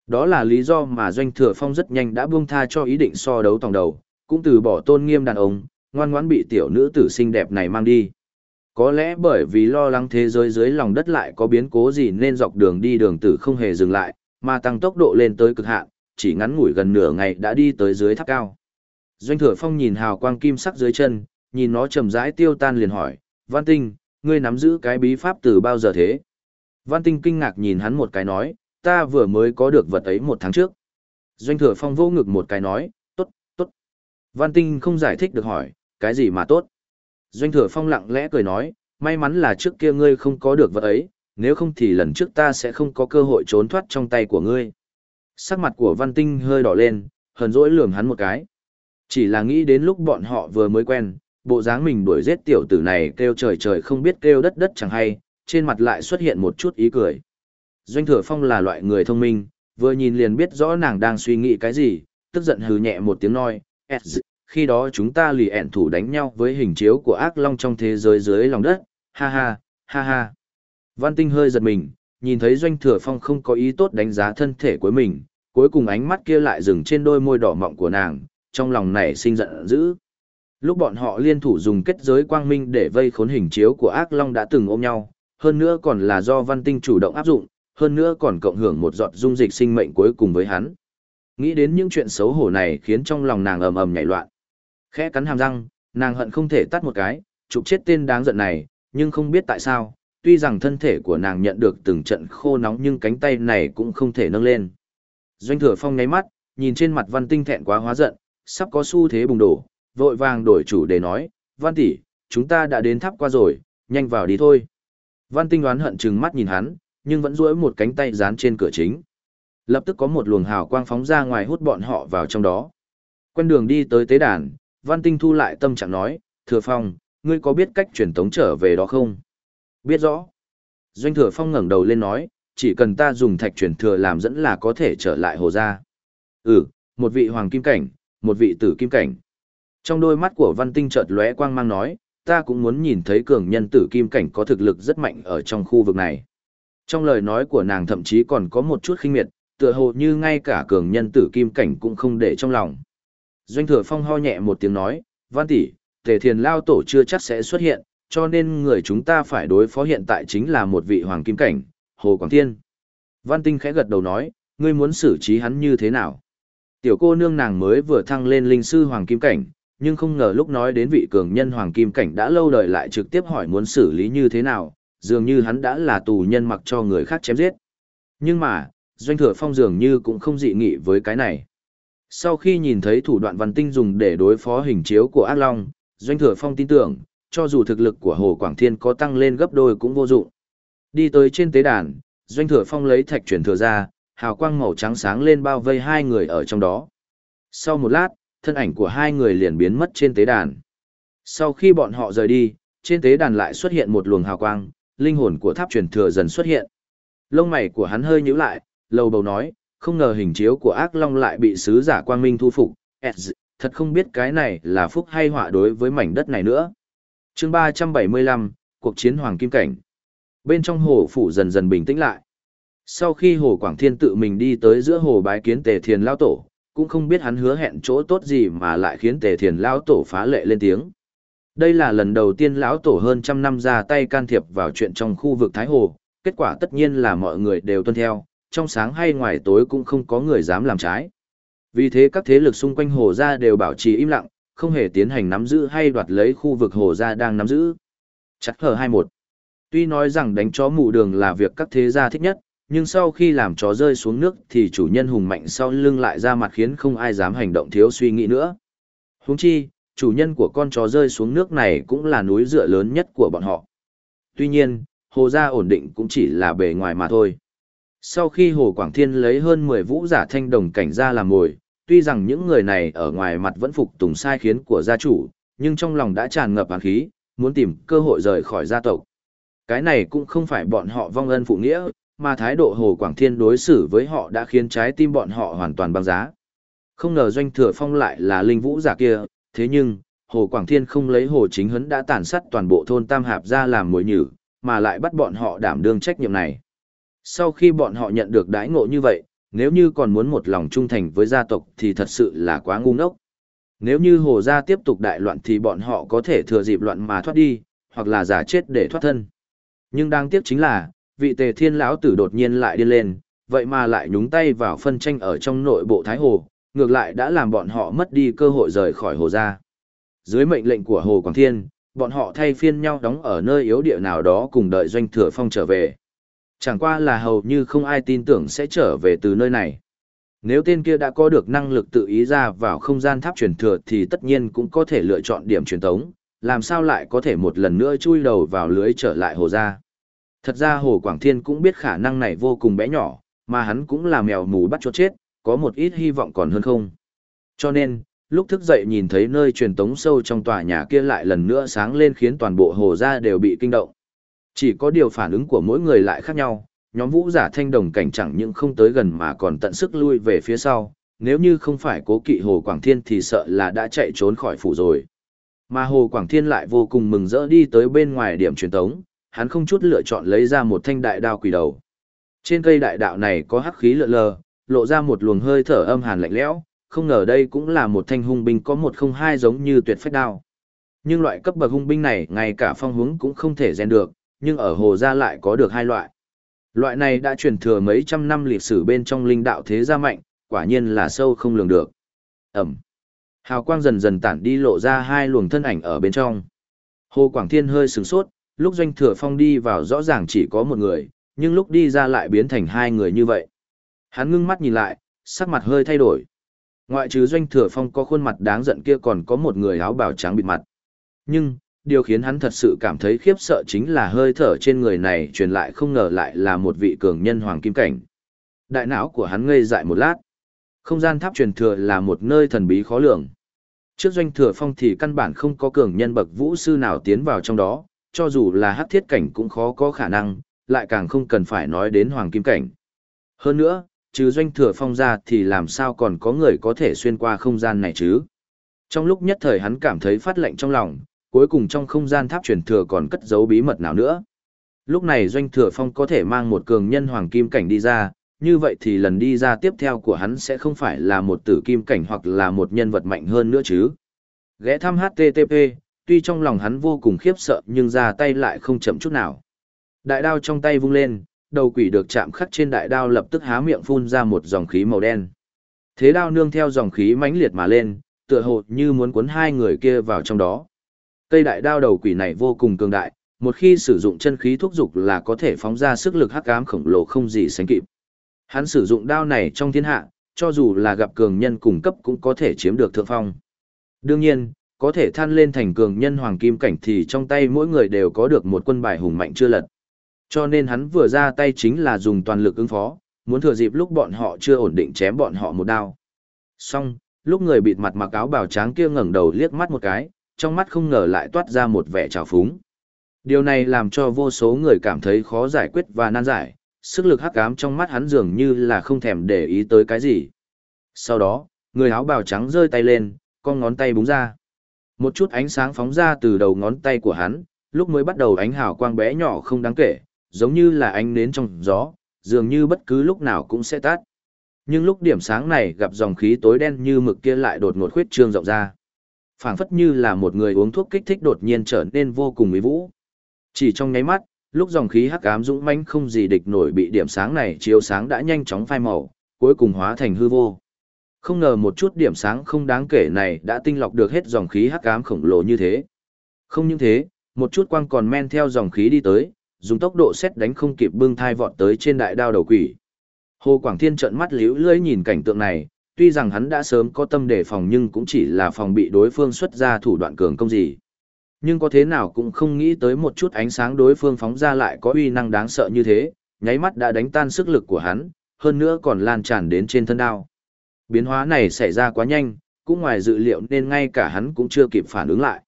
Đó là lý do mà Doanh Thừa Phong rất nhanh đã buông tha cho ý định so đấu tòng đầu, cũng từ bỏ tôn nghiêm đàn ông, ngoan ngoãn bị tiểu nữ tử xinh đẹp này mang đi. Có lẽ bởi vì lo lắng thế giới dưới lòng đất lại có biến cố gì nên dọc đường đi đường tử không hề dừng lại, mà tăng tốc độ lên tới cực hạn, chỉ ngắn ngủi gần nửa ngày đã đi tới dưới tháp cao. Doanh Thừa Phong nhìn hào quang kim sắc dưới chân, nhìn nó chậm rãi tiêu tan liền hỏi, Văn Tinh, ngươi nắm giữ cái bí pháp từ bao giờ thế? Văn Tinh kinh ngạc nhìn hắn một cái nói, ta vừa mới có được vật ấy một tháng trước. Doanh Thừa Phong vô ngực một cái nói, tốt, tốt. Văn Tinh không giải thích được hỏi, cái gì mà tốt? Doanh Thừa Phong lặng lẽ cười nói, may mắn là trước kia ngươi không có được vật ấy, nếu không thì lần trước ta sẽ không có cơ hội trốn thoát trong tay của ngươi. Sắc mặt của Văn Tinh hơi đỏ lên, hờn dỗi lườm hắn một cái. Chỉ là nghĩ đến lúc bọn họ vừa mới quen, bộ dáng mình đuổi giết tiểu tử này kêu trời trời không biết kêu đất đất chẳng hay, trên mặt lại xuất hiện một chút ý cười. Doanh Thừa Phong là loại người thông minh, vừa nhìn liền biết rõ nàng đang suy nghĩ cái gì, tức giận hừ nhẹ một tiếng nói, khi đó chúng ta lì ẻn thủ đánh nhau với hình chiếu của ác long trong thế giới dưới lòng đất, ha ha, ha ha. Văn Tinh hơi giật mình, nhìn thấy Doanh Thừa Phong không có ý tốt đánh giá thân thể của mình, cuối cùng ánh mắt kia lại dừng trên đôi môi đỏ mọng của nàng, trong lòng nảy sinh giận dữ. Lúc bọn họ liên thủ dùng kết giới quang minh để vây khốn hình chiếu của ác long đã từng ôm nhau, hơn nữa còn là do văn tinh chủ động áp dụng, hơn nữa còn cộng hưởng một giọt dung dịch sinh mệnh cuối cùng với hắn. Nghĩ đến những chuyện xấu hổ này khiến trong lòng nàng ầm ầm nhảy loạn. Khẽ cắn hàm răng, nàng hận không thể tắt một cái, chụp chết tên đáng giận này, nhưng không biết tại sao, tuy rằng thân thể của nàng nhận được từng trận khô nóng nhưng cánh tay này cũng không thể nâng lên. Doanh thừa phong ngáy mắt, nhìn trên mặt văn tinh thẹn quá hóa giận, sắp có xu thế bùng đổ, vội vàng đổi chủ để nói, văn tỷ, chúng ta đã đến tháp qua rồi, nhanh vào đi thôi. Văn tinh đoán hận chừng mắt nhìn hắn, nhưng vẫn duỗi một cánh tay dán trên cửa chính. Lập tức có một luồng hào quang phóng ra ngoài hút bọn họ vào trong đó. Quen đường đi tới tế đàn, văn tinh thu lại tâm trạng nói, thừa phong, ngươi có biết cách truyền tống trở về đó không? Biết rõ. Doanh thừa phong ngẩng đầu lên nói, chỉ cần ta dùng thạch truyền thừa làm dẫn là có thể trở lại hồ gia. Ừ, một vị hoàng kim cảnh, một vị tử kim cảnh. Trong đôi mắt của văn tinh chợt lóe quang mang nói, ta cũng muốn nhìn thấy cường nhân tử kim cảnh có thực lực rất mạnh ở trong khu vực này. Trong lời nói của nàng thậm chí còn có một chút khinh miệt, tựa hồ như ngay cả cường nhân tử kim cảnh cũng không để trong lòng. Doanh thừa phong ho nhẹ một tiếng nói, văn tỷ, tề thiền lao tổ chưa chắc sẽ xuất hiện, cho nên người chúng ta phải đối phó hiện tại chính là một vị hoàng kim cảnh, Hồ Quảng Thiên. Văn tinh khẽ gật đầu nói, ngươi muốn xử trí hắn như thế nào? Tiểu cô nương nàng mới vừa thăng lên linh sư hoàng kim cảnh, nhưng không ngờ lúc nói đến vị cường nhân hoàng kim cảnh đã lâu đời lại trực tiếp hỏi muốn xử lý như thế nào, dường như hắn đã là tù nhân mặc cho người khác chém giết. Nhưng mà, doanh thừa phong dường như cũng không dị nghị với cái này. Sau khi nhìn thấy thủ đoạn văn tinh dùng để đối phó hình chiếu của ác long, doanh thừa phong tin tưởng, cho dù thực lực của Hồ Quảng Thiên có tăng lên gấp đôi cũng vô dụng. Đi tới trên tế đàn, doanh thừa phong lấy thạch truyền thừa ra, hào quang màu trắng sáng lên bao vây hai người ở trong đó. Sau một lát, thân ảnh của hai người liền biến mất trên tế đàn. Sau khi bọn họ rời đi, trên tế đàn lại xuất hiện một luồng hào quang, linh hồn của tháp truyền thừa dần xuất hiện. Lông mày của hắn hơi nhíu lại, lầu bầu nói, không ngờ hình chiếu của ác long lại bị sứ giả quang minh thu phục, thật không biết cái này là phúc hay họa đối với mảnh đất này nữa. chương 375, cuộc chiến hoàng kim cảnh. Bên trong hồ phủ dần dần bình tĩnh lại. Sau khi Hồ Quảng Thiên tự mình đi tới giữa hồ bái kiến Tề Thiền Lao Tổ, cũng không biết hắn hứa hẹn chỗ tốt gì mà lại khiến Tề Thiền Lão Tổ phá lệ lên tiếng. Đây là lần đầu tiên lão tổ hơn trăm năm ra tay can thiệp vào chuyện trong khu vực Thái Hồ, kết quả tất nhiên là mọi người đều tuân theo, trong sáng hay ngoài tối cũng không có người dám làm trái. Vì thế các thế lực xung quanh hồ gia đều bảo trì im lặng, không hề tiến hành nắm giữ hay đoạt lấy khu vực hồ gia đang nắm giữ. Chắc hờ 21. Tuy nói rằng đánh chó mù đường là việc các thế gia thích nhất, nhưng sau khi làm chó rơi xuống nước thì chủ nhân hùng mạnh sau lưng lại ra mặt khiến không ai dám hành động thiếu suy nghĩ nữa. Huống chi, chủ nhân của con chó rơi xuống nước này cũng là núi dựa lớn nhất của bọn họ. Tuy nhiên, hồ gia ổn định cũng chỉ là bề ngoài mà thôi. Sau khi Hồ Quảng Thiên lấy hơn 10 vũ giả thanh đồng cảnh ra làm mồi, tuy rằng những người này ở ngoài mặt vẫn phục tùng sai khiến của gia chủ, nhưng trong lòng đã tràn ngập hàn khí, muốn tìm cơ hội rời khỏi gia tộc. Cái này cũng không phải bọn họ vong ân phụ nghĩa, mà thái độ Hồ Quảng Thiên đối xử với họ đã khiến trái tim bọn họ hoàn toàn băng giá. Không ngờ doanh thừa phong lại là linh vũ giả kia, thế nhưng, Hồ Quảng Thiên không lấy Hồ Chính Hấn đã tàn sát toàn bộ thôn Tam Hạp ra làm mối nhử, mà lại bắt bọn họ đảm đương trách nhiệm này. Sau khi bọn họ nhận được đãi ngộ như vậy, nếu như còn muốn một lòng trung thành với gia tộc thì thật sự là quá ngu ngốc. Nếu như hồ gia tiếp tục đại loạn thì bọn họ có thể thừa dịp loạn mà thoát đi, hoặc là giả chết để thoát thân. Nhưng đáng tiếc chính là, vị tề thiên lão tử đột nhiên lại điên lên, vậy mà lại nhúng tay vào phân tranh ở trong nội bộ Thái Hồ, ngược lại đã làm bọn họ mất đi cơ hội rời khỏi hồ ra. Dưới mệnh lệnh của Hồ Quảng Thiên, bọn họ thay phiên nhau đóng ở nơi yếu địa nào đó cùng đợi doanh thừa phong trở về. Chẳng qua là hầu như không ai tin tưởng sẽ trở về từ nơi này. Nếu tên kia đã có được năng lực tự ý ra vào không gian tháp truyền thừa thì tất nhiên cũng có thể lựa chọn điểm truyền tống, làm sao lại có thể một lần nữa chui đầu vào lưới trở lại hồ gia. Thật ra Hồ Quảng Thiên cũng biết khả năng này vô cùng bé nhỏ, mà hắn cũng là mèo mù bắt chốt chết, có một ít hy vọng còn hơn không. Cho nên, lúc thức dậy nhìn thấy nơi truyền tống sâu trong tòa nhà kia lại lần nữa sáng lên khiến toàn bộ hồ gia đều bị kinh động. Chỉ có điều phản ứng của mỗi người lại khác nhau, nhóm vũ giả thanh đồng cảnh chẳng những không tới gần mà còn tận sức lui về phía sau, nếu như không phải cố kỵ Hồ Quảng Thiên thì sợ là đã chạy trốn khỏi phủ rồi. Mà Hồ Quảng Thiên lại vô cùng mừng rỡ đi tới bên ngoài điểm truyền tống, hắn không chút lựa chọn lấy ra một thanh đại đao quỷ đầu. Trên cây đại đạo này có hắc khí lượn lờ, lộ ra một luồng hơi thở âm hàn lạnh lẽo, không ngờ đây cũng là một thanh hung binh có một không hai giống như tuyệt phách đao. Nhưng loại cấp bậc hung binh này ngay cả phong hướng cũng không thể rèn được, nhưng ở hồ gia lại có được hai loại. Loại này đã truyền thừa mấy trăm năm lịch sử bên trong linh đạo thế gia mạnh, quả nhiên là sâu không lường được. Ẩm. Hào quang dần dần tản đi lộ ra hai luồng thân ảnh ở bên trong. Hồ Quảng Thiên hơi sửng sốt, lúc doanh thừa phong đi vào rõ ràng chỉ có một người, nhưng lúc đi ra lại biến thành hai người như vậy. Hắn ngưng mắt nhìn lại, sắc mặt hơi thay đổi. Ngoại trừ doanh thừa phong có khuôn mặt đáng giận kia còn có một người áo bào trắng bịt mặt. Nhưng, điều khiến hắn thật sự cảm thấy khiếp sợ chính là hơi thở trên người này truyền lại không ngờ lại là một vị cường nhân hoàng kim cảnh. Đại não của hắn ngây dại một lát. Không gian tháp truyền thừa là một nơi thần bí khó lường. Trước doanh thừa phong thì căn bản không có cường nhân bậc vũ sư nào tiến vào trong đó, cho dù là hắc thiết cảnh cũng khó có khả năng, lại càng không cần phải nói đến hoàng kim cảnh. Hơn nữa, trừ doanh thừa phong ra thì làm sao còn có người có thể xuyên qua không gian này chứ? Trong lúc nhất thời hắn cảm thấy phát lệnh trong lòng, cuối cùng trong không gian tháp truyền thừa còn cất giấu bí mật nào nữa. Lúc này doanh thừa phong có thể mang một cường nhân hoàng kim cảnh đi ra, như vậy thì lần đi ra tiếp theo của hắn sẽ không phải là một tử kim cảnh hoặc là một nhân vật mạnh hơn nữa chứ. Ghé thăm HTTP, tuy trong lòng hắn vô cùng khiếp sợ nhưng ra tay lại không chậm chút nào. Đại đao trong tay vung lên, đầu quỷ được chạm khắc trên đại đao lập tức há miệng phun ra một dòng khí màu đen. Thế đao nương theo dòng khí mãnh liệt mà lên, tựa hồ như muốn cuốn hai người kia vào trong đó. Cây đại đao đầu quỷ này vô cùng cường đại, một khi sử dụng chân khí thúc dục là có thể phóng ra sức lực hắc ám khổng lồ không gì sánh kịp. Hắn sử dụng đao này trong thiên hạ, cho dù là gặp cường nhân cùng cấp cũng có thể chiếm được thượng phong. Đương nhiên, có thể than lên thành cường nhân hoàng kim cảnh thì trong tay mỗi người đều có được một quân bài hùng mạnh chưa lật. Cho nên hắn vừa ra tay chính là dùng toàn lực ứng phó, muốn thừa dịp lúc bọn họ chưa ổn định chém bọn họ một đao. Xong, lúc người bịt mặt mặc áo bào trắng kia ngẩng đầu liếc mắt một cái, trong mắt không ngờ lại toát ra một vẻ trào phúng. Điều này làm cho vô số người cảm thấy khó giải quyết và nan giải, sức lực hắc ám trong mắt hắn dường như là không thèm để ý tới cái gì. Sau đó, người áo bào trắng rơi tay lên, con ngón tay búng ra. Một chút ánh sáng phóng ra từ đầu ngón tay của hắn, lúc mới bắt đầu ánh hào quang bé nhỏ không đáng kể, giống như là ánh nến trong gió, dường như bất cứ lúc nào cũng sẽ tắt. Nhưng lúc điểm sáng này gặp dòng khí tối đen như mực kia lại đột ngột khuyết trương rộng ra. phảng phất như là một người uống thuốc kích thích đột nhiên trở nên vô cùng mỹ vũ. Chỉ trong nháy mắt, lúc dòng khí hắc ám dũng mãnh không gì địch nổi bị điểm sáng này chiếu sáng đã nhanh chóng phai màu, cuối cùng hóa thành hư vô. Không ngờ một chút điểm sáng không đáng kể này đã tinh lọc được hết dòng khí hắc ám khổng lồ như thế. Không những thế, một chút quang còn men theo dòng khí đi tới, dùng tốc độ xét đánh không kịp bưng thai vọt tới trên đại đao đầu quỷ. Hồ Quảng Thiên trợn mắt liễu lưỡi nhìn cảnh tượng này, tuy rằng hắn đã sớm có tâm đề phòng nhưng cũng chỉ là phòng bị đối phương xuất ra thủ đoạn cường công gì. Nhưng có thế nào cũng không nghĩ tới một chút ánh sáng đối phương phóng ra lại có uy năng đáng sợ như thế, nháy mắt đã đánh tan sức lực của hắn, hơn nữa còn lan tràn đến trên thân đao. Biến hóa này xảy ra quá nhanh, cũng ngoài dự liệu nên ngay cả hắn cũng chưa kịp phản ứng lại.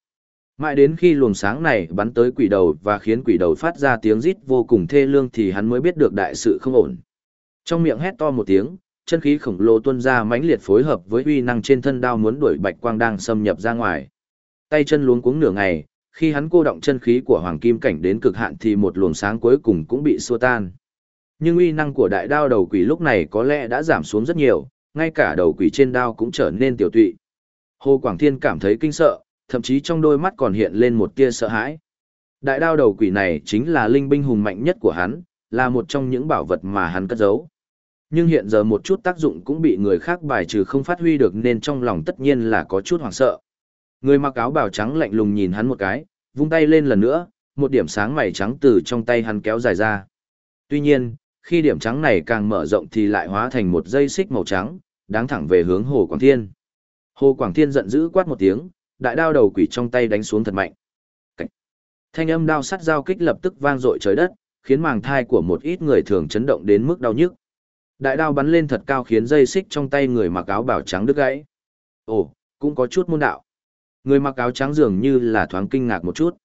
Mãi đến khi luồng sáng này bắn tới quỷ đầu và khiến quỷ đầu phát ra tiếng rít vô cùng thê lương thì hắn mới biết được đại sự không ổn. Trong miệng hét to một tiếng, chân khí khổng lồ tuôn ra mãnh liệt phối hợp với uy năng trên thân đao muốn đuổi bạch quang đang xâm nhập ra ngoài. Tay chân luống cuống nửa ngày, khi hắn cô động chân khí của hoàng kim cảnh đến cực hạn thì một luồng sáng cuối cùng cũng bị xua tan. Nhưng uy năng của đại đao đầu quỷ lúc này có lẽ đã giảm xuống rất nhiều, ngay cả đầu quỷ trên đao cũng trở nên tiểu tụy. Hồ Quảng Thiên cảm thấy kinh sợ, thậm chí trong đôi mắt còn hiện lên một tia sợ hãi. Đại đao đầu quỷ này chính là linh binh hùng mạnh nhất của hắn, là một trong những bảo vật mà hắn cất giấu. Nhưng hiện giờ một chút tác dụng cũng bị người khác bài trừ không phát huy được nên trong lòng tất nhiên là có chút hoảng sợ. Người mặc áo bào trắng lạnh lùng nhìn hắn một cái, vung tay lên lần nữa, một điểm sáng mày trắng từ trong tay hắn kéo dài ra. Tuy nhiên, khi điểm trắng này càng mở rộng thì lại hóa thành một dây xích màu trắng, đáng thẳng về hướng Hồ Quảng Thiên. Hồ Quảng Thiên giận dữ quát một tiếng, đại đao đầu quỷ trong tay đánh xuống thật mạnh. Cảnh. Thanh âm đao sắt giao kích lập tức vang dội trời đất, khiến màng thai của một ít người thường chấn động đến mức đau nhức. Đại đao bắn lên thật cao khiến dây xích trong tay người mặc áo bảo trắng đứt gãy. Ồ, cũng có chút môn đạo. Người mặc áo trắng dường như là thoáng kinh ngạc một chút.